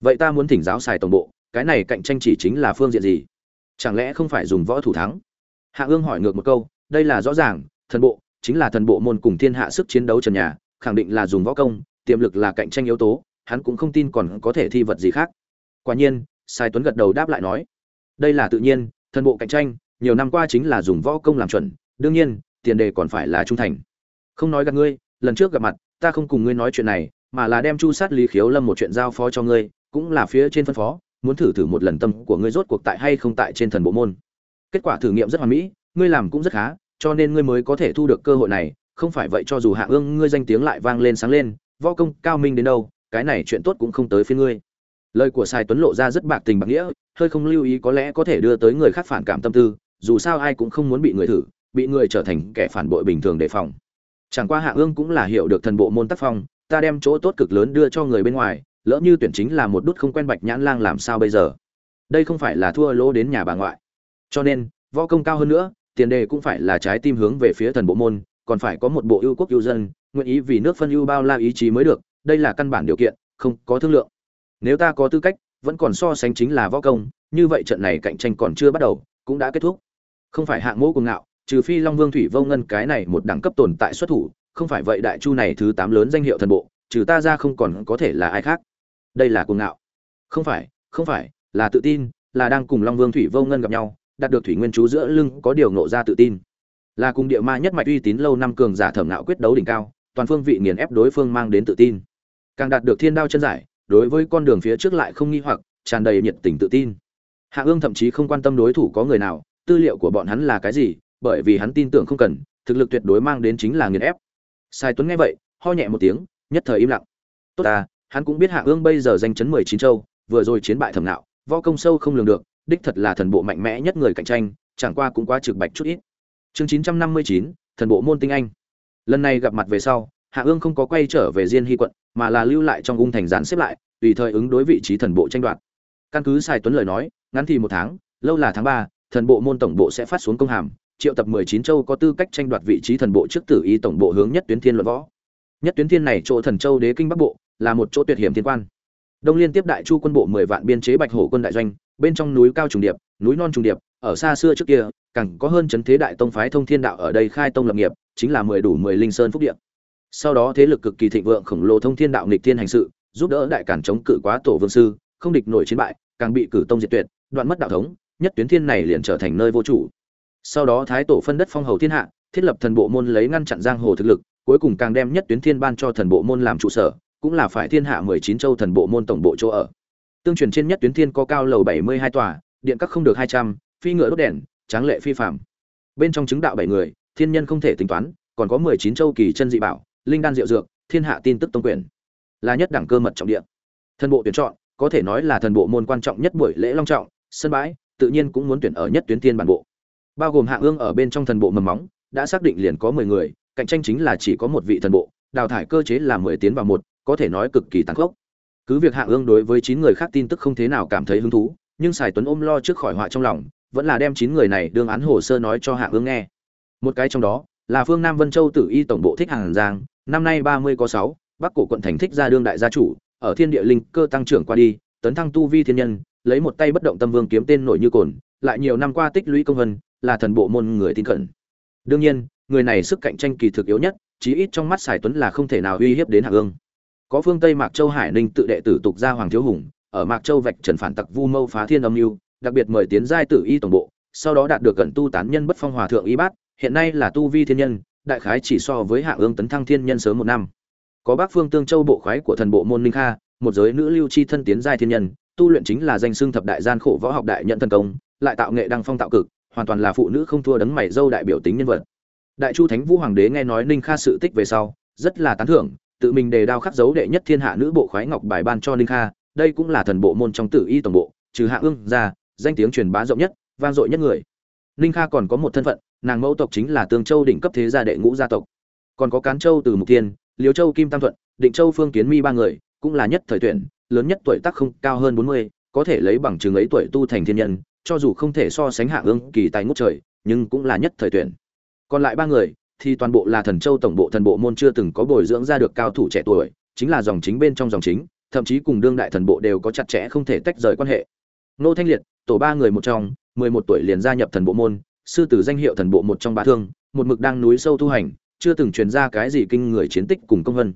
[SPEAKER 1] Vậy ta muốn thỉnh giáo xài tổng bộ, cái này cạnh tranh chỉ chính là phương diện gì? Chẳng lẽ không phải dùng võ thủ thắng? Hạ ương hỏi ngược một câu, đây là rõ ràng, thần bộ, chính là thần bộ môn cùng thiên hạ sức chiến đấu trần nhà, khẳng định là dùng võ công, tiềm lực là cạnh tranh yếu tố, hắn cũng không tin còn có thể thi vật gì khác. Quả nhiên, sai tuấn gật đầu đáp lại nói, đây là tự nhiên, thần bộ cạnh tranh, nhiều năm qua chính là dùng võ công làm chuẩn, đương nhiên, tiền đề còn phải là trung thành. Không nói gặp ngươi, lần trước gặp mặt, ta không cùng ngươi nói chuyện này, mà là đem chu sát lý khiếu lâm một chuyện giao phó cho ngươi, cũng là phía trên phân phó, muốn thử thử một lần tâm của ngươi rốt cuộc tại hay không tại trên thần bộ môn kết quả thử nghiệm rất hoàn mỹ, ngươi làm cũng rất khá, cho nên ngươi mới có thể thu được cơ hội này, không phải vậy cho dù hạ ương ngươi danh tiếng lại vang lên sáng lên, võ công cao minh đến đâu, cái này chuyện tốt cũng không tới phía ngươi. Lời của sai tuấn lộ ra rất bạc tình bạc nghĩa, hơi không lưu ý có lẽ có thể đưa tới người khác phản cảm tâm tư, dù sao ai cũng không muốn bị người thử, bị người trở thành kẻ phản bội bình thường đề phòng. Chẳng qua hạ ương cũng là hiểu được thần bộ môn tác phong, ta đem chỗ tốt cực lớn đưa cho người bên ngoài, lỡ như tuyển chính là một đút không quen bạch nhãn lang làm sao bây giờ? Đây không phải là thua lỗ đến nhà bà ngoại cho nên, võ công cao hơn nữa, tiền đề cũng phải là trái tim hướng về phía thần bộ môn, còn phải có một bộ ưu quốc ưu dân, nguyện ý vì nước phân ưu bao la ý chí mới được, đây là căn bản điều kiện, không có thương lượng. Nếu ta có tư cách, vẫn còn so sánh chính là võ công, như vậy trận này cạnh tranh còn chưa bắt đầu, cũng đã kết thúc. Không phải hạng mẫu cuồng ngạo, trừ phi long vương thủy vô ngân cái này một đẳng cấp tồn tại xuất thủ, không phải vậy đại chu này thứ tám lớn danh hiệu thần bộ, trừ ta ra không còn có thể là ai khác. Đây là cuồng ngạo. Không phải không phải, là tự tin, là đang cùng long vương thủy vô ngân gặp nhau đạt được thủy nguyên chú giữa lưng có điều nộ ra tự tin. Là cùng địa ma nhất mạch uy tín lâu năm cường giả thẩm ngạo quyết đấu đỉnh cao, toàn phương vị nghiền ép đối phương mang đến tự tin. Càng đạt được thiên đao chân giải, đối với con đường phía trước lại không nghi hoặc, tràn đầy nhiệt tình tự tin. Hạ ương thậm chí không quan tâm đối thủ có người nào, tư liệu của bọn hắn là cái gì, bởi vì hắn tin tưởng không cần, thực lực tuyệt đối mang đến chính là nghiền ép. Sai tuấn nghe vậy, ho nhẹ một tiếng, nhất thời im lặng. Tốt ta, hắn cũng biết hạ ương bây giờ danh chấn mười chín châu, vừa rồi chiến bại thẩm nạo võ công sâu không lường được đích thật là thần bộ mạnh mẽ nhất người cạnh tranh, chẳng qua cũng quá trực bạch chút ít. Chương chín trăm năm mươi chín, thần bộ môn tinh anh. Lần này gặp mặt về sau, hạ ương không có quay trở về diên hy quận, mà là lưu lại trong ung thành gián xếp lại, tùy thời ứng đối vị trí thần bộ tranh đoạt. Căn cứ sai tuấn lời nói, ngắn thì một tháng, lâu là tháng ba, thần bộ môn tổng bộ sẽ phát xuống công hàm, triệu tập mười chín châu có tư cách tranh đoạt vị trí thần bộ trước tử y tổng bộ hướng nhất tuyến thiên luận võ. Nhất tuyến thiên này chỗ thần châu đế kinh bắc bộ, là một chỗ tuyệt hiểm thiên quan. Đông liên tiếp đại chu quân bộ mười vạn biên chế bạch hổ quân đại doanh bên trong núi cao trùng điệp, núi non trùng điệp, ở xa xưa trước kia, càng có hơn chấn thế đại tông phái thông thiên đạo ở đây khai tông lập nghiệp, chính là mười đủ mười linh sơn phúc địa. Sau đó thế lực cực kỳ thịnh vượng khổng lồ thông thiên đạo nghịch thiên hành sự, giúp đỡ đại cản chống cự quá tổ vương sư, không địch nổi chiến bại, càng bị cử tông diệt tuyệt, đoạn mất đạo thống, nhất tuyến thiên này liền trở thành nơi vô chủ. Sau đó thái tổ phân đất phong hầu thiên hạ, thiết lập thần bộ môn lấy ngăn chặn giang hồ thực lực, cuối cùng càng đem nhất tuyến thiên ban cho thần bộ môn làm trụ sở, cũng là phải thiên hạ mười chín châu thần bộ môn tổng bộ chỗ ở tương truyền trên nhất tuyến thiên có cao lầu bảy mươi hai tòa, điện các không được hai trăm, phi ngựa đốt đèn, tráng lệ phi phạm. Bên trong chứng đạo bảy người, thiên nhân không thể tính toán, còn có mười chín châu kỳ chân dị bảo, linh đan diệu dược, thiên hạ tin tức tông quyền. Là nhất đẳng cơ mật trọng địa. Thần bộ tuyển chọn, có thể nói là thần bộ môn quan trọng nhất buổi lễ long trọng, sân bãi, tự nhiên cũng muốn tuyển ở nhất tuyến thiên bản bộ. Bao gồm hạ ương ở bên trong thần bộ mầm móng, đã xác định liền có mười người, cạnh tranh chính là chỉ có một vị thần bộ, đào thải cơ chế là mười tiến vào một, có thể nói cực kỳ tàn khốc cứ việc hạ ương đối với chín người khác tin tức không thế nào cảm thấy hứng thú, nhưng sài tuấn ôm lo trước khỏi họa trong lòng, vẫn là đem chín người này đương án hồ sơ nói cho hạ ương nghe. Một cái trong đó, là phương nam vân châu tử y tổng bộ thích hàng giang, năm nay ba mươi có sáu, bắc cổ quận thành thích gia đương đại gia chủ, ở thiên địa linh cơ tăng trưởng qua đi, tấn thăng tu vi thiên nhân, lấy một tay bất động tâm vương kiếm tên nổi như cồn, lại nhiều năm qua tích lũy công vân là thần bộ môn người tin cẩn. Đương nhiên, người này sức cạnh tranh kỳ thực yếu nhất, chí ít trong mắt sài tuấn là không thể nào uy hiếp đến hạ ương có phương tây mạc châu hải ninh tự đệ tử tục gia hoàng thiếu hùng, ở mạc châu vạch trần phản tặc vu mâu phá thiên âm mưu, đặc biệt mời tiến giai tử y tổng bộ, sau đó đạt được cận tu tán nhân bất phong hòa thượng y bát, hiện nay là tu vi thiên nhân, đại khái chỉ so với hạ ương tấn thăng thiên nhân sớm một năm. Có bác phương tương châu bộ khoái của thần bộ môn ninh kha, một giới nữ lưu chi thân tiến giai thiên nhân, tu luyện chính là danh xưng thập đại gian khổ võ học đại nhận thần công, lại tạo nghệ đăng phong tạo cực, hoàn toàn là phụ nữ không thua đấng mày dâu đại biểu tính nhân vật. Đại chu thánh vũ hoàng đế nghe nói ninh kha sự tích về sau, rất là tán thưởng tự mình đề đao khắc dấu đệ nhất thiên hạ nữ bộ khoái ngọc bài ban cho ninh kha, đây cũng là thần bộ môn trong tử y tổng bộ, trừ hạ ương ra danh tiếng truyền bá rộng nhất, vang dội nhất người. Ninh kha còn có một thân phận, nàng mẫu tộc chính là tương châu đỉnh cấp thế gia đệ ngũ gia tộc. Còn có cán châu từ mục tiên liễu châu kim tam thuận, định châu phương kiến mi ba người, cũng là nhất thời tuyển, lớn nhất tuổi tác không cao hơn bốn mươi, có thể lấy bằng chứng ấy tuổi tu thành thiên nhân, cho dù không thể so sánh hạ ương kỳ tài ngút trời, nhưng cũng là nhất thời tuyển. Còn lại ba người thì toàn bộ là thần châu tổng bộ thần bộ môn chưa từng có bồi dưỡng ra được cao thủ trẻ tuổi, chính là dòng chính bên trong dòng chính, thậm chí cùng đương đại thần bộ đều có chặt chẽ không thể tách rời quan hệ. Nô thanh liệt, tổ ba người một trong, mười một tuổi liền gia nhập thần bộ môn, sư tử danh hiệu thần bộ một trong ba thương, một mực đang núi sâu tu hành, chưa từng truyền ra cái gì kinh người chiến tích cùng công vân.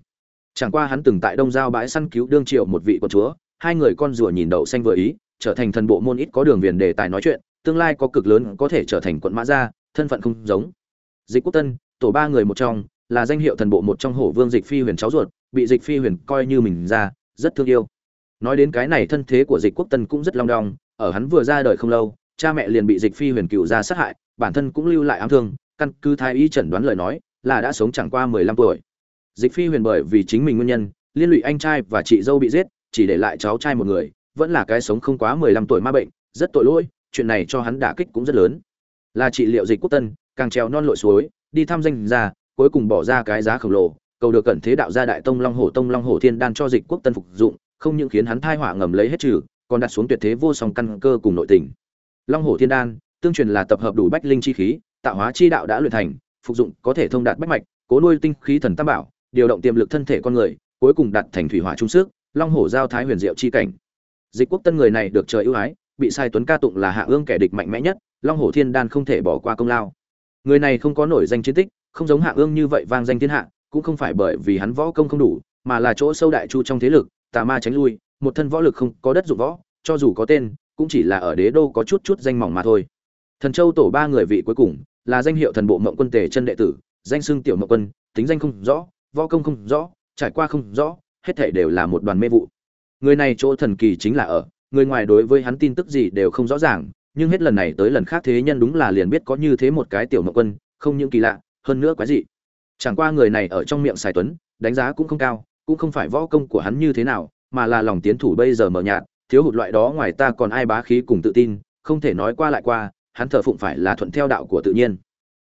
[SPEAKER 1] Chẳng qua hắn từng tại đông giao bãi săn cứu đương triệu một vị quân chúa, hai người con rùa nhìn đậu xanh vừa ý, trở thành thần bộ môn ít có đường viền đề tài nói chuyện, tương lai có cực lớn có thể trở thành quận mã gia, thân phận không giống. Dịch quốc tân tổ ba người một trong, là danh hiệu thần bộ một trong hổ vương dịch phi huyền cháu ruột, bị dịch phi huyền coi như mình ra, rất thương yêu. Nói đến cái này thân thế của dịch quốc tân cũng rất long đong, ở hắn vừa ra đời không lâu, cha mẹ liền bị dịch phi huyền cựu ra sát hại, bản thân cũng lưu lại ám thương, căn cứ thái y chẩn đoán lời nói, là đã sống chẳng qua mười lăm tuổi. Dịch phi huyền bởi vì chính mình nguyên nhân, liên lụy anh trai và chị dâu bị giết, chỉ để lại cháu trai một người, vẫn là cái sống không quá mười lăm tuổi ma bệnh, rất tội lỗi, chuyện này cho hắn đả kích cũng rất lớn. Là trị liệu dịch quốc tân, càng trèo non lội suối đi thăm danh ra cuối cùng bỏ ra cái giá khổng lồ, cầu được cẩn thế đạo gia đại tông long hổ, tông long hổ thiên đan cho dịch quốc tân phục dụng, không những khiến hắn thai hỏa ngầm lấy hết trừ, còn đặt xuống tuyệt thế vô song căn cơ cùng nội tình. Long hổ thiên đan, tương truyền là tập hợp đủ bách linh chi khí, tạo hóa chi đạo đã luyện thành, phục dụng có thể thông đạt bách mạch, cố nuôi tinh khí thần tam bảo, điều động tiềm lực thân thể con người, cuối cùng đạt thành thủy hỏa trung sức, long hổ giao thái huyền diệu chi cảnh. Dịch quốc tân người này được trời ưu ái, bị sai tuấn ca tụng là hạ ương kẻ địch mạnh mẽ nhất, long hổ thiên đan không thể bỏ qua công lao người này không có nổi danh chiến tích, không giống hạ ương như vậy vang danh thiên hạ, cũng không phải bởi vì hắn võ công không đủ, mà là chỗ sâu đại chu trong thế lực, tà ma tránh lui, một thân võ lực không có đất dụng võ, cho dù có tên, cũng chỉ là ở đế đô có chút chút danh mỏng mà thôi. Thần châu tổ ba người vị cuối cùng là danh hiệu thần bộ mộng quân tề chân đệ tử, danh xưng tiểu mộng quân, tính danh không rõ, võ công không rõ, trải qua không rõ, hết thảy đều là một đoàn mê vụ. Người này chỗ thần kỳ chính là ở, người ngoài đối với hắn tin tức gì đều không rõ ràng nhưng hết lần này tới lần khác thế nhân đúng là liền biết có như thế một cái tiểu mộng quân, không những kỳ lạ, hơn nữa quái dị. Chẳng qua người này ở trong miệng sài tuấn, đánh giá cũng không cao, cũng không phải võ công của hắn như thế nào, mà là lòng tiến thủ bây giờ mờ nhạt, thiếu hụt loại đó ngoài ta còn ai bá khí cùng tự tin, không thể nói qua lại qua, hắn thờ phụng phải là thuận theo đạo của tự nhiên.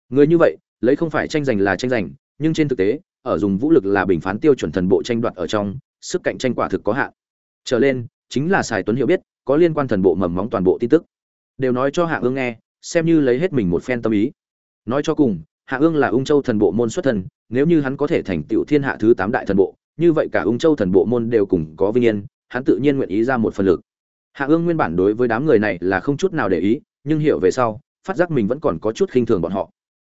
[SPEAKER 1] Người như vậy, lấy không phải tranh giành là tranh giành, nhưng trên thực tế, ở dùng vũ lực là bình phán tiêu chuẩn thần bộ tranh đoạt ở trong, sức cạnh tranh quả thực có hạn. Trở lên, chính là sài tuấn hiểu biết, có liên quan thần bộ mầm móng toàn bộ tin tức đều nói cho hạ ương nghe, xem như lấy hết mình một phen tâm ý. Nói cho cùng, hạ ương là ung châu thần bộ môn xuất thần, nếu như hắn có thể thành tựu thiên hạ thứ tám đại thần bộ, như vậy cả ung châu thần bộ môn đều cùng có vinh yên, hắn tự nhiên nguyện ý ra một phần lực. Hạ ương nguyên bản đối với đám người này là không chút nào để ý, nhưng hiểu về sau, phát giác mình vẫn còn có chút khinh thường bọn họ.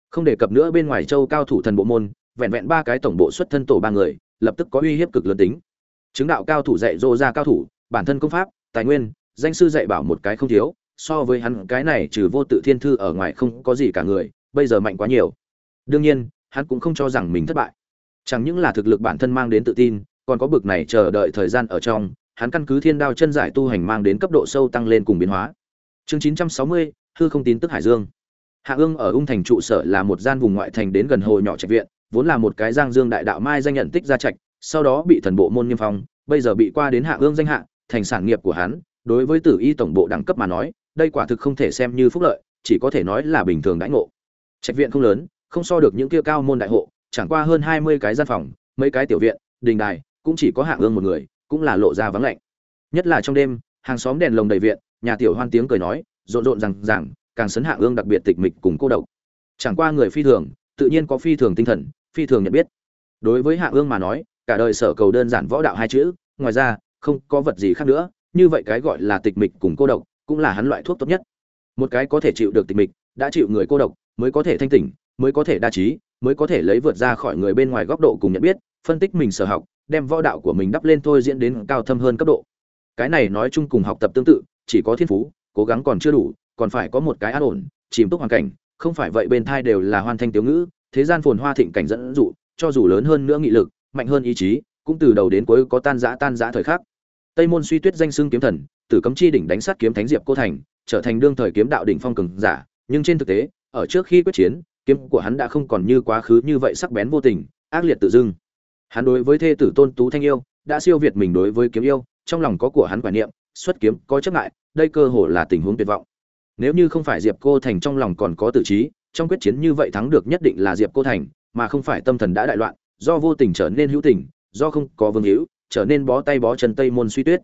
[SPEAKER 1] Không đề cập nữa bên ngoài châu cao thủ thần bộ môn, vẹn vẹn ba cái tổng bộ xuất thân tổ ba người, lập tức có uy hiếp cực lớn tính. Chứng đạo cao thủ dạy dỗ ra cao thủ, bản thân công pháp, tài nguyên, danh sư dạy bảo một cái không thiếu so với hắn cái này trừ vô tự thiên thư ở ngoài không có gì cả người bây giờ mạnh quá nhiều. Đương nhiên hắn cũng không cho rằng mình thất bại. Chẳng những là thực lực bản thân mang đến tự tin còn có bực này chờ đợi thời gian ở trong hắn căn cứ thiên đao chân giải tu hành mang đến cấp độ sâu tăng lên cùng biến hóa. Chương 960, hư không tín tức hải dương. Hạ ương ở ung thành trụ sở là một gian vùng ngoại thành đến gần hồ nhỏ trạch viện vốn là một cái giang dương đại đạo mai danh nhận tích gia trạch sau đó bị thần bộ môn niêm phong bây giờ bị qua đến hạ ương danh hạ thành sản nghiệp của hắn đối với tử y tổng bộ đẳng cấp mà nói đây quả thực không thể xem như phúc lợi, chỉ có thể nói là bình thường đãi ngộ. Trạch viện không lớn, không so được những kia cao môn đại hộ, chẳng qua hơn hai mươi cái gian phòng, mấy cái tiểu viện, đình đài, cũng chỉ có hạ ương một người, cũng là lộ ra vắng lạnh. Nhất là trong đêm, hàng xóm đèn lồng đầy viện, nhà tiểu hoan tiếng cười nói, rộn rộn rằng rằng càng sấn hạ ương đặc biệt tịch mịch cùng cô độc. Chẳng qua người phi thường, tự nhiên có phi thường tinh thần, phi thường nhận biết. Đối với hạ ương mà nói, cả đời sở cầu đơn giản võ đạo hai chữ, ngoài ra, không có vật gì khác nữa, như vậy cái gọi là tịch mịch cùng cô độc cũng là hắn loại thuốc tốt nhất. Một cái có thể chịu được tịch mịch, đã chịu người cô độc, mới có thể thanh tỉnh, mới có thể đa trí, mới có thể lấy vượt ra khỏi người bên ngoài góc độ cùng nhận biết, phân tích mình sở học, đem võ đạo của mình đắp lên thôi diễn đến cao thâm hơn cấp độ. Cái này nói chung cùng học tập tương tự, chỉ có thiên phú, cố gắng còn chưa đủ, còn phải có một cái an ổn, chìm túc hoàn cảnh, không phải vậy bên thai đều là hoàn thanh tiểu ngữ, thế gian phồn hoa thịnh cảnh dẫn dụ, cho dù lớn hơn nữa nghị lực, mạnh hơn ý chí, cũng từ đầu đến cuối có tan rã tan rã thời khắc. Tây môn suy tuyết danh xưng kiếm thần tử cấm chi đỉnh đánh sát kiếm thánh diệp cô thành, trở thành đương thời kiếm đạo đỉnh phong cường giả, nhưng trên thực tế, ở trước khi quyết chiến, kiếm của hắn đã không còn như quá khứ như vậy sắc bén vô tình, ác liệt tự dưng. Hắn đối với thê tử tôn tú thanh yêu, đã siêu việt mình đối với kiếm yêu, trong lòng có của hắn quả niệm, xuất kiếm có chấp ngại, đây cơ hồ là tình huống tuyệt vọng. Nếu như không phải diệp cô thành trong lòng còn có tự trí, trong quyết chiến như vậy thắng được nhất định là diệp cô thành, mà không phải tâm thần đã đại loạn, do vô tình trở nên hữu tình, do không có vương hữu, trở nên bó tay bó chân tây môn suy tuyết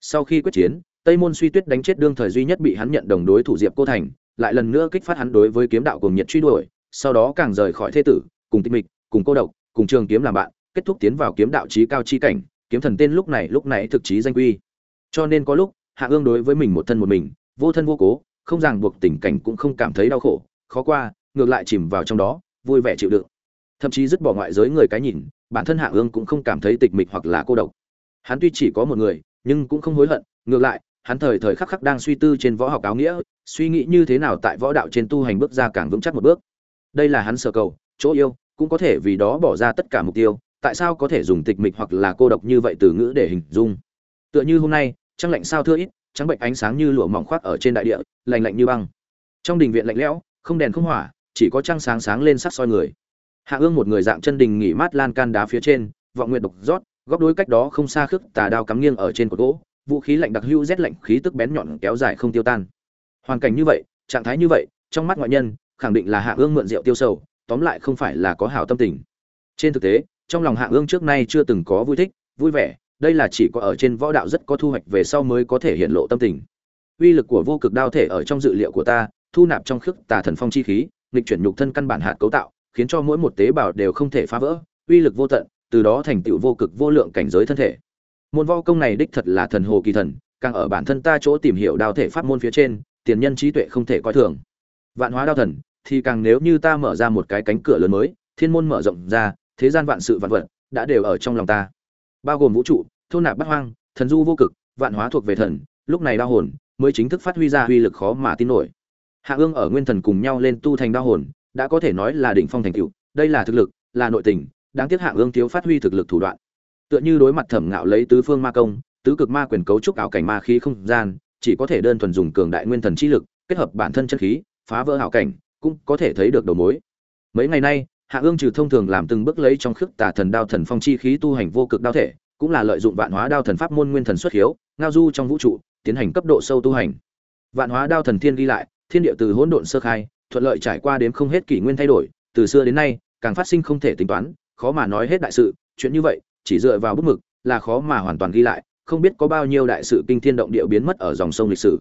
[SPEAKER 1] sau khi quyết chiến, tây môn suy tuyết đánh chết đương thời duy nhất bị hắn nhận đồng đối thủ diệp cô thành, lại lần nữa kích phát hắn đối với kiếm đạo cùng nhiệt truy đuổi, sau đó càng rời khỏi thế tử, cùng tinh mịch, cùng cô độc, cùng trường kiếm làm bạn, kết thúc tiến vào kiếm đạo trí cao chi cảnh, kiếm thần tên lúc này lúc này thực chí danh quy. Cho nên có lúc, hạ ương đối với mình một thân một mình, vô thân vô cố, không ràng buộc tình cảnh cũng không cảm thấy đau khổ, khó qua, ngược lại chìm vào trong đó, vui vẻ chịu đựng. Thậm chí dứt bỏ ngoại giới người cái nhìn, bản thân hạ ương cũng không cảm thấy tịch mịch hoặc là cô độc. Hắn tuy chỉ có một người nhưng cũng không hối hận, ngược lại, hắn thời thời khắc khắc đang suy tư trên võ học áo nghĩa, suy nghĩ như thế nào tại võ đạo trên tu hành bước ra càng vững chắc một bước. Đây là hắn sở cầu, chỗ yêu, cũng có thể vì đó bỏ ra tất cả mục tiêu, tại sao có thể dùng tịch mịch hoặc là cô độc như vậy từ ngữ để hình dung? Tựa như hôm nay, trăng lạnh sao thưa ít, trắng bệnh ánh sáng như lụa mỏng khoác ở trên đại địa, lạnh lạnh như băng. Trong đình viện lạnh lẽo, không đèn không hỏa, chỉ có trăng sáng sáng lên sắc soi người. Hạ ương một người dạng chân đình nghỉ mát lan can đá phía trên, vọng nguyện độc rót góc đối cách đó không xa khước tà đao cắm nghiêng ở trên cột gỗ, vũ khí lạnh đặc hữu rét lạnh khí tức bén nhọn kéo dài không tiêu tan. Hoàn cảnh như vậy, trạng thái như vậy, trong mắt ngoại nhân, khẳng định là hạ ương mượn rượu tiêu sầu, tóm lại không phải là có hảo tâm tình. Trên thực tế, trong lòng hạ ương trước nay chưa từng có vui thích, vui vẻ, đây là chỉ có ở trên võ đạo rất có thu hoạch về sau mới có thể hiện lộ tâm tình. Uy lực của vô cực đao thể ở trong dự liệu của ta, thu nạp trong khước tà thần phong chi khí, nghịch chuyển nhục thân căn bản hạt cấu tạo, khiến cho mỗi một tế bào đều không thể phá vỡ, uy lực vô tận từ đó thành tựu vô cực vô lượng cảnh giới thân thể. Môn võ công này đích thật là thần hồ kỳ thần, càng ở bản thân ta chỗ tìm hiểu đao thể pháp môn phía trên, tiền nhân trí tuệ không thể coi thường. Vạn hóa đao thần, thì càng nếu như ta mở ra một cái cánh cửa lớn mới, thiên môn mở rộng ra, thế gian vạn sự vạn vật đã đều ở trong lòng ta. Bao gồm vũ trụ, thôn nạp bát hoang, thần du vô cực, vạn hóa thuộc về thần, lúc này đao hồn mới chính thức phát huy ra uy lực khó mà tin nổi. Hạ ương ở nguyên thần cùng nhau lên tu thành đao hồn, đã có thể nói là đỉnh phong thành tựu, đây là thực lực, là nội tình đáng tiếc hạ ương thiếu phát huy thực lực thủ đoạn. Tựa như đối mặt thẩm ngạo lấy tứ phương ma công, tứ cực ma quyền cấu trúc ảo cảnh ma khí không gian, chỉ có thể đơn thuần dùng cường đại nguyên thần chi lực, kết hợp bản thân chân khí, phá vỡ ảo cảnh, cũng có thể thấy được đầu mối. Mấy ngày nay hạ ương trừ thông thường làm từng bước lấy trong khước tà thần đao thần phong chi khí tu hành vô cực đao thể, cũng là lợi dụng vạn hóa đao thần pháp môn nguyên thần xuất hiếu, ngao du trong vũ trụ, tiến hành cấp độ sâu tu hành. Vạn hóa đao thần thiên ghi lại, thiên địa từ hỗn độn sơ khai, thuận lợi trải qua đến không hết kỷ nguyên thay đổi, từ xưa đến nay, càng phát sinh không thể tính toán khó mà nói hết đại sự, chuyện như vậy, chỉ dựa vào bút mực, là khó mà hoàn toàn ghi lại, không biết có bao nhiêu đại sự kinh thiên động địa biến mất ở dòng sông lịch sử.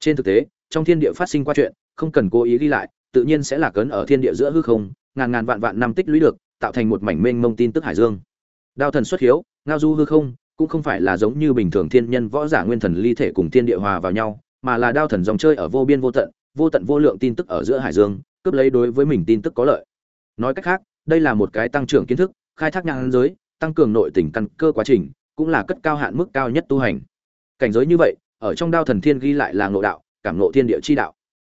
[SPEAKER 1] Trên thực tế, trong thiên địa phát sinh qua chuyện, không cần cố ý ghi lại, tự nhiên sẽ là cấn ở thiên địa giữa hư không, ngàn ngàn vạn vạn năm tích lũy được, tạo thành một mảnh mênh mông tin tức hải dương. Đao thần xuất hiếu, ngao du hư không, cũng không phải là giống như bình thường thiên nhân võ giả nguyên thần ly thể cùng thiên địa hòa vào nhau, mà là đao thần dòng chơi ở vô biên vô tận vô tận vô lượng tin tức ở giữa hải dương, cướp lấy đối với mình tin tức có lợi. Nói cách khác đây là một cái tăng trưởng kiến thức, khai thác nhãn giới, tăng cường nội tình căn cơ quá trình, cũng là cất cao hạn mức cao nhất tu hành. Cảnh giới như vậy, ở trong đao thần thiên ghi lại là ngộ đạo, cảm ngộ thiên địa chi đạo.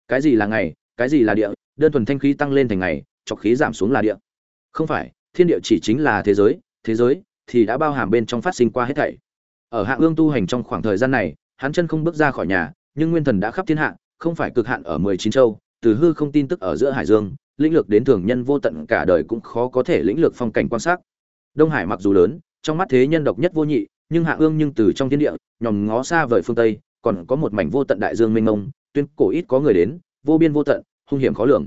[SPEAKER 1] Cái gì là ngày, cái gì là địa, đơn thuần thanh khí tăng lên thành ngày trọc khí giảm xuống là địa. Không phải, thiên địa chỉ chính là thế giới thế giới thì đã bao hàm bên trong phát sinh qua hết thảy. Ở hạ ương tu hành trong khoảng thời gian này, hắn chân không bước ra khỏi nhà, nhưng nguyên thần đã khắp thiên hạ, không phải cực hạn ở mười chín châu, từ hư không tin tức ở giữa hải dương lĩnh lược đến thường nhân vô tận cả đời cũng khó có thể lĩnh lược phong cảnh quan sát. Đông hải mặc dù lớn, trong mắt thế nhân độc nhất vô nhị, nhưng hạ ương nhưng từ trong thiên địa, nhòm ngó xa vời phương tây, còn có một mảnh vô tận đại dương mênh mông, tuyên cổ ít có người đến, vô biên vô tận, hung hiểm khó lường.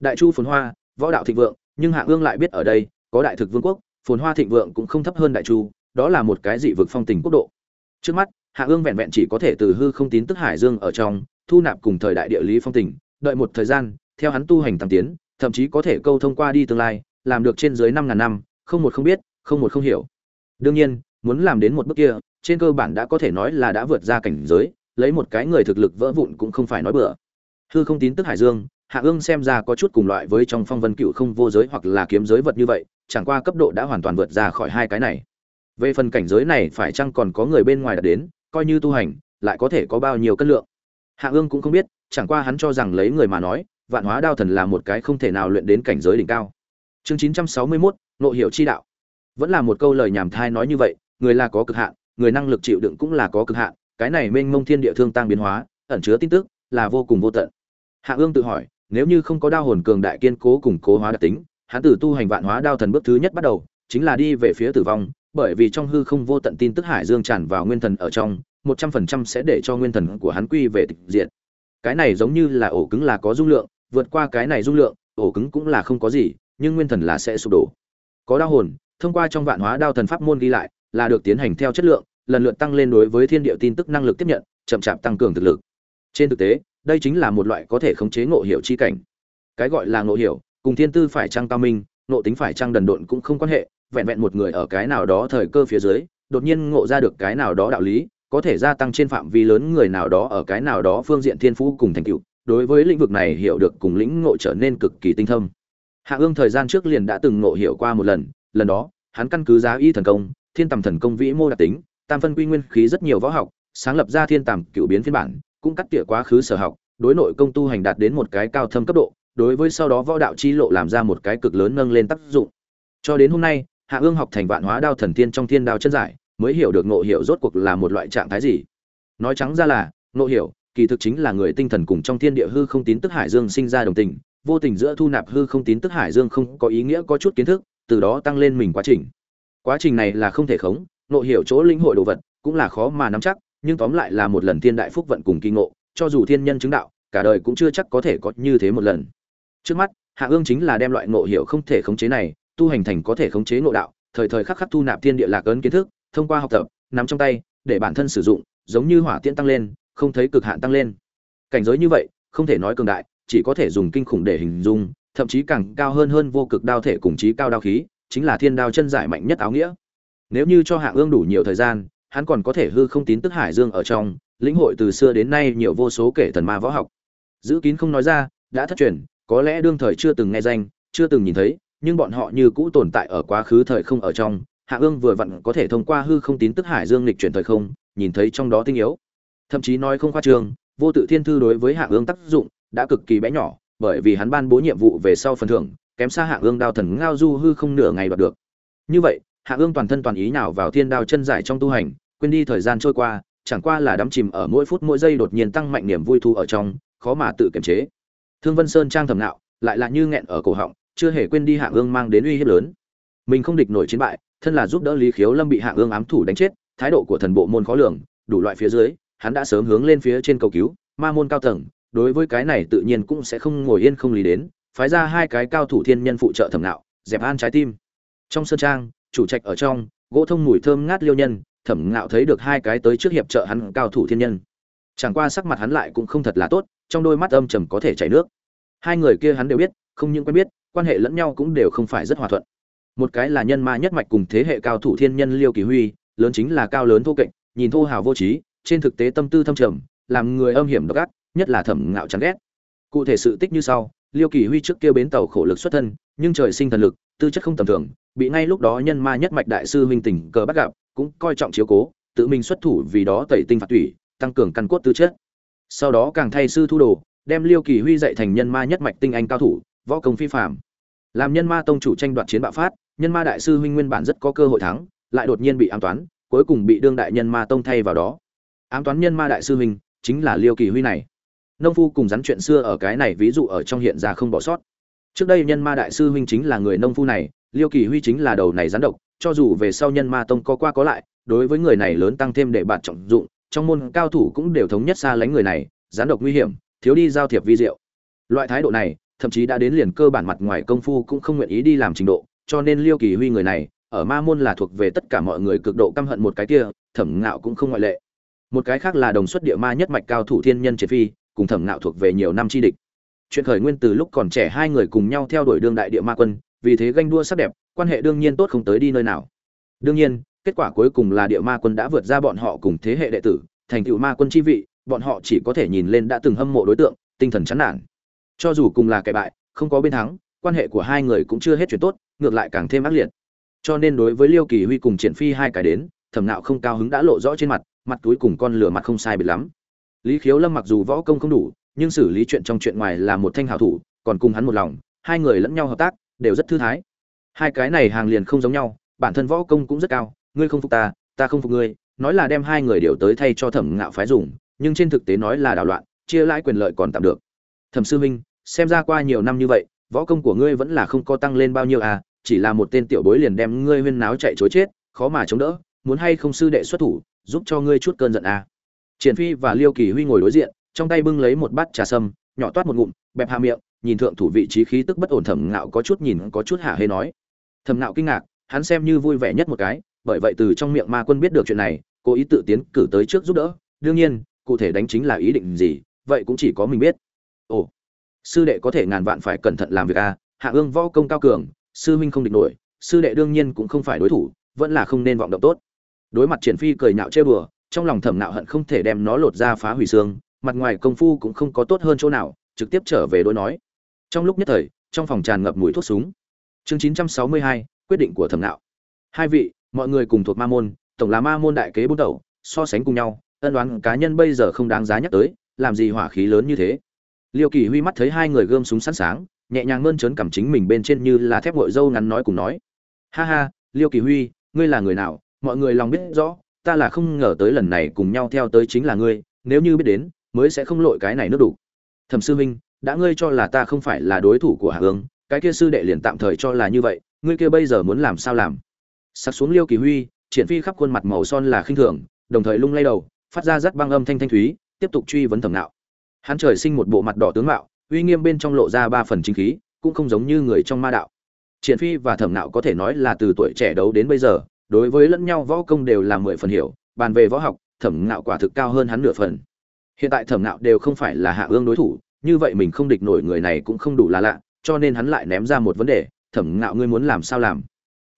[SPEAKER 1] Đại chu phồn hoa, võ đạo thịnh vượng, nhưng hạ ương lại biết ở đây, có đại thực vương quốc, phồn hoa thịnh vượng cũng không thấp hơn đại chu, đó là một cái dị vực phong tình quốc độ. Trước mắt, hạ ương vẹn vẹn chỉ có thể từ hư không tín tức hải dương ở trong, thu nạp cùng thời đại địa lý phong tình, đợi một thời gian theo hắn tu hành tăng tiến, thậm chí có thể câu thông qua đi tương lai, làm được trên dưới năm ngàn năm, không một không biết, không một không hiểu. Đương nhiên, muốn làm đến một bước kia, trên cơ bản đã có thể nói là đã vượt ra cảnh giới, lấy một cái người thực lực vỡ vụn cũng không phải nói bừa. Hư không tín tức hải dương, hạ ương xem ra có chút cùng loại với trong phong vân cựu không vô giới hoặc là kiếm giới vật như vậy, chẳng qua cấp độ đã hoàn toàn vượt ra khỏi hai cái này. Về phần cảnh giới này phải chăng còn có người bên ngoài đã đến, coi như tu hành, lại có thể có bao nhiêu cân lượng? Hạ ương cũng không biết, chẳng qua hắn cho rằng lấy người mà nói vạn hóa đao thần là một cái không thể nào luyện đến cảnh giới đỉnh cao. Chương chín trăm sáu mươi 961, nội hiểu chi đạo. Vẫn là một câu lời nhảm thai nói như vậy người là có cực hạn người năng lực chịu đựng cũng là có cực hạn cái này mênh mông thiên địa thương tăng biến hóa ẩn chứa tin tức là vô cùng vô tận. Hạ ương tự hỏi nếu như không có đao hồn cường đại kiên cố củng cố hóa đặc tính hắn từ tu hành vạn hóa đao thần bước thứ nhất bắt đầu chính là đi về phía tử vong bởi vì trong hư không vô tận tin tức hải dương tràn vào nguyên thần ở trong một trăm phần trăm sẽ để cho nguyên thần của hắn quy về tịch diệt. Cái này giống như là ổ cứng là có dung lượng vượt qua cái này dung lượng, ổ cứng cũng là không có gì, nhưng nguyên thần là sẽ sụp đổ. Có đao hồn, thông qua trong vạn hóa đao thần pháp môn ghi lại, là được tiến hành theo chất lượng, lần lượt tăng lên đối với thiên địa tin tức năng lực tiếp nhận, chậm chạp tăng cường thực lực. Trên thực tế, đây chính là một loại có thể khống chế ngộ hiểu chi cảnh. Cái gọi là ngộ hiểu, cùng thiên tư phải trăng cao minh, ngộ tính phải trăng đần độn cũng không quan hệ, vẹn vẹn một người ở cái nào đó thời cơ phía dưới, đột nhiên ngộ ra được cái nào đó đạo lý, có thể gia tăng trên phạm vi lớn người nào đó ở cái nào đó phương diện thiên phú cùng thành tựu đối với lĩnh vực này hiểu được cùng lĩnh ngộ trở nên cực kỳ tinh thâm. Hạ ương thời gian trước liền đã từng ngộ hiểu qua một lần lần đó, hắn căn cứ giá y thần công, thiên tầm thần công vĩ mô đặc tính, tam phân quy nguyên khí rất nhiều võ học, sáng lập ra thiên tầm cựu biến phiên bản, cũng cắt tỉa quá khứ sở học, đối nội công tu hành đạt đến một cái cao thâm cấp độ, đối với sau đó võ đạo chi lộ làm ra một cái cực lớn nâng lên tác dụng. Cho đến hôm nay, hạ ương học thành vạn hóa đao thần tiên trong thiên đao chân giải, mới hiểu được ngộ hiểu rốt cuộc là một loại trạng thái gì. Nói trắng ra là, ngộ hiểu kỳ thực chính là người tinh thần cùng trong thiên địa hư không tín tức hải dương sinh ra đồng tình, vô tình giữa thu nạp hư không tín tức hải dương không có ý nghĩa có chút kiến thức, từ đó tăng lên mình quá trình. Quá trình này là không thể khống, nội hiểu chỗ linh hội đồ vật cũng là khó mà nắm chắc, nhưng tóm lại là một lần thiên đại phúc vận cùng kỳ ngộ, cho dù thiên nhân chứng đạo, cả đời cũng chưa chắc có thể có như thế một lần. Trước mắt, hạ ương chính là đem loại ngộ hiểu không thể khống chế này, tu hành thành có thể khống chế ngộ đạo, thời thời khắc khắc thu nạp thiên địa lạc ấn kiến thức, thông qua học tập, nắm trong tay, để bản thân sử dụng, giống như hỏa tiễn tăng lên không thấy cực hạn tăng lên. Cảnh giới như vậy, không thể nói cường đại, chỉ có thể dùng kinh khủng để hình dung, thậm chí càng cao hơn hơn vô cực đao thể cùng chí cao đao khí, chính là thiên đao chân giải mạnh nhất áo nghĩa. Nếu như cho hạ ương đủ nhiều thời gian, hắn còn có thể hư không tín tức hải dương ở trong, lĩnh hội từ xưa đến nay nhiều vô số kể thần ma võ học. Giữ kín không nói ra, đã thất truyền, có lẽ đương thời chưa từng nghe danh, chưa từng nhìn thấy, nhưng bọn họ như cũ tồn tại ở quá khứ thời không ở trong. Hạ ương vừa vặn có thể thông qua hư không tín tức hải dương lịch chuyển thời không, nhìn thấy trong đó tinh yếu thậm chí nói không khoa trương, vô tự thiên thư đối với hạ ương tác dụng đã cực kỳ bé nhỏ, bởi vì hắn ban bố nhiệm vụ về sau phần thưởng, kém xa hạ ương đao thần ngao du hư không nửa ngày đoạt được. Như vậy hạ ương toàn thân toàn ý nào vào thiên đao chân giải trong tu hành, quên đi thời gian trôi qua, chẳng qua là đắm chìm ở mỗi phút mỗi giây đột nhiên tăng mạnh niềm vui thu ở trong, khó mà tự kiềm chế. Thương vân sơn trang thầm nạo, lại là như nghẹn ở cổ họng, chưa hề quên đi hạ ương mang đến uy hiếp lớn. Mình không địch nổi chiến bại, thân là giúp đỡ lý khiếu lâm bị hạ ương ám thủ đánh chết, thái độ của thần bộ môn khó lường, đủ loại phía dưới hắn đã sớm hướng lên phía trên cầu cứu, ma môn cao tầng, đối với cái này tự nhiên cũng sẽ không ngồi yên không lý đến, phái ra hai cái cao thủ thiên nhân phụ trợ thẩm nạo, dẹp an trái tim. Trong sơn trang, chủ trạch ở trong, gỗ thông mùi thơm ngát liêu nhân, thẩm nạo thấy được hai cái tới trước hiệp trợ hắn cao thủ thiên nhân. Chẳng qua sắc mặt hắn lại cũng không thật là tốt, trong đôi mắt âm trầm có thể chảy nước. Hai người kia hắn đều biết, không những quen biết, quan hệ lẫn nhau cũng đều không phải rất hòa thuận. Một cái là nhân ma nhất mạch cùng thế hệ cao thủ thiên nhân liêu kỳ huy, lớn chính là cao lớn thô kệch, nhìn thô hào vô trí trên thực tế tâm tư thâm trầm, làm người âm hiểm độc ác, nhất là thẩm ngạo chán ghét. Cụ thể sự tích như sau, liêu kỳ huy trước kia bến tàu khổ lực xuất thân, nhưng trời sinh thần lực, tư chất không tầm thường, bị ngay lúc đó nhân ma nhất mạch đại sư huynh tỉnh cờ bắt gặp, cũng coi trọng chiếu cố, tự mình xuất thủ vì đó tẩy tinh phạt tủy, tăng cường căn cốt tư chất. Sau đó càng thay sư thu đồ, đem liêu kỳ huy dạy thành nhân ma nhất mạch tinh anh cao thủ, võ công phi phạm làm nhân ma tông chủ tranh đoạt chiến bạo phát, nhân ma đại sư huynh nguyên bản rất có cơ hội thắng, lại đột nhiên bị ám toán, cuối cùng bị đương đại nhân ma tông thay vào đó ám toán nhân ma đại sư huynh, chính là liêu kỳ huy này. Nông phu cùng rắn chuyện xưa ở cái này ví dụ ở trong hiện ra không bỏ sót. Trước đây nhân ma đại sư huynh chính là người nông phu này, liêu kỳ huy chính là đầu này rắn độc, cho dù về sau nhân ma tông có qua có lại, đối với người này lớn tăng thêm để bạn trọng dụng, trong môn cao thủ cũng đều thống nhất xa lánh người này, rắn độc nguy hiểm, thiếu đi giao thiệp vi diệu. Loại thái độ này, thậm chí đã đến liền cơ bản mặt ngoài công phu cũng không nguyện ý đi làm trình độ, cho nên liêu kỳ huy người này, ở ma môn là thuộc về tất cả mọi người cực độ căm hận một cái kia, thẩm ngạo cũng không ngoại lệ một cái khác là đồng xuất địa ma nhất mạch cao thủ thiên nhân triệt phi, cùng thẩm nạo thuộc về nhiều năm chi địch. Chuyện khởi nguyên từ lúc còn trẻ hai người cùng nhau theo đuổi đương đại địa ma quân, vì thế ganh đua sắc đẹp, quan hệ đương nhiên tốt không tới đi nơi nào. Đương nhiên, kết quả cuối cùng là địa ma quân đã vượt ra bọn họ cùng thế hệ đệ tử, thành tựu ma quân chi vị, bọn họ chỉ có thể nhìn lên đã từng hâm mộ đối tượng, tinh thần chán nản. Cho dù cùng là kẻ bại, không có bên thắng, quan hệ của hai người cũng chưa hết chuyện tốt, ngược lại càng thêm ác liệt. Cho nên đối với liêu kỳ huy cùng triển phi hai cái đến, thẩm nạo không cao hứng đã lộ rõ trên mặt mặt túi cùng con lửa mặt không sai biệt lắm. Lý khiếu lâm mặc dù võ công không đủ, nhưng xử lý chuyện trong chuyện ngoài là một thanh hảo thủ, còn cùng hắn một lòng, hai người lẫn nhau hợp tác, đều rất thư thái. Hai cái này hàng liền không giống nhau, bản thân võ công cũng rất cao, ngươi không phục ta ta không phục ngươi, nói là đem hai người đều tới thay cho thẩm ngạo phái dùng, nhưng trên thực tế nói là đảo loạn, chia lãi quyền lợi còn tạm được. Thẩm sư huynh, xem ra qua nhiều năm như vậy, võ công của ngươi vẫn là không có tăng lên bao nhiêu à chỉ là một tên tiểu bối liền đem ngươi huyên náo chạy chối chết, khó mà chống đỡ muốn hay không sư đệ xuất thủ giúp cho ngươi chút cơn giận à. Triển phi và liêu kỳ huy ngồi đối diện trong tay bưng lấy một bát trà sâm nhỏ toát một ngụm bẹp hạ miệng nhìn thượng thủ vị trí khí tức bất ổn thẩm ngạo có chút nhìn có chút hạ hê nói. Thẩm ngạo kinh ngạc hắn xem như vui vẻ nhất một cái bởi vậy từ trong miệng ma quân biết được chuyện này cố ý tự tiến cử tới trước giúp đỡ. Đương nhiên cụ thể đánh chính là ý định gì vậy cũng chỉ có mình biết. Ồ sư đệ có thể ngàn vạn phải cẩn thận làm việc à, hạ ương võ công cao cường sư Minh không địch nổi sư đệ đương nhiên cũng không phải đối thủ vẫn là không nên vọng động tốt đối mặt triển phi cười nhạo chê bừa trong lòng thẩm nạo hận không thể đem nó lột ra phá hủy xương mặt ngoài công phu cũng không có tốt hơn chỗ nào trực tiếp trở về đối nói. Trong lúc nhất thời trong phòng tràn ngập mùi thuốc súng. Chương 962, quyết định của thẩm nạo hai vị mọi người cùng thuộc ma môn tổng là ma môn đại kế bút đầu so sánh cùng nhau ân đoán cá nhân bây giờ không đáng giá nhắc tới làm gì hỏa khí lớn như thế. Liêu kỳ huy mắt thấy hai người gươm súng sẵn sáng nhẹ nhàng mơn trớn cảm chính mình bên trên như là thép ngội dâu ngắn nói cùng nói. Ha ha liêu kỳ huy ngươi là người nào mọi người lòng biết rõ, ta là không ngờ tới lần này cùng nhau theo tới chính là ngươi, nếu như biết đến, mới sẽ không lội cái này nước đủ. Thẩm sư huynh, đã ngươi cho là ta không phải là đối thủ của hạ hướng cái kia sư đệ liền tạm thời cho là như vậy, ngươi kia bây giờ muốn làm sao làm? Sặc xuống liêu kỳ huy, triển phi khắp khuôn mặt màu son là khinh thường, đồng thời lung lay đầu, phát ra rất băng âm thanh thanh thúy, tiếp tục truy vấn thẩm nạo. Hắn trời sinh một bộ mặt đỏ tướng mạo, uy nghiêm bên trong lộ ra ba phần chính khí, cũng không giống như người trong ma đạo. Triển phi và thẩm nạo có thể nói là từ tuổi trẻ đấu đến bây giờ đối với lẫn nhau võ công đều là mười phần hiểu, bàn về võ học, thẩm nạo quả thực cao hơn hắn nửa phần. Hiện tại thẩm nạo đều không phải là hạ ương đối thủ, như vậy mình không địch nổi người này cũng không đủ là lạ, cho nên hắn lại ném ra một vấn đề, thẩm nạo ngươi muốn làm sao làm?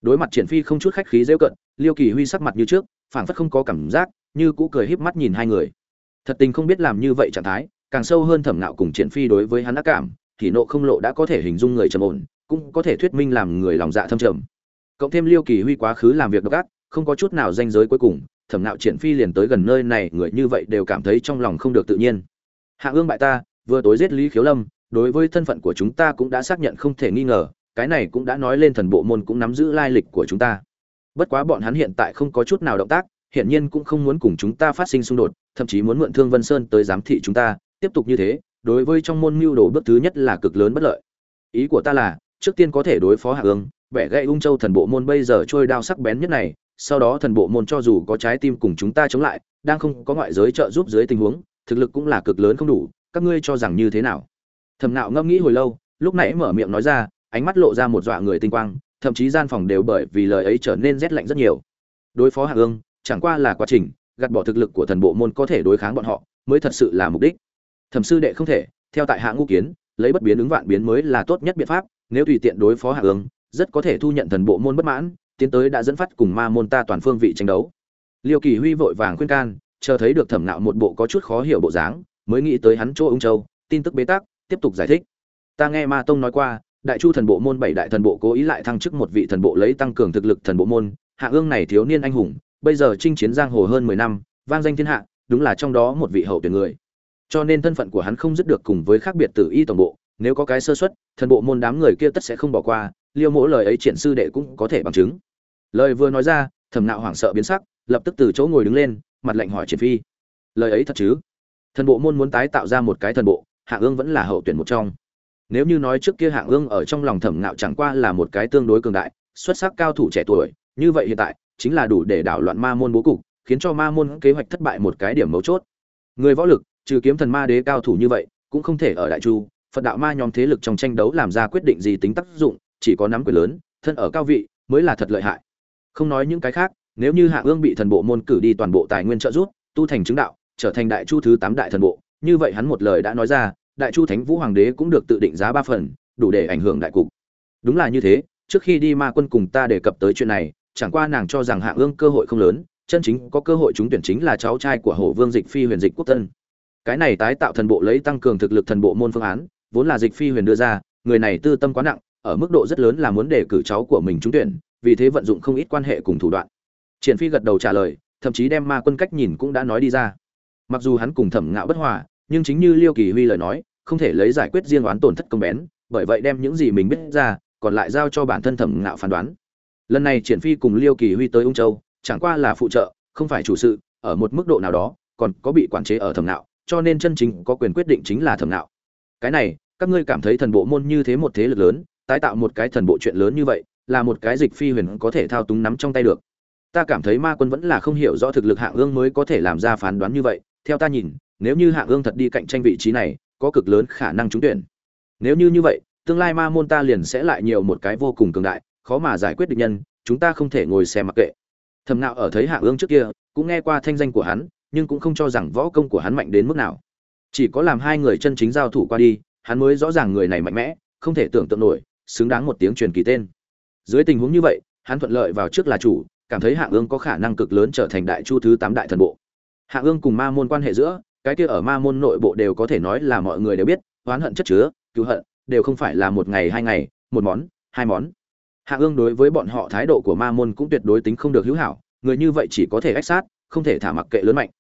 [SPEAKER 1] Đối mặt triển phi không chút khách khí dễ cận, liêu kỳ huy sắc mặt như trước, phảng phất không có cảm giác, như cũ cười híp mắt nhìn hai người. Thật tình không biết làm như vậy trạng thái, càng sâu hơn thẩm nạo cùng triển phi đối với hắn ác cảm, thì nộ không lộ đã có thể hình dung người trầm ổn, cũng có thể thuyết minh làm người lòng dạ thâm trầm cộng thêm liêu kỳ huy quá khứ làm việc độc ác, không có chút nào danh giới cuối cùng, thẩm nạo triển phi liền tới gần nơi này, người như vậy đều cảm thấy trong lòng không được tự nhiên. Hạ ương bại ta, vừa tối giết lý khiếu lâm, đối với thân phận của chúng ta cũng đã xác nhận không thể nghi ngờ, cái này cũng đã nói lên thần bộ môn cũng nắm giữ lai lịch của chúng ta. Bất quá bọn hắn hiện tại không có chút nào động tác hiện nhiên cũng không muốn cùng chúng ta phát sinh xung đột, thậm chí muốn mượn thương vân sơn tới giám thị chúng ta, tiếp tục như thế, đối với trong môn mưu đồ bước thứ nhất là cực lớn bất lợi. Ý của ta là, trước tiên có thể đối phó hạ ương vẻ gậy ung châu thần bộ môn bây giờ trôi đao sắc bén nhất này, sau đó thần bộ môn cho dù có trái tim cùng chúng ta chống lại, đang không có ngoại giới trợ giúp dưới tình huống, thực lực cũng là cực lớn không đủ, các ngươi cho rằng như thế nào? Thầm nạo ngẫm nghĩ hồi lâu, lúc nãy mở miệng nói ra, ánh mắt lộ ra một dọa người tinh quang, thậm chí gian phòng đều bởi vì lời ấy trở nên rét lạnh rất nhiều. Đối phó hạ ương, chẳng qua là quá trình, gạt bỏ thực lực của thần bộ môn có thể đối kháng bọn họ, mới thật sự là mục đích. Thẩm sư đệ không thể, theo tại hạ ngũ kiến, lấy bất biến ứng vạn biến mới là tốt nhất biện pháp, nếu tùy tiện đối phó hạ ương rất có thể thu nhận thần bộ môn bất mãn, tiến tới đã dẫn phát cùng ma môn ta toàn phương vị tranh đấu. Liêu kỳ huy vội vàng khuyên can, chờ thấy được thẩm nạo một bộ có chút khó hiểu bộ dáng, mới nghĩ tới hắn chỗ ung châu, tin tức bế tắc, tiếp tục giải thích. Ta nghe ma tông nói qua, đại chu thần bộ môn bảy đại thần bộ cố ý lại thăng chức một vị thần bộ lấy tăng cường thực lực thần bộ môn, hạ ương này thiếu niên anh hùng, bây giờ chinh chiến giang hồ hơn mười năm, vang danh thiên hạ, đúng là trong đó một vị hậu tuyển người. Cho nên thân phận của hắn không dứt được cùng với khác biệt tử y tổng bộ, nếu có cái sơ suất, thần bộ môn đám người kia tất sẽ không bỏ qua liêu mỗi lời ấy triển sư đệ cũng có thể bằng chứng. Lời vừa nói ra, thẩm nạo hoảng sợ biến sắc, lập tức từ chỗ ngồi đứng lên, mặt lạnh hỏi triển phi. Lời ấy thật chứ? Thần bộ môn muốn tái tạo ra một cái thần bộ, hạ ương vẫn là hậu tuyển một trong. Nếu như nói trước kia hạ ương ở trong lòng thẩm nạo chẳng qua là một cái tương đối cường đại, xuất sắc cao thủ trẻ tuổi, như vậy hiện tại, chính là đủ để đảo loạn ma môn bố cục, khiến cho ma môn kế hoạch thất bại một cái điểm mấu chốt. Người võ lực, trừ kiếm thần ma đế cao thủ như vậy, cũng không thể ở đại chu, phật đạo ma nhóm thế lực trong tranh đấu làm ra quyết định gì tính tác dụng chỉ có nắm quyền lớn, thân ở cao vị, mới là thật lợi hại. Không nói những cái khác, nếu như hạ ương bị thần bộ môn cử đi toàn bộ tài nguyên trợ giúp, tu thành chứng đạo, trở thành đại chu thứ tám đại thần bộ, như vậy hắn một lời đã nói ra, đại chu thánh vũ hoàng đế cũng được tự định giá ba phần, đủ để ảnh hưởng đại cục. Đúng là như thế, trước khi đi ma quân cùng ta đề cập tới chuyện này, chẳng qua nàng cho rằng hạ ương cơ hội không lớn, chân chính có cơ hội trúng tuyển chính là cháu trai của hổ vương dịch phi huyền dịch quốc tân. Cái này tái tạo thần bộ lấy tăng cường thực lực thần bộ môn phương án, vốn là dịch phi huyền đưa ra, người này tư tâm quá nặng ở mức độ rất lớn là muốn đề cử cháu của mình trúng tuyển, vì thế vận dụng không ít quan hệ cùng thủ đoạn. Triển phi gật đầu trả lời, thậm chí đem ma quân cách nhìn cũng đã nói đi ra. Mặc dù hắn cùng thẩm ngạo bất hòa, nhưng chính như liêu kỳ huy lời nói, không thể lấy giải quyết riêng oán tổn thất công bén, bởi vậy đem những gì mình biết ra, còn lại giao cho bản thân thẩm ngạo phán đoán. Lần này triển phi cùng liêu kỳ huy tới ung châu, chẳng qua là phụ trợ, không phải chủ sự, ở một mức độ nào đó, còn có bị quản chế ở thẩm ngạo, cho nên chân chính có quyền quyết định chính là thẩm ngạo. Cái này, các ngươi cảm thấy thần bộ môn như thế một thế lực lớn tái tạo một cái thần bộ chuyện lớn như vậy, là một cái dịch phi huyền có thể thao túng nắm trong tay được. Ta cảm thấy ma quân vẫn là không hiểu rõ thực lực hạng ương mới có thể làm ra phán đoán như vậy. Theo ta nhìn, nếu như hạng ương thật đi cạnh tranh vị trí này, có cực lớn khả năng trúng tuyển. Nếu như như vậy, tương lai ma môn ta liền sẽ lại nhiều một cái vô cùng cường đại, khó mà giải quyết được nhân, chúng ta không thể ngồi xem mặc kệ. Thầm nạo ở thấy hạng ương trước kia, cũng nghe qua thanh danh của hắn, nhưng cũng không cho rằng võ công của hắn mạnh đến mức nào. Chỉ có làm hai người chân chính giao thủ qua đi, hắn mới rõ ràng người này mạnh mẽ, không thể tưởng tượng nổi xứng đáng một tiếng truyền kỳ tên. Dưới tình huống như vậy, hắn thuận lợi vào trước là chủ, cảm thấy hạ ương có khả năng cực lớn trở thành đại chu thứ tám đại thần bộ. Hạ ương cùng ma môn quan hệ giữa, cái kia ở ma môn nội bộ đều có thể nói là mọi người đều biết, oán hận chất chứa, cứu hận, đều không phải là một ngày, hai ngày, một món, hai món. Hạ ương đối với bọn họ thái độ của ma môn cũng tuyệt đối tính không được hữu hảo, người như vậy chỉ có thể ách sát, không thể thả mặc kệ lớn mạnh.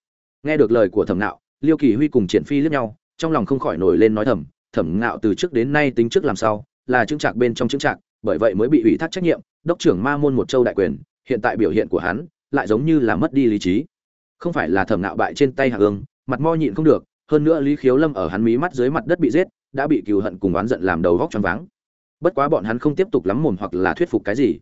[SPEAKER 1] Nghe được lời của thẩm nạo, liêu kỳ huy cùng triển phi liếc nhau, trong lòng không khỏi nổi lên nói thầm, thẩm nạo, từ trước đến nay tính trước làm sao là chứng trạc bên trong chứng trạc, bởi vậy mới bị ủy thác trách nhiệm, đốc trưởng ma môn một châu đại quyền, hiện tại biểu hiện của hắn lại giống như là mất đi lý trí. Không phải là thẩm nạo bại trên tay hạ ương mặt mo nhịn không được, hơn nữa lý khiếu lâm ở hắn mí mắt dưới mặt đất bị giết, đã bị cừu hận cùng oán giận làm đầu vóc choáng váng. Bất quá bọn hắn không tiếp tục lắm mồm hoặc là thuyết phục cái gì.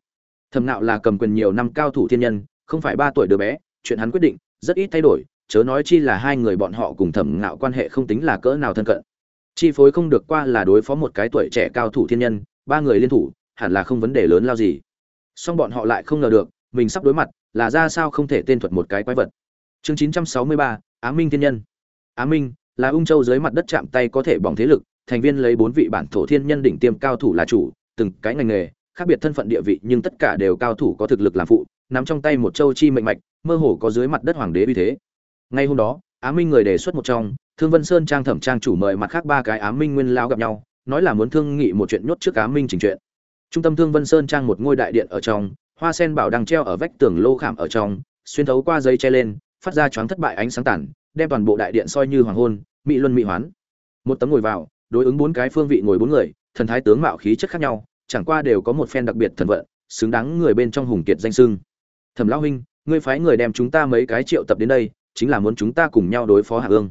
[SPEAKER 1] Thẩm nạo là cầm quyền nhiều năm cao thủ thiên nhân, không phải ba tuổi đứa bé, chuyện hắn quyết định, rất ít thay đổi, chớ nói chi là hai người bọn họ cùng thẩm nạo quan hệ không tính là cỡ nào thân cận chi phối không được qua là đối phó một cái tuổi trẻ cao thủ thiên nhân ba người liên thủ hẳn là không vấn đề lớn lao gì. Song bọn họ lại không ngờ được mình sắp đối mặt là ra sao không thể tên thuật một cái quái vật. Chương 963, á minh thiên nhân. Á minh là ung châu dưới mặt đất chạm tay có thể bỏng thế lực thành viên lấy bốn vị bản thổ thiên nhân đỉnh tiêm cao thủ là chủ từng cái ngành nghề khác biệt thân phận địa vị nhưng tất cả đều cao thủ có thực lực làm phụ nắm trong tay một châu chi mệnh mạch mơ hồ có dưới mặt đất hoàng đế uy thế. Ngay hôm đó á minh người đề xuất một trong thương vân sơn trang thẩm trang chủ mời mặt khác ba cái ám minh nguyên lão gặp nhau, nói là muốn thương nghị một chuyện nhốt trước ám minh trình chuyện. Trung tâm thương vân sơn trang một ngôi đại điện ở trong, hoa sen bảo đang treo ở vách tường lô khảm ở trong, xuyên thấu qua dây che lên, phát ra choáng thất bại ánh sáng tản đem toàn bộ đại điện soi như hoàng hôn, mỹ luân mỹ hoán. Một tấm ngồi vào, đối ứng bốn cái phương vị ngồi bốn người, thần thái tướng mạo khí chất khác nhau, chẳng qua đều có một phen đặc biệt thần vận, xứng đáng người bên trong hùng kiệt danh sưng. Thẩm lão huynh, ngươi phái người đem chúng ta mấy cái triệu tập đến đây, chính là muốn chúng ta cùng nhau đối phó hạ ương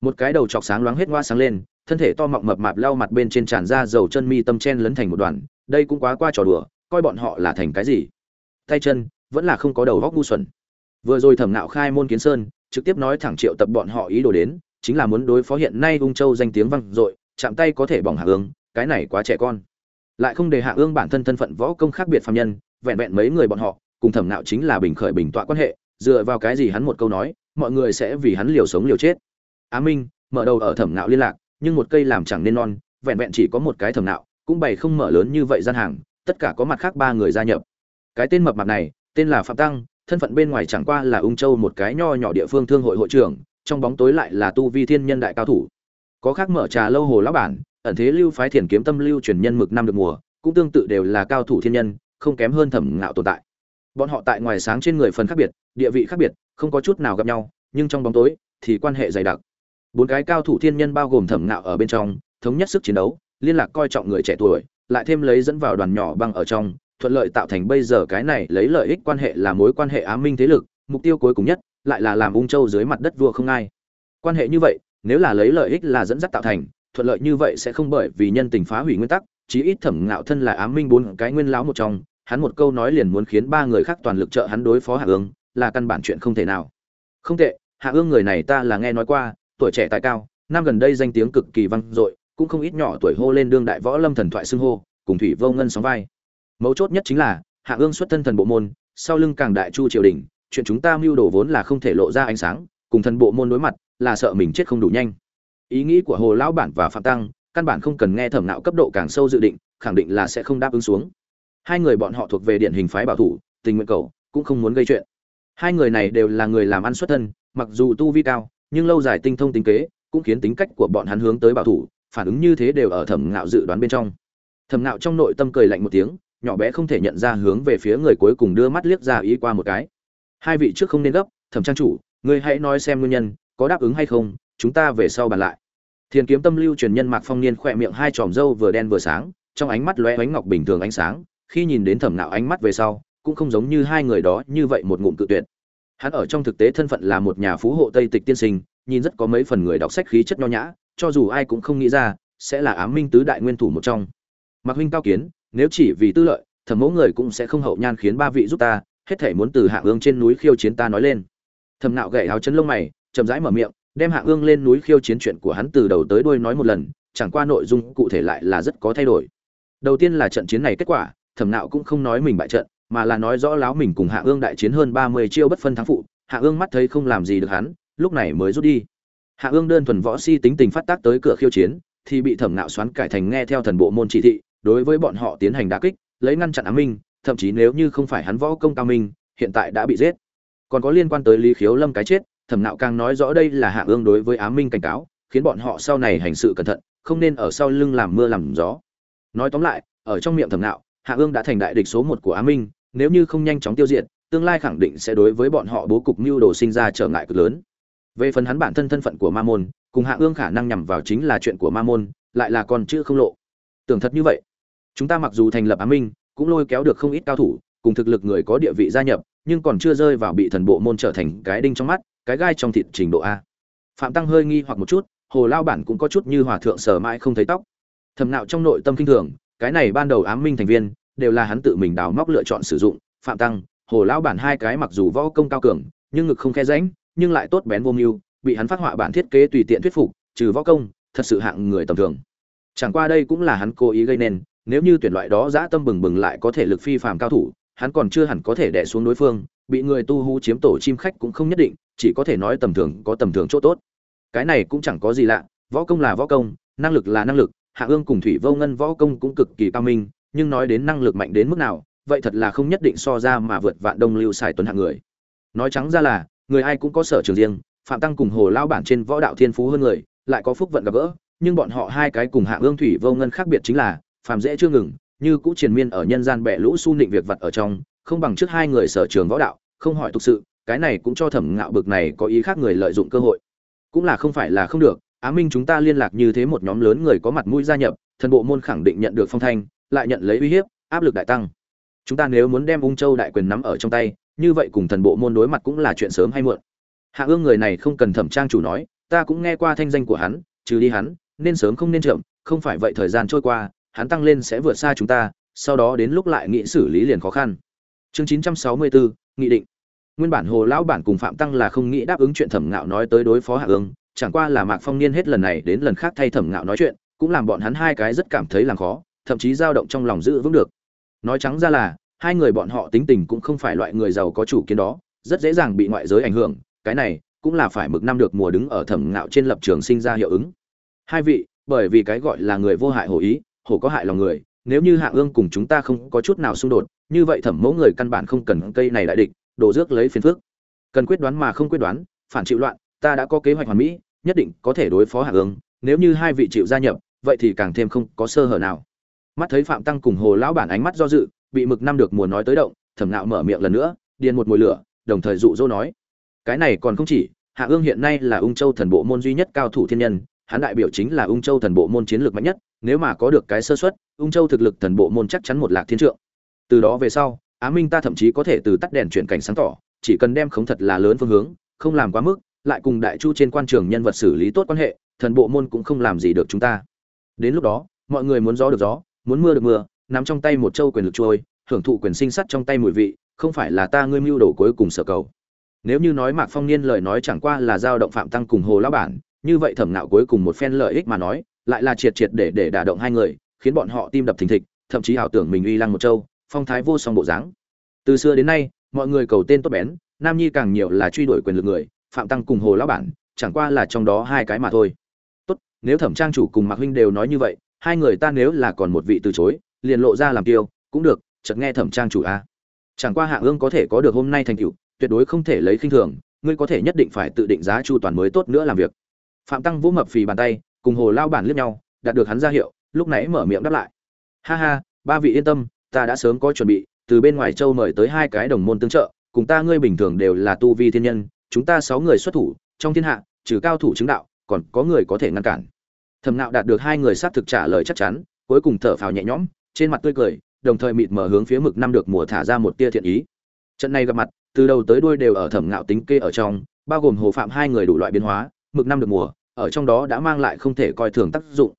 [SPEAKER 1] một cái đầu chọc sáng loáng hết ngoa sáng lên, thân thể to mọng mập mạp lau mặt bên trên tràn ra dầu chân mi tâm chen lấn thành một đoàn, đây cũng quá qua trò đùa, coi bọn họ là thành cái gì. Tay chân, vẫn là không có đầu góc ngu xuẩn. Vừa rồi thẩm nạo khai môn kiến sơn, trực tiếp nói thẳng triệu tập bọn họ ý đồ đến, chính là muốn đối phó hiện nay ung châu danh tiếng vang dội, chạm tay có thể bỏng hạ ương, cái này quá trẻ con. Lại không để hạ ương bản thân thân phận võ công khác biệt phạm nhân, vẹn vẹn mấy người bọn họ, cùng thẩm nạo chính là bình khởi bình tọa quan hệ, dựa vào cái gì hắn một câu nói, mọi người sẽ vì hắn liều sống liều chết á minh, mở đầu ở thẩm nạo liên lạc, nhưng một cây làm chẳng nên non, vẹn vẹn chỉ có một cái thẩm nạo cũng bày không mở lớn như vậy gian hàng, tất cả có mặt khác ba người gia nhập. Cái tên mập mạp này, tên là phạm tăng, thân phận bên ngoài chẳng qua là ung châu một cái nho nhỏ địa phương thương hội hội trưởng, trong bóng tối lại là tu vi thiên nhân đại cao thủ. Có khác mở trà lâu hồ lão bản, ẩn thế lưu phái thiền kiếm tâm lưu truyền nhân mực năm được mùa, cũng tương tự đều là cao thủ thiên nhân, không kém hơn thẩm ngạo tồn tại. Bọn họ tại ngoài sáng trên người phần khác biệt, địa vị khác biệt, không có chút nào gặp nhau, nhưng trong bóng tối thì quan hệ dày đặc bốn cái cao thủ thiên nhân bao gồm thẩm ngạo ở bên trong, thống nhất sức chiến đấu, liên lạc coi trọng người trẻ tuổi, lại thêm lấy dẫn vào đoàn nhỏ băng ở trong, thuận lợi tạo thành bây giờ cái này lấy lợi ích quan hệ là mối quan hệ ám minh thế lực, mục tiêu cuối cùng nhất lại là làm ung châu dưới mặt đất vua không ai. Quan hệ như vậy, nếu là lấy lợi ích là dẫn dắt tạo thành, thuận lợi như vậy sẽ không bởi vì nhân tình phá hủy nguyên tắc, chí ít thẩm ngạo thân là ám minh bốn cái nguyên lão một trong, hắn một câu nói liền muốn khiến ba người khác toàn lực trợ hắn đối phó hạ ương, là căn bản chuyện không thể nào. Không tệ, hạ ương người này ta là nghe nói qua tuổi trẻ tài cao, năm gần đây danh tiếng cực kỳ vang dội, cũng không ít nhỏ tuổi hô lên đương đại võ lâm thần thoại xưng hô, cùng thủy vô ngân sóng vai. Mấu chốt nhất chính là, hạ ương xuất thân thần bộ môn, sau lưng càng đại chu triều đình, chuyện chúng ta mưu đồ vốn là không thể lộ ra ánh sáng, cùng thần bộ môn đối mặt, là sợ mình chết không đủ nhanh. Ý nghĩ của hồ lão bản và phạm tăng, căn bản không cần nghe thẩm nạo cấp độ càng sâu dự định, khẳng định là sẽ không đáp ứng xuống. Hai người bọn họ thuộc về điển hình phái bảo thủ, tình nguyện cầu, cũng không muốn gây chuyện. Hai người này đều là người làm ăn xuất thân, mặc dù tu vi cao nhưng lâu dài tinh thông tính kế, cũng khiến tính cách của bọn hắn hướng tới bảo thủ, phản ứng như thế đều ở thẩm ngạo dự đoán bên trong. Thẩm ngạo trong nội tâm cười lạnh một tiếng, nhỏ bé không thể nhận ra hướng về phía người cuối cùng đưa mắt liếc ra ý qua một cái. Hai vị trước không nên gấp, thẩm trang chủ, ngươi hãy nói xem nguyên nhân, có đáp ứng hay không, chúng ta về sau bàn lại. Thiền kiếm tâm lưu truyền nhân mạc phong niên khỏe miệng hai tròm râu vừa đen vừa sáng, trong ánh mắt lóe ánh ngọc bình thường ánh sáng, khi nhìn đến thẩm nạo ánh mắt về sau, cũng không giống như hai người đó như vậy một ngụm cự tuyệt hắn ở trong thực tế thân phận là một nhà phú hộ tây tịch tiên sinh, nhìn rất có mấy phần người đọc sách khí chất nho nhã, cho dù ai cũng không nghĩ ra, sẽ là ám minh tứ đại nguyên thủ một trong. Mặc huynh cao kiến, nếu chỉ vì tư lợi, thẩm mẫu người cũng sẽ không hậu nhan khiến ba vị giúp ta, hết thể muốn từ hạ ương trên núi khiêu chiến ta nói lên. Thẩm nạo gậy áo chân lông mày, chậm rãi mở miệng, đem hạ ương lên núi khiêu chiến chuyện của hắn từ đầu tới đuôi nói một lần, chẳng qua nội dung cụ thể lại là rất có thay đổi. Đầu tiên là trận chiến này kết quả, thẩm nạo cũng không nói mình bại trận mà là nói rõ láo mình cùng hạ ương đại chiến hơn ba mươi chiêu bất phân thắng phụ, hạ ương mắt thấy không làm gì được hắn, lúc này mới rút đi. Hạ ương đơn thuần võ si tính tình phát tác tới cửa khiêu chiến, thì bị thẩm nạo xoán cải thành nghe theo thần bộ môn chỉ thị, đối với bọn họ tiến hành đá kích, lấy ngăn chặn Á minh, thậm chí nếu như không phải hắn võ công cao minh, hiện tại đã bị giết. Còn có liên quan tới lý khiếu lâm cái chết, thẩm nạo càng nói rõ đây là hạ ương đối với Á minh cảnh cáo, khiến bọn họ sau này hành sự cẩn thận, không nên ở sau lưng làm mưa làm gió. Nói tóm lại, ở trong miệng thẩm nạo hạ ương đã thành đại địch số một của Á minh nếu như không nhanh chóng tiêu diệt, tương lai khẳng định sẽ đối với bọn họ bố cục mưu đồ sinh ra trở ngại cực lớn. Về phần hắn bản thân thân phận của ma môn, cùng hạ ương khả năng nhằm vào chính là chuyện của ma môn, lại là con chữ không lộ. Tưởng thật như vậy, chúng ta mặc dù thành lập Á minh, cũng lôi kéo được không ít cao thủ, cùng thực lực người có địa vị gia nhập, nhưng còn chưa rơi vào bị thần bộ môn trở thành cái đinh trong mắt, cái gai trong thịt trình độ a. Phạm tăng hơi nghi hoặc một chút, hồ lao bản cũng có chút như hòa thượng sở mãi không thấy tóc. Thầm nạo trong nội tâm kinh thường, cái này ban đầu ám minh thành viên đều là hắn tự mình đào móc lựa chọn sử dụng. Phạm tăng, hồ lão bản hai cái mặc dù võ công cao cường, nhưng ngực không khe rãnh, nhưng lại tốt bén vô mưu, bị hắn phát họa bản thiết kế tùy tiện thuyết phục, trừ võ công, thật sự hạng người tầm thường. Chẳng qua đây cũng là hắn cố ý gây nên, nếu như tuyển loại đó dã tâm bừng bừng lại có thể lực phi phàm cao thủ, hắn còn chưa hẳn có thể đè xuống đối phương, bị người tu hú chiếm tổ chim khách cũng không nhất định, chỉ có thể nói tầm thường có tầm thường chỗ tốt. Cái này cũng chẳng có gì lạ, võ công là võ công, năng lực là năng lực, hạ ương cùng thủy vô ngân võ công cũng cực kỳ cao minh nhưng nói đến năng lực mạnh đến mức nào, vậy thật là không nhất định so ra mà vượt vạn đông lưu xài tuấn hạng người. Nói trắng ra là, người ai cũng có sở trường riêng, phạm tăng cùng hồ lao bản trên võ đạo thiên phú hơn người, lại có phúc vận gặp gỡ, nhưng bọn họ hai cái cùng hạ ương thủy vô ngân khác biệt chính là phàm dễ chưa ngừng, như cũ triền miên ở nhân gian bẻ lũ su nịnh việc vật ở trong, không bằng trước hai người sở trường võ đạo, không hỏi thực sự, cái này cũng cho thẩm ngạo bực này có ý khác người lợi dụng cơ hội. Cũng là không phải là không được, á minh chúng ta liên lạc như thế một nhóm lớn người có mặt mũi gia nhập, thần bộ môn khẳng định nhận được phong thanh lại nhận lấy uy hiếp áp lực đại tăng. Chúng ta nếu muốn đem ung châu đại quyền nắm ở trong tay như vậy cùng thần bộ môn đối mặt cũng là chuyện sớm hay muộn. Hạ ương người này không cần thẩm trang chủ nói ta cũng nghe qua thanh danh của hắn trừ đi hắn nên sớm không nên chậm không phải vậy thời gian trôi qua hắn tăng lên sẽ vượt xa chúng ta sau đó đến lúc lại nghĩ xử lý liền khó khăn. Chương 964, nghị định. Nguyên bản hồ lão bản cùng phạm tăng là không nghĩ đáp ứng chuyện thẩm ngạo nói tới đối phó hạ ương chẳng qua là mạc phong niên hết lần này đến lần khác thay thẩm ngạo nói chuyện cũng làm bọn hắn hai cái rất cảm thấy làm khó thậm chí dao động trong lòng giữ vững được. Nói trắng ra là, hai người bọn họ tính tình cũng không phải loại người giàu có chủ kiến đó, rất dễ dàng bị ngoại giới ảnh hưởng, cái này cũng là phải mực năm được mùa đứng ở thẩm ngạo trên lập trường sinh ra hiệu ứng. Hai vị, bởi vì cái gọi là người vô hại hổ ý, hổ có hại lòng người, nếu như hạ ương cùng chúng ta không có chút nào xung đột, như vậy thẩm mẫu người căn bản không cần cây này đại địch, đổ rước lấy phiền phước cần quyết đoán mà không quyết đoán, phản chịu loạn, ta đã có kế hoạch hoàn mỹ, nhất định có thể đối phó hạ ương, nếu như hai vị chịu gia nhập, vậy thì càng thêm không có sơ hở nào mắt thấy phạm tăng cùng hồ lão bản ánh mắt do dự, bị mực năm được mùa nói tới động, thẩm nạo mở miệng lần nữa, điền một mùi lửa, đồng thời dụ dỗ nói. Cái này còn không chỉ, hạ ương hiện nay là ung châu thần bộ môn duy nhất cao thủ thiên nhân, hắn đại biểu chính là ung châu thần bộ môn chiến lược mạnh nhất, nếu mà có được cái sơ xuất ung châu thực lực thần bộ môn chắc chắn một lạc thiên trượng. Từ đó về sau, á minh ta thậm chí có thể từ tắt đèn chuyển cảnh sáng tỏ, chỉ cần đem khống thật là lớn phương hướng, không làm quá mức, lại cùng đại chu trên quan trường nhân vật xử lý tốt quan hệ, thần bộ môn cũng không làm gì được chúng ta. Đến lúc đó, mọi người muốn gió được gió muốn mưa được mưa, nắm trong tay một châu quyền lực trôi, hưởng thụ quyền sinh sắt trong tay mùi vị, không phải là ta ngươi mưu đồ cuối cùng sở cầu. Nếu như nói mạc phong niên lời nói chẳng qua là giao động phạm tăng cùng hồ lão bản, như vậy thẩm nạo cuối cùng một phen lợi ích mà nói, lại là triệt triệt để để đả động hai người, khiến bọn họ tim đập thình thịch, thậm chí ảo tưởng mình uy lăng một châu, phong thái vô song bộ dáng. Từ xưa đến nay, mọi người cầu tên tốt bén, nam nhi càng nhiều là truy đuổi quyền lực người, phạm tăng cùng hồ lão bản, chẳng qua là trong đó hai cái mà thôi. Tốt, nếu thẩm trang chủ cùng mạc huynh đều nói như vậy hai người ta nếu là còn một vị từ chối, liền lộ ra làm tiêu, cũng được, chợt nghe thẩm trang chủ a. Chẳng qua hạ ương có thể có được hôm nay thành tựu, tuyệt đối không thể lấy khinh thường, ngươi có thể nhất định phải tự định giá chu toàn mới tốt nữa làm việc. Phạm tăng vũ mập phì bàn tay, cùng hồ lao bản liếc nhau, đạt được hắn ra hiệu, lúc nãy mở miệng đáp lại. Ha ha, ba vị yên tâm, ta đã sớm có chuẩn bị, từ bên ngoài châu mời tới hai cái đồng môn tương trợ, cùng ta ngươi bình thường đều là tu vi thiên nhân, chúng ta sáu người xuất thủ, trong thiên hạ, trừ cao thủ chứng đạo, còn có người có thể ngăn cản thẩm nạo đạt được hai người xác thực trả lời chắc chắn, cuối cùng thở phào nhẹ nhõm, trên mặt tươi cười, đồng thời mịt mở hướng phía mực năm được mùa thả ra một tia thiện ý. Trận này gặp mặt, từ đầu tới đuôi đều ở thẩm Nạo tính kê ở trong, bao gồm hồ phạm hai người đủ loại biến hóa, mực năm được mùa, ở trong đó đã mang lại không thể coi thường tác dụng.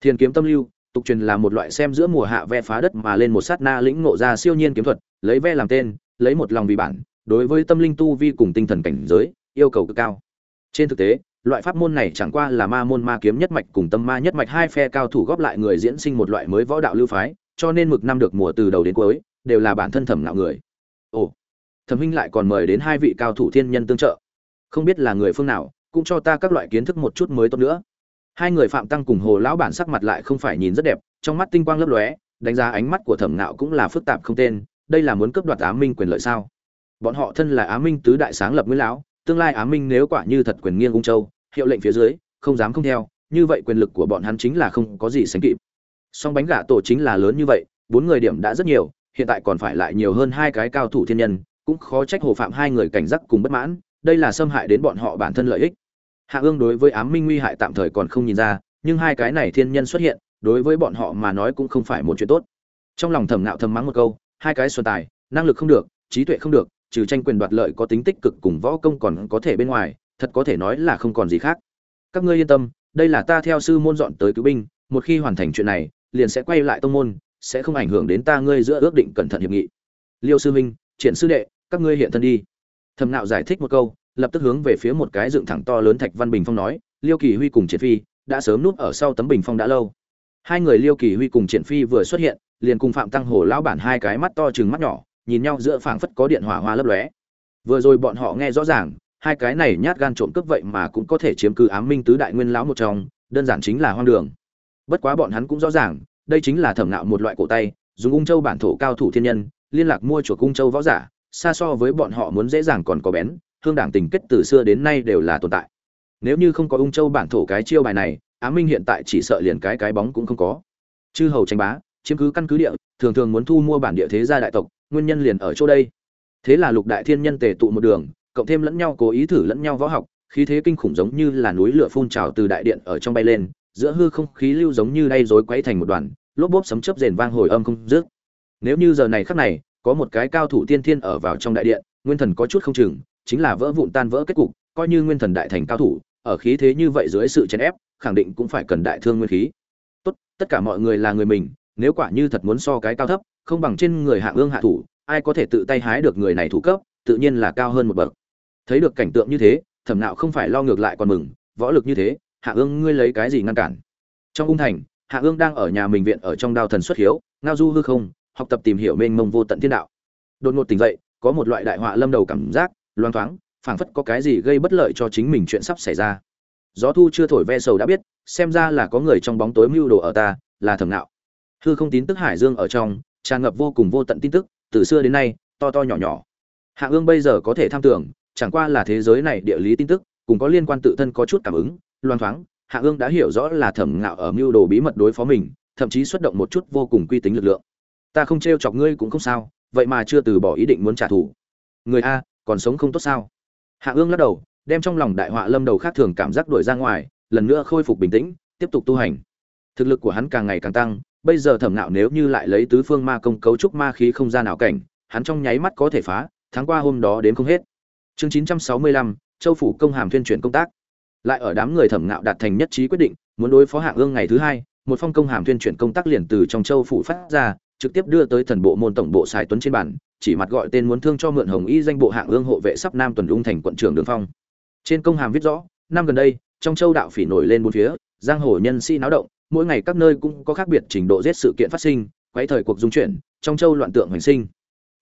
[SPEAKER 1] Thiên kiếm tâm lưu, tục truyền là một loại xem giữa mùa hạ ve phá đất mà lên một sát na lĩnh ngộ ra siêu nhiên kiếm thuật, lấy ve làm tên, lấy một lòng vì bản, đối với tâm linh tu vi cùng tinh thần cảnh giới, yêu cầu cực cao. Trên thực tế loại pháp môn này chẳng qua là ma môn ma kiếm nhất mạch cùng tâm ma nhất mạch hai phe cao thủ góp lại người diễn sinh một loại mới võ đạo lưu phái, cho nên mực năm được mùa từ đầu đến cuối, đều là bản thân thẩm ngạo người. Ồ, thẩm huynh lại còn mời đến hai vị cao thủ thiên nhân tương trợ. Không biết là người phương nào, cũng cho ta các loại kiến thức một chút mới tốt nữa. Hai người phạm tăng cùng hồ lão bản sắc mặt lại không phải nhìn rất đẹp, trong mắt tinh quang lấp lóe, đánh giá ánh mắt của thẩm ngạo cũng là phức tạp không tên, đây là muốn cướp đoạt á minh quyền lợi sao? Bọn họ thân là á minh tứ đại sáng lập nguyên lão tương lai á minh nếu quả như thật quyền nghiêng ung châu, hiệu lệnh phía dưới, không dám không theo, như vậy quyền lực của bọn hắn chính là không có gì sánh kịp. Song bánh gà tổ chính là lớn như vậy, bốn người điểm đã rất nhiều, hiện tại còn phải lại nhiều hơn hai cái cao thủ thiên nhân, cũng khó trách hồ phạm hai người cảnh giác cùng bất mãn, đây là xâm hại đến bọn họ bản thân lợi ích. Hạ ương đối với ám minh nguy hại tạm thời còn không nhìn ra, nhưng hai cái này thiên nhân xuất hiện, đối với bọn họ mà nói cũng không phải một chuyện tốt. Trong lòng thầm nạo thầm mắng một câu, hai cái xuân tài, năng lực không được, trí tuệ không được trừ tranh quyền đoạt lợi có tính tích cực cùng võ công còn có thể bên ngoài, thật có thể nói là không còn gì khác. Các ngươi yên tâm, đây là ta theo sư môn dọn tới cứu binh, một khi hoàn thành chuyện này, liền sẽ quay lại tông môn, sẽ không ảnh hưởng đến ta ngươi giữa ước định cẩn thận hiệp nghị. Liêu sư minh triển sư đệ, các ngươi hiện thân đi. Thẩm nạo giải thích một câu, lập tức hướng về phía một cái dựng thẳng to lớn thạch văn bình phong nói, liêu kỳ huy cùng triển phi đã sớm núp ở sau tấm bình phong đã lâu. Hai người liêu kỳ huy cùng triển phi vừa xuất hiện, liền cùng phạm tăng hồ lão bản hai cái mắt to trừng mắt nhỏ nhìn nhau giữa phảng phất có điện hỏa hoa lấp lóe. Vừa rồi bọn họ nghe rõ ràng, hai cái này nhát gan trộm cướp vậy mà cũng có thể chiếm cứ ám minh tứ đại nguyên lão một trong, đơn giản chính là hoang đường. Bất quá bọn hắn cũng rõ ràng, đây chính là thẩm nạo một loại cổ tay, dùng ung châu bản thổ cao thủ thiên nhân, liên lạc mua chuộc ung châu võ giả, xa so với bọn họ muốn dễ dàng còn có bén, hương đảng tình kết từ xưa đến nay đều là tồn tại. Nếu như không có ung châu bản thổ cái chiêu bài này á minh hiện tại chỉ sợ liền cái cái bóng cũng không có. Chư hầu tranh bá, chiếm cứ căn cứ địa, thường thường muốn thu mua bản địa thế gia đại tộc nguyên nhân liền ở chỗ đây. Thế là lục đại thiên nhân tề tụ một đường, cộng thêm lẫn nhau cố ý thử lẫn nhau võ học, khí thế kinh khủng giống như là núi lửa phun trào từ đại điện ở trong bay lên, giữa hư không khí lưu giống như đay rối quấy thành một đoàn, lốp bốp sấm chớp rền vang hồi âm không dứt. Nếu như giờ này khắc này, có một cái cao thủ tiên thiên ở vào trong đại điện, nguyên thần có chút không chừng, chính là vỡ vụn tan vỡ kết cục, coi như nguyên thần đại thành cao thủ, ở khí thế như vậy dưới sự chèn ép, khẳng định cũng phải cần đại thương nguyên khí. Tốt, tất cả mọi người là người mình, nếu quả như thật muốn so cái cao thấp không bằng trên người hạ ương hạ thủ, ai có thể tự tay hái được người này thủ cấp, tự nhiên là cao hơn một bậc. Thấy được cảnh tượng như thế, thẩm nạo không phải lo ngược lại còn mừng, võ lực như thế, hạ ương ngươi lấy cái gì ngăn cản? Trong ung thành, hạ ương đang ở nhà mình viện ở trong đao thần xuất hiếu, ngao du hư không, học tập tìm hiểu mênh mông vô tận thiên đạo. Đột ngột tỉnh dậy, có một loại đại họa lâm đầu cảm giác, loang thoáng, phảng phất có cái gì gây bất lợi cho chính mình chuyện sắp xảy ra. Gió thu chưa thổi ve sầu đã biết, xem ra là có người trong bóng tối mưu đồ ở ta, là thẩm nạo. Hư không tín tức hải dương ở trong tràn ngập vô cùng vô tận tin tức, từ xưa đến nay, to to nhỏ nhỏ. Hạ ương bây giờ có thể tham tưởng, chẳng qua là thế giới này địa lý tin tức cũng có liên quan tự thân có chút cảm ứng loan thoáng, hạ ương đã hiểu rõ là thẩm ngạo ở mưu đồ bí mật đối phó mình, thậm chí xuất động một chút vô cùng quy tính lực lượng. Ta không t chọc ngươi cũng không sao, vậy mà chưa từ bỏ ý định muốn trả thù. Người a, còn sống không tốt sao? Hạ ương lắc đầu, đem trong lòng đại họa lâm đầu khác thường cảm giác đuổi ra ngoài, lần nữa khôi phục bình tĩnh, tiếp tục tu hành. Thực lực của hắn càng ngày càng tăng bây giờ thẩm nạo nếu như lại lấy tứ phương ma công cấu trúc ma khí không gian ảo cảnh, hắn trong nháy mắt có thể phá tháng qua hôm đó đến không hết. Chương chín trăm sáu mươi lăm, châu phủ công hàm tuyên truyền công tác. Lại ở đám người thẩm nạo đạt thành nhất trí quyết định, muốn đối phó hạng ương ngày thứ hai, một phong công hàm tuyên truyền công tác liền từ trong châu phủ phát ra, trực tiếp đưa tới thần bộ môn tổng bộ sài tuấn trên bản chỉ mặt gọi tên muốn thương cho mượn hồng y danh bộ hạng ương hộ vệ sắp nam tuần ung thành quận trưởng đường phong. Trên công hàm viết rõ, năm gần đây, trong châu đạo phỉ nổi lên bốn phía, giang hồ nhân sĩ náo động mỗi ngày các nơi cũng có khác biệt trình độ giết sự kiện phát sinh, quấy thời cuộc dung chuyển, trong châu loạn tượng hoành sinh.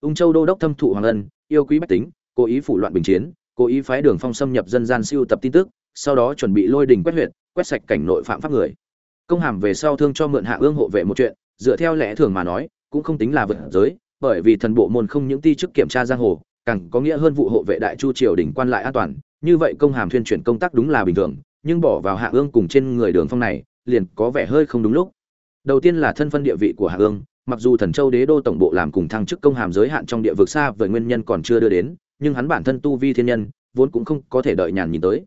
[SPEAKER 1] Ung châu đô đốc thâm thụ hoàng ân, yêu quý bách tính, cố ý phủ loạn bình chiến, cố ý phái đường phong xâm nhập dân gian siêu tập tin tức, sau đó chuẩn bị lôi đình quét huyện quét sạch cảnh nội phạm pháp người. Công hàm về sau thương cho mượn hạ ương hộ vệ một chuyện, dựa theo lẽ thường mà nói, cũng không tính là vượt giới, bởi vì thần bộ môn không những ti chức kiểm tra giang hồ, càng có nghĩa hơn vụ hộ vệ đại chu triều đình quan lại an toàn, như vậy công hàm thuyên chuyển công tác đúng là bình thường, nhưng bỏ vào hạ ương cùng trên người đường phong này liền có vẻ hơi không đúng lúc. Đầu tiên là thân phân địa vị của hạ ương mặc dù thần châu đế đô tổng bộ làm cùng thăng chức công hàm giới hạn trong địa vực xa với nguyên nhân còn chưa đưa đến, nhưng hắn bản thân tu vi thiên nhân, vốn cũng không có thể đợi nhàn nhìn tới.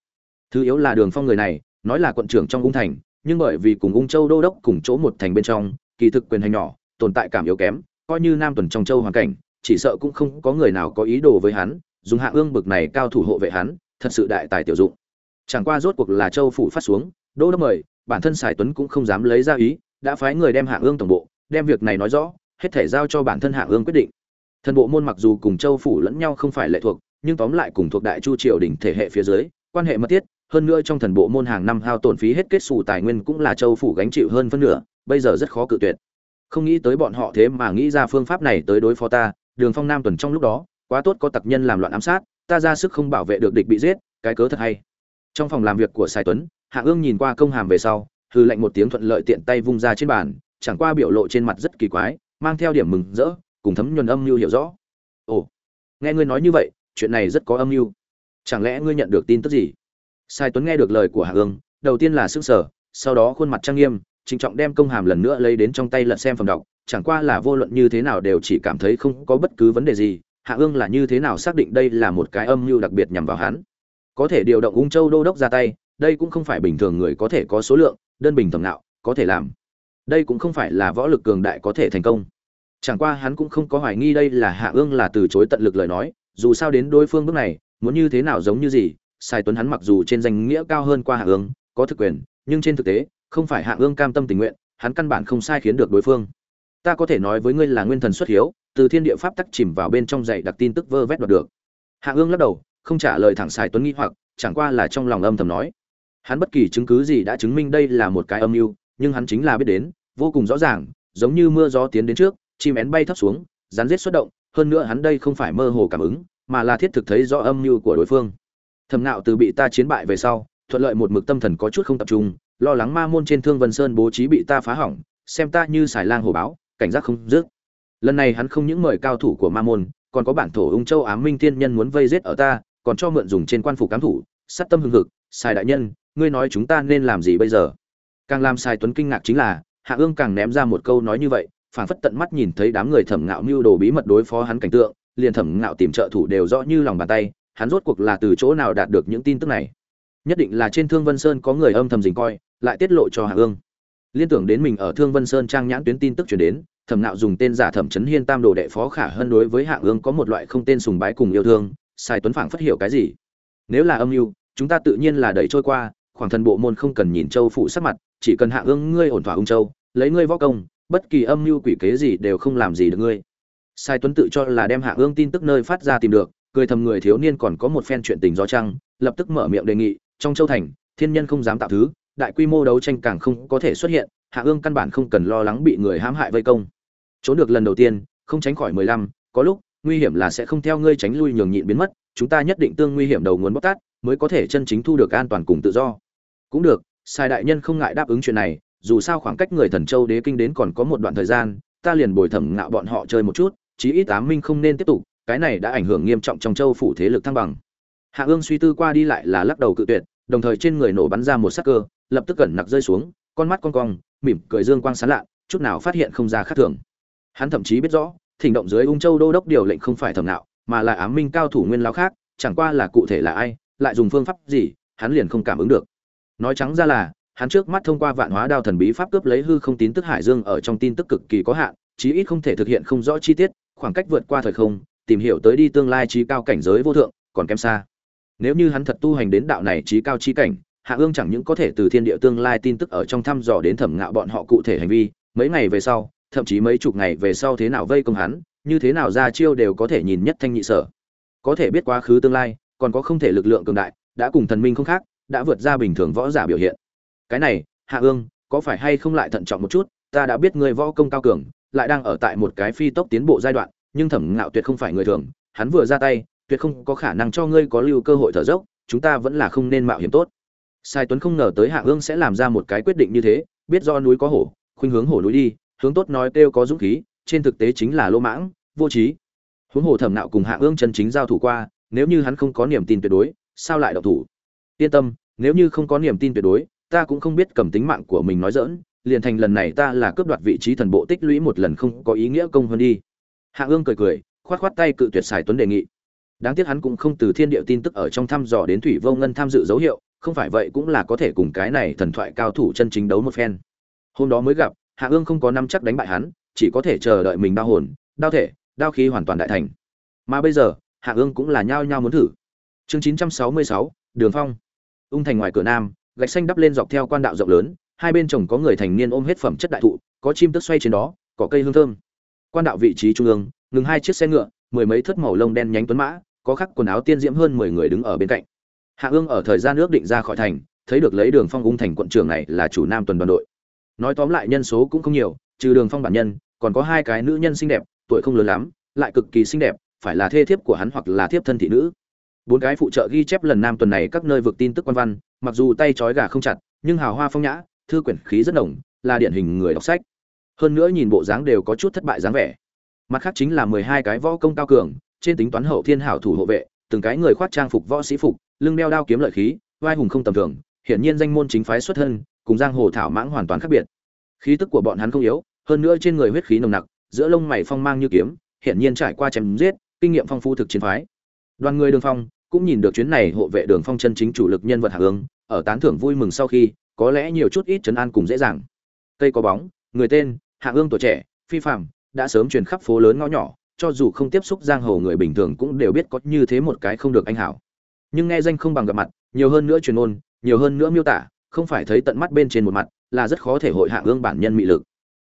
[SPEAKER 1] Thứ yếu là đường phong người này, nói là quận trưởng trong ung thành, nhưng bởi vì cùng ung châu đô đốc cùng chỗ một thành bên trong, kỳ thực quyền hành nhỏ, tồn tại cảm yếu kém, coi như nam tuần trong châu hoàn cảnh, chỉ sợ cũng không có người nào có ý đồ với hắn, dùng hạ ương bực này cao thủ hộ vệ hắn, thật sự đại tài tiểu dụng. Chẳng qua rốt cuộc là châu phủ phát xuống, đô đốc mời bản thân sài tuấn cũng không dám lấy ra ý, đã phái người đem hạ ương tổng bộ, đem việc này nói rõ, hết thể giao cho bản thân hạ ương quyết định. Thần bộ môn mặc dù cùng châu phủ lẫn nhau không phải lệ thuộc, nhưng tóm lại cùng thuộc đại chu triều đình thể hệ phía dưới, quan hệ mật thiết, hơn nữa trong thần bộ môn hàng năm hao tổn phí hết kết sủ tài nguyên cũng là châu phủ gánh chịu hơn phân nửa, bây giờ rất khó cự tuyệt. Không nghĩ tới bọn họ thế mà nghĩ ra phương pháp này tới đối phó ta, đường phong nam tuần trong lúc đó, quá tốt có tặc nhân làm loạn ám sát, ta ra sức không bảo vệ được địch bị giết, cái cớ thật hay. Trong phòng làm việc của sài tuấn hạ ương nhìn qua công hàm về sau hư lạnh một tiếng thuận lợi tiện tay vung ra trên bàn, chẳng qua biểu lộ trên mặt rất kỳ quái, mang theo điểm mừng rỡ, cùng thấm nhuần âm mưu hiểu rõ. Ồ, nghe ngươi nói như vậy, chuyện này rất có âm mưu. Chẳng lẽ ngươi nhận được tin tức gì? Sai tuấn nghe được lời của hạ ương, đầu tiên là s ư n g sở sau đó khuôn mặt trang nghiêm, trịnh trọng đem công hàm lần nữa lấy đến trong tay lật xem phẩm đọc, chẳng qua là vô luận như thế nào đều chỉ cảm thấy không có bất cứ vấn đề gì. Hạ ương là như thế nào xác định đây là một cái âm mưu đặc biệt nhằm vào hắn? Có thể điều động ung châu đô đốc ra tay đây cũng không phải bình thường người có thể có số lượng, đơn bình thầm nạo có thể làm. Đây cũng không phải là võ lực cường đại có thể thành công. Chẳng qua hắn cũng không có hoài nghi đây là hạ ương là từ chối tận lực lời nói, dù sao đến đối phương bước này, muốn như thế nào giống như gì, sai tuấn hắn mặc dù trên danh nghĩa cao hơn qua hạ ương, có thực quyền, nhưng trên thực tế, không phải hạ ương cam tâm tình nguyện, hắn căn bản không sai khiến được đối phương. Ta có thể nói với ngươi là nguyên thần xuất hiếu, từ thiên địa pháp tắc chìm vào bên trong dạy đặc tin tức vơ vét đoạt được. Hạ ương lắc đầu, không trả lời thẳng sai tuấn nghĩ hoặc, chẳng qua là trong lòng âm thầm nói hắn bất kỳ chứng cứ gì đã chứng minh đây là một cái âm mưu, nhưng hắn chính là biết đến, vô cùng rõ ràng, giống như mưa gió tiến đến trước, chim én bay thấp xuống, rắn rết xuất động, hơn nữa hắn đây không phải mơ hồ cảm ứng, mà là thiết thực thấy rõ âm mưu của đối phương. Thầm nạo từ bị ta chiến bại về sau, thuận lợi một mực tâm thần có chút không tập trung, lo lắng ma môn trên thương vân sơn bố trí bị ta phá hỏng, xem ta như xài lang hồ báo, cảnh giác không dứt. Lần này hắn không những mời cao thủ của ma môn, còn có bản thổ ung châu ám minh tiên nhân muốn vây giết ở ta, còn cho mượn dùng trên quan phủ cám thủ, sát tâm hưng hực, xài đại nhân ngươi nói chúng ta nên làm gì bây giờ? Càng làm sai tuấn kinh ngạc chính là, hạ ương càng ném ra một câu nói như vậy phản phất tận mắt nhìn thấy đám người thẩm ngạo mưu đồ bí mật đối phó hắn cảnh tượng, liền thẩm ngạo tìm trợ thủ đều rõ như lòng bàn tay, hắn rốt cuộc là từ chỗ nào đạt được những tin tức này? Nhất định là trên thương vân sơn có người âm thầm dình coi, lại tiết lộ cho hạ ương. Liên tưởng đến mình ở thương vân sơn trang nhãn tuyến tin tức chuyển đến, thẩm nạo dùng tên giả thẩm trấn hiên tam đồ đệ phó khả hơn đối với hạ ương có một loại không tên sùng bái cùng yêu thương, sai tuấn phảng phất hiểu cái gì? Nếu là âm mưu, chúng ta tự nhiên là đẩy trôi qua khoảng thần bộ môn không cần nhìn châu phụ sắc mặt, chỉ cần hạ ương ngươi ổn thỏa ung châu, lấy ngươi võ công, bất kỳ âm mưu quỷ kế gì đều không làm gì được ngươi. Sai tuấn tự cho là đem hạ ương tin tức nơi phát ra tìm được, cười thầm người thiếu niên còn có một phen chuyện tình do trăng, lập tức mở miệng đề nghị, trong châu thành, thiên nhân không dám tạo thứ, đại quy mô đấu tranh càng không có thể xuất hiện, hạ ương căn bản không cần lo lắng bị người hãm hại vây công. Trốn được lần đầu tiên, không tránh khỏi mười lăm, có lúc, nguy hiểm là sẽ không theo ngươi tránh lui nhường nhịn biến mất, chúng ta nhất định tương nguy hiểm đầu nguồn bóc tát, mới có thể chân chính thu được an toàn cùng tự do cũng được, sai đại nhân không ngại đáp ứng chuyện này, dù sao khoảng cách người thần châu đế kinh đến còn có một đoạn thời gian, ta liền bồi thẩm ngạo bọn họ chơi một chút, chí ít tám minh không nên tiếp tục, cái này đã ảnh hưởng nghiêm trọng trong châu phủ thế lực thăng bằng. Hạ ương suy tư qua đi lại là lắc đầu cự tuyệt, đồng thời trên người nổ bắn ra một sắc cơ, lập tức cẩn nặc rơi xuống, con mắt con cong, mỉm cười dương quang sán lạ, chút nào phát hiện không ra khác thường. Hắn thậm chí biết rõ, thỉnh động dưới ung châu đô đốc điều lệnh không phải thẩm nạo mà là ám minh cao thủ nguyên lao khác, chẳng qua là cụ thể là ai, lại dùng phương pháp gì, hắn liền không cảm ứng được nói trắng ra là, hắn trước mắt thông qua vạn hóa đao thần bí pháp cướp lấy hư không tín tức hải dương ở trong tin tức cực kỳ có hạn, chí ít không thể thực hiện không rõ chi tiết, khoảng cách vượt qua thời không, tìm hiểu tới đi tương lai trí cao cảnh giới vô thượng, còn kém xa. Nếu như hắn thật tu hành đến đạo này trí cao chi cảnh, hạ ương chẳng những có thể từ thiên địa tương lai tin tức ở trong thăm dò đến thẩm ngạo bọn họ cụ thể hành vi, mấy ngày về sau, thậm chí mấy chục ngày về sau thế nào vây công hắn, như thế nào ra chiêu đều có thể nhìn nhất thanh nhị sở. Có thể biết quá khứ tương lai, còn có không thể lực lượng cường đại, đã cùng thần minh không khác đã vượt ra bình thường võ giả biểu hiện. Cái này, hạ ương, có phải hay không lại thận trọng một chút? Ta đã biết ngươi võ công cao cường, lại đang ở tại một cái phi tốc tiến bộ giai đoạn, nhưng thẩm ngạo tuyệt không phải người thường. Hắn vừa ra tay, tuyệt không có khả năng cho ngươi có lưu cơ hội thở dốc, chúng ta vẫn là không nên mạo hiểm tốt. Sai tuấn không ngờ tới hạ ương sẽ làm ra một cái quyết định như thế, biết do núi có hổ, khuynh hướng hổ núi đi, hướng tốt nói kêu có dũng khí, trên thực tế chính là lỗ mãng, vô trí. Huống hồ thẩm nạo cùng hạ ương chân chính giao thủ qua, nếu như hắn không có niềm tin tuyệt đối, sao lại độc thủ? Yên tâm, nếu như không có niềm tin tuyệt đối, ta cũng không biết cầm tính mạng của mình nói dỡn liền thành lần này ta là cướp đoạt vị trí thần bộ tích lũy một lần không có ý nghĩa công hơn đi. Hạ ương cười cười, khoát khoát tay cự tuyệt sài tuấn đề nghị. Đáng tiếc hắn cũng không từ thiên địa tin tức ở trong thăm dò đến thủy vô ngân tham dự dấu hiệu, không phải vậy cũng là có thể cùng cái này thần thoại cao thủ chân chính đấu một phen. Hôm đó mới gặp, hạ ương không có năm chắc đánh bại hắn, chỉ có thể chờ đợi mình đau hồn, đau thể, đau khí hoàn toàn đại thành. Mà bây giờ, hạ ương cũng là nhao nhao muốn thử. Chương chín trăm sáu mươi sáu, đường phong ung thành ngoài cửa nam, gạch xanh đắp lên dọc theo quan đạo rộng lớn, hai bên trồng có người thành niên ôm hết phẩm chất đại thụ, có chim tức xoay trên đó, có cây hương thơm. Quan đạo vị trí trung ương, ngừng hai chiếc xe ngựa, mười mấy thất màu lông đen nhánh tuấn mã, có khắc quần áo tiên diễm hơn mười người đứng ở bên cạnh. Hạ ương ở thời gian ước định ra khỏi thành, thấy được lấy đường phong ung thành quận trưởng này là chủ nam tuần đoàn đội. Nói tóm lại nhân số cũng không nhiều, trừ đường phong bản nhân, còn có hai cái nữ nhân xinh đẹp, tuổi không lớn lắm, lại cực kỳ xinh đẹp, phải là thê thiếp của hắn hoặc là thiếp thân thị nữ bốn cái phụ trợ ghi chép lần nam tuần này các nơi vực tin tức quan văn, mặc dù tay trói gà không chặt, nhưng hào hoa phong nhã, thư quyển khí rất nồng, là điển hình người đọc sách. Hơn nữa nhìn bộ dáng đều có chút thất bại dáng vẻ. Mặt khác chính là mười hai cái võ công cao cường, trên tính toán hậu thiên hảo thủ hộ vệ, từng cái người khoác trang phục võ sĩ phục, lưng đeo đao kiếm lợi khí, vai hùng không tầm thường, hiển nhiên danh môn chính phái xuất thân, cùng giang hồ thảo mãng hoàn toàn khác biệt. Khí tức của bọn hắn không yếu, hơn nữa trên người huyết khí nồng nặc, giữa lông mày phong mang như kiếm, hiển nhiên trải qua chém giết, kinh nghiệm phong phú thực chiến phái. Đoàn người đường phong cũng nhìn được chuyến này hộ vệ đường phong chân chính chủ lực nhân vật hạ hướng, ở tán thưởng vui mừng sau khi, có lẽ nhiều chút ít trấn an cùng dễ dàng. Cây có bóng, người tên, hạ ương tuổi trẻ, phi phạm đã sớm truyền khắp phố lớn ngõ nhỏ, cho dù không tiếp xúc giang hồ người bình thường cũng đều biết có như thế một cái không được anh hảo. Nhưng nghe danh không bằng gặp mặt, nhiều hơn nữa truyền ôn, nhiều hơn nữa miêu tả, không phải thấy tận mắt bên trên một mặt, là rất khó thể hội hạ ương bản nhân mị lực.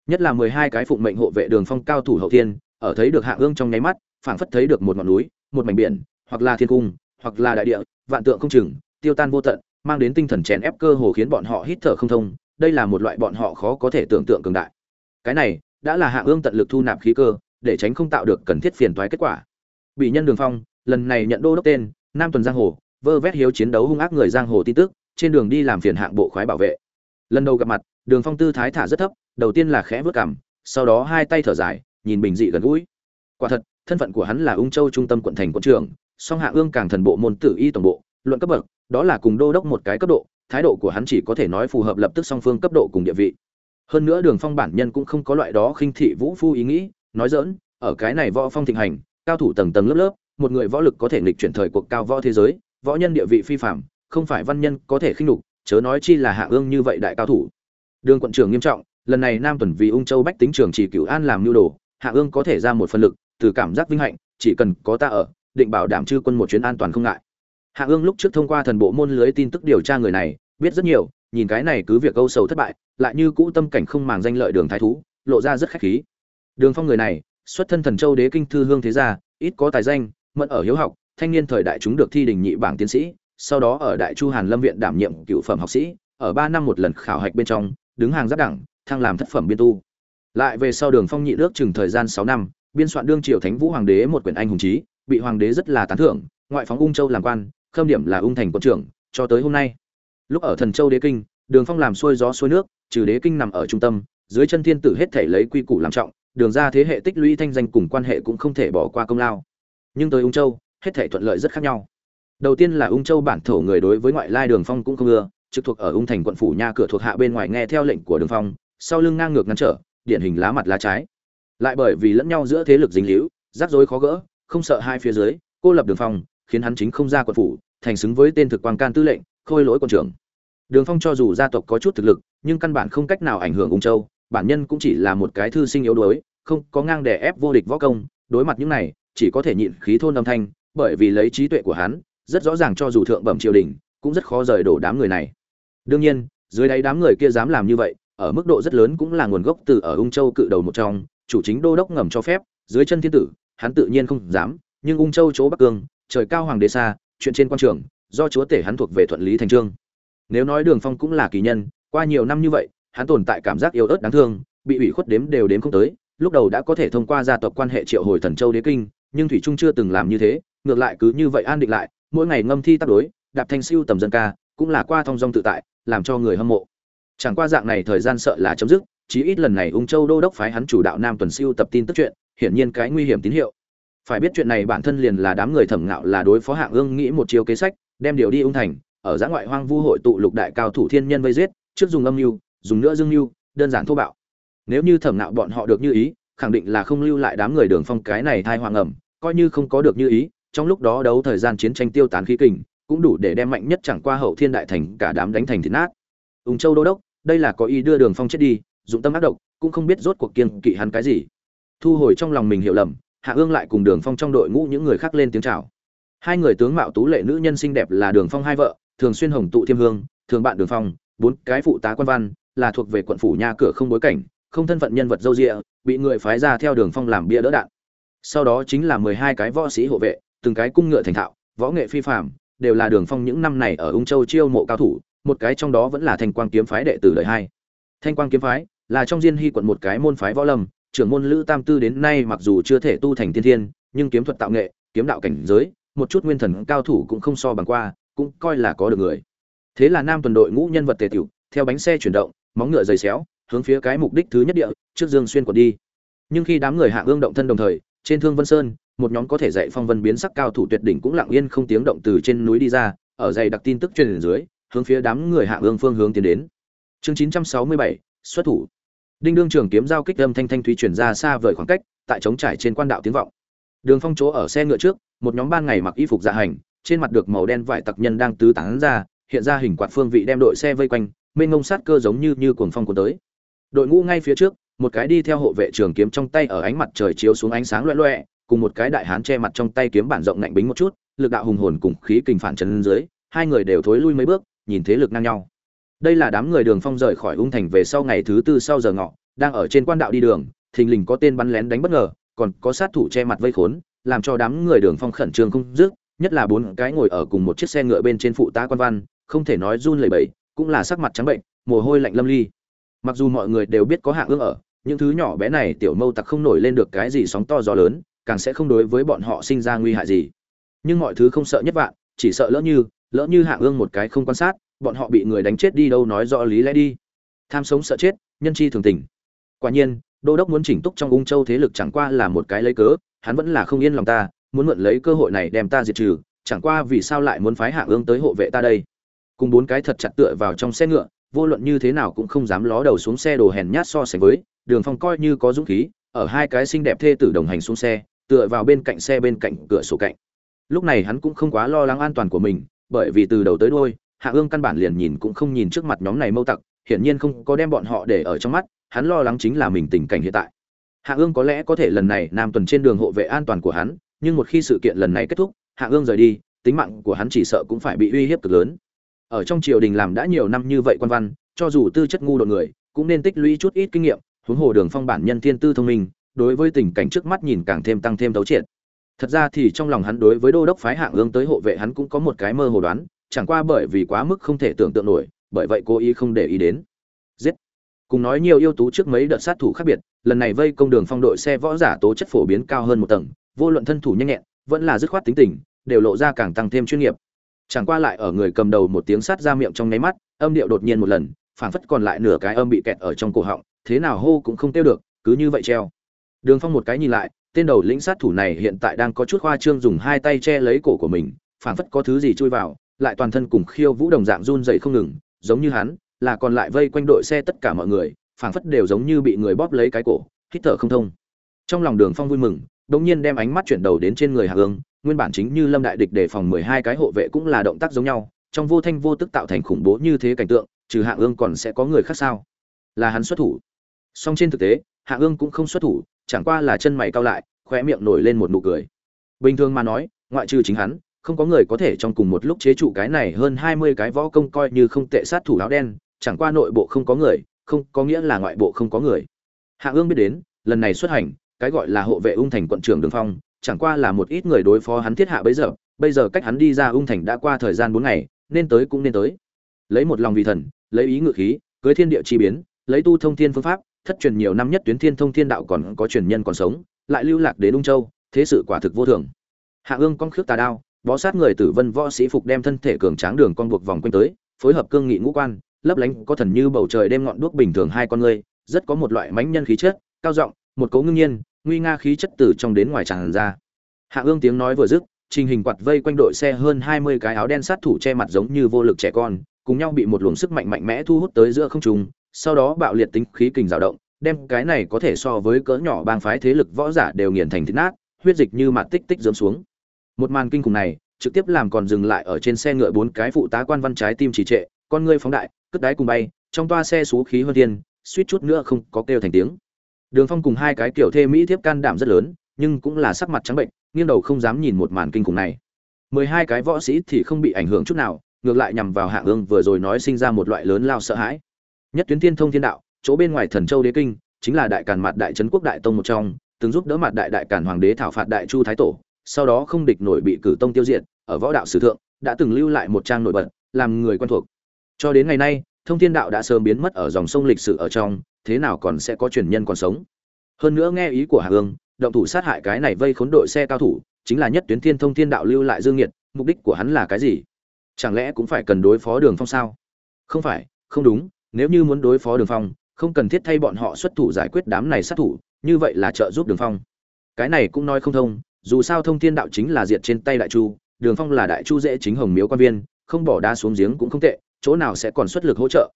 [SPEAKER 1] Nhất là mười hai cái phụng mệnh hộ vệ đường phong cao thủ hậu thiên, ở thấy được hạ ương trong nháy mắt, phảng phất thấy được một ngọn núi, một mảnh biển, hoặc là thiên cung hoặc là đại địa, vạn tượng không chừng, tiêu tan vô tận, mang đến tinh thần chèn ép cơ hồ khiến bọn họ hít thở không thông, đây là một loại bọn họ khó có thể tưởng tượng cường đại. Cái này đã là hạ ương tận lực thu nạp khí cơ, để tránh không tạo được cần thiết phiền toái kết quả. Bị nhân đường phong, lần này nhận đô đốc tên, nam tuần giang hồ, vơ vét hiếu chiến đấu hung ác người giang hồ tin tức, trên đường đi làm phiền hạng bộ khoái bảo vệ. Lần đầu gặp mặt, đường phong tư thái thả rất thấp, đầu tiên là khẽ vớt cảm sau đó hai tay thở dài, nhìn bình dị gần gũi. Quả thật, thân phận của hắn là ung châu trung tâm quận thành quận trưởng song hạ ương càng thần bộ môn tử y tổng bộ, luận cấp bậc, đó là cùng đô đốc một cái cấp độ, thái độ của hắn chỉ có thể nói phù hợp lập tức song phương cấp độ cùng địa vị. Hơn nữa đường phong bản nhân cũng không có loại đó khinh thị vũ phu ý nghĩ, nói dỡn ở cái này võ phong thịnh hành, cao thủ tầng tầng lớp lớp, một người võ lực có thể nghịch chuyển thời cuộc cao võ thế giới, võ nhân địa vị phi phạm không phải văn nhân có thể khinh lục chớ nói chi là hạ ương như vậy đại cao thủ. Đường quận trưởng nghiêm trọng, lần này nam tuần vì ung châu bách tính trường chỉ cửu an làm nhu đồ, hạ ương có thể ra một phần lực, từ cảm giác vinh hạnh, chỉ cần có ta ở định bảo đảm chư quân một chuyến an toàn không ngại. Hạ ương lúc trước thông qua thần bộ môn lưới tin tức điều tra người này, biết rất nhiều, nhìn cái này cứ việc âu sầu thất bại, lại như cũ tâm cảnh không màng danh lợi đường thái thú, lộ ra rất khách khí. Đường phong người này, xuất thân thần châu đế kinh thư hương thế gia, ít có tài danh, mẫn ở hiếu học, thanh niên thời đại chúng được thi đình nhị bảng tiến sĩ, sau đó ở đại chu hàn lâm viện đảm nhiệm cựu phẩm học sĩ, ở ba năm một lần khảo hạch bên trong, đứng hàng giáp đẳng, thăng làm thất phẩm biên tu. Lại về sau đường phong nhị nước chừng thời gian sáu năm, biên soạn đương triều thánh vũ hoàng đế một quyển anh hùng trí bị hoàng đế rất là tán thưởng, ngoại phóng ung châu làm quan, khâm điểm là ung thành quận trưởng, cho tới hôm nay. Lúc ở thần châu đế kinh, đường phong làm xuôi gió xuôi nước, trừ đế kinh nằm ở trung tâm, dưới chân thiên tử hết thể lấy quy củ làm trọng, đường ra thế hệ tích lũy thanh danh cùng quan hệ cũng không thể bỏ qua công lao. Nhưng tới ung châu, hết thể thuận lợi rất khác nhau. Đầu tiên là ung châu bản thổ người đối với ngoại lai đường phong cũng không ưa, trực thuộc ở ung thành quận phủ nha cửa thuộc hạ bên ngoài nghe theo lệnh của đường phong, sau lưng ngang ngược ngăn trở, điển hình lá mặt lá trái. Lại bởi vì lẫn nhau giữa thế lực dính líu, rắc rối khó gỡ không sợ hai phía dưới, cô lập đường phong, khiến hắn chính không ra quận phủ, thành xứng với tên thực quan can tư lệnh, khôi lỗi quân trưởng. Đường phong cho dù gia tộc có chút thực lực, nhưng căn bản không cách nào ảnh hưởng ung châu, bản nhân cũng chỉ là một cái thư sinh yếu đuối, không có ngang đè ép vô địch võ công, đối mặt những này, chỉ có thể nhịn khí thôn âm thanh, bởi vì lấy trí tuệ của hắn, rất rõ ràng cho dù thượng bẩm triều đình, cũng rất khó rời đổ đám người này. Đương nhiên, dưới đáy đám người kia dám làm như vậy, ở mức độ rất lớn cũng là nguồn gốc từ ở ung châu cự đầu một trong, chủ chính đô đốc ngầm cho phép, dưới chân thiên tử hắn tự nhiên không dám, nhưng ung châu chỗ bắc cương, trời cao hoàng đế xa, chuyện trên quan trường, do chúa tể hắn thuộc về thuận lý thành trương. Nếu nói đường phong cũng là kỳ nhân, qua nhiều năm như vậy, hắn tồn tại cảm giác yếu ớt đáng thương, bị ủy khuất đếm đều đếm không tới, lúc đầu đã có thể thông qua gia tộc quan hệ triệu hồi thần châu đế kinh, nhưng thủy trung chưa từng làm như thế, ngược lại cứ như vậy an định lại, mỗi ngày ngâm thi tác đối, đạp thanh siêu tầm dân ca, cũng là qua thông dong tự tại, làm cho người hâm mộ. Chẳng qua dạng này thời gian sợ là chấm dứt chí ít lần này ung châu đô đốc phái hắn chủ đạo nam tuần siêu tập tin tức chuyện, hiển nhiên cái nguy hiểm tín hiệu. Phải biết chuyện này bản thân liền là đám người thẩm ngạo là đối phó hạng ương nghĩ một chiêu kế sách, đem điều đi ung thành, ở giã ngoại hoang vu hội tụ lục đại cao thủ thiên nhân vây giết, trước dùng âm mưu, dùng nữa dương mưu, đơn giản thô bạo. Nếu như thẩm ngạo bọn họ được như ý, khẳng định là không lưu lại đám người đường phong cái này thai hoàng ẩm, coi như không có được như ý, trong lúc đó đấu thời gian chiến tranh tiêu tán khí kình, cũng đủ để đem mạnh nhất chẳng qua hậu thiên đại thành cả đám đánh thành thịt nát. Ung châu đô đốc, đây là có ý đưa đường phong chết đi dụng tâm ác độc, cũng không biết rốt cuộc kiên kỵ hắn cái gì. Thu hồi trong lòng mình hiểu lầm, hạ ương lại cùng đường phong trong đội ngũ những người khác lên tiếng chào. Hai người tướng mạo tú lệ nữ nhân xinh đẹp là đường phong hai vợ, thường xuyên hồng tụ thiêm hương, thường bạn đường phong, bốn cái phụ tá quan văn, là thuộc về quận phủ nha cửa không bối cảnh, không thân phận nhân vật dâu rịa bị người phái ra theo đường phong làm bia đỡ đạn. Sau đó chính là mười hai cái võ sĩ hộ vệ, từng cái cung ngựa thành thạo, võ nghệ phi phạm đều là đường phong những năm này ở ung châu chiêu mộ cao thủ, một cái trong đó vẫn là thanh quang kiếm phái đệ tử đời hai. Thanh quang kiếm phái là trong diên hy quận một cái môn phái võ lâm trưởng môn lữ tam tư đến nay mặc dù chưa thể tu thành tiên thiên nhưng kiếm thuật tạo nghệ kiếm đạo cảnh giới một chút nguyên thần cao thủ cũng không so bằng qua cũng coi là có được người. Thế là nam tuần đội ngũ nhân vật tề tiểu theo bánh xe chuyển động móng ngựa dày xéo hướng phía cái mục đích thứ nhất địa trước dương xuyên quật đi. Nhưng khi đám người hạ ương động thân đồng thời trên thương vân sơn một nhóm có thể dạy phong vân biến sắc cao thủ tuyệt đỉnh cũng lặng yên không tiếng động từ trên núi đi ra ở dày đặc tin tức truyền dưới hướng phía đám người hạ ương phương hướng tiến đến. Chương 967, xuất thủ đinh đương trường kiếm giao kích âm thanh thanh thúy truyền ra xa vời khoảng cách, tại trống trải trên quan đạo tiếng vọng. Đường phong chỗ ở xe ngựa trước, một nhóm ban ngày mặc y phục dạ hành, trên mặt được màu đen vải tặc nhân đang tứ tán ra, hiện ra hình quạt phương vị đem đội xe vây quanh, mênh ngông sát cơ giống như như cuồng phong cuốn tới. Đội ngũ ngay phía trước, một cái đi theo hộ vệ trường kiếm trong tay ở ánh mặt trời chiếu xuống ánh sáng loẹ loẹ cùng một cái đại hán che mặt trong tay kiếm bản rộng nạnh bính một chút, lực đạo hùng hồn cùng khí kình phản trần dưới, hai người đều thối lui mấy bước, nhìn thế lực ngang nhau đây là đám người đường phong rời khỏi ung thành về sau ngày thứ tư sau giờ ngọ, đang ở trên quan đạo đi đường, thình lình có tên bắn lén đánh bất ngờ, còn có sát thủ che mặt vây khốn, làm cho đám người đường phong khẩn trương không dứt, nhất là bốn cái ngồi ở cùng một chiếc xe ngựa bên trên phụ tá quan văn, không thể nói run lẩy bẩy, cũng là sắc mặt trắng bệnh, mồ hôi lạnh lâm ly. Mặc dù mọi người đều biết có hạng ương ở, những thứ nhỏ bé này tiểu mâu tặc không nổi lên được cái gì sóng to gió lớn, càng sẽ không đối với bọn họ sinh ra nguy hại gì. Nhưng mọi thứ không sợ nhất vạn, chỉ sợ lỡ như lỡ như hạng ương một cái không quan sát bọn họ bị người đánh chết đi đâu nói rõ lý lẽ đi. Tham sống sợ chết, nhân chi thường tình. Quả nhiên, đô đốc muốn chỉnh túc trong ung châu thế lực chẳng qua là một cái lấy cớ, hắn vẫn là không yên lòng ta, muốn mượn lấy cơ hội này đem ta diệt trừ, chẳng qua vì sao lại muốn phái hạ ương tới hộ vệ ta đây? Cùng bốn cái thật chặt tựa vào trong xe ngựa, vô luận như thế nào cũng không dám ló đầu xuống xe đồ hèn nhát so sánh với, đường phong coi như có dũng khí, ở hai cái xinh đẹp thê tử đồng hành xuống xe, tựa vào bên cạnh xe bên cạnh cửa sổ cạnh. Lúc này hắn cũng không quá lo lắng an toàn của mình, bởi vì từ đầu tới đôi hạ ương căn bản liền nhìn cũng không nhìn trước mặt nhóm này mâu tặc, hiển nhiên không có đem bọn họ để ở trong mắt, hắn lo lắng chính là mình tình cảnh hiện tại. Hạ ương có lẽ có thể lần này nam tuần trên đường hộ vệ an toàn của hắn, nhưng một khi sự kiện lần này kết thúc, hạ ương rời đi, tính mạng của hắn chỉ sợ cũng phải bị uy hiếp cực lớn. Ở trong triều đình làm đã nhiều năm như vậy quan văn, cho dù tư chất ngu đột người, cũng nên tích lũy chút ít kinh nghiệm, huống hồ đường phong bản nhân thiên tư thông minh, đối với tình cảnh trước mắt nhìn càng thêm tăng thêm thấu triệt. Thật ra thì trong lòng hắn đối với đô đốc phái hạng ương tới hộ vệ hắn cũng có một cái mơ hồ đoán chẳng qua bởi vì quá mức không thể tưởng tượng nổi, bởi vậy cố ý không để ý đến. Giết. Cùng nói nhiều yêu tú trước mấy đợt sát thủ khác biệt, lần này vây công đường phong đội xe võ giả tố chất phổ biến cao hơn một tầng, vô luận thân thủ nhanh nhẹn, vẫn là dứt khoát tính tình, đều lộ ra càng tăng thêm chuyên nghiệp. Chẳng qua lại ở người cầm đầu một tiếng sát ra miệng trong nháy mắt, âm điệu đột nhiên một lần, phảng phất còn lại nửa cái âm bị kẹt ở trong cổ họng, thế nào hô cũng không tiêu được, cứ như vậy treo. Đường phong một cái nhìn lại, tên đầu lĩnh sát thủ này hiện tại đang có chút hoa trương dùng hai tay che lấy cổ của mình, phảng phất có thứ gì chui vào lại toàn thân cùng khiêu vũ đồng dạng run dậy không ngừng, giống như hắn, là còn lại vây quanh đội xe tất cả mọi người, phảng phất đều giống như bị người bóp lấy cái cổ, hít thở không thông. Trong lòng đường phong vui mừng đ nhiên đem ánh mắt chuyển đầu đến trên người hạ hương, nguyên bản chính như lâm đại địch đề phòng mười hai cái hộ vệ cũng là động tác giống nhau, trong vô thanh vô tức tạo thành khủng bố như thế cảnh tượng, trừ hạ ương còn sẽ có người khác sao? Là hắn xuất thủ. Song trên thực tế, hạ ương cũng không xuất thủ, chẳng qua là chân mày cao lại, khóe miệng nổi lên một nụ cười. Bình thường mà nói, ngoại trừ chính hắn không có người có thể trong cùng một lúc chế trụ cái này hơn hai mươi cái võ công coi như không tệ sát thủ áo đen, chẳng qua nội bộ không có người, không có nghĩa là ngoại bộ không có người. Hạ ương biết đến, lần này xuất hành, cái gọi là hộ vệ ung thành quận trưởng đường phong, chẳng qua là một ít người đối phó hắn thiết hạ bấy giờ, bây giờ cách hắn đi ra ung thành đã qua thời gian bốn ngày, nên tới cũng nên tới. Lấy một lòng vì thần, lấy ý ngự khí, cưới thiên địa chi biến, lấy tu thông thiên phương pháp, thất truyền nhiều năm nhất tuyến thiên thông thiên đạo còn có truyền nhân còn sống, lại lưu lạc đến ung châu, thế sự quả thực vô thường. Hạ ương con khước tà đao bó sát người tử vân võ sĩ phục đem thân thể cường tráng đường con buộc vòng quanh tới, phối hợp cương nghị ngũ quan, lấp lánh có thần như bầu trời đêm ngọn đuốc bình thường hai con ngươi, rất có một loại mãnh nhân khí chất, cao giọng, một cấu ngưng nhiên, nguy nga khí chất từ trong đến ngoài tràn ra. Hạ ương tiếng nói vừa dứt, trình hình quạt vây quanh đội xe hơn hai mươi cái áo đen sát thủ che mặt giống như vô lực trẻ con, cùng nhau bị một luồng sức mạnh mạnh mẽ thu hút tới giữa không trung, sau đó bạo liệt tính khí kình dao động, đem cái này có thể so với cỡ nhỏ bang phái thế lực võ giả đều nghiền thành thịt nát, huyết dịch như mặt tích tích dớm xuống một màn kinh khủng này, trực tiếp làm còn dừng lại ở trên xe ngựa bốn cái phụ tá quan văn trái tim trì trệ, con ngươi phóng đại, cất đáy cùng bay, trong toa xe xú khí hơn thiên, suýt chút nữa không có kêu thành tiếng. Đường phong cùng hai cái kiểu thê mỹ thiếp can đảm rất lớn, nhưng cũng là sắc mặt trắng bệnh, nghiêng đầu không dám nhìn một màn kinh khủng này. Mười hai cái võ sĩ thì không bị ảnh hưởng chút nào, ngược lại nhằm vào hạ ương vừa rồi nói sinh ra một loại lớn lao sợ hãi. Nhất tuyến thiên thông thiên đạo, chỗ bên ngoài thần châu đế kinh, chính là đại càn mặt đại trấn quốc đại tông một trong, từng giúp đỡ mặt đại đại càn hoàng đế thảo phạt đại chu thái tổ sau đó không địch nổi bị cử tông tiêu diệt, ở võ đạo sử thượng, đã từng lưu lại một trang nổi bật, làm người quen thuộc. Cho đến ngày nay, thông thiên đạo đã sớm biến mất ở dòng sông lịch sử ở trong, thế nào còn sẽ có truyền nhân còn sống? Hơn nữa nghe ý của hà ương động thủ sát hại cái này vây khốn đội xe cao thủ, chính là nhất tuyến thiên thông thiên đạo lưu lại dương nghiệt, mục đích của hắn là cái gì? Chẳng lẽ cũng phải cần đối phó đường phong sao? Không phải, không đúng, nếu như muốn đối phó đường phong, không cần thiết thay bọn họ xuất thủ giải quyết đám này sát thủ, như vậy là trợ giúp đường phong. Cái này cũng nói không thông dù sao thông thiên đạo chính là diệt trên tay đại chu, đường phong là đại chu dễ chính hồng miếu quan viên, không bỏ đá xuống giếng cũng không tệ, chỗ nào sẽ còn xuất lực hỗ trợ.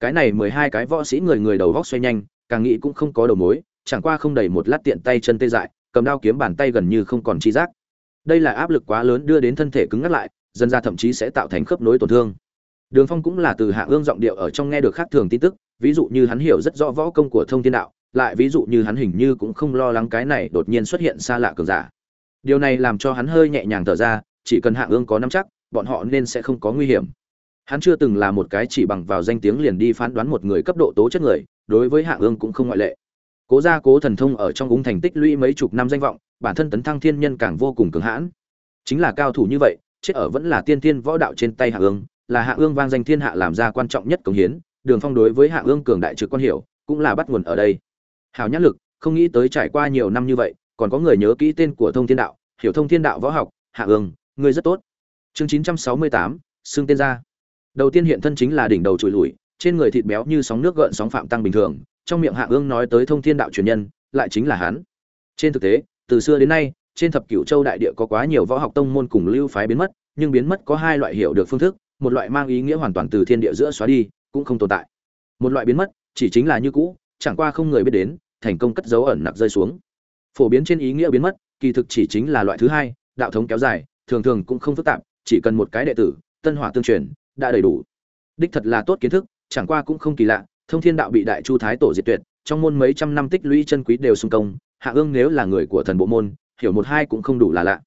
[SPEAKER 1] Cái này mười hai cái võ sĩ người người đầu vóc xoay nhanh, càng nghĩ cũng không có đầu mối, chẳng qua không đầy một lát tiện tay chân tê dại, cầm đao kiếm bàn tay gần như không còn chi giác. Đây là áp lực quá lớn đưa đến thân thể cứng ngắt lại, dân ra thậm chí sẽ tạo thành khớp nối tổn thương. Đường phong cũng là từ hạ ương giọng điệu ở trong nghe được khác thường tin tức, ví dụ như hắn hiểu rất rõ võ công của thông thiên đạo, lại ví dụ như hắn hình như cũng không lo lắng cái này đột nhiên xuất hiện xa lạ cường giả điều này làm cho hắn hơi nhẹ nhàng thở ra, chỉ cần hạ ương có nắm chắc, bọn họ nên sẽ không có nguy hiểm. Hắn chưa từng là một cái chỉ bằng vào danh tiếng liền đi phán đoán một người cấp độ tố chất người, đối với hạ ương cũng không ngoại lệ. Cố gia cố thần thông ở trong úng thành tích lũy mấy chục năm danh vọng, bản thân tấn thăng thiên nhân càng vô cùng cường hãn. Chính là cao thủ như vậy, chết ở vẫn là tiên thiên võ đạo trên tay hạ ương, là hạ ương vang danh thiên hạ làm ra quan trọng nhất công hiến, đường phong đối với hạ ương cường đại trực quan hiểu, cũng là bắt nguồn ở đây. Hào nhã lực, không nghĩ tới trải qua nhiều năm như vậy còn có người nhớ kỹ tên của thông thiên đạo, hiểu thông thiên đạo võ học, hạ ương ngươi rất tốt. Chương chín trăm sáu mươi tám, xưng tên gia đầu tiên hiện thân chính là đỉnh đầu trụi lùi, trên người thịt béo như sóng nước gợn sóng phạm tăng bình thường, trong miệng hạ ương nói tới thông thiên đạo truyền nhân, lại chính là hắn. Trên thực tế, từ xưa đến nay, trên thập cửu châu đại địa có quá nhiều võ học tông môn cùng lưu phái biến mất, nhưng biến mất có hai loại hiểu được phương thức, một loại mang ý nghĩa hoàn toàn từ thiên địa giữa xóa đi, cũng không tồn tại. Một loại biến mất, chỉ chính là như cũ, chẳng qua không người biết đến, thành công cất dấu ẩn nặc rơi xuống phổ biến trên ý nghĩa biến mất, kỳ thực chỉ chính là loại thứ hai, đạo thống kéo dài, thường thường cũng không phức tạp, chỉ cần một cái đệ tử, tân hỏa tương truyền, đã đầy đủ. Đích thật là tốt kiến thức, chẳng qua cũng không kỳ lạ, thông thiên đạo bị đại chu thái tổ diệt tuyệt, trong môn mấy trăm năm tích lũy chân quý đều xung công, hạ ương nếu là người của thần bộ môn, hiểu một hai cũng không đủ là lạ.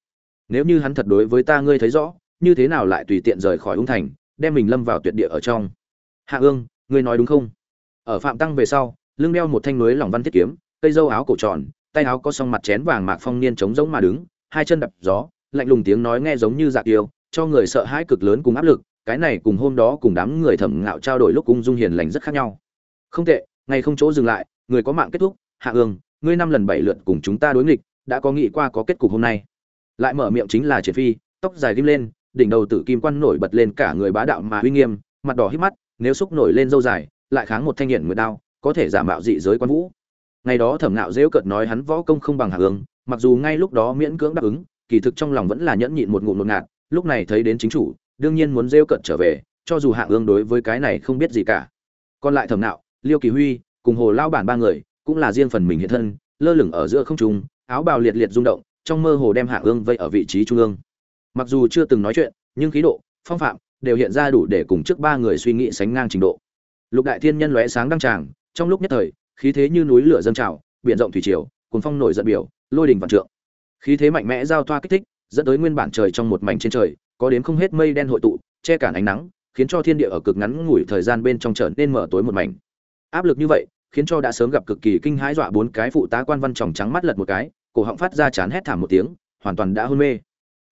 [SPEAKER 1] Nếu như hắn thật đối với ta ngươi thấy rõ, như thế nào lại tùy tiện rời khỏi ung thành, đem mình lâm vào tuyệt địa ở trong? Hạ ương, ngươi nói đúng không? Ở phạm tăng về sau, lưng đeo một thanh núi lỏng văn thiết kiếm, cây dâu áo cổ tròn tay áo có song mặt chén vàng mạc phong niên trống giống mà đứng, hai chân đập gió, lạnh lùng tiếng nói nghe giống như dạ yêu cho người sợ hãi cực lớn cùng áp lực, cái này cùng hôm đó cùng đám người thẩm ngạo trao đổi lúc cung dung hiền lành rất khác nhau. Không tệ, ngày không chỗ dừng lại, người có mạng kết thúc, hạ ương ngươi năm lần bảy lượt cùng chúng ta đối nghịch, đã có nghĩ qua có kết cục hôm nay. Lại mở miệng chính là triển phi, tóc dài ghim lên, đỉnh đầu tử kim quan nổi bật lên cả người bá đạo mà uy nghiêm, mặt đỏ hít mắt, nếu xúc nổi lên dâu dài, lại kháng một thanh nghiện nguyệt đao, có thể giả mạo dị giới quan vũ ngày đó thẩm ngạo dễu cợt nói hắn võ công không bằng hạ ương mặc dù ngay lúc đó miễn cưỡng đáp ứng, kỳ thực trong lòng vẫn là nhẫn nhịn một ngụm một ngạt, lúc này thấy đến chính chủ, đương nhiên muốn rêu cận trở về, cho dù hạ ương đối với cái này không biết gì cả. Còn lại thẩm nạo liêu kỳ huy, cùng hồ lao bản ba người, cũng là riêng phần mình hiện thân, lơ lửng ở giữa không trung, áo bào liệt liệt rung động, trong mơ hồ đem hạ ương vây ở vị trí trung ương. Mặc dù chưa từng nói chuyện, nhưng khí độ, phong phạm, đều hiện ra đủ để cùng trước ba người suy nghĩ sánh ngang trình độ. Lục đại thiên nhân lóe sáng đăng tràng, trong lúc nhất thời khí thế như núi lửa dâng trào, biển rộng thủy triều, cuồng phong nổi giận biểu, lôi đình vạn trượng. Khí thế mạnh mẽ giao thoa kích thích, dẫn tới nguyên bản trời trong một mảnh trên trời, có đến không hết mây đen hội tụ, che cản ánh nắng, khiến cho thiên địa ở cực ngắn ngủi thời gian bên trong trở nên mở tối một mảnh. Áp lực như vậy, khiến cho đã sớm gặp cực kỳ kinh hãi dọa bốn cái phụ tá quan văn tròng trắng mắt lật một cái, cổ họng phát ra chán hét thảm một tiếng, hoàn toàn đã hôn mê.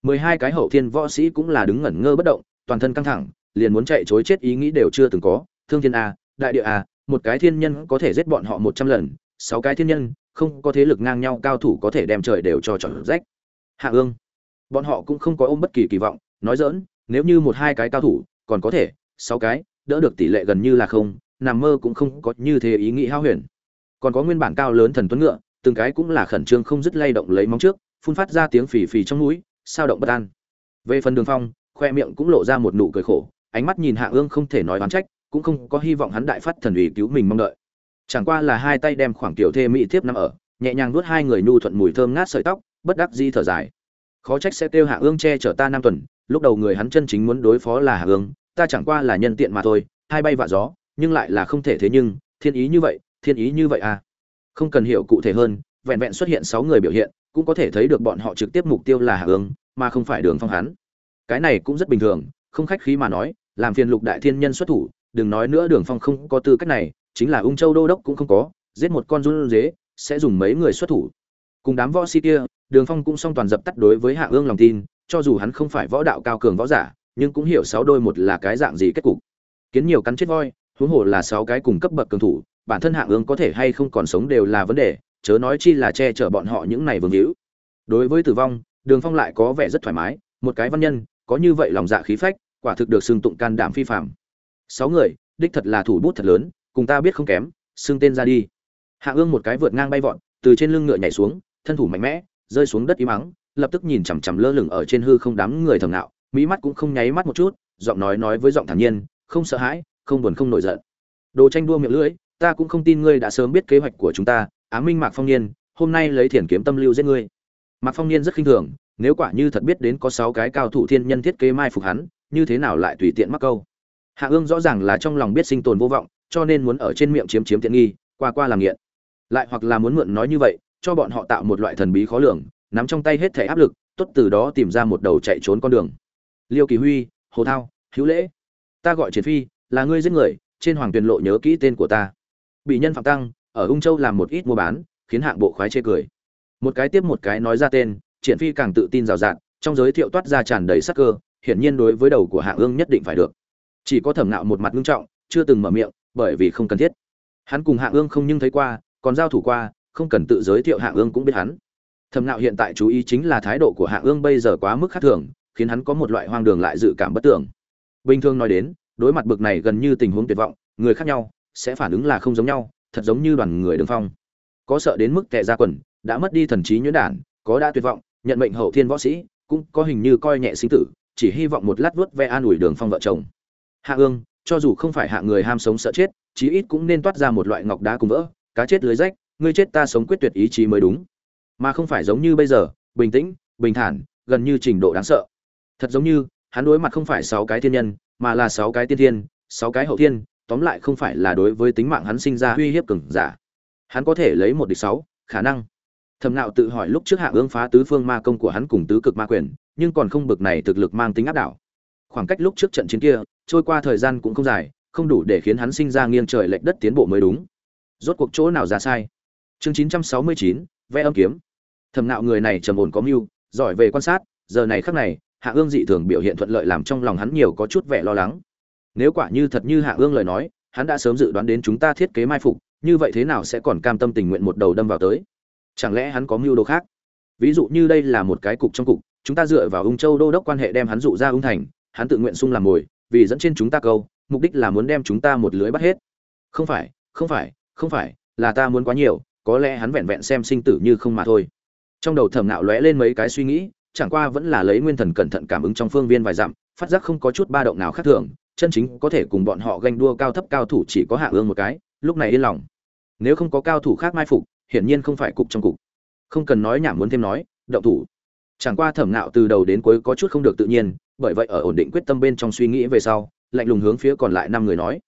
[SPEAKER 1] Mười hai cái hậu thiên võ sĩ cũng là đứng ngẩn ngơ bất động, toàn thân căng thẳng, liền muốn chạy trối chết ý nghĩ đều chưa từng có. Thương thiên a, đại địa a một cái thiên nhân có thể giết bọn họ một trăm lần, sáu cái thiên nhân, không có thế lực ngang nhau cao thủ có thể đem trời đều cho trọn rách. Hạ ương. Bọn họ cũng không có ôm bất kỳ kỳ vọng, nói dỡn nếu như một hai cái cao thủ, còn có thể, sáu cái, đỡ được tỷ lệ gần như là không, nằm mơ cũng không có như thế ý nghĩ hao huyền. Còn có nguyên bản cao lớn thần tuấn ngựa, từng cái cũng là khẩn trương không dứt lay động lấy móng trước, phun phát ra tiếng phì phì trong mũi, sao động bất an. Về phần đường phong, khoe miệng cũng lộ ra một nụ cười khổ, ánh mắt nhìn hạ ương không thể nói oán trách cũng không có hy vọng hắn đại phát thần ủy cứu mình mong đợi. Chẳng qua là hai tay đem khoảng tiểu thê mỹ thiếp nằm ở, nhẹ nhàng nuốt hai người nhu thuận mùi thơm ngát sợi tóc, bất đắc di thở dài. Khó trách sẽ tiêu hạ ương che chở ta năm tuần, lúc đầu người hắn chân chính muốn đối phó là hạ ương, ta chẳng qua là nhân tiện mà thôi, hai bay vạ gió, nhưng lại là không thể thế nhưng, thiên ý như vậy, thiên ý như vậy à. Không cần hiểu cụ thể hơn, vẹn vẹn xuất hiện sáu người biểu hiện, cũng có thể thấy được bọn họ trực tiếp mục tiêu là hạ ương, mà không phải đường phong hắn. Cái này cũng rất bình thường, không khách khí mà nói, làm phiền lục đại thiên nhân xuất thủ đừng nói nữa đường phong không có tư cách này, chính là ung châu đô đốc cũng không có, giết một con run dế sẽ dùng mấy người xuất thủ. Cùng đám võ si kia, đường phong cũng song toàn dập tắt đối với hạ ương lòng tin, cho dù hắn không phải võ đạo cao cường võ giả, nhưng cũng hiểu sáu đôi một là cái dạng gì kết cục. Kiến nhiều cắn chết voi, huống hồ là sáu cái cùng cấp bậc cường thủ, bản thân hạ ương có thể hay không còn sống đều là vấn đề, chớ nói chi là che chở bọn họ những này vương hữu. Đối với tử vong, đường phong lại có vẻ rất thoải mái, một cái văn nhân, có như vậy lòng dạ khí phách, quả thực được xưng tụng can đảm phi phạm sáu người, đích thật là thủ bút thật lớn, cùng ta biết không kém, xưng tên ra đi. Hạ ương một cái vượt ngang bay vọt, từ trên lưng ngựa nhảy xuống, thân thủ mạnh mẽ, rơi xuống đất im mắng, lập tức nhìn chằm chằm lơ lửng ở trên hư không đám người thầm nạo mỹ mắt cũng không nháy mắt một chút, giọng nói nói với giọng thản nhiên, không sợ hãi, không buồn không nổi giận. Đồ tranh đua miệng lưỡi, ta cũng không tin ngươi đã sớm biết kế hoạch của chúng ta, á minh mạc phong niên, hôm nay lấy thiền kiếm tâm lưu giết ngươi. Mạc phong niên rất khinh thường, nếu quả như thật biết đến có sáu cái cao thủ thiên nhân thiết kế mai phục hắn, như thế nào lại tùy tiện mắc câu? Hạ ương rõ ràng là trong lòng biết sinh tồn vô vọng, cho nên muốn ở trên miệng chiếm chiếm tiện nghi, qua qua làm nghiện. Lại hoặc là muốn mượn nói như vậy, cho bọn họ tạo một loại thần bí khó lường, nắm trong tay hết thể áp lực, tốt từ đó tìm ra một đầu chạy trốn con đường. Liêu kỳ huy, hồ thao, hữu lễ, ta gọi triển phi, là ngươi giết người, trên hoàng tuyền lộ nhớ kỹ tên của ta. Bị nhân phạm tăng, ở ung châu làm một ít mua bán, khiến hạng bộ khoái chê cười. Một cái tiếp một cái nói ra tên, triển phi càng tự tin rào rạt, trong giới thiệu toát ra tràn đầy sắc cơ, hiển nhiên đối với đầu của hạng ương nhất định phải được chỉ có thẩm nạo một mặt ngưng trọng, chưa từng mở miệng, bởi vì không cần thiết. Hắn cùng hạ ương không nhưng thấy qua, còn giao thủ qua, không cần tự giới thiệu hạ ương cũng biết hắn. Thẩm nạo hiện tại chú ý chính là thái độ của hạ ương bây giờ quá mức khác thường, khiến hắn có một loại hoang đường lại dự cảm bất tưởng. Bình thường nói đến, đối mặt bực này gần như tình huống tuyệt vọng, người khác nhau, sẽ phản ứng là không giống nhau, thật giống như đoàn người đường phong. Có sợ đến mức tệ ra quần, đã mất đi thần trí nhuyễn đản, có đã tuyệt vọng, nhận mệnh hậu thiên võ sĩ, cũng có hình như coi nhẹ sinh tử, chỉ hy vọng một lát vuốt ve an ủi đường phong vợ chồng hạ ương, cho dù không phải hạ người ham sống sợ chết, chí ít cũng nên toát ra một loại ngọc đá cùng vỡ, cá chết lưới rách, ngươi chết ta sống quyết tuyệt ý chí mới đúng. Mà không phải giống như bây giờ, bình tĩnh, bình thản, gần như trình độ đáng sợ. Thật giống như, hắn đối mặt không phải sáu cái thiên nhân, mà là sáu cái tiên thiên, sáu cái hậu thiên, tóm lại không phải là đối với tính mạng hắn sinh ra uy hiếp cường giả. Hắn có thể lấy một địch sáu, khả năng. Thầm nạo tự hỏi lúc trước hạ ương phá tứ phương ma công của hắn cùng tứ cực ma quyền, nhưng còn không bực này thực lực mang tính áp đảo. Khoảng cách lúc trước trận chiến kia trôi qua thời gian cũng không dài, không đủ để khiến hắn sinh ra nghiêng trời lệch đất tiến bộ mới đúng. Rốt cuộc chỗ nào ra sai? Chương chín trăm sáu mươi chín, vẽ âm kiếm. Thầm nạo người này trầm ổn có mưu, giỏi về quan sát, giờ này khắc này, hạ ương dị thường biểu hiện thuận lợi làm trong lòng hắn nhiều có chút vẻ lo lắng. Nếu quả như thật như hạ ương lời nói, hắn đã sớm dự đoán đến chúng ta thiết kế mai phục, như vậy thế nào sẽ còn cam tâm tình nguyện một đầu đâm vào tới? Chẳng lẽ hắn có mưu đồ khác? Ví dụ như đây là một cái cục trong cục, chúng ta dựa vào ung châu đô đốc quan hệ đem hắn dụ ra ung thành, hắn tự nguyện sung làm mồi vì dẫn trên chúng ta câu, mục đích là muốn đem chúng ta một lưới bắt hết. Không phải không phải không phải, là ta muốn quá nhiều, có lẽ hắn vẹn vẹn xem sinh tử như không mà thôi. Trong đầu thẩm nạo lóe lên mấy cái suy nghĩ, chẳng qua vẫn là lấy nguyên thần cẩn thận cảm ứng trong phương viên vài dặm, phát giác không có chút ba động nào khác thường, chân chính có thể cùng bọn họ ganh đua cao thấp cao thủ chỉ có hạ ương một cái, lúc này yên lòng. Nếu không có cao thủ khác mai phục, hiển nhiên không phải cục trong cục. Không cần nói nhảm muốn thêm nói, động thủ. Chẳng qua thẩm nạo từ đầu đến cuối có chút không được tự nhiên bởi vậy ở ổn định quyết tâm bên trong suy nghĩ về sau, lạnh lùng hướng phía còn lại năm người nói.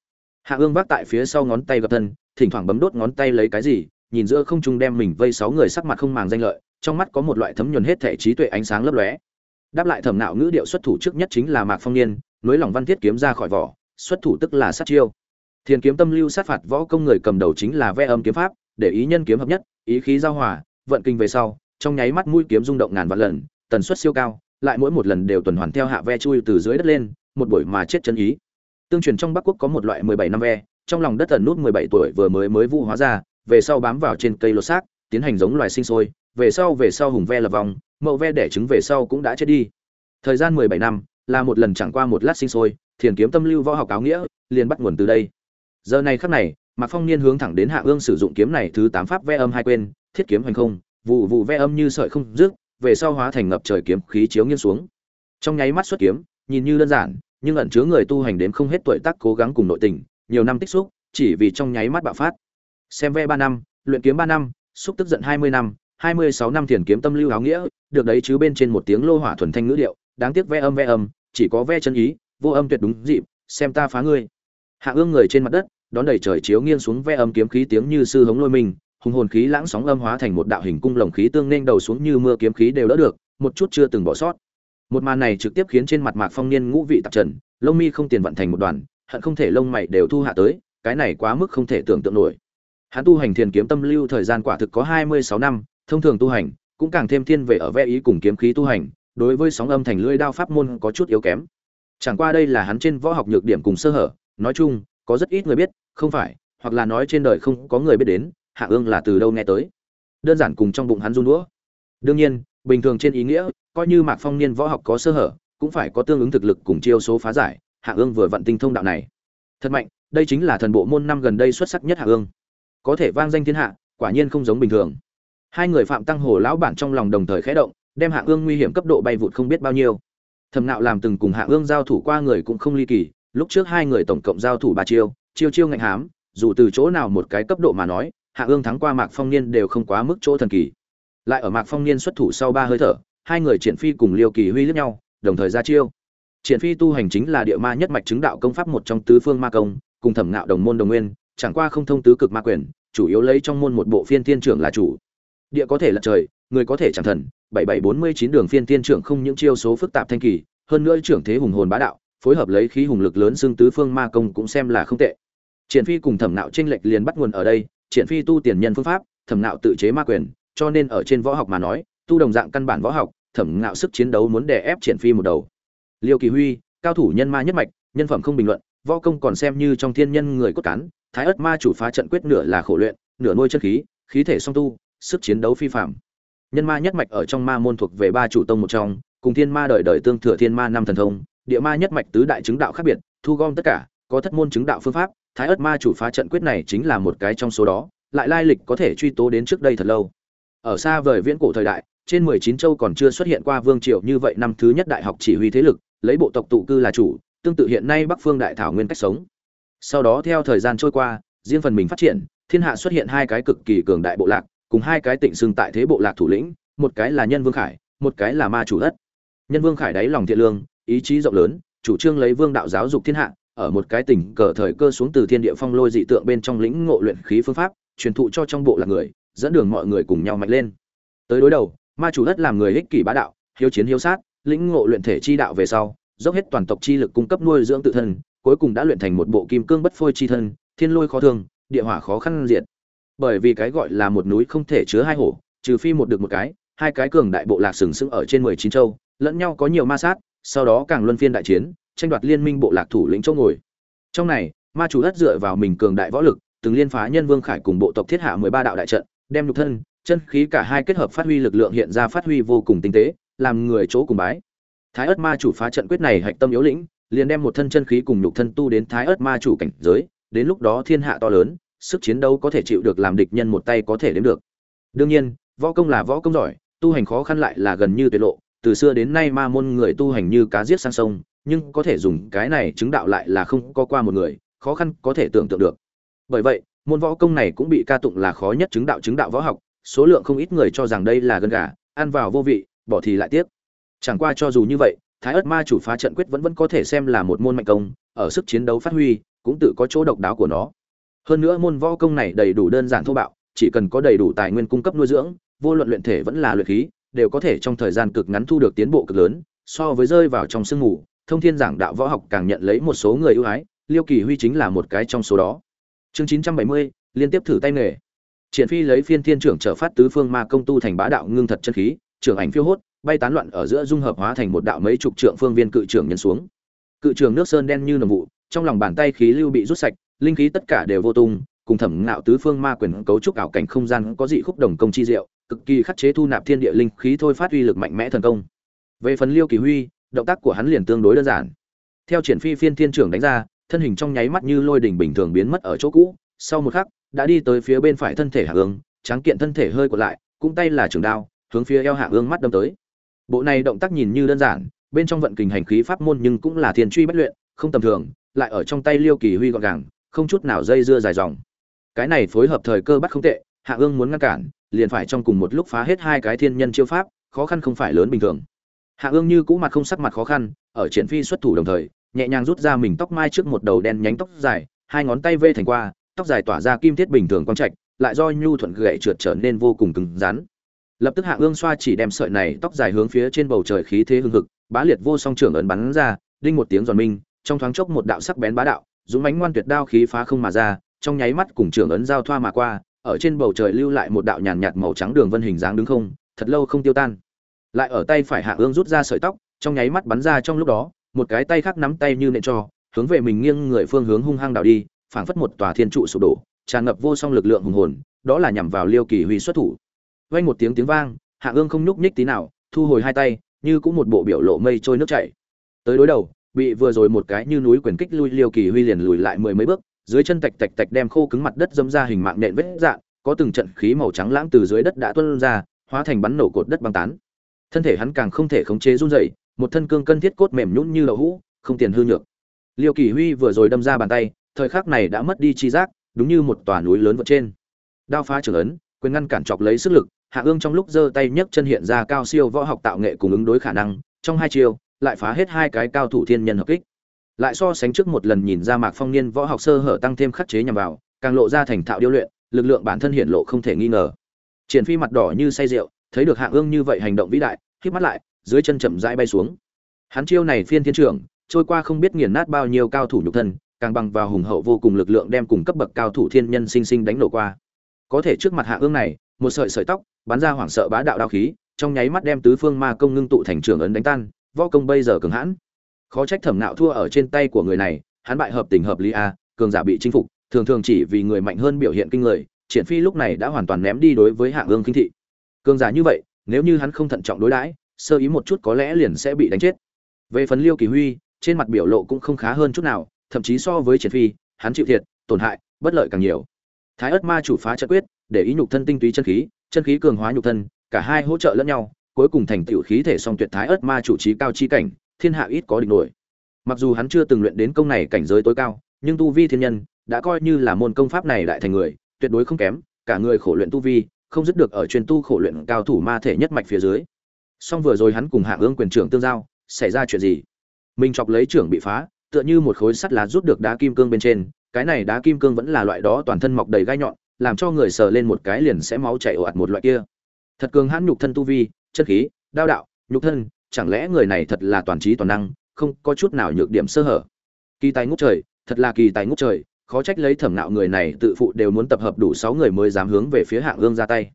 [SPEAKER 1] Hạ ương vác tại phía sau ngón tay gập thân, thỉnh thoảng bấm đốt ngón tay lấy cái gì, nhìn giữa không trung đem mình vây sáu người sắc mặt không màng danh lợi, trong mắt có một loại thấm nhuần hết thể trí tuệ ánh sáng lấp lóe. Đáp lại thẩm nạo ngữ điệu xuất thủ trước nhất chính là mạc phong niên, nối lòng văn thiết kiếm ra khỏi vỏ, xuất thủ tức là sát chiêu. Thiền kiếm tâm lưu sát phạt võ công người cầm đầu chính là ve âm kiếm pháp, để ý nhân kiếm hợp nhất, ý khí giao hòa, vận kinh về sau, trong nháy mắt mũi kiếm rung động ngàn vạn lần, tần suất siêu cao lại mỗi một lần đều tuần hoàn theo hạ ve chui từ dưới đất lên, một buổi mà chết chân ý. Tương truyền trong bắc quốc có một loại mười bảy năm ve, trong lòng đất tần nút mười bảy tuổi vừa mới mới vụ hóa ra, về sau bám vào trên cây lột xác, tiến hành giống loài sinh sôi, về sau về sau hùng ve lập vòng mậu ve đẻ trứng về sau cũng đã chết đi. Thời gian mười bảy năm, là một lần chẳng qua một lát sinh sôi, thiền kiếm tâm lưu võ học áo nghĩa, liền bắt nguồn từ đây. Giờ này khắc này, mạc phong niên hướng thẳng đến hạ ương sử dụng kiếm này thứ tám pháp ve âm hai quên, thiết kiếm hành không, vụ vụ ve âm như sợi không dứt về sau hóa thành ngập trời kiếm khí chiếu nghiêng xuống. Trong nháy mắt xuất kiếm, nhìn như đơn giản, nhưng ẩn chứa người tu hành đến không hết tuổi tác cố gắng cùng nội tình, nhiều năm tích xúc, chỉ vì trong nháy mắt bạo phát. Xem ve ba năm, luyện kiếm ba năm, xúc tức giận hai mươi năm, hai mươi sáu năm thiền kiếm tâm lưu áo nghĩa, được đấy chứ bên trên một tiếng lô hỏa thuần thanh ngữ điệu, đáng tiếc ve âm ve âm, chỉ có ve chân ý, vô âm tuyệt đúng dịp, xem ta phá ngươi. Hạ ương người trên mặt đất, đón đầy trời chiếu nghiêng xuống ve âm kiếm khí tiếng như sư hống lôi mình hùng hồn khí lãng sóng âm hóa thành một đạo hình cung lồng khí tương nên đầu xuống như mưa kiếm khí đều đỡ được, một chút chưa từng bỏ sót. Một màn này trực tiếp khiến trên mặt mạc phong niên ngũ vị tạp trần, lông mi không tiền vận thành một đoàn, hận không thể lông mày đều thu hạ tới, cái này quá mức không thể tưởng tượng nổi. Hắn tu hành thiền kiếm tâm lưu thời gian quả thực có hai mươi sáu năm, thông thường tu hành, cũng càng thêm thiên về ở ve ý cùng kiếm khí tu hành, đối với sóng âm thành lưỡi đao pháp môn có chút yếu kém. Chẳng qua đây là hắn trên võ học nhược điểm cùng sơ hở, nói chung, có rất ít người biết, không phải, hoặc là nói trên đời không có người biết đến hạ ương là từ đâu nghe tới? Đơn giản cùng trong bụng hắn run đũa. Đương nhiên, bình thường trên ý nghĩa, coi như mạc phong niên võ học có sơ hở, cũng phải có tương ứng thực lực cùng chiêu số phá giải, hạ ương vừa vận tinh thông đạo này. Thật mạnh, đây chính là thần bộ môn năm gần đây xuất sắc nhất hạ ương. Có thể vang danh thiên hạ, quả nhiên không giống bình thường. Hai người phạm tăng hồ lão bản trong lòng đồng thời khẽ động, đem hạ ương nguy hiểm cấp độ bay vụt không biết bao nhiêu. Thầm nạo làm từng cùng hạ ương giao thủ qua người cũng không ly kỳ, lúc trước hai người tổng cộng giao thủ ba chiêu chiêu chiêu ngạnh hám, dù từ chỗ nào một cái cấp độ mà nói hạ ương thắng qua mạc phong niên đều không quá mức chỗ thần kỳ. Lại ở mạc phong niên xuất thủ sau ba hơi thở, hai người triển phi cùng liêu kỳ huy lướt nhau, đồng thời ra chiêu. Triển phi tu hành chính là địa ma nhất mạch chứng đạo công pháp một trong tứ phương ma công, cùng thẩm ngạo đồng môn đồng nguyên, chẳng qua không thông tứ cực ma quyền, chủ yếu lấy trong môn một bộ phiên thiên trưởng là chủ. Địa có thể lật trời, người có thể chẳng thần, bảy bảy bốn mươi chín đường phiên thiên trưởng không những chiêu số phức tạp thanh kỳ, hơn nữa trưởng thế hùng hồn bá đạo, phối hợp lấy khí hùng lực lớn xương tứ phương ma công cũng xem là không tệ. Triển phi cùng thẩm nạo tranh lệch liền bắt nguồn ở đây triển phi tu tiền nhân phương pháp, thẩm nạo tự chế ma quyền, cho nên ở trên võ học mà nói, tu đồng dạng căn bản võ học, thẩm nạo sức chiến đấu muốn đè ép triển phi một đầu. Liêu kỳ huy, cao thủ nhân ma nhất mạch, nhân phẩm không bình luận, võ công còn xem như trong thiên nhân người cốt cán, thái ất ma chủ phá trận quyết nửa là khổ luyện, nửa nuôi chân khí khí thể song tu, sức chiến đấu phi phạm nhân ma nhất mạch ở trong ma môn thuộc về ba chủ tông một trong, cùng thiên ma đời đời tương thừa thiên ma năm thần thông, địa ma nhất mạch tứ đại chứng đạo khác biệt, thu gom tất cả, có thất môn chứng đạo phương pháp thái ớt ma chủ phá trận quyết này chính là một cái trong số đó, lại lai lịch có thể truy tố đến trước đây thật lâu. Ở xa vời viễn cổ thời đại, trên mười chín châu còn chưa xuất hiện qua vương triều như vậy năm thứ nhất đại học chỉ huy thế lực, lấy bộ tộc tụ cư là chủ, tương tự hiện nay bắc phương đại thảo nguyên cách sống. Sau đó theo thời gian trôi qua, riêng phần mình phát triển, thiên hạ xuất hiện hai cái cực kỳ cường đại bộ lạc, cùng hai cái tịnh xưng tại thế bộ lạc thủ lĩnh, một cái là nhân vương khải, một cái là ma chủ đất. Nhân vương khải đáy lòng thiện lương, ý chí rộng lớn, chủ trương lấy vương đạo giáo dục thiên hạ ở một cái tỉnh cờ thời cơ xuống từ thiên địa phong lôi dị tượng bên trong lĩnh ngộ luyện khí phương pháp, truyền thụ cho trong bộ lạc người, dẫn đường mọi người cùng nhau mạnh lên. Tới đối đầu, ma chủ đất làm người ích kỷ bá đạo, hiếu chiến hiếu sát, lĩnh ngộ luyện thể chi đạo về sau, dốc hết toàn tộc chi lực cung cấp nuôi dưỡng tự thân, cuối cùng đã luyện thành một bộ kim cương bất phôi chi thân, thiên lôi khó thương, địa hỏa khó khăn diệt. Bởi vì cái gọi là một núi không thể chứa hai hổ, trừ phi một được một cái, hai cái cường đại bộ lạc sừng sững ở trên mười chín châu, lẫn nhau có nhiều ma sát, sau đó càng luân phiên đại chiến tranh đoạt liên minh bộ lạc thủ lĩnh chỗ ngồi. Trong này, ma chủ đất dựa vào mình cường đại võ lực, từng liên phá nhân vương khải cùng bộ tộc thiết hạ mười ba đạo đại trận, đem nhục thân, chân khí cả hai kết hợp phát huy lực lượng hiện ra phát huy vô cùng tinh tế, làm người chỗ cùng bái. Thái ớt ma chủ phá trận quyết này hạch tâm yếu lĩnh, liền đem một thân chân khí cùng nhục thân tu đến thái ớt ma chủ cảnh giới, đến lúc đó thiên hạ to lớn, sức chiến đấu có thể chịu được làm địch nhân một tay có thể đến được. Đương nhiên, võ công là võ công giỏi, tu hành khó khăn lại là gần như tuyệt lộ, từ xưa đến nay ma môn người tu hành như cá giết sang sông nhưng có thể dùng cái này chứng đạo lại là không có qua một người, khó khăn có thể tưởng tượng được. Bởi vậy, môn võ công này cũng bị ca tụng là khó nhất chứng đạo chứng đạo võ học, số lượng không ít người cho rằng đây là gân gà, ăn vào vô vị, bỏ thì lại tiếc. Chẳng qua cho dù như vậy, thái ất ma chủ phá trận quyết vẫn vẫn có thể xem là một môn mạnh công, ở sức chiến đấu phát huy, cũng tự có chỗ độc đáo của nó. Hơn nữa môn võ công này đầy đủ đơn giản thô bạo, chỉ cần có đầy đủ tài nguyên cung cấp nuôi dưỡng, vô luận luyện thể vẫn là luyện khí, đều có thể trong thời gian cực ngắn thu được tiến bộ cực lớn, so với rơi vào trong sương mù thông thiên giảng đạo võ học càng nhận lấy một số người ưu ái, liêu kỳ huy chính là một cái trong số đó. Chương chín trăm bảy mươi, liên tiếp thử tay nghề. Triển phi lấy phiên thiên trưởng trở phát tứ phương ma công tu thành bá đạo ngưng thật chân khí, trưởng ảnh phiêu hốt, bay tán loạn ở giữa dung hợp hóa thành một đạo mấy chục trượng phương viên cự trưởng nhân xuống. Cự trường nước sơn đen như nồng vụ, trong lòng bàn tay khí lưu bị rút sạch, linh khí tất cả đều vô tung, cùng thẩm ngạo tứ phương ma quyền cấu trúc ảo cảnh không gian có dị khúc đồng công chi diệu, cực kỳ khắc chế thu nạp thiên địa linh khí thôi phát uy lực mạnh mẽ thần công. Về phần liêu kỳ huy động tác của hắn liền tương đối đơn giản. Theo triển phi phiên thiên trưởng đánh ra, thân hình trong nháy mắt như lôi đỉnh bình thường biến mất ở chỗ cũ. Sau một khắc, đã đi tới phía bên phải thân thể hạ ương, tráng kiện thân thể hơi của lại, cũng tay là trường đao, hướng phía eo hạ ương mắt đâm tới. Bộ này động tác nhìn như đơn giản, bên trong vận kình hành khí pháp môn nhưng cũng là thiên truy bất luyện, không tầm thường, lại ở trong tay liêu kỳ huy gọn gàng, không chút nào dây dưa dài dòng. Cái này phối hợp thời cơ bắt không tệ, hạ ương muốn ngăn cản, liền phải trong cùng một lúc phá hết hai cái thiên nhân chiêu pháp, khó khăn không phải lớn bình thường hạ ương như cũ mặt không sắc mặt khó khăn, ở triển phi xuất thủ đồng thời, nhẹ nhàng rút ra mình tóc mai trước một đầu đen nhánh tóc dài, hai ngón tay vê thành qua, tóc dài tỏa ra kim thiết bình thường quang trạch, lại do nhu thuận gậy trượt trở nên vô cùng cứng rắn. Lập tức hạ ương xoa chỉ đem sợi này tóc dài hướng phía trên bầu trời khí thế hưng hực, bá liệt vô song trưởng ấn bắn ra, đinh một tiếng giòn minh, trong thoáng chốc một đạo sắc bén bá đạo, dũng mánh ngoan tuyệt đao khí phá không mà ra, trong nháy mắt cùng trưởng ấn giao thoa mà qua, ở trên bầu trời lưu lại một đạo nhàn nhạt màu trắng đường vân hình dáng đứng không, thật lâu không tiêu tan lại ở tay phải hạ ương rút ra sợi tóc, trong nháy mắt bắn ra trong lúc đó, một cái tay khác nắm tay như nện cho, hướng về mình nghiêng người phương hướng hung hăng đảo đi, phảng phất một tòa thiên trụ sụp đổ, tràn ngập vô song lực lượng hùng hồn, đó là nhằm vào liêu kỳ huy xuất thủ. Vang một tiếng tiếng vang, hạ ương không nhúc nhích tí nào, thu hồi hai tay, như cũng một bộ biểu lộ mây trôi nước chảy. Tới đối đầu, bị vừa rồi một cái như núi quyền kích lui liêu kỳ huy liền lùi lại mười mấy bước, dưới chân tạch tạch tạch đem khô cứng mặt đất dâm ra hình mạng nện vết dạn có từng trận khí màu trắng lãng từ dưới đất đã tuôn ra, hóa thành bắn nổ cột đất băng tán thân thể hắn càng không thể khống chế run rẩy một thân cương cân thiết cốt mềm nhũn như lậu hũ không tiền hư nhược. Liêu kỳ huy vừa rồi đâm ra bàn tay thời khắc này đã mất đi chi giác đúng như một tòa núi lớn vượt trên. Đao phá trường ấn quyền ngăn cản chọc lấy sức lực hạ ương trong lúc giơ tay nhấc chân hiện ra cao siêu võ học tạo nghệ cùng ứng đối khả năng trong hai chiều, lại phá hết hai cái cao thủ thiên nhân hợp kích. Lại so sánh trước một lần nhìn ra mạc phong niên võ học sơ hở tăng thêm khắc chế nhằm vào càng lộ ra thành thạo điêu luyện lực lượng bản thân hiện lộ không thể nghi ngờ. Triển phi mặt đỏ như say rượu thấy được hạ ương như vậy hành động vĩ đại khép mắt lại, dưới chân chậm rãi bay xuống. Hắn chiêu này phiên thiên trưởng, trôi qua không biết nghiền nát bao nhiêu cao thủ nhục thân, càng bằng vào hùng hậu vô cùng lực lượng đem cùng cấp bậc cao thủ thiên nhân sinh sinh đánh nổ qua. Có thể trước mặt hạ ương này, một sợi sợi tóc, bắn ra hoảng sợ bá đạo đao khí, trong nháy mắt đem tứ phương ma công ngưng tụ thành trường ấn đánh tan, võ công bây giờ cường hãn. Khó trách thẩm nạo thua ở trên tay của người này, hắn bại hợp tình hợp lý a, cường giả bị chinh phục, thường thường chỉ vì người mạnh hơn biểu hiện kinh người, triển phi lúc này đã hoàn toàn ném đi đối với hạ ương kinh thị. Cường giả như vậy nếu như hắn không thận trọng đối đãi, sơ ý một chút có lẽ liền sẽ bị đánh chết. Về phần liêu kỳ huy, trên mặt biểu lộ cũng không khá hơn chút nào, thậm chí so với triển phi, hắn chịu thiệt, tổn hại, bất lợi càng nhiều. Thái ớt ma chủ phá trận quyết, để ý nhục thân tinh túy chân khí chân khí cường hóa nhục thân, cả hai hỗ trợ lẫn nhau, cuối cùng thành tựu khí thể song tuyệt thái ớt ma chủ trí cao chi cảnh, thiên hạ ít có địch nổi. Mặc dù hắn chưa từng luyện đến công này cảnh giới tối cao, nhưng tu vi thiên nhân, đã coi như là môn công pháp này đại thành người, tuyệt đối không kém, cả người khổ luyện tu vi không dứt được ở chuyên tu khổ luyện cao thủ ma thể nhất mạch phía dưới. Song vừa rồi hắn cùng hạ ương quyền trưởng tương giao, xảy ra chuyện gì? Mình chọc lấy trưởng bị phá, tựa như một khối sắt lá rút được đá kim cương bên trên, cái này đá kim cương vẫn là loại đó toàn thân mọc đầy gai nhọn, làm cho người sờ lên một cái liền sẽ máu chảy ồ ạt một loại kia. Thật cường hãn nhục thân tu vi, chất khí, đao đạo, nhục thân, chẳng lẽ người này thật là toàn trí toàn năng, không có chút nào nhược điểm sơ hở? Kỳ tài ngút trời, thật là kỳ tài ngút trời khó trách lấy thẩm nạo người này tự phụ đều muốn tập hợp đủ sáu người mới dám hướng về phía hạng ương ra tay.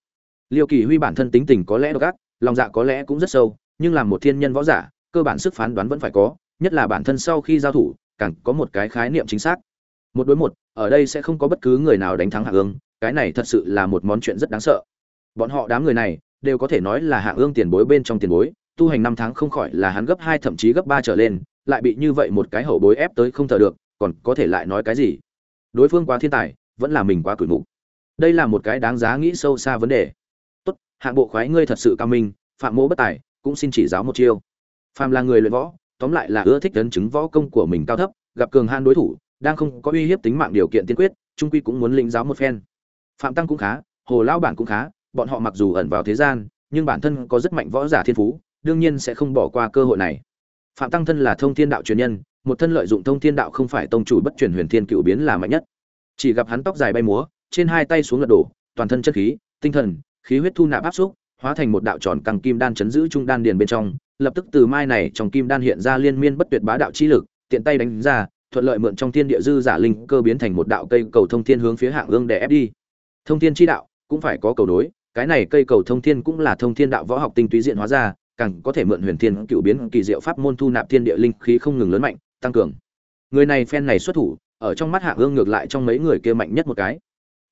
[SPEAKER 1] Liêu kỳ huy bản thân tính tình có lẽ độc ác, lòng dạ có lẽ cũng rất sâu, nhưng làm một thiên nhân võ giả, cơ bản sức phán đoán vẫn phải có, nhất là bản thân sau khi giao thủ, càng có một cái khái niệm chính xác. Một đối một, ở đây sẽ không có bất cứ người nào đánh thắng hạng ương cái này thật sự là một món chuyện rất đáng sợ. Bọn họ đám người này, đều có thể nói là hạng ương tiền bối bên trong tiền bối, tu hành năm tháng không khỏi là hắn gấp hai thậm chí gấp ba trở lên, lại bị như vậy một cái hậu bối ép tới không thở được, còn có thể lại nói cái gì? Đối phương quá thiên tài, vẫn là mình quá cửi mục. Đây là một cái đáng giá nghĩ sâu xa vấn đề. Tốt, hạng bộ khoái ngươi thật sự cao minh, phạm mỗ bất tài, cũng xin chỉ giáo một chiêu. Phàm là người luyện võ, tóm lại là ưa thích ấn chứng võ công của mình cao thấp, gặp cường han đối thủ, đang không có uy hiếp tính mạng điều kiện tiên quyết, trung quy cũng muốn lĩnh giáo một phen. Phạm tăng cũng khá, hồ lão bản cũng khá, bọn họ mặc dù ẩn vào thế gian, nhưng bản thân có rất mạnh võ giả thiên phú, đương nhiên sẽ không bỏ qua cơ hội này. Phạm tăng thân là thông thiên đạo truyền nhân một thân lợi dụng thông thiên đạo không phải tông chủ bất truyền huyền thiên cựu biến là mạnh nhất. Chỉ gặp hắn tóc dài bay múa trên hai tay xuống lật đổ toàn thân chất khí tinh thần khí huyết thu nạp áp xúc hóa thành một đạo tròn căng kim đan chấn giữ trung đan điền bên trong lập tức từ mai này trong kim đan hiện ra liên miên bất tuyệt bá đạo chi lực tiện tay đánh ra thuận lợi mượn trong thiên địa dư giả linh cơ biến thành một đạo cây cầu thông thiên hướng phía hạng ương để ép đi. Thông thiên chi đạo cũng phải có cầu đối, cái này cây cầu thông thiên cũng là thông thiên đạo võ học tinh túy diện hóa ra càng có thể mượn huyền thiên cựu biến kỳ diệu pháp môn thu nạp thiên địa linh khí không ngừng lớn mạnh tăng cường. Người này phen này xuất thủ, ở trong mắt hạ ương ngược lại trong mấy người kia mạnh nhất một cái.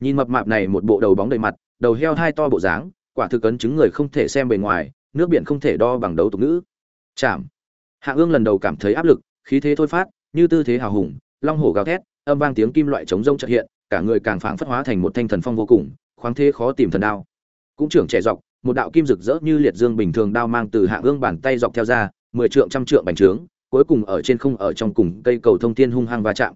[SPEAKER 1] Nhìn mập mạp này một bộ đầu bóng đầy mặt, đầu heo hai to bộ dáng, quả thực ấn chứng người không thể xem bề ngoài, nước biển không thể đo bằng đấu tục ngữ. Chạm. Hạ ương lần đầu cảm thấy áp lực, khí thế thôi phát, như tư thế hào hùng, long hổ gào thét, âm vang tiếng kim loại chống rông trợ hiện, cả người càng phảng phất hóa thành một thanh thần phong vô cùng, khoáng thế khó tìm thần đao. Cũng trưởng trẻ dọc, một đạo kim rực rỡ như liệt dương bình thường đao mang từ hạ ương bàn tay dọc theo ra, mười trượng trăm trượng bành trướng cuối cùng ở trên không ở trong cùng cây cầu thông thiên hung hăng va chạm.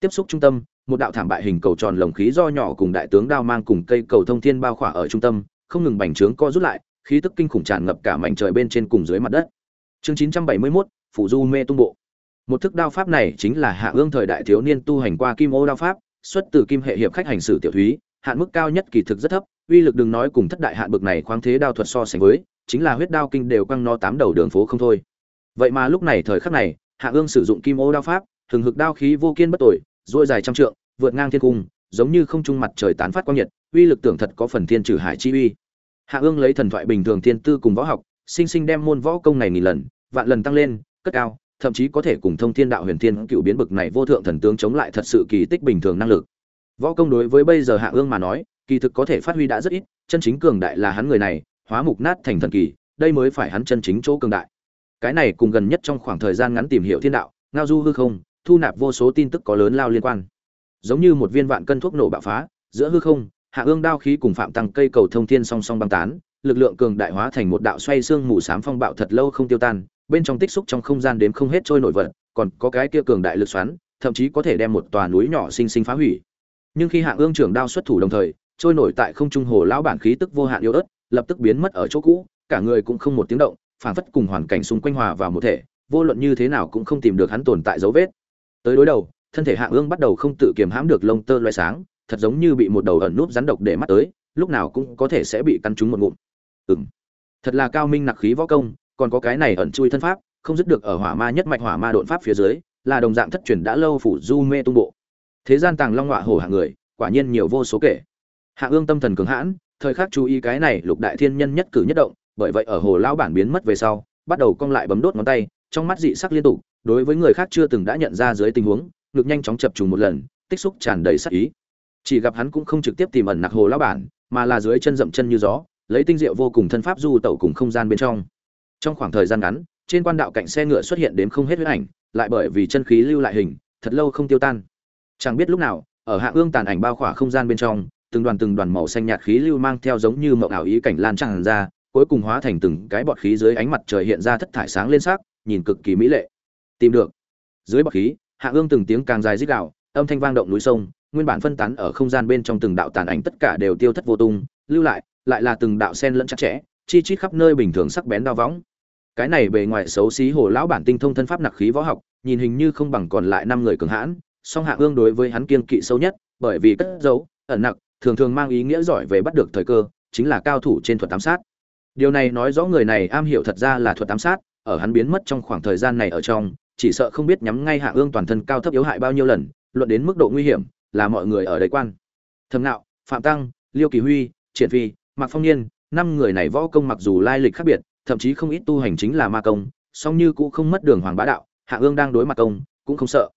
[SPEAKER 1] Tiếp xúc trung tâm một đạo thảm bại hình cầu tròn lồng khí do nhỏ cùng đại tướng đao mang cùng cây cầu thông thiên bao khỏa ở trung tâm không ngừng bành trướng co rút lại khí tức kinh khủng tràn ngập cả mảnh trời bên trên cùng dưới mặt đất. Chương 971, phủ du mê tung bộ. Một thức đao pháp này chính là hạ ương thời đại thiếu niên tu hành qua kim ô đao pháp xuất từ kim hệ hiệp khách hành sử tiểu thúy hạn mức cao nhất kỳ thực rất thấp uy lực đừng nói cùng thất đại hạn bực này khoáng thế đao thuật so sánh với chính là huyết đao kinh đều quăng nó tám đầu đường phố không thôi vậy mà lúc này thời khắc này, hạ ương sử dụng kim ô đao pháp thường hực đao khí vô kiên bất tội dôi dài trăm trượng, vượt ngang thiên cung, giống như không trung mặt trời tán phát quang nhiệt, uy lực tưởng thật có phần thiên trừ hải chi uy. Hạ ương lấy thần thoại bình thường thiên tư cùng võ học, sinh sinh đem môn võ công này nghìn lần, vạn lần tăng lên, cất cao, thậm chí có thể cùng thông thiên đạo huyền thiên cựu biến bực này vô thượng thần tướng chống lại thật sự kỳ tích bình thường năng lực. Võ công đối với bây giờ hạ ương mà nói, kỳ thực có thể phát huy đã rất ít, chân chính cường đại là hắn người này, hóa mục nát thành thần kỳ, đây mới phải hắn chân chính chỗ cường đại cái này cùng gần nhất trong khoảng thời gian ngắn tìm hiểu thiên đạo, ngao du hư không, thu nạp vô số tin tức có lớn lao liên quan. Giống như một viên vạn cân thuốc nổ bạo phá, giữa hư không, hạ ương đao khí cùng phạm tăng cây cầu thông thiên song song băng tán, lực lượng cường đại hóa thành một đạo xoay xương mù sám phong bạo thật lâu không tiêu tan, bên trong tích xúc trong không gian đếm không hết trôi nổi vật, còn có cái kia cường đại lực xoắn, thậm chí có thể đem một tòa núi nhỏ sinh sinh phá hủy. Nhưng khi hạ ương trưởng đao xuất thủ đồng thời, trôi nổi tại không trung hồ lão bản khí tức vô hạn yếu ớt, lập tức biến mất ở chỗ cũ, cả người cũng không một tiếng động phản phất cùng hoàn cảnh xung quanh hòa vào một thể, vô luận như thế nào cũng không tìm được hắn tồn tại dấu vết. Tới đối đầu, thân thể hạ ương bắt đầu không tự kiềm hãm được lông tơ loay sáng, thật giống như bị một đầu ẩn núp rắn độc để mắt tới, lúc nào cũng có thể sẽ bị căn trúng một ngụm. Ừng thật là cao minh nặc khí võ công, còn có cái này ẩn chui thân pháp, không dứt được ở hỏa ma nhất mạch hỏa ma đột pháp phía dưới, là đồng dạng thất truyền đã lâu phủ du mê tung bộ. Thế gian tàng long họa hổ hạng người, quả nhiên nhiều vô số kể. Hạ ương tâm thần cường hãn, thời khắc chú ý cái này lục đại thiên nhân nhất cử nhất động bởi vậy ở hồ lão bản biến mất về sau, bắt đầu cong lại bấm đốt ngón tay, trong mắt dị sắc liên tục, đối với người khác chưa từng đã nhận ra dưới tình huống, ngực nhanh chóng chập trùng một lần, tích xúc tràn đầy sắc ý. Chỉ gặp hắn cũng không trực tiếp tìm ẩn nặc hồ lão bản, mà là dưới chân dậm chân như gió, lấy tinh diệu vô cùng thân pháp du tẩu cùng không gian bên trong. Trong khoảng thời gian ngắn, trên quan đạo cạnh xe ngựa xuất hiện đến không hết huyết ảnh, lại bởi vì chân khí lưu lại hình, thật lâu không tiêu tan. Chẳng biết lúc nào, ở hạ ương tàn ảnh bao khỏa không gian bên trong, từng đoàn từng đoàn màu xanh nhạt khí lưu mang theo giống như mộng ảo ý cảnh lan tràn ra cuối cùng hóa thành từng cái bọt khí dưới ánh mặt trời hiện ra thất thải sáng lên sắc nhìn cực kỳ mỹ lệ. Tìm được. Dưới bọt khí hạ ương từng tiếng càng dài rít gào, âm thanh vang động núi sông nguyên bản phân tán ở không gian bên trong từng đạo tàn ảnh tất cả đều tiêu thất vô tung lưu lại lại là từng đạo sen lẫn chặt chẽ chi chít khắp nơi bình thường sắc bén đao võng. Cái này bề ngoài xấu xí hồ lão bản tinh thông thân pháp nặc khí võ học nhìn hình như không bằng còn lại năm người cường hãn song hạ ương đối với hắn kiên kỵ sâu nhất bởi vì cất giấu ẩn nặc thường thường mang ý nghĩa giỏi về bắt được thời cơ chính là cao thủ trên thuật ám sát điều này nói rõ người này am hiểu thật ra là thuật ám sát, ở hắn biến mất trong khoảng thời gian này ở trong, chỉ sợ không biết nhắm ngay hạ ương toàn thân cao thấp yếu hại bao nhiêu lần, luận đến mức độ nguy hiểm, là mọi người ở đây quan. Thầm nạo phạm tăng, liêu kỳ huy, triển phi, mạc phong niên năm người này võ công mặc dù lai lịch khác biệt, thậm chí không ít tu hành chính là ma công, song như cũng không mất đường hoàng bá đạo, hạ ương đang đối mặt công, cũng không sợ.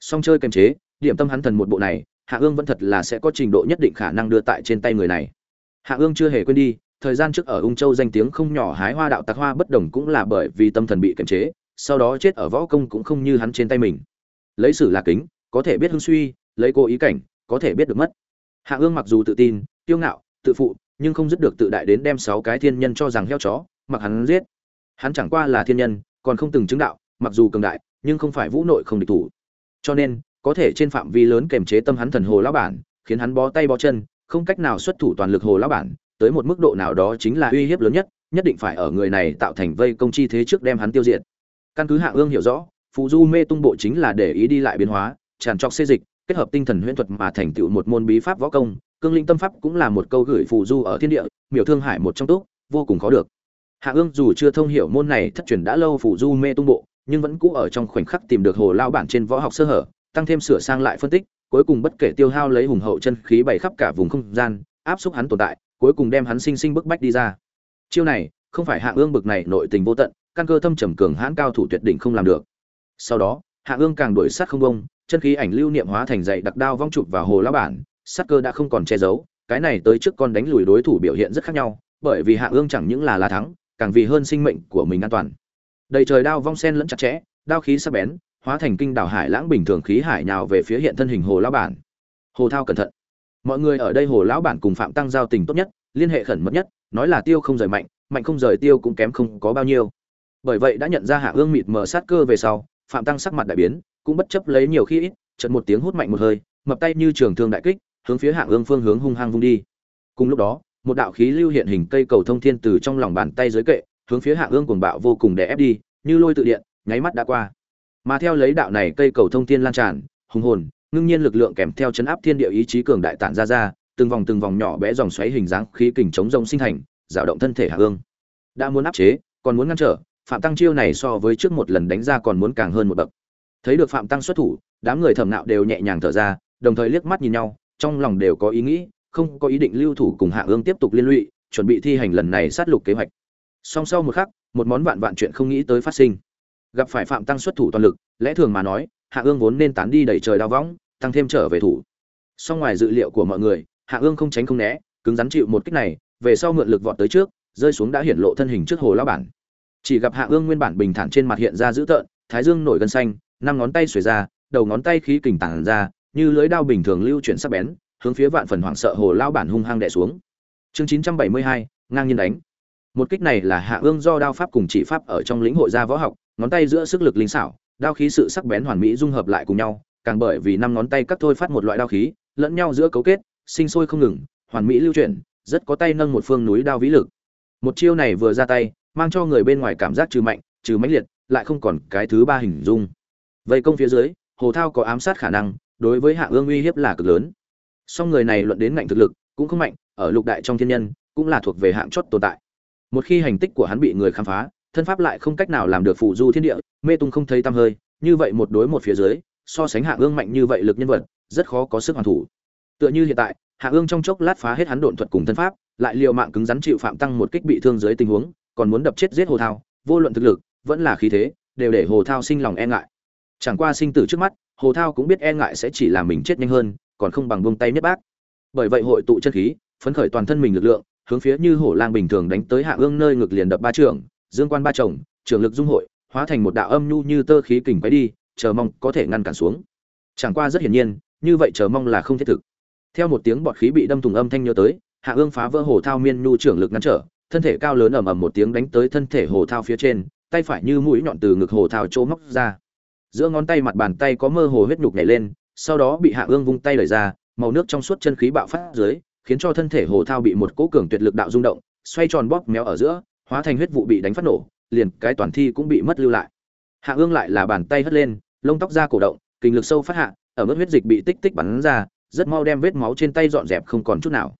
[SPEAKER 1] Song chơi kềm chế, điểm tâm hắn thần một bộ này, hạ ương vẫn thật là sẽ có trình độ nhất định khả năng đưa tại trên tay người này. Hạ ương chưa hề quên đi thời gian trước ở ung châu danh tiếng không nhỏ hái hoa đạo tạc hoa bất đồng cũng là bởi vì tâm thần bị kiềm chế, sau đó chết ở võ công cũng không như hắn trên tay mình. Lấy sử là kính, có thể biết hưng suy, lấy cô ý cảnh, có thể biết được mất. Hạ ương mặc dù tự tin tiêu ngạo, tự phụ, nhưng không dứt được tự đại đến đem sáu cái thiên nhân cho rằng heo chó, mặc hắn giết. Hắn chẳng qua là thiên nhân, còn không từng chứng đạo, mặc dù cường đại, nhưng không phải vũ nội không địch thủ. Cho nên, có thể trên phạm vi lớn kềm chế tâm hắn thần hồ lão bản, khiến hắn bó tay bó chân, không cách nào xuất thủ toàn lực hồ lão bản tới một mức độ nào đó chính là uy hiếp lớn nhất nhất định phải ở người này tạo thành vây công chi thế trước đem hắn tiêu diệt. Căn cứ hạ ương hiểu rõ, phù du mê tung bộ chính là để ý đi lại biến hóa, tràn trọc xê dịch, kết hợp tinh thần huyễn thuật mà thành tựu một môn bí pháp võ công, cương linh tâm pháp cũng là một câu gửi phù du ở thiên địa, miểu thương hải một trong túc, vô cùng khó được. Hạ ương dù chưa thông hiểu môn này thất truyền đã lâu phù du mê tung bộ, nhưng vẫn cũ ở trong khoảnh khắc tìm được hồ lao bản trên võ học sơ hở, tăng thêm sửa sang lại phân tích, cuối cùng bất kể tiêu hao lấy hùng hậu chân khí bày khắp cả vùng không gian, áp xúc hắn tồn tại cuối cùng đem hắn sinh sinh bức bách đi ra. Chiêu này, không phải hạ ương bực này nội tình vô tận, căn cơ thâm trầm cường hãn cao thủ tuyệt đỉnh không làm được. Sau đó, hạ ương càng đuổi sát không bông chân khí ảnh lưu niệm hóa thành dày đặc đao vong chụp vào hồ lão bản, sát cơ đã không còn che giấu, cái này tới trước con đánh lùi đối thủ biểu hiện rất khác nhau, bởi vì hạ ương chẳng những là lá thắng, càng vì hơn sinh mệnh của mình an toàn. Đầy trời đao vong sen lẫn chặt chẽ, đao khí sắc bén, hóa thành kinh đảo hải lãng bình thường khí hải nhào về phía hiện thân hình hồ lão bản. Hồ thao cẩn thận mọi người ở đây hồ lão bản cùng phạm tăng giao tình tốt nhất, liên hệ khẩn mật nhất, nói là tiêu không rời mạnh mạnh không rời tiêu cũng kém không có bao nhiêu. Bởi vậy đã nhận ra hạ ương mịt mờ sát cơ về sau, phạm tăng sắc mặt đại biến, cũng bất chấp lấy nhiều khi ít trận một tiếng hút mạnh một hơi, mập tay như trường thương đại kích, hướng phía hạ ương phương hướng hung hăng vung đi. Cùng lúc đó, một đạo khí lưu hiện hình cây cầu thông thiên từ trong lòng bàn tay dưới kệ, hướng phía hạ ương cuồng bạo vô cùng đè ép đi, như lôi tự điện, nháy mắt đã qua. Mà theo lấy đạo này cây cầu thông thiên lan tràn, hùng hồn ngưng nhiên lực lượng kèm theo chấn áp thiên địa ý chí cường đại tản ra ra, từng vòng từng vòng nhỏ bé dòng xoáy hình dáng khí kình chống rông sinh thành dao động thân thể hạ ương đã muốn áp chế, còn muốn ngăn trở, phạm tăng chiêu này so với trước một lần đánh ra còn muốn càng hơn một bậc. Thấy được phạm tăng xuất thủ, đám người thẩm nạo đều nhẹ nhàng thở ra, đồng thời liếc mắt nhìn nhau, trong lòng đều có ý nghĩ, không có ý định lưu thủ cùng hạ ương tiếp tục liên lụy, chuẩn bị thi hành lần này sát lục kế hoạch. Song sau một khắc, một món vạn vạn chuyện không nghĩ tới phát sinh. Gặp phải phạm tăng xuất thủ toàn lực, lẽ thường mà nói hạ ương vốn nên tán đi đẩy trời đao võng, tăng thêm trở về thủ. Song ngoài dự liệu của mọi người, hạ ương không tránh không né, cứng rắn chịu một kích này, về sau mượn lực vọt tới trước, rơi xuống đã hiển lộ thân hình trước hồ lao bản. Chỉ gặp hạ ương nguyên bản bình thản trên mặt hiện ra dữ tợn, thái dương nổi gân xanh, năm ngón tay xuề ra, đầu ngón tay khí kình tản ra, như lưới đao bình thường lưu chuyển sắc bén, hướng phía vạn phần hoảng sợ hồ lao bản hung hăng đè xuống. Chương chín trăm bảy mươi hai, ngang nhiên đánh. Một kích này là hạ ương do đao pháp cùng chỉ pháp ở trong lĩnh hội gia võ học, ngón tay giữa sức lực linh xảo đao khí sự sắc bén hoàn mỹ dung hợp lại cùng nhau, càng bởi vì năm ngón tay cắt thôi phát một loại đao khí, lẫn nhau giữa cấu kết, sinh sôi không ngừng, hoàn mỹ lưu chuyển, rất có tay nâng một phương núi đao vĩ lực. Một chiêu này vừa ra tay, mang cho người bên ngoài cảm giác trừ mạnh, trừ mãnh liệt, lại không còn cái thứ ba hình dung. Vây công phía dưới, hồ thao có ám sát khả năng, đối với hạ ương uy hiếp là cực lớn. Song người này luận đến ngạnh thực lực, cũng không mạnh, ở lục đại trong thiên nhân, cũng là thuộc về hạng chót tồn tại. Một khi hành tích của hắn bị người khám phá thân pháp lại không cách nào làm được phụ du thiên địa, mê tung không thấy tăm hơi, như vậy một đối một phía dưới, so sánh hạ ương mạnh như vậy lực nhân vật, rất khó có sức hoàn thủ. Tựa như hiện tại, hạ ương trong chốc lát phá hết hắn độn thuật cùng thân pháp, lại liều mạng cứng rắn chịu phạm tăng một kích bị thương dưới tình huống, còn muốn đập chết giết hồ thao, vô luận thực lực, vẫn là khí thế, đều để hồ thao sinh lòng e ngại. Chẳng qua sinh tử trước mắt, hồ thao cũng biết e ngại sẽ chỉ làm mình chết nhanh hơn, còn không bằng buông tay nhất bác. Bởi vậy hội tụ chân khí, phấn khởi toàn thân mình lực lượng, hướng phía như hổ lang bình thường đánh tới hạ ương nơi ngực liền đập ba trường dương quan ba chồng trường lực dung hội, hóa thành một đạo âm nhu như tơ khí kình quấy đi, chờ mong có thể ngăn cản xuống. Chẳng qua rất hiển nhiên, như vậy chờ mong là không thiết thực. Theo một tiếng bọt khí bị đâm thùng âm thanh nhớ tới, hạ ương phá vỡ hồ thao miên nhu trưởng lực ngăn trở, thân thể cao lớn ầm ầm một tiếng đánh tới thân thể hồ thao phía trên, tay phải như mũi nhọn từ ngực hồ thao chỗ móc ra. Giữa ngón tay mặt bàn tay có mơ hồ huyết nhục nhảy lên, sau đó bị hạ ương vung tay đẩy ra, màu nước trong suốt chân khí bạo phát dưới, khiến cho thân thể hồ thao bị một cỗ cường tuyệt lực đạo rung động, xoay tròn bóp méo ở giữa hóa thành huyết vụ bị đánh phát nổ, liền cái toàn thi cũng bị mất lưu lại. Hạ ương lại là bàn tay hất lên, lông tóc ra cổ động, kinh lực sâu phát hạ, ở mức huyết dịch bị tích tích bắn ra, rất mau đem vết máu trên tay dọn dẹp không còn chút nào.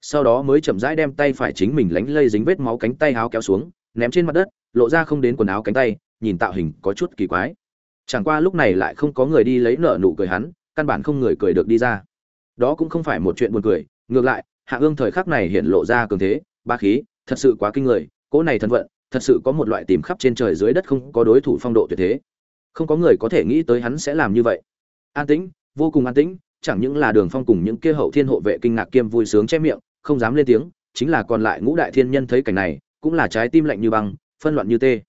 [SPEAKER 1] Sau đó mới chậm rãi đem tay phải chính mình lánh lây dính vết máu cánh tay áo kéo xuống, ném trên mặt đất, lộ ra không đến quần áo cánh tay, nhìn tạo hình có chút kỳ quái. Chẳng qua lúc này lại không có người đi lấy nợ nụ cười hắn, căn bản không người cười được đi ra. Đó cũng không phải một chuyện buồn cười, ngược lại, hạ ương thời khắc này hiện lộ ra cường thế, ba khí, thật sự quá kinh người cỗ này thân vận, thật sự có một loại tìm khắp trên trời dưới đất không có đối thủ phong độ tuyệt thế. Không có người có thể nghĩ tới hắn sẽ làm như vậy. An tĩnh, vô cùng an tĩnh, chẳng những là đường phong cùng những kia hậu thiên hộ vệ kinh ngạc kiêm vui sướng che miệng, không dám lên tiếng, chính là còn lại ngũ đại thiên nhân thấy cảnh này, cũng là trái tim lạnh như băng, phân loạn như tê.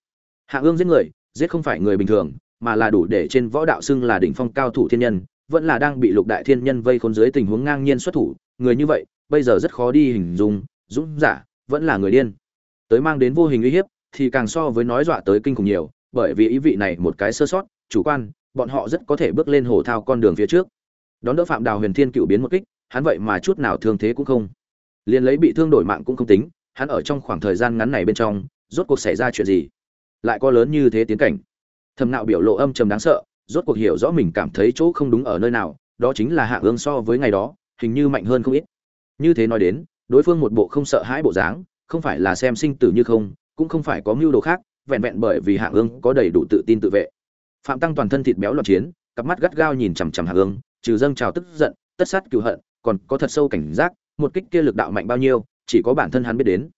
[SPEAKER 1] Hạ ương giết người, giết không phải người bình thường, mà là đủ để trên võ đạo xưng là đỉnh phong cao thủ thiên nhân, vẫn là đang bị lục đại thiên nhân vây khốn dưới tình huống ngang nhiên xuất thủ, người như vậy, bây giờ rất khó đi hình dung, dũng giả, vẫn là người điên tới mang đến vô hình uy hiếp, thì càng so với nói dọa tới kinh khủng nhiều, bởi vì ý vị này một cái sơ sót, chủ quan, bọn họ rất có thể bước lên hồ thao con đường phía trước. Đón đỡ phạm đào huyền thiên cựu biến một kích, hắn vậy mà chút nào thương thế cũng không. Liền lấy bị thương đổi mạng cũng không tính, hắn ở trong khoảng thời gian ngắn này bên trong, rốt cuộc xảy ra chuyện gì? Lại có lớn như thế tiến cảnh. Thầm nạo biểu lộ âm trầm đáng sợ, rốt cuộc hiểu rõ mình cảm thấy chỗ không đúng ở nơi nào, đó chính là hạ ương so với ngày đó, hình như mạnh hơn không ít. Như thế nói đến, đối phương một bộ không sợ hãi bộ dáng không phải là xem sinh tử như không, cũng không phải có mưu đồ khác, vẹn vẹn bởi vì hạ ương có đầy đủ tự tin tự vệ. Phạm tăng toàn thân thịt béo loạn chiến, cặp mắt gắt gao nhìn chằm chằm hạ ương, trừ dâng trào tức giận, tất sát cựu hận, còn có thật sâu cảnh giác, một kích kia lực đạo mạnh bao nhiêu, chỉ có bản thân hắn biết đến.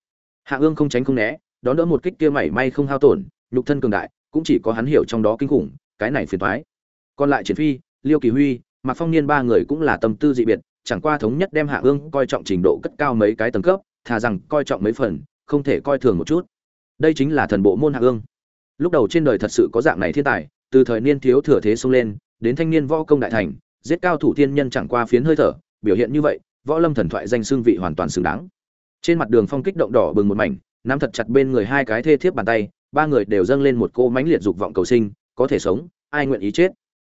[SPEAKER 1] Hạ ương không tránh không né, đón đỡ một kích kia mảy may không hao tổn, nhục thân cường đại, cũng chỉ có hắn hiểu trong đó kinh khủng, cái này phiền toái. Còn lại triển phi, liêu kỳ huy, mạc phong niên ba người cũng là tâm tư dị biệt, chẳng qua thống nhất đem hạ ương coi trọng trình độ cất cao mấy cái tầng cấp thà rằng coi trọng mấy phần, không thể coi thường một chút. Đây chính là thần bộ môn hạ ương. Lúc đầu trên đời thật sự có dạng này thiên tài, từ thời niên thiếu thừa thế xông lên, đến thanh niên võ công đại thành, giết cao thủ thiên nhân chẳng qua phiến hơi thở, biểu hiện như vậy, võ lâm thần thoại danh xương vị hoàn toàn xứng đáng. Trên mặt đường phong kích động đỏ bừng một mảnh, nắm thật chặt bên người hai cái thê thiếp bàn tay, ba người đều dâng lên một cô mãnh liệt dục vọng cầu sinh, có thể sống, ai nguyện ý chết.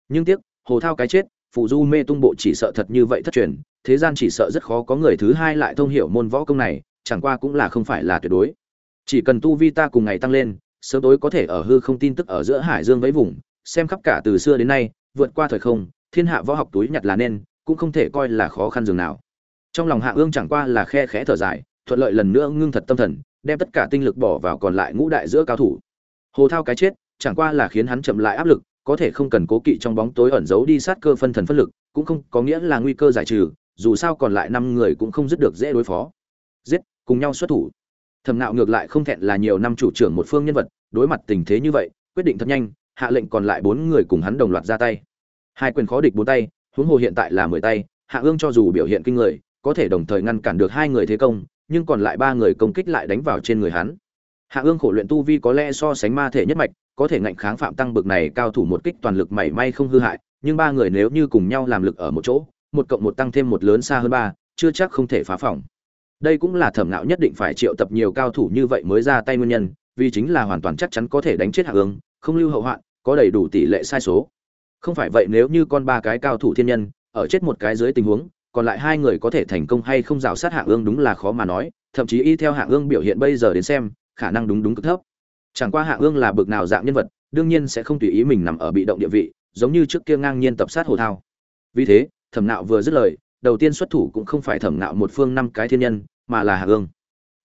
[SPEAKER 1] Nhưng tiếc, hồ thao cái chết phụ du mê tung bộ chỉ sợ thật như vậy thất truyền, thế gian chỉ sợ rất khó có người thứ hai lại thông hiểu môn võ công này, chẳng qua cũng là không phải là tuyệt đối. Chỉ cần tu vi ta cùng ngày tăng lên, sớm tối có thể ở hư không tin tức ở giữa hải dương với vùng, xem khắp cả từ xưa đến nay, vượt qua thời không, thiên hạ võ học túi nhặt là nên, cũng không thể coi là khó khăn dường nào. Trong lòng hạ ương chẳng qua là khe khẽ thở dài, thuận lợi lần nữa ngưng thật tâm thần, đem tất cả tinh lực bỏ vào còn lại ngũ đại giữa cao thủ. Hồ thao cái chết, chẳng qua là khiến hắn chậm lại áp lực có thể không cần cố kỵ trong bóng tối ẩn giấu đi sát cơ phân thần phân lực, cũng không có nghĩa là nguy cơ giải trừ, dù sao còn lại năm người cũng không dứt được dễ đối phó. Giết, cùng nhau xuất thủ. Thẩm nạo ngược lại không thẹn là nhiều năm chủ trưởng một phương nhân vật, đối mặt tình thế như vậy, quyết định thật nhanh, hạ lệnh còn lại bốn người cùng hắn đồng loạt ra tay. Hai quyền khó địch bốn tay, huống hồ hiện tại là mười tay, hạ ương cho dù biểu hiện kinh người, có thể đồng thời ngăn cản được hai người thế công, nhưng còn lại ba người công kích lại đánh vào trên người hắn. Hạ ương khổ luyện tu vi có lẽ so sánh ma thể nhất mạch có thể ngạnh kháng phạm tăng bực này cao thủ một kích toàn lực mảy may không hư hại, nhưng ba người nếu như cùng nhau làm lực ở một chỗ, một cộng một tăng thêm một lớn xa hơn ba, chưa chắc không thể phá phòng. Đây cũng là thẩm ngạo nhất định phải triệu tập nhiều cao thủ như vậy mới ra tay nguyên nhân, vì chính là hoàn toàn chắc chắn có thể đánh chết hạ ương không lưu hậu hoạn, có đầy đủ tỷ lệ sai số. Không phải vậy nếu như con ba cái cao thủ thiên nhân, ở chết một cái dưới tình huống, còn lại hai người có thể thành công hay không rào sát hạ ương đúng là khó mà nói, thậm chí y theo hạ ương biểu hiện bây giờ đến xem, khả năng đúng đúng cực thấp chẳng qua hạ ương là bực nào dạng nhân vật, đương nhiên sẽ không tùy ý mình nằm ở bị động địa vị, giống như trước kia ngang nhiên tập sát hồ thao. Vì thế, thẩm nạo vừa dứt lời, đầu tiên xuất thủ cũng không phải thẩm nạo một phương năm cái thiên nhân, mà là hạ ương.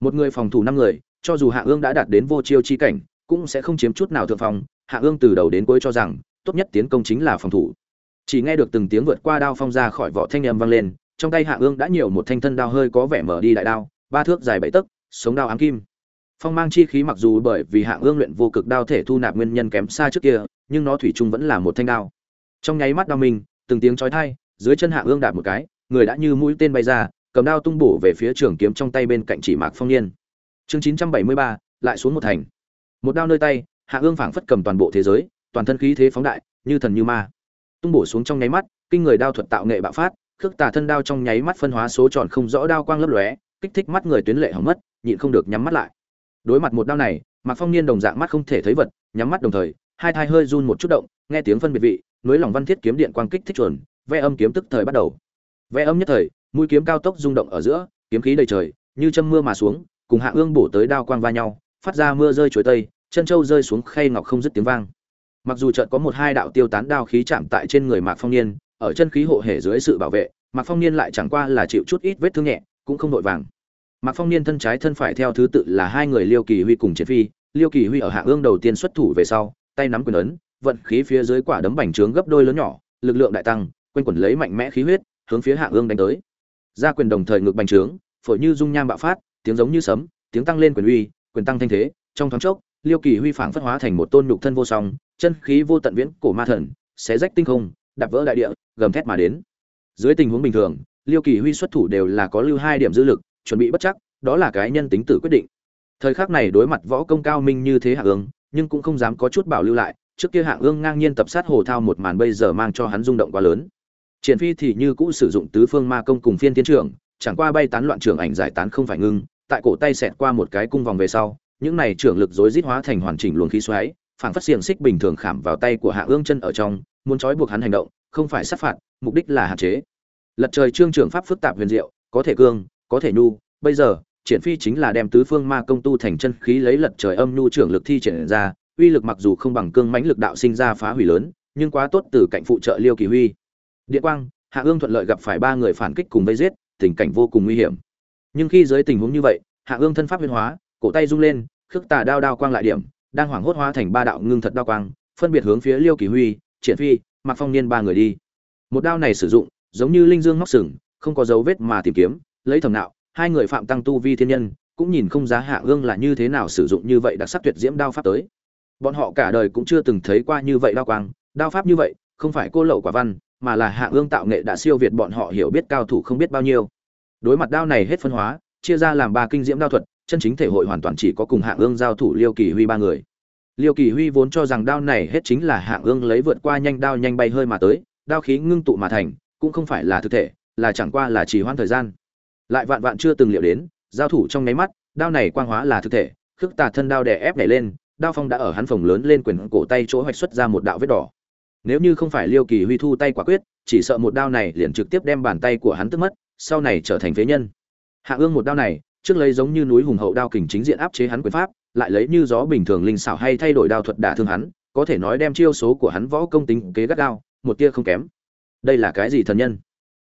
[SPEAKER 1] Một người phòng thủ năm người, cho dù hạ ương đã đạt đến vô chiêu chi cảnh, cũng sẽ không chiếm chút nào thượng phòng hạ ương từ đầu đến cuối cho rằng, tốt nhất tiến công chính là phòng thủ. Chỉ nghe được từng tiếng vượt qua đao phong ra khỏi vỏ thanh âm vang lên, trong tay hạ ương đã nhiều một thanh thân đao hơi có vẻ mở đi đại đao, ba thước dài bảy tấc, sống đao ám kim phong mang chi khí mặc dù bởi vì hạ ương luyện vô cực đao thể thu nạp nguyên nhân kém xa trước kia, nhưng nó thủy chung vẫn là một thanh đao. Trong nháy mắt đao mình, từng tiếng chói tai, dưới chân hạ ương đạp một cái, người đã như mũi tên bay ra, cầm đao tung bổ về phía trường kiếm trong tay bên cạnh chỉ mạc phong niên. Chương chín trăm bảy mươi ba, lại xuống một thành. Một đao nơi tay hạ ương phảng phất cầm toàn bộ thế giới, toàn thân khí thế phóng đại, như thần như ma. Tung bổ xuống trong nháy mắt, kinh người đao thuật tạo nghệ bạo phát, khước tà thân đao trong nháy mắt phân hóa số tròn không rõ đao quang lấp lóe, kích thích mắt người tuyến lệ hỏng mất, nhịn không được nhắm mắt lại đối mặt một đao này, mạc phong niên đồng dạng mắt không thể thấy vật, nhắm mắt đồng thời, hai thai hơi run một chút động, nghe tiếng phân biệt vị, nối lòng văn thiết kiếm điện quang kích thích chuẩn, ve âm kiếm tức thời bắt đầu. Ve âm nhất thời, mũi kiếm cao tốc rung động ở giữa, kiếm khí đầy trời, như châm mưa mà xuống, cùng hạ ương bổ tới đao quang va nhau, phát ra mưa rơi chuối tây, chân châu rơi xuống khay ngọc không dứt tiếng vang. Mặc dù chợt có một hai đạo tiêu tán đao khí chạm tại trên người mạc phong niên, ở chân khí hộ hệ dưới sự bảo vệ, mạc phong niên lại chẳng qua là chịu chút ít vết thương nhẹ, cũng không vội vàng mạc phong niên thân trái thân phải theo thứ tự là hai người liêu kỳ huy cùng Triển phi. Liêu kỳ huy ở hạ ương đầu tiên xuất thủ về sau, tay nắm quyền ấn, vận khí phía dưới quả đấm bành trướng gấp đôi lớn nhỏ, lực lượng đại tăng, quanh quẩn lấy mạnh mẽ khí huyết, hướng phía hạ ương đánh tới. Ra quyền đồng thời ngược bành trướng, phổi như dung nham bạo phát, tiếng giống như sấm, tiếng tăng lên quyền uy, quyền tăng thanh thế. Trong thoáng chốc, liêu kỳ huy phảng phất hóa thành một tôn nhục thân vô song, chân khí vô tận viễn cổ ma thần, xé rách tinh không, đạp vỡ đại địa, gầm thét mà đến. Dưới tình huống bình thường, liêu kỳ huy xuất thủ đều là có lưu hai điểm dư lực chuẩn bị bất chắc, đó là cái nhân tính tử quyết định. Thời khắc này đối mặt võ công cao minh như thế hạ ương, nhưng cũng không dám có chút bảo lưu lại, trước kia hạ ương ngang nhiên tập sát hồ thao một màn bây giờ mang cho hắn rung động quá lớn. Triển phi thì như cũ sử dụng tứ phương ma công cùng phiên tiến trưởng chẳng qua bay tán loạn trưởng ảnh giải tán không phải ngưng, tại cổ tay xẹt qua một cái cung vòng về sau, những này trưởng lực rối rít hóa thành hoàn chỉnh luồng khí xoáy, phảng phất xiềng xích bình thường khảm vào tay của hạ ương chân ở trong, muốn trói buộc hắn hành động, không phải sát phạt, mục đích là hạn chế. Lật trời trương trưởng pháp phức tạp huyền diệu, có thể cương có thể nhu. Bây giờ, triển phi chính là đem tứ phương ma công tu thành chân khí lấy lật trời âm nhu trưởng lực thi triển ra. Uy lực mặc dù không bằng cương mãnh lực đạo sinh ra phá hủy lớn, nhưng quá tốt từ cạnh phụ trợ liêu kỳ huy. Điện quang, hạ ương thuận lợi gặp phải ba người phản kích cùng vây giết, tình cảnh vô cùng nguy hiểm. Nhưng khi dưới tình huống như vậy, hạ ương thân pháp biến hóa, cổ tay rung lên, khước tà đao đao quang lại điểm, đang hoảng hốt hóa thành ba đạo ngưng thật đao quang, phân biệt hướng phía liêu kỳ huy, triển phi mặc phong niên ba người đi. Một đao này sử dụng, giống như linh dương móc sừng, không có dấu vết mà tìm kiếm lấy thầm nạo, hai người phạm tăng tu vi thiên nhân cũng nhìn không giá hạ ương là như thế nào sử dụng như vậy đặc sắc tuyệt diễm đao pháp tới. Bọn họ cả đời cũng chưa từng thấy qua như vậy đao quang, đao pháp như vậy, không phải cô lậu quả văn, mà là hạ ương tạo nghệ đã siêu việt bọn họ hiểu biết cao thủ không biết bao nhiêu. Đối mặt đao này hết phân hóa, chia ra làm ba kinh diễm đao thuật, chân chính thể hội hoàn toàn chỉ có cùng hạ ương giao thủ liêu kỳ huy ba người. Liêu kỳ huy vốn cho rằng đao này hết chính là hạ ương lấy vượt qua nhanh đao nhanh bay hơi mà tới, đao khí ngưng tụ mà thành, cũng không phải là thực thể, là chẳng qua là chỉ hoãn thời gian lại vạn vạn chưa từng liệu đến, giao thủ trong nháy mắt, đao này quang hóa là thực thể, khước tà thân đao đè ép nhảy lên, đao phong đã ở hắn phồng lớn lên quyền cổ tay chỗ hoạch xuất ra một đạo vết đỏ. Nếu như không phải liêu kỳ huy thu tay quả quyết, chỉ sợ một đao này liền trực tiếp đem bàn tay của hắn tức mất, sau này trở thành phế nhân. Hạ ương một đao này, trước lấy giống như núi hùng hậu đao kình chính diện áp chế hắn quyền pháp, lại lấy như gió bình thường linh xảo hay thay đổi đao thuật đả thương hắn, có thể nói đem chiêu số của hắn võ công tính kế gắt đao một tia không kém. Đây là cái gì thần nhân?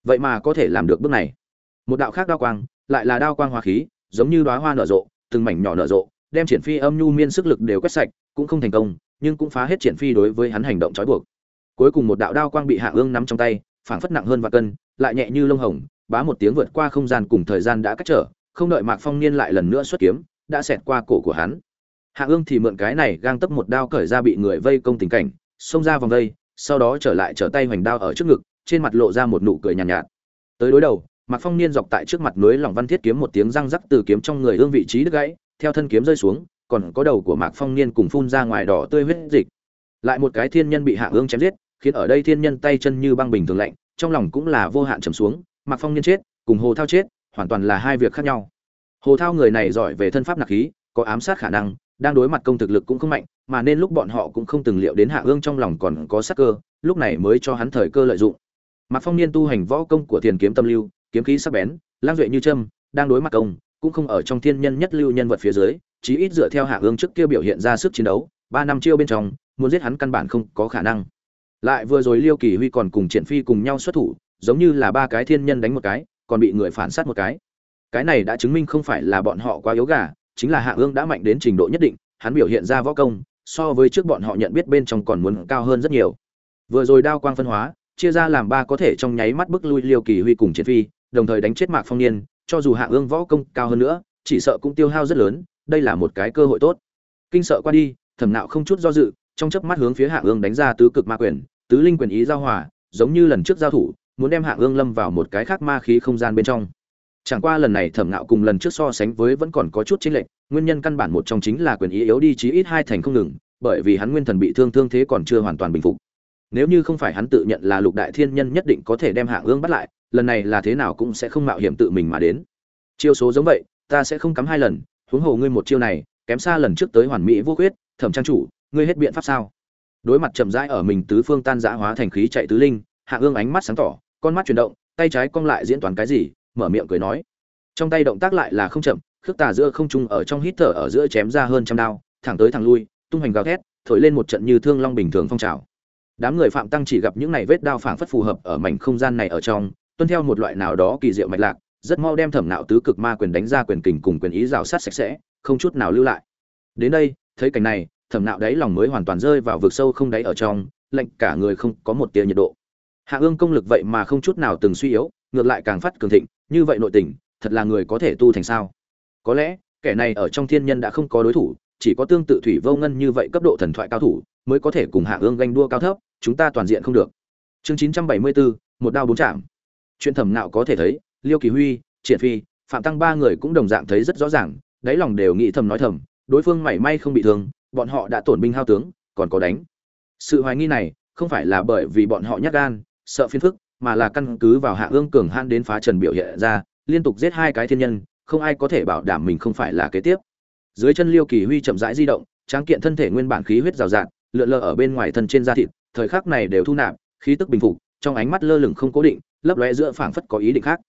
[SPEAKER 1] Vậy mà có thể làm được bước này? Một đạo khác đao quang lại là đao quang hoa khí giống như đóa hoa nở rộ từng mảnh nhỏ nở rộ đem triển phi âm nhu miên sức lực đều quét sạch cũng không thành công nhưng cũng phá hết triển phi đối với hắn hành động trói buộc. Cuối cùng một đạo đao quang bị hạ ương nắm trong tay phảng phất nặng hơn và cân lại nhẹ như lông hồng bá một tiếng vượt qua không gian cùng thời gian đã cách trở không đợi mạc phong niên lại lần nữa xuất kiếm đã xẹt qua cổ của hắn. Hạ ương thì mượn cái này gang tấp một đao cởi ra bị người vây công tình cảnh xông ra vòng vây sau đó trở lại trở tay hoành đao ở trước ngực trên mặt lộ ra một nụ cười nhàn nhạt, nhạt. Tới đối đầu mạc phong niên dọc tại trước mặt núi lòng văn thiết kiếm một tiếng răng rắc từ kiếm trong người ương vị trí đứt gãy, theo thân kiếm rơi xuống, còn có đầu của mạc phong niên cùng phun ra ngoài đỏ tươi huyết dịch. Lại một cái thiên nhân bị hạ ương chém giết, khiến ở đây thiên nhân tay chân như băng bình thường lạnh, trong lòng cũng là vô hạn trầm xuống, mạc phong niên chết, cùng hồ thao chết, hoàn toàn là hai việc khác nhau. Hồ thao người này giỏi về thân pháp nặc khí, có ám sát khả năng, đang đối mặt công thực lực cũng không mạnh, mà nên lúc bọn họ cũng không từng liệu đến hạ ương trong lòng còn có sát cơ, lúc này mới cho hắn thời cơ lợi dụng. Mạc phong niên tu hành võ công của Tiền kiếm tâm lưu kiếm khí sắc bén, lang duệ như châm, đang đối mặt công, cũng không ở trong thiên nhân nhất lưu nhân vật phía dưới, chí ít dựa theo hạ ương trước kia biểu hiện ra sức chiến đấu, ba năm chiêu bên trong, muốn giết hắn căn bản không có khả năng. Lại vừa rồi liêu kỳ huy còn cùng triển phi cùng nhau xuất thủ, giống như là ba cái thiên nhân đánh một cái, còn bị người phản sát một cái. Cái này đã chứng minh không phải là bọn họ quá yếu gà, chính là hạ ương đã mạnh đến trình độ nhất định, hắn biểu hiện ra võ công, so với trước bọn họ nhận biết bên trong còn muốn cao hơn rất nhiều. Vừa rồi đao quang phân hóa, chia ra làm ba có thể trong nháy mắt bức lui liêu kỳ huy cùng triển phi đồng thời đánh chết mạc phong niên, cho dù hạ ương võ công cao hơn nữa, chỉ sợ cũng tiêu hao rất lớn, đây là một cái cơ hội tốt. Kinh sợ qua đi, thẩm nạo không chút do dự, trong chớp mắt hướng phía hạ ương đánh ra tứ cực ma quyền, tứ linh quyền ý giao hòa, giống như lần trước giao thủ, muốn đem hạ ương lâm vào một cái khác ma khí không gian bên trong. Chẳng qua lần này thẩm nạo cùng lần trước so sánh với vẫn còn có chút chênh lệch, nguyên nhân căn bản một trong chính là quyền ý yếu đi chí ít hai thành không ngừng, bởi vì hắn nguyên thần bị thương thương thế còn chưa hoàn toàn bình phục. Nếu như không phải hắn tự nhận là lục đại thiên nhân nhất định có thể đem hạ ương bắt lại lần này là thế nào cũng sẽ không mạo hiểm tự mình mà đến. Chiêu số giống vậy, ta sẽ không cắm hai lần, huống hồ ngươi một chiêu này, kém xa lần trước tới hoàn mỹ vô quyết thẩm trang chủ, ngươi hết biện pháp sao? Đối mặt chậm rãi ở mình tứ phương tan giã hóa thành khí chạy tứ linh, hạ ương ánh mắt sáng tỏ, con mắt chuyển động, tay trái cong lại diễn toán cái gì, mở miệng cười nói. Trong tay động tác lại là không chậm, khước tà giữa không trung ở trong hít thở ở giữa chém ra hơn trăm đao, thẳng tới thẳng lui, tung hoành gào thét, thổi lên một trận như thương long bình thường phong trào. Đám người phạm tăng chỉ gặp những này vết đao phảng phất phù hợp ở mảnh không gian này ở trong tuân theo một loại nào đó kỳ diệu mạch lạc, rất mau đem thẩm nạo tứ cực ma quyền đánh ra quyền kình cùng quyền ý rào sát sạch sẽ, không chút nào lưu lại. Đến đây, thấy cảnh này, thẩm nạo đáy lòng mới hoàn toàn rơi vào vực sâu không đáy ở trong lệnh cả người không có một tia nhiệt độ. Hạ ương công lực vậy mà không chút nào từng suy yếu, ngược lại càng phát cường thịnh, như vậy nội tình, thật là người có thể tu thành sao? Có lẽ, kẻ này ở trong thiên nhân đã không có đối thủ, chỉ có tương tự thủy vô ngân như vậy cấp độ thần thoại cao thủ, mới có thể cùng hạ ương ganh đua cao thấp, chúng ta toàn diện không được. Chương chín trăm bảy mươi bốn một đao bốn chạm chuyện thẩm nạo có thể thấy, liêu kỳ huy, triển phi, phạm tăng ba người cũng đồng dạng thấy rất rõ ràng, đáy lòng đều nghĩ thầm nói thầm, đối phương mảy may không bị thương, bọn họ đã tổn binh hao tướng, còn có đánh. Sự hoài nghi này không phải là bởi vì bọn họ nhát gan, sợ phiền phức, mà là căn cứ vào hạ ương cường han đến phá trần biểu hiện ra, liên tục giết hai cái thiên nhân, không ai có thể bảo đảm mình không phải là kế tiếp. Dưới chân liêu kỳ huy chậm rãi di động, tráng kiện thân thể nguyên bản khí huyết rào rạt, lượn lờ ở bên ngoài thân trên da thịt, thời khắc này đều thu nạp, khí tức bình phục, trong ánh mắt lơ lửng không cố định lấp lóe giữa phảng phất có ý định khác.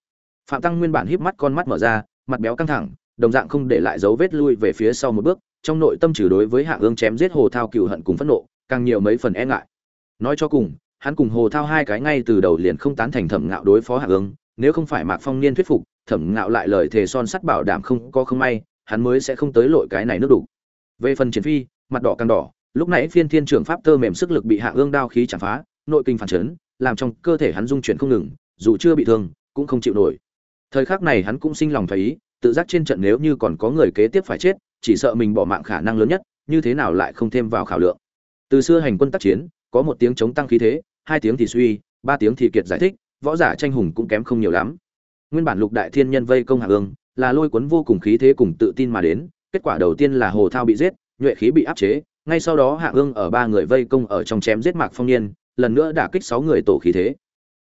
[SPEAKER 1] Phạm tăng nguyên bản híp mắt con mắt mở ra, mặt béo căng thẳng, đồng dạng không để lại dấu vết lui về phía sau một bước, trong nội tâm trừ đối với hạ ương chém giết hồ thao cừu hận cùng phẫn nộ, càng nhiều mấy phần e ngại. Nói cho cùng, hắn cùng hồ thao hai cái ngay từ đầu liền không tán thành thẩm ngạo đối phó hạ ương, nếu không phải mạc phong niên thuyết phục, thẩm ngạo lại lời thề son sắt bảo đảm không có không may, hắn mới sẽ không tới lội cái này nước đủ về phần chiến phi, mặt đỏ càng đỏ, lúc nãy phiên thiên trưởng pháp tơ mềm sức lực bị hạ ương đao khí chạm phá, nội kinh phản chấn, làm trong cơ thể hắn dung chuyển không ngừng dù chưa bị thương, cũng không chịu nổi. Thời khắc này hắn cũng sinh lòng thấy tự giác trên trận nếu như còn có người kế tiếp phải chết, chỉ sợ mình bỏ mạng khả năng lớn nhất, như thế nào lại không thêm vào khảo lượng. Từ xưa hành quân tác chiến, có một tiếng chống tăng khí thế, hai tiếng thì suy, ba tiếng thì kiệt giải thích, võ giả tranh hùng cũng kém không nhiều lắm. Nguyên bản lục đại thiên nhân vây công hạ ương, là lôi cuốn vô cùng khí thế cùng tự tin mà đến, kết quả đầu tiên là hồ thao bị giết, nhuệ khí bị áp chế, ngay sau đó hạ ương ở ba người vây công ở trong chém giết mạc phong niên, lần nữa đả kích sáu người tổ khí thế.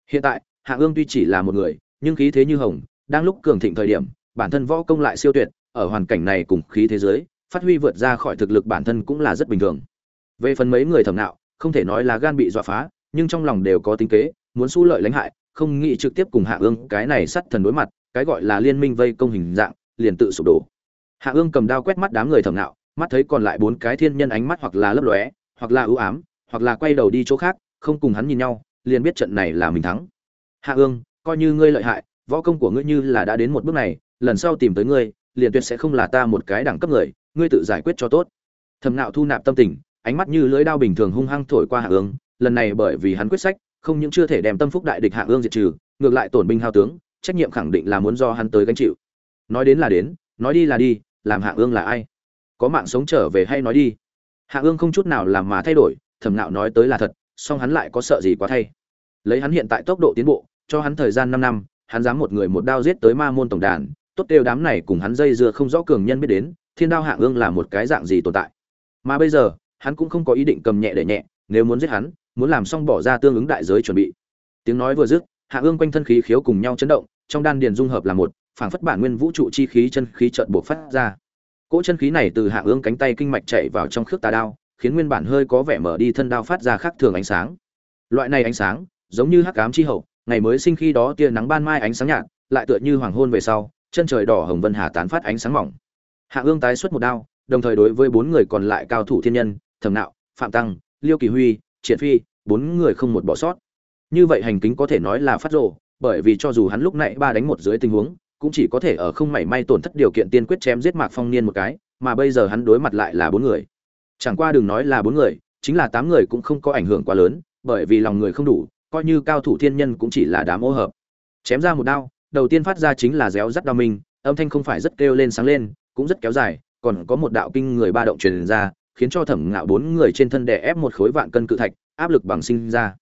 [SPEAKER 1] Hiện tại hạ ương tuy chỉ là một người, nhưng khí thế như hồng, đang lúc cường thịnh thời điểm, bản thân võ công lại siêu tuyệt, ở hoàn cảnh này cùng khí thế giới, phát huy vượt ra khỏi thực lực bản thân cũng là rất bình thường. Về phần mấy người thẩm nạo, không thể nói là gan bị dọa phá, nhưng trong lòng đều có tính kế, muốn su lợi lãnh hại, không nghĩ trực tiếp cùng hạ ương cái này sắt thần đối mặt, cái gọi là liên minh vây công hình dạng, liền tự sụp đổ. Hạ ương cầm đao quét mắt đám người thẩm nạo, mắt thấy còn lại bốn cái thiên nhân ánh mắt hoặc là lấp lóe, hoặc là ưu ám, hoặc là quay đầu đi chỗ khác, không cùng hắn nhìn nhau, liền biết trận này là mình thắng hạ ương, coi như ngươi lợi hại, võ công của ngươi như là đã đến một bước này, lần sau tìm tới ngươi, liền tuyệt sẽ không là ta một cái đẳng cấp người, ngươi tự giải quyết cho tốt. Thầm nạo thu nạp tâm tình, ánh mắt như lưỡi đao bình thường hung hăng thổi qua hạ ương, lần này bởi vì hắn quyết sách, không những chưa thể đem tâm phúc đại địch hạ ương diệt trừ, ngược lại tổn binh hao tướng, trách nhiệm khẳng định là muốn do hắn tới gánh chịu. Nói đến là đến, nói đi là đi, làm hạ ương là ai? Có mạng sống trở về hay nói đi? Hạ ương không chút nào làm mà thay đổi thầm nạo nói tới là thật, song hắn lại có sợ gì quá thay. Lấy hắn hiện tại tốc độ tiến bộ cho hắn thời gian năm năm, hắn dám một người một đao giết tới ma môn tổng đàn, tốt đều đám này cùng hắn dây dưa không rõ cường nhân biết đến, thiên đao hạ ương là một cái dạng gì tồn tại. Mà bây giờ, hắn cũng không có ý định cầm nhẹ để nhẹ, nếu muốn giết hắn, muốn làm xong bỏ ra tương ứng đại giới chuẩn bị. Tiếng nói vừa dứt hạ ương quanh thân khí khiếu cùng nhau chấn động, trong đan điền dung hợp là một, phảng phất bản nguyên vũ trụ chi khí chân khí chợt buộc phát ra. Cỗ chân khí này từ hạ ương cánh tay kinh mạch chạy vào trong khước tà đao, khiến nguyên bản hơi có vẻ mở đi thân đao phát ra khác thường ánh sáng. Loại này ánh sáng, giống như hắc ám chi hậu ngày mới sinh khi đó tia nắng ban mai ánh sáng nhạt, lại tựa như hoàng hôn về sau, chân trời đỏ hồng vân hà tán phát ánh sáng mỏng. Hạ ương tái xuất một đao, đồng thời đối với bốn người còn lại cao thủ thiên nhân, thẩm nạo, phạm tăng, liêu kỳ huy, triển phi, bốn người không một bỏ sót. Như vậy hành kính có thể nói là phát rộ bởi vì cho dù hắn lúc nãy ba đánh một dưới tình huống, cũng chỉ có thể ở không mảy may tổn thất điều kiện tiên quyết chém giết mạc phong niên một cái, mà bây giờ hắn đối mặt lại là bốn người. Chẳng qua đừng nói là bốn người, chính là tám người cũng không có ảnh hưởng quá lớn, bởi vì lòng người không đủ coi như cao thủ thiên nhân cũng chỉ là đám ô hợp. Chém ra một đao, đầu tiên phát ra chính là réo rắt đao minh âm thanh không phải rất kêu lên sáng lên, cũng rất kéo dài, còn có một đạo kinh người ba động truyền ra, khiến cho thẩm ngạo bốn người trên thân đè ép một khối vạn cân cự thạch, áp lực bằng sinh ra.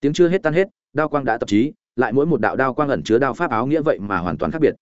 [SPEAKER 1] Tiếng chưa hết tan hết, đao quang đã tập trí, lại mỗi một đạo đao quang ẩn chứa đao pháp áo nghĩa vậy mà hoàn toàn khác biệt.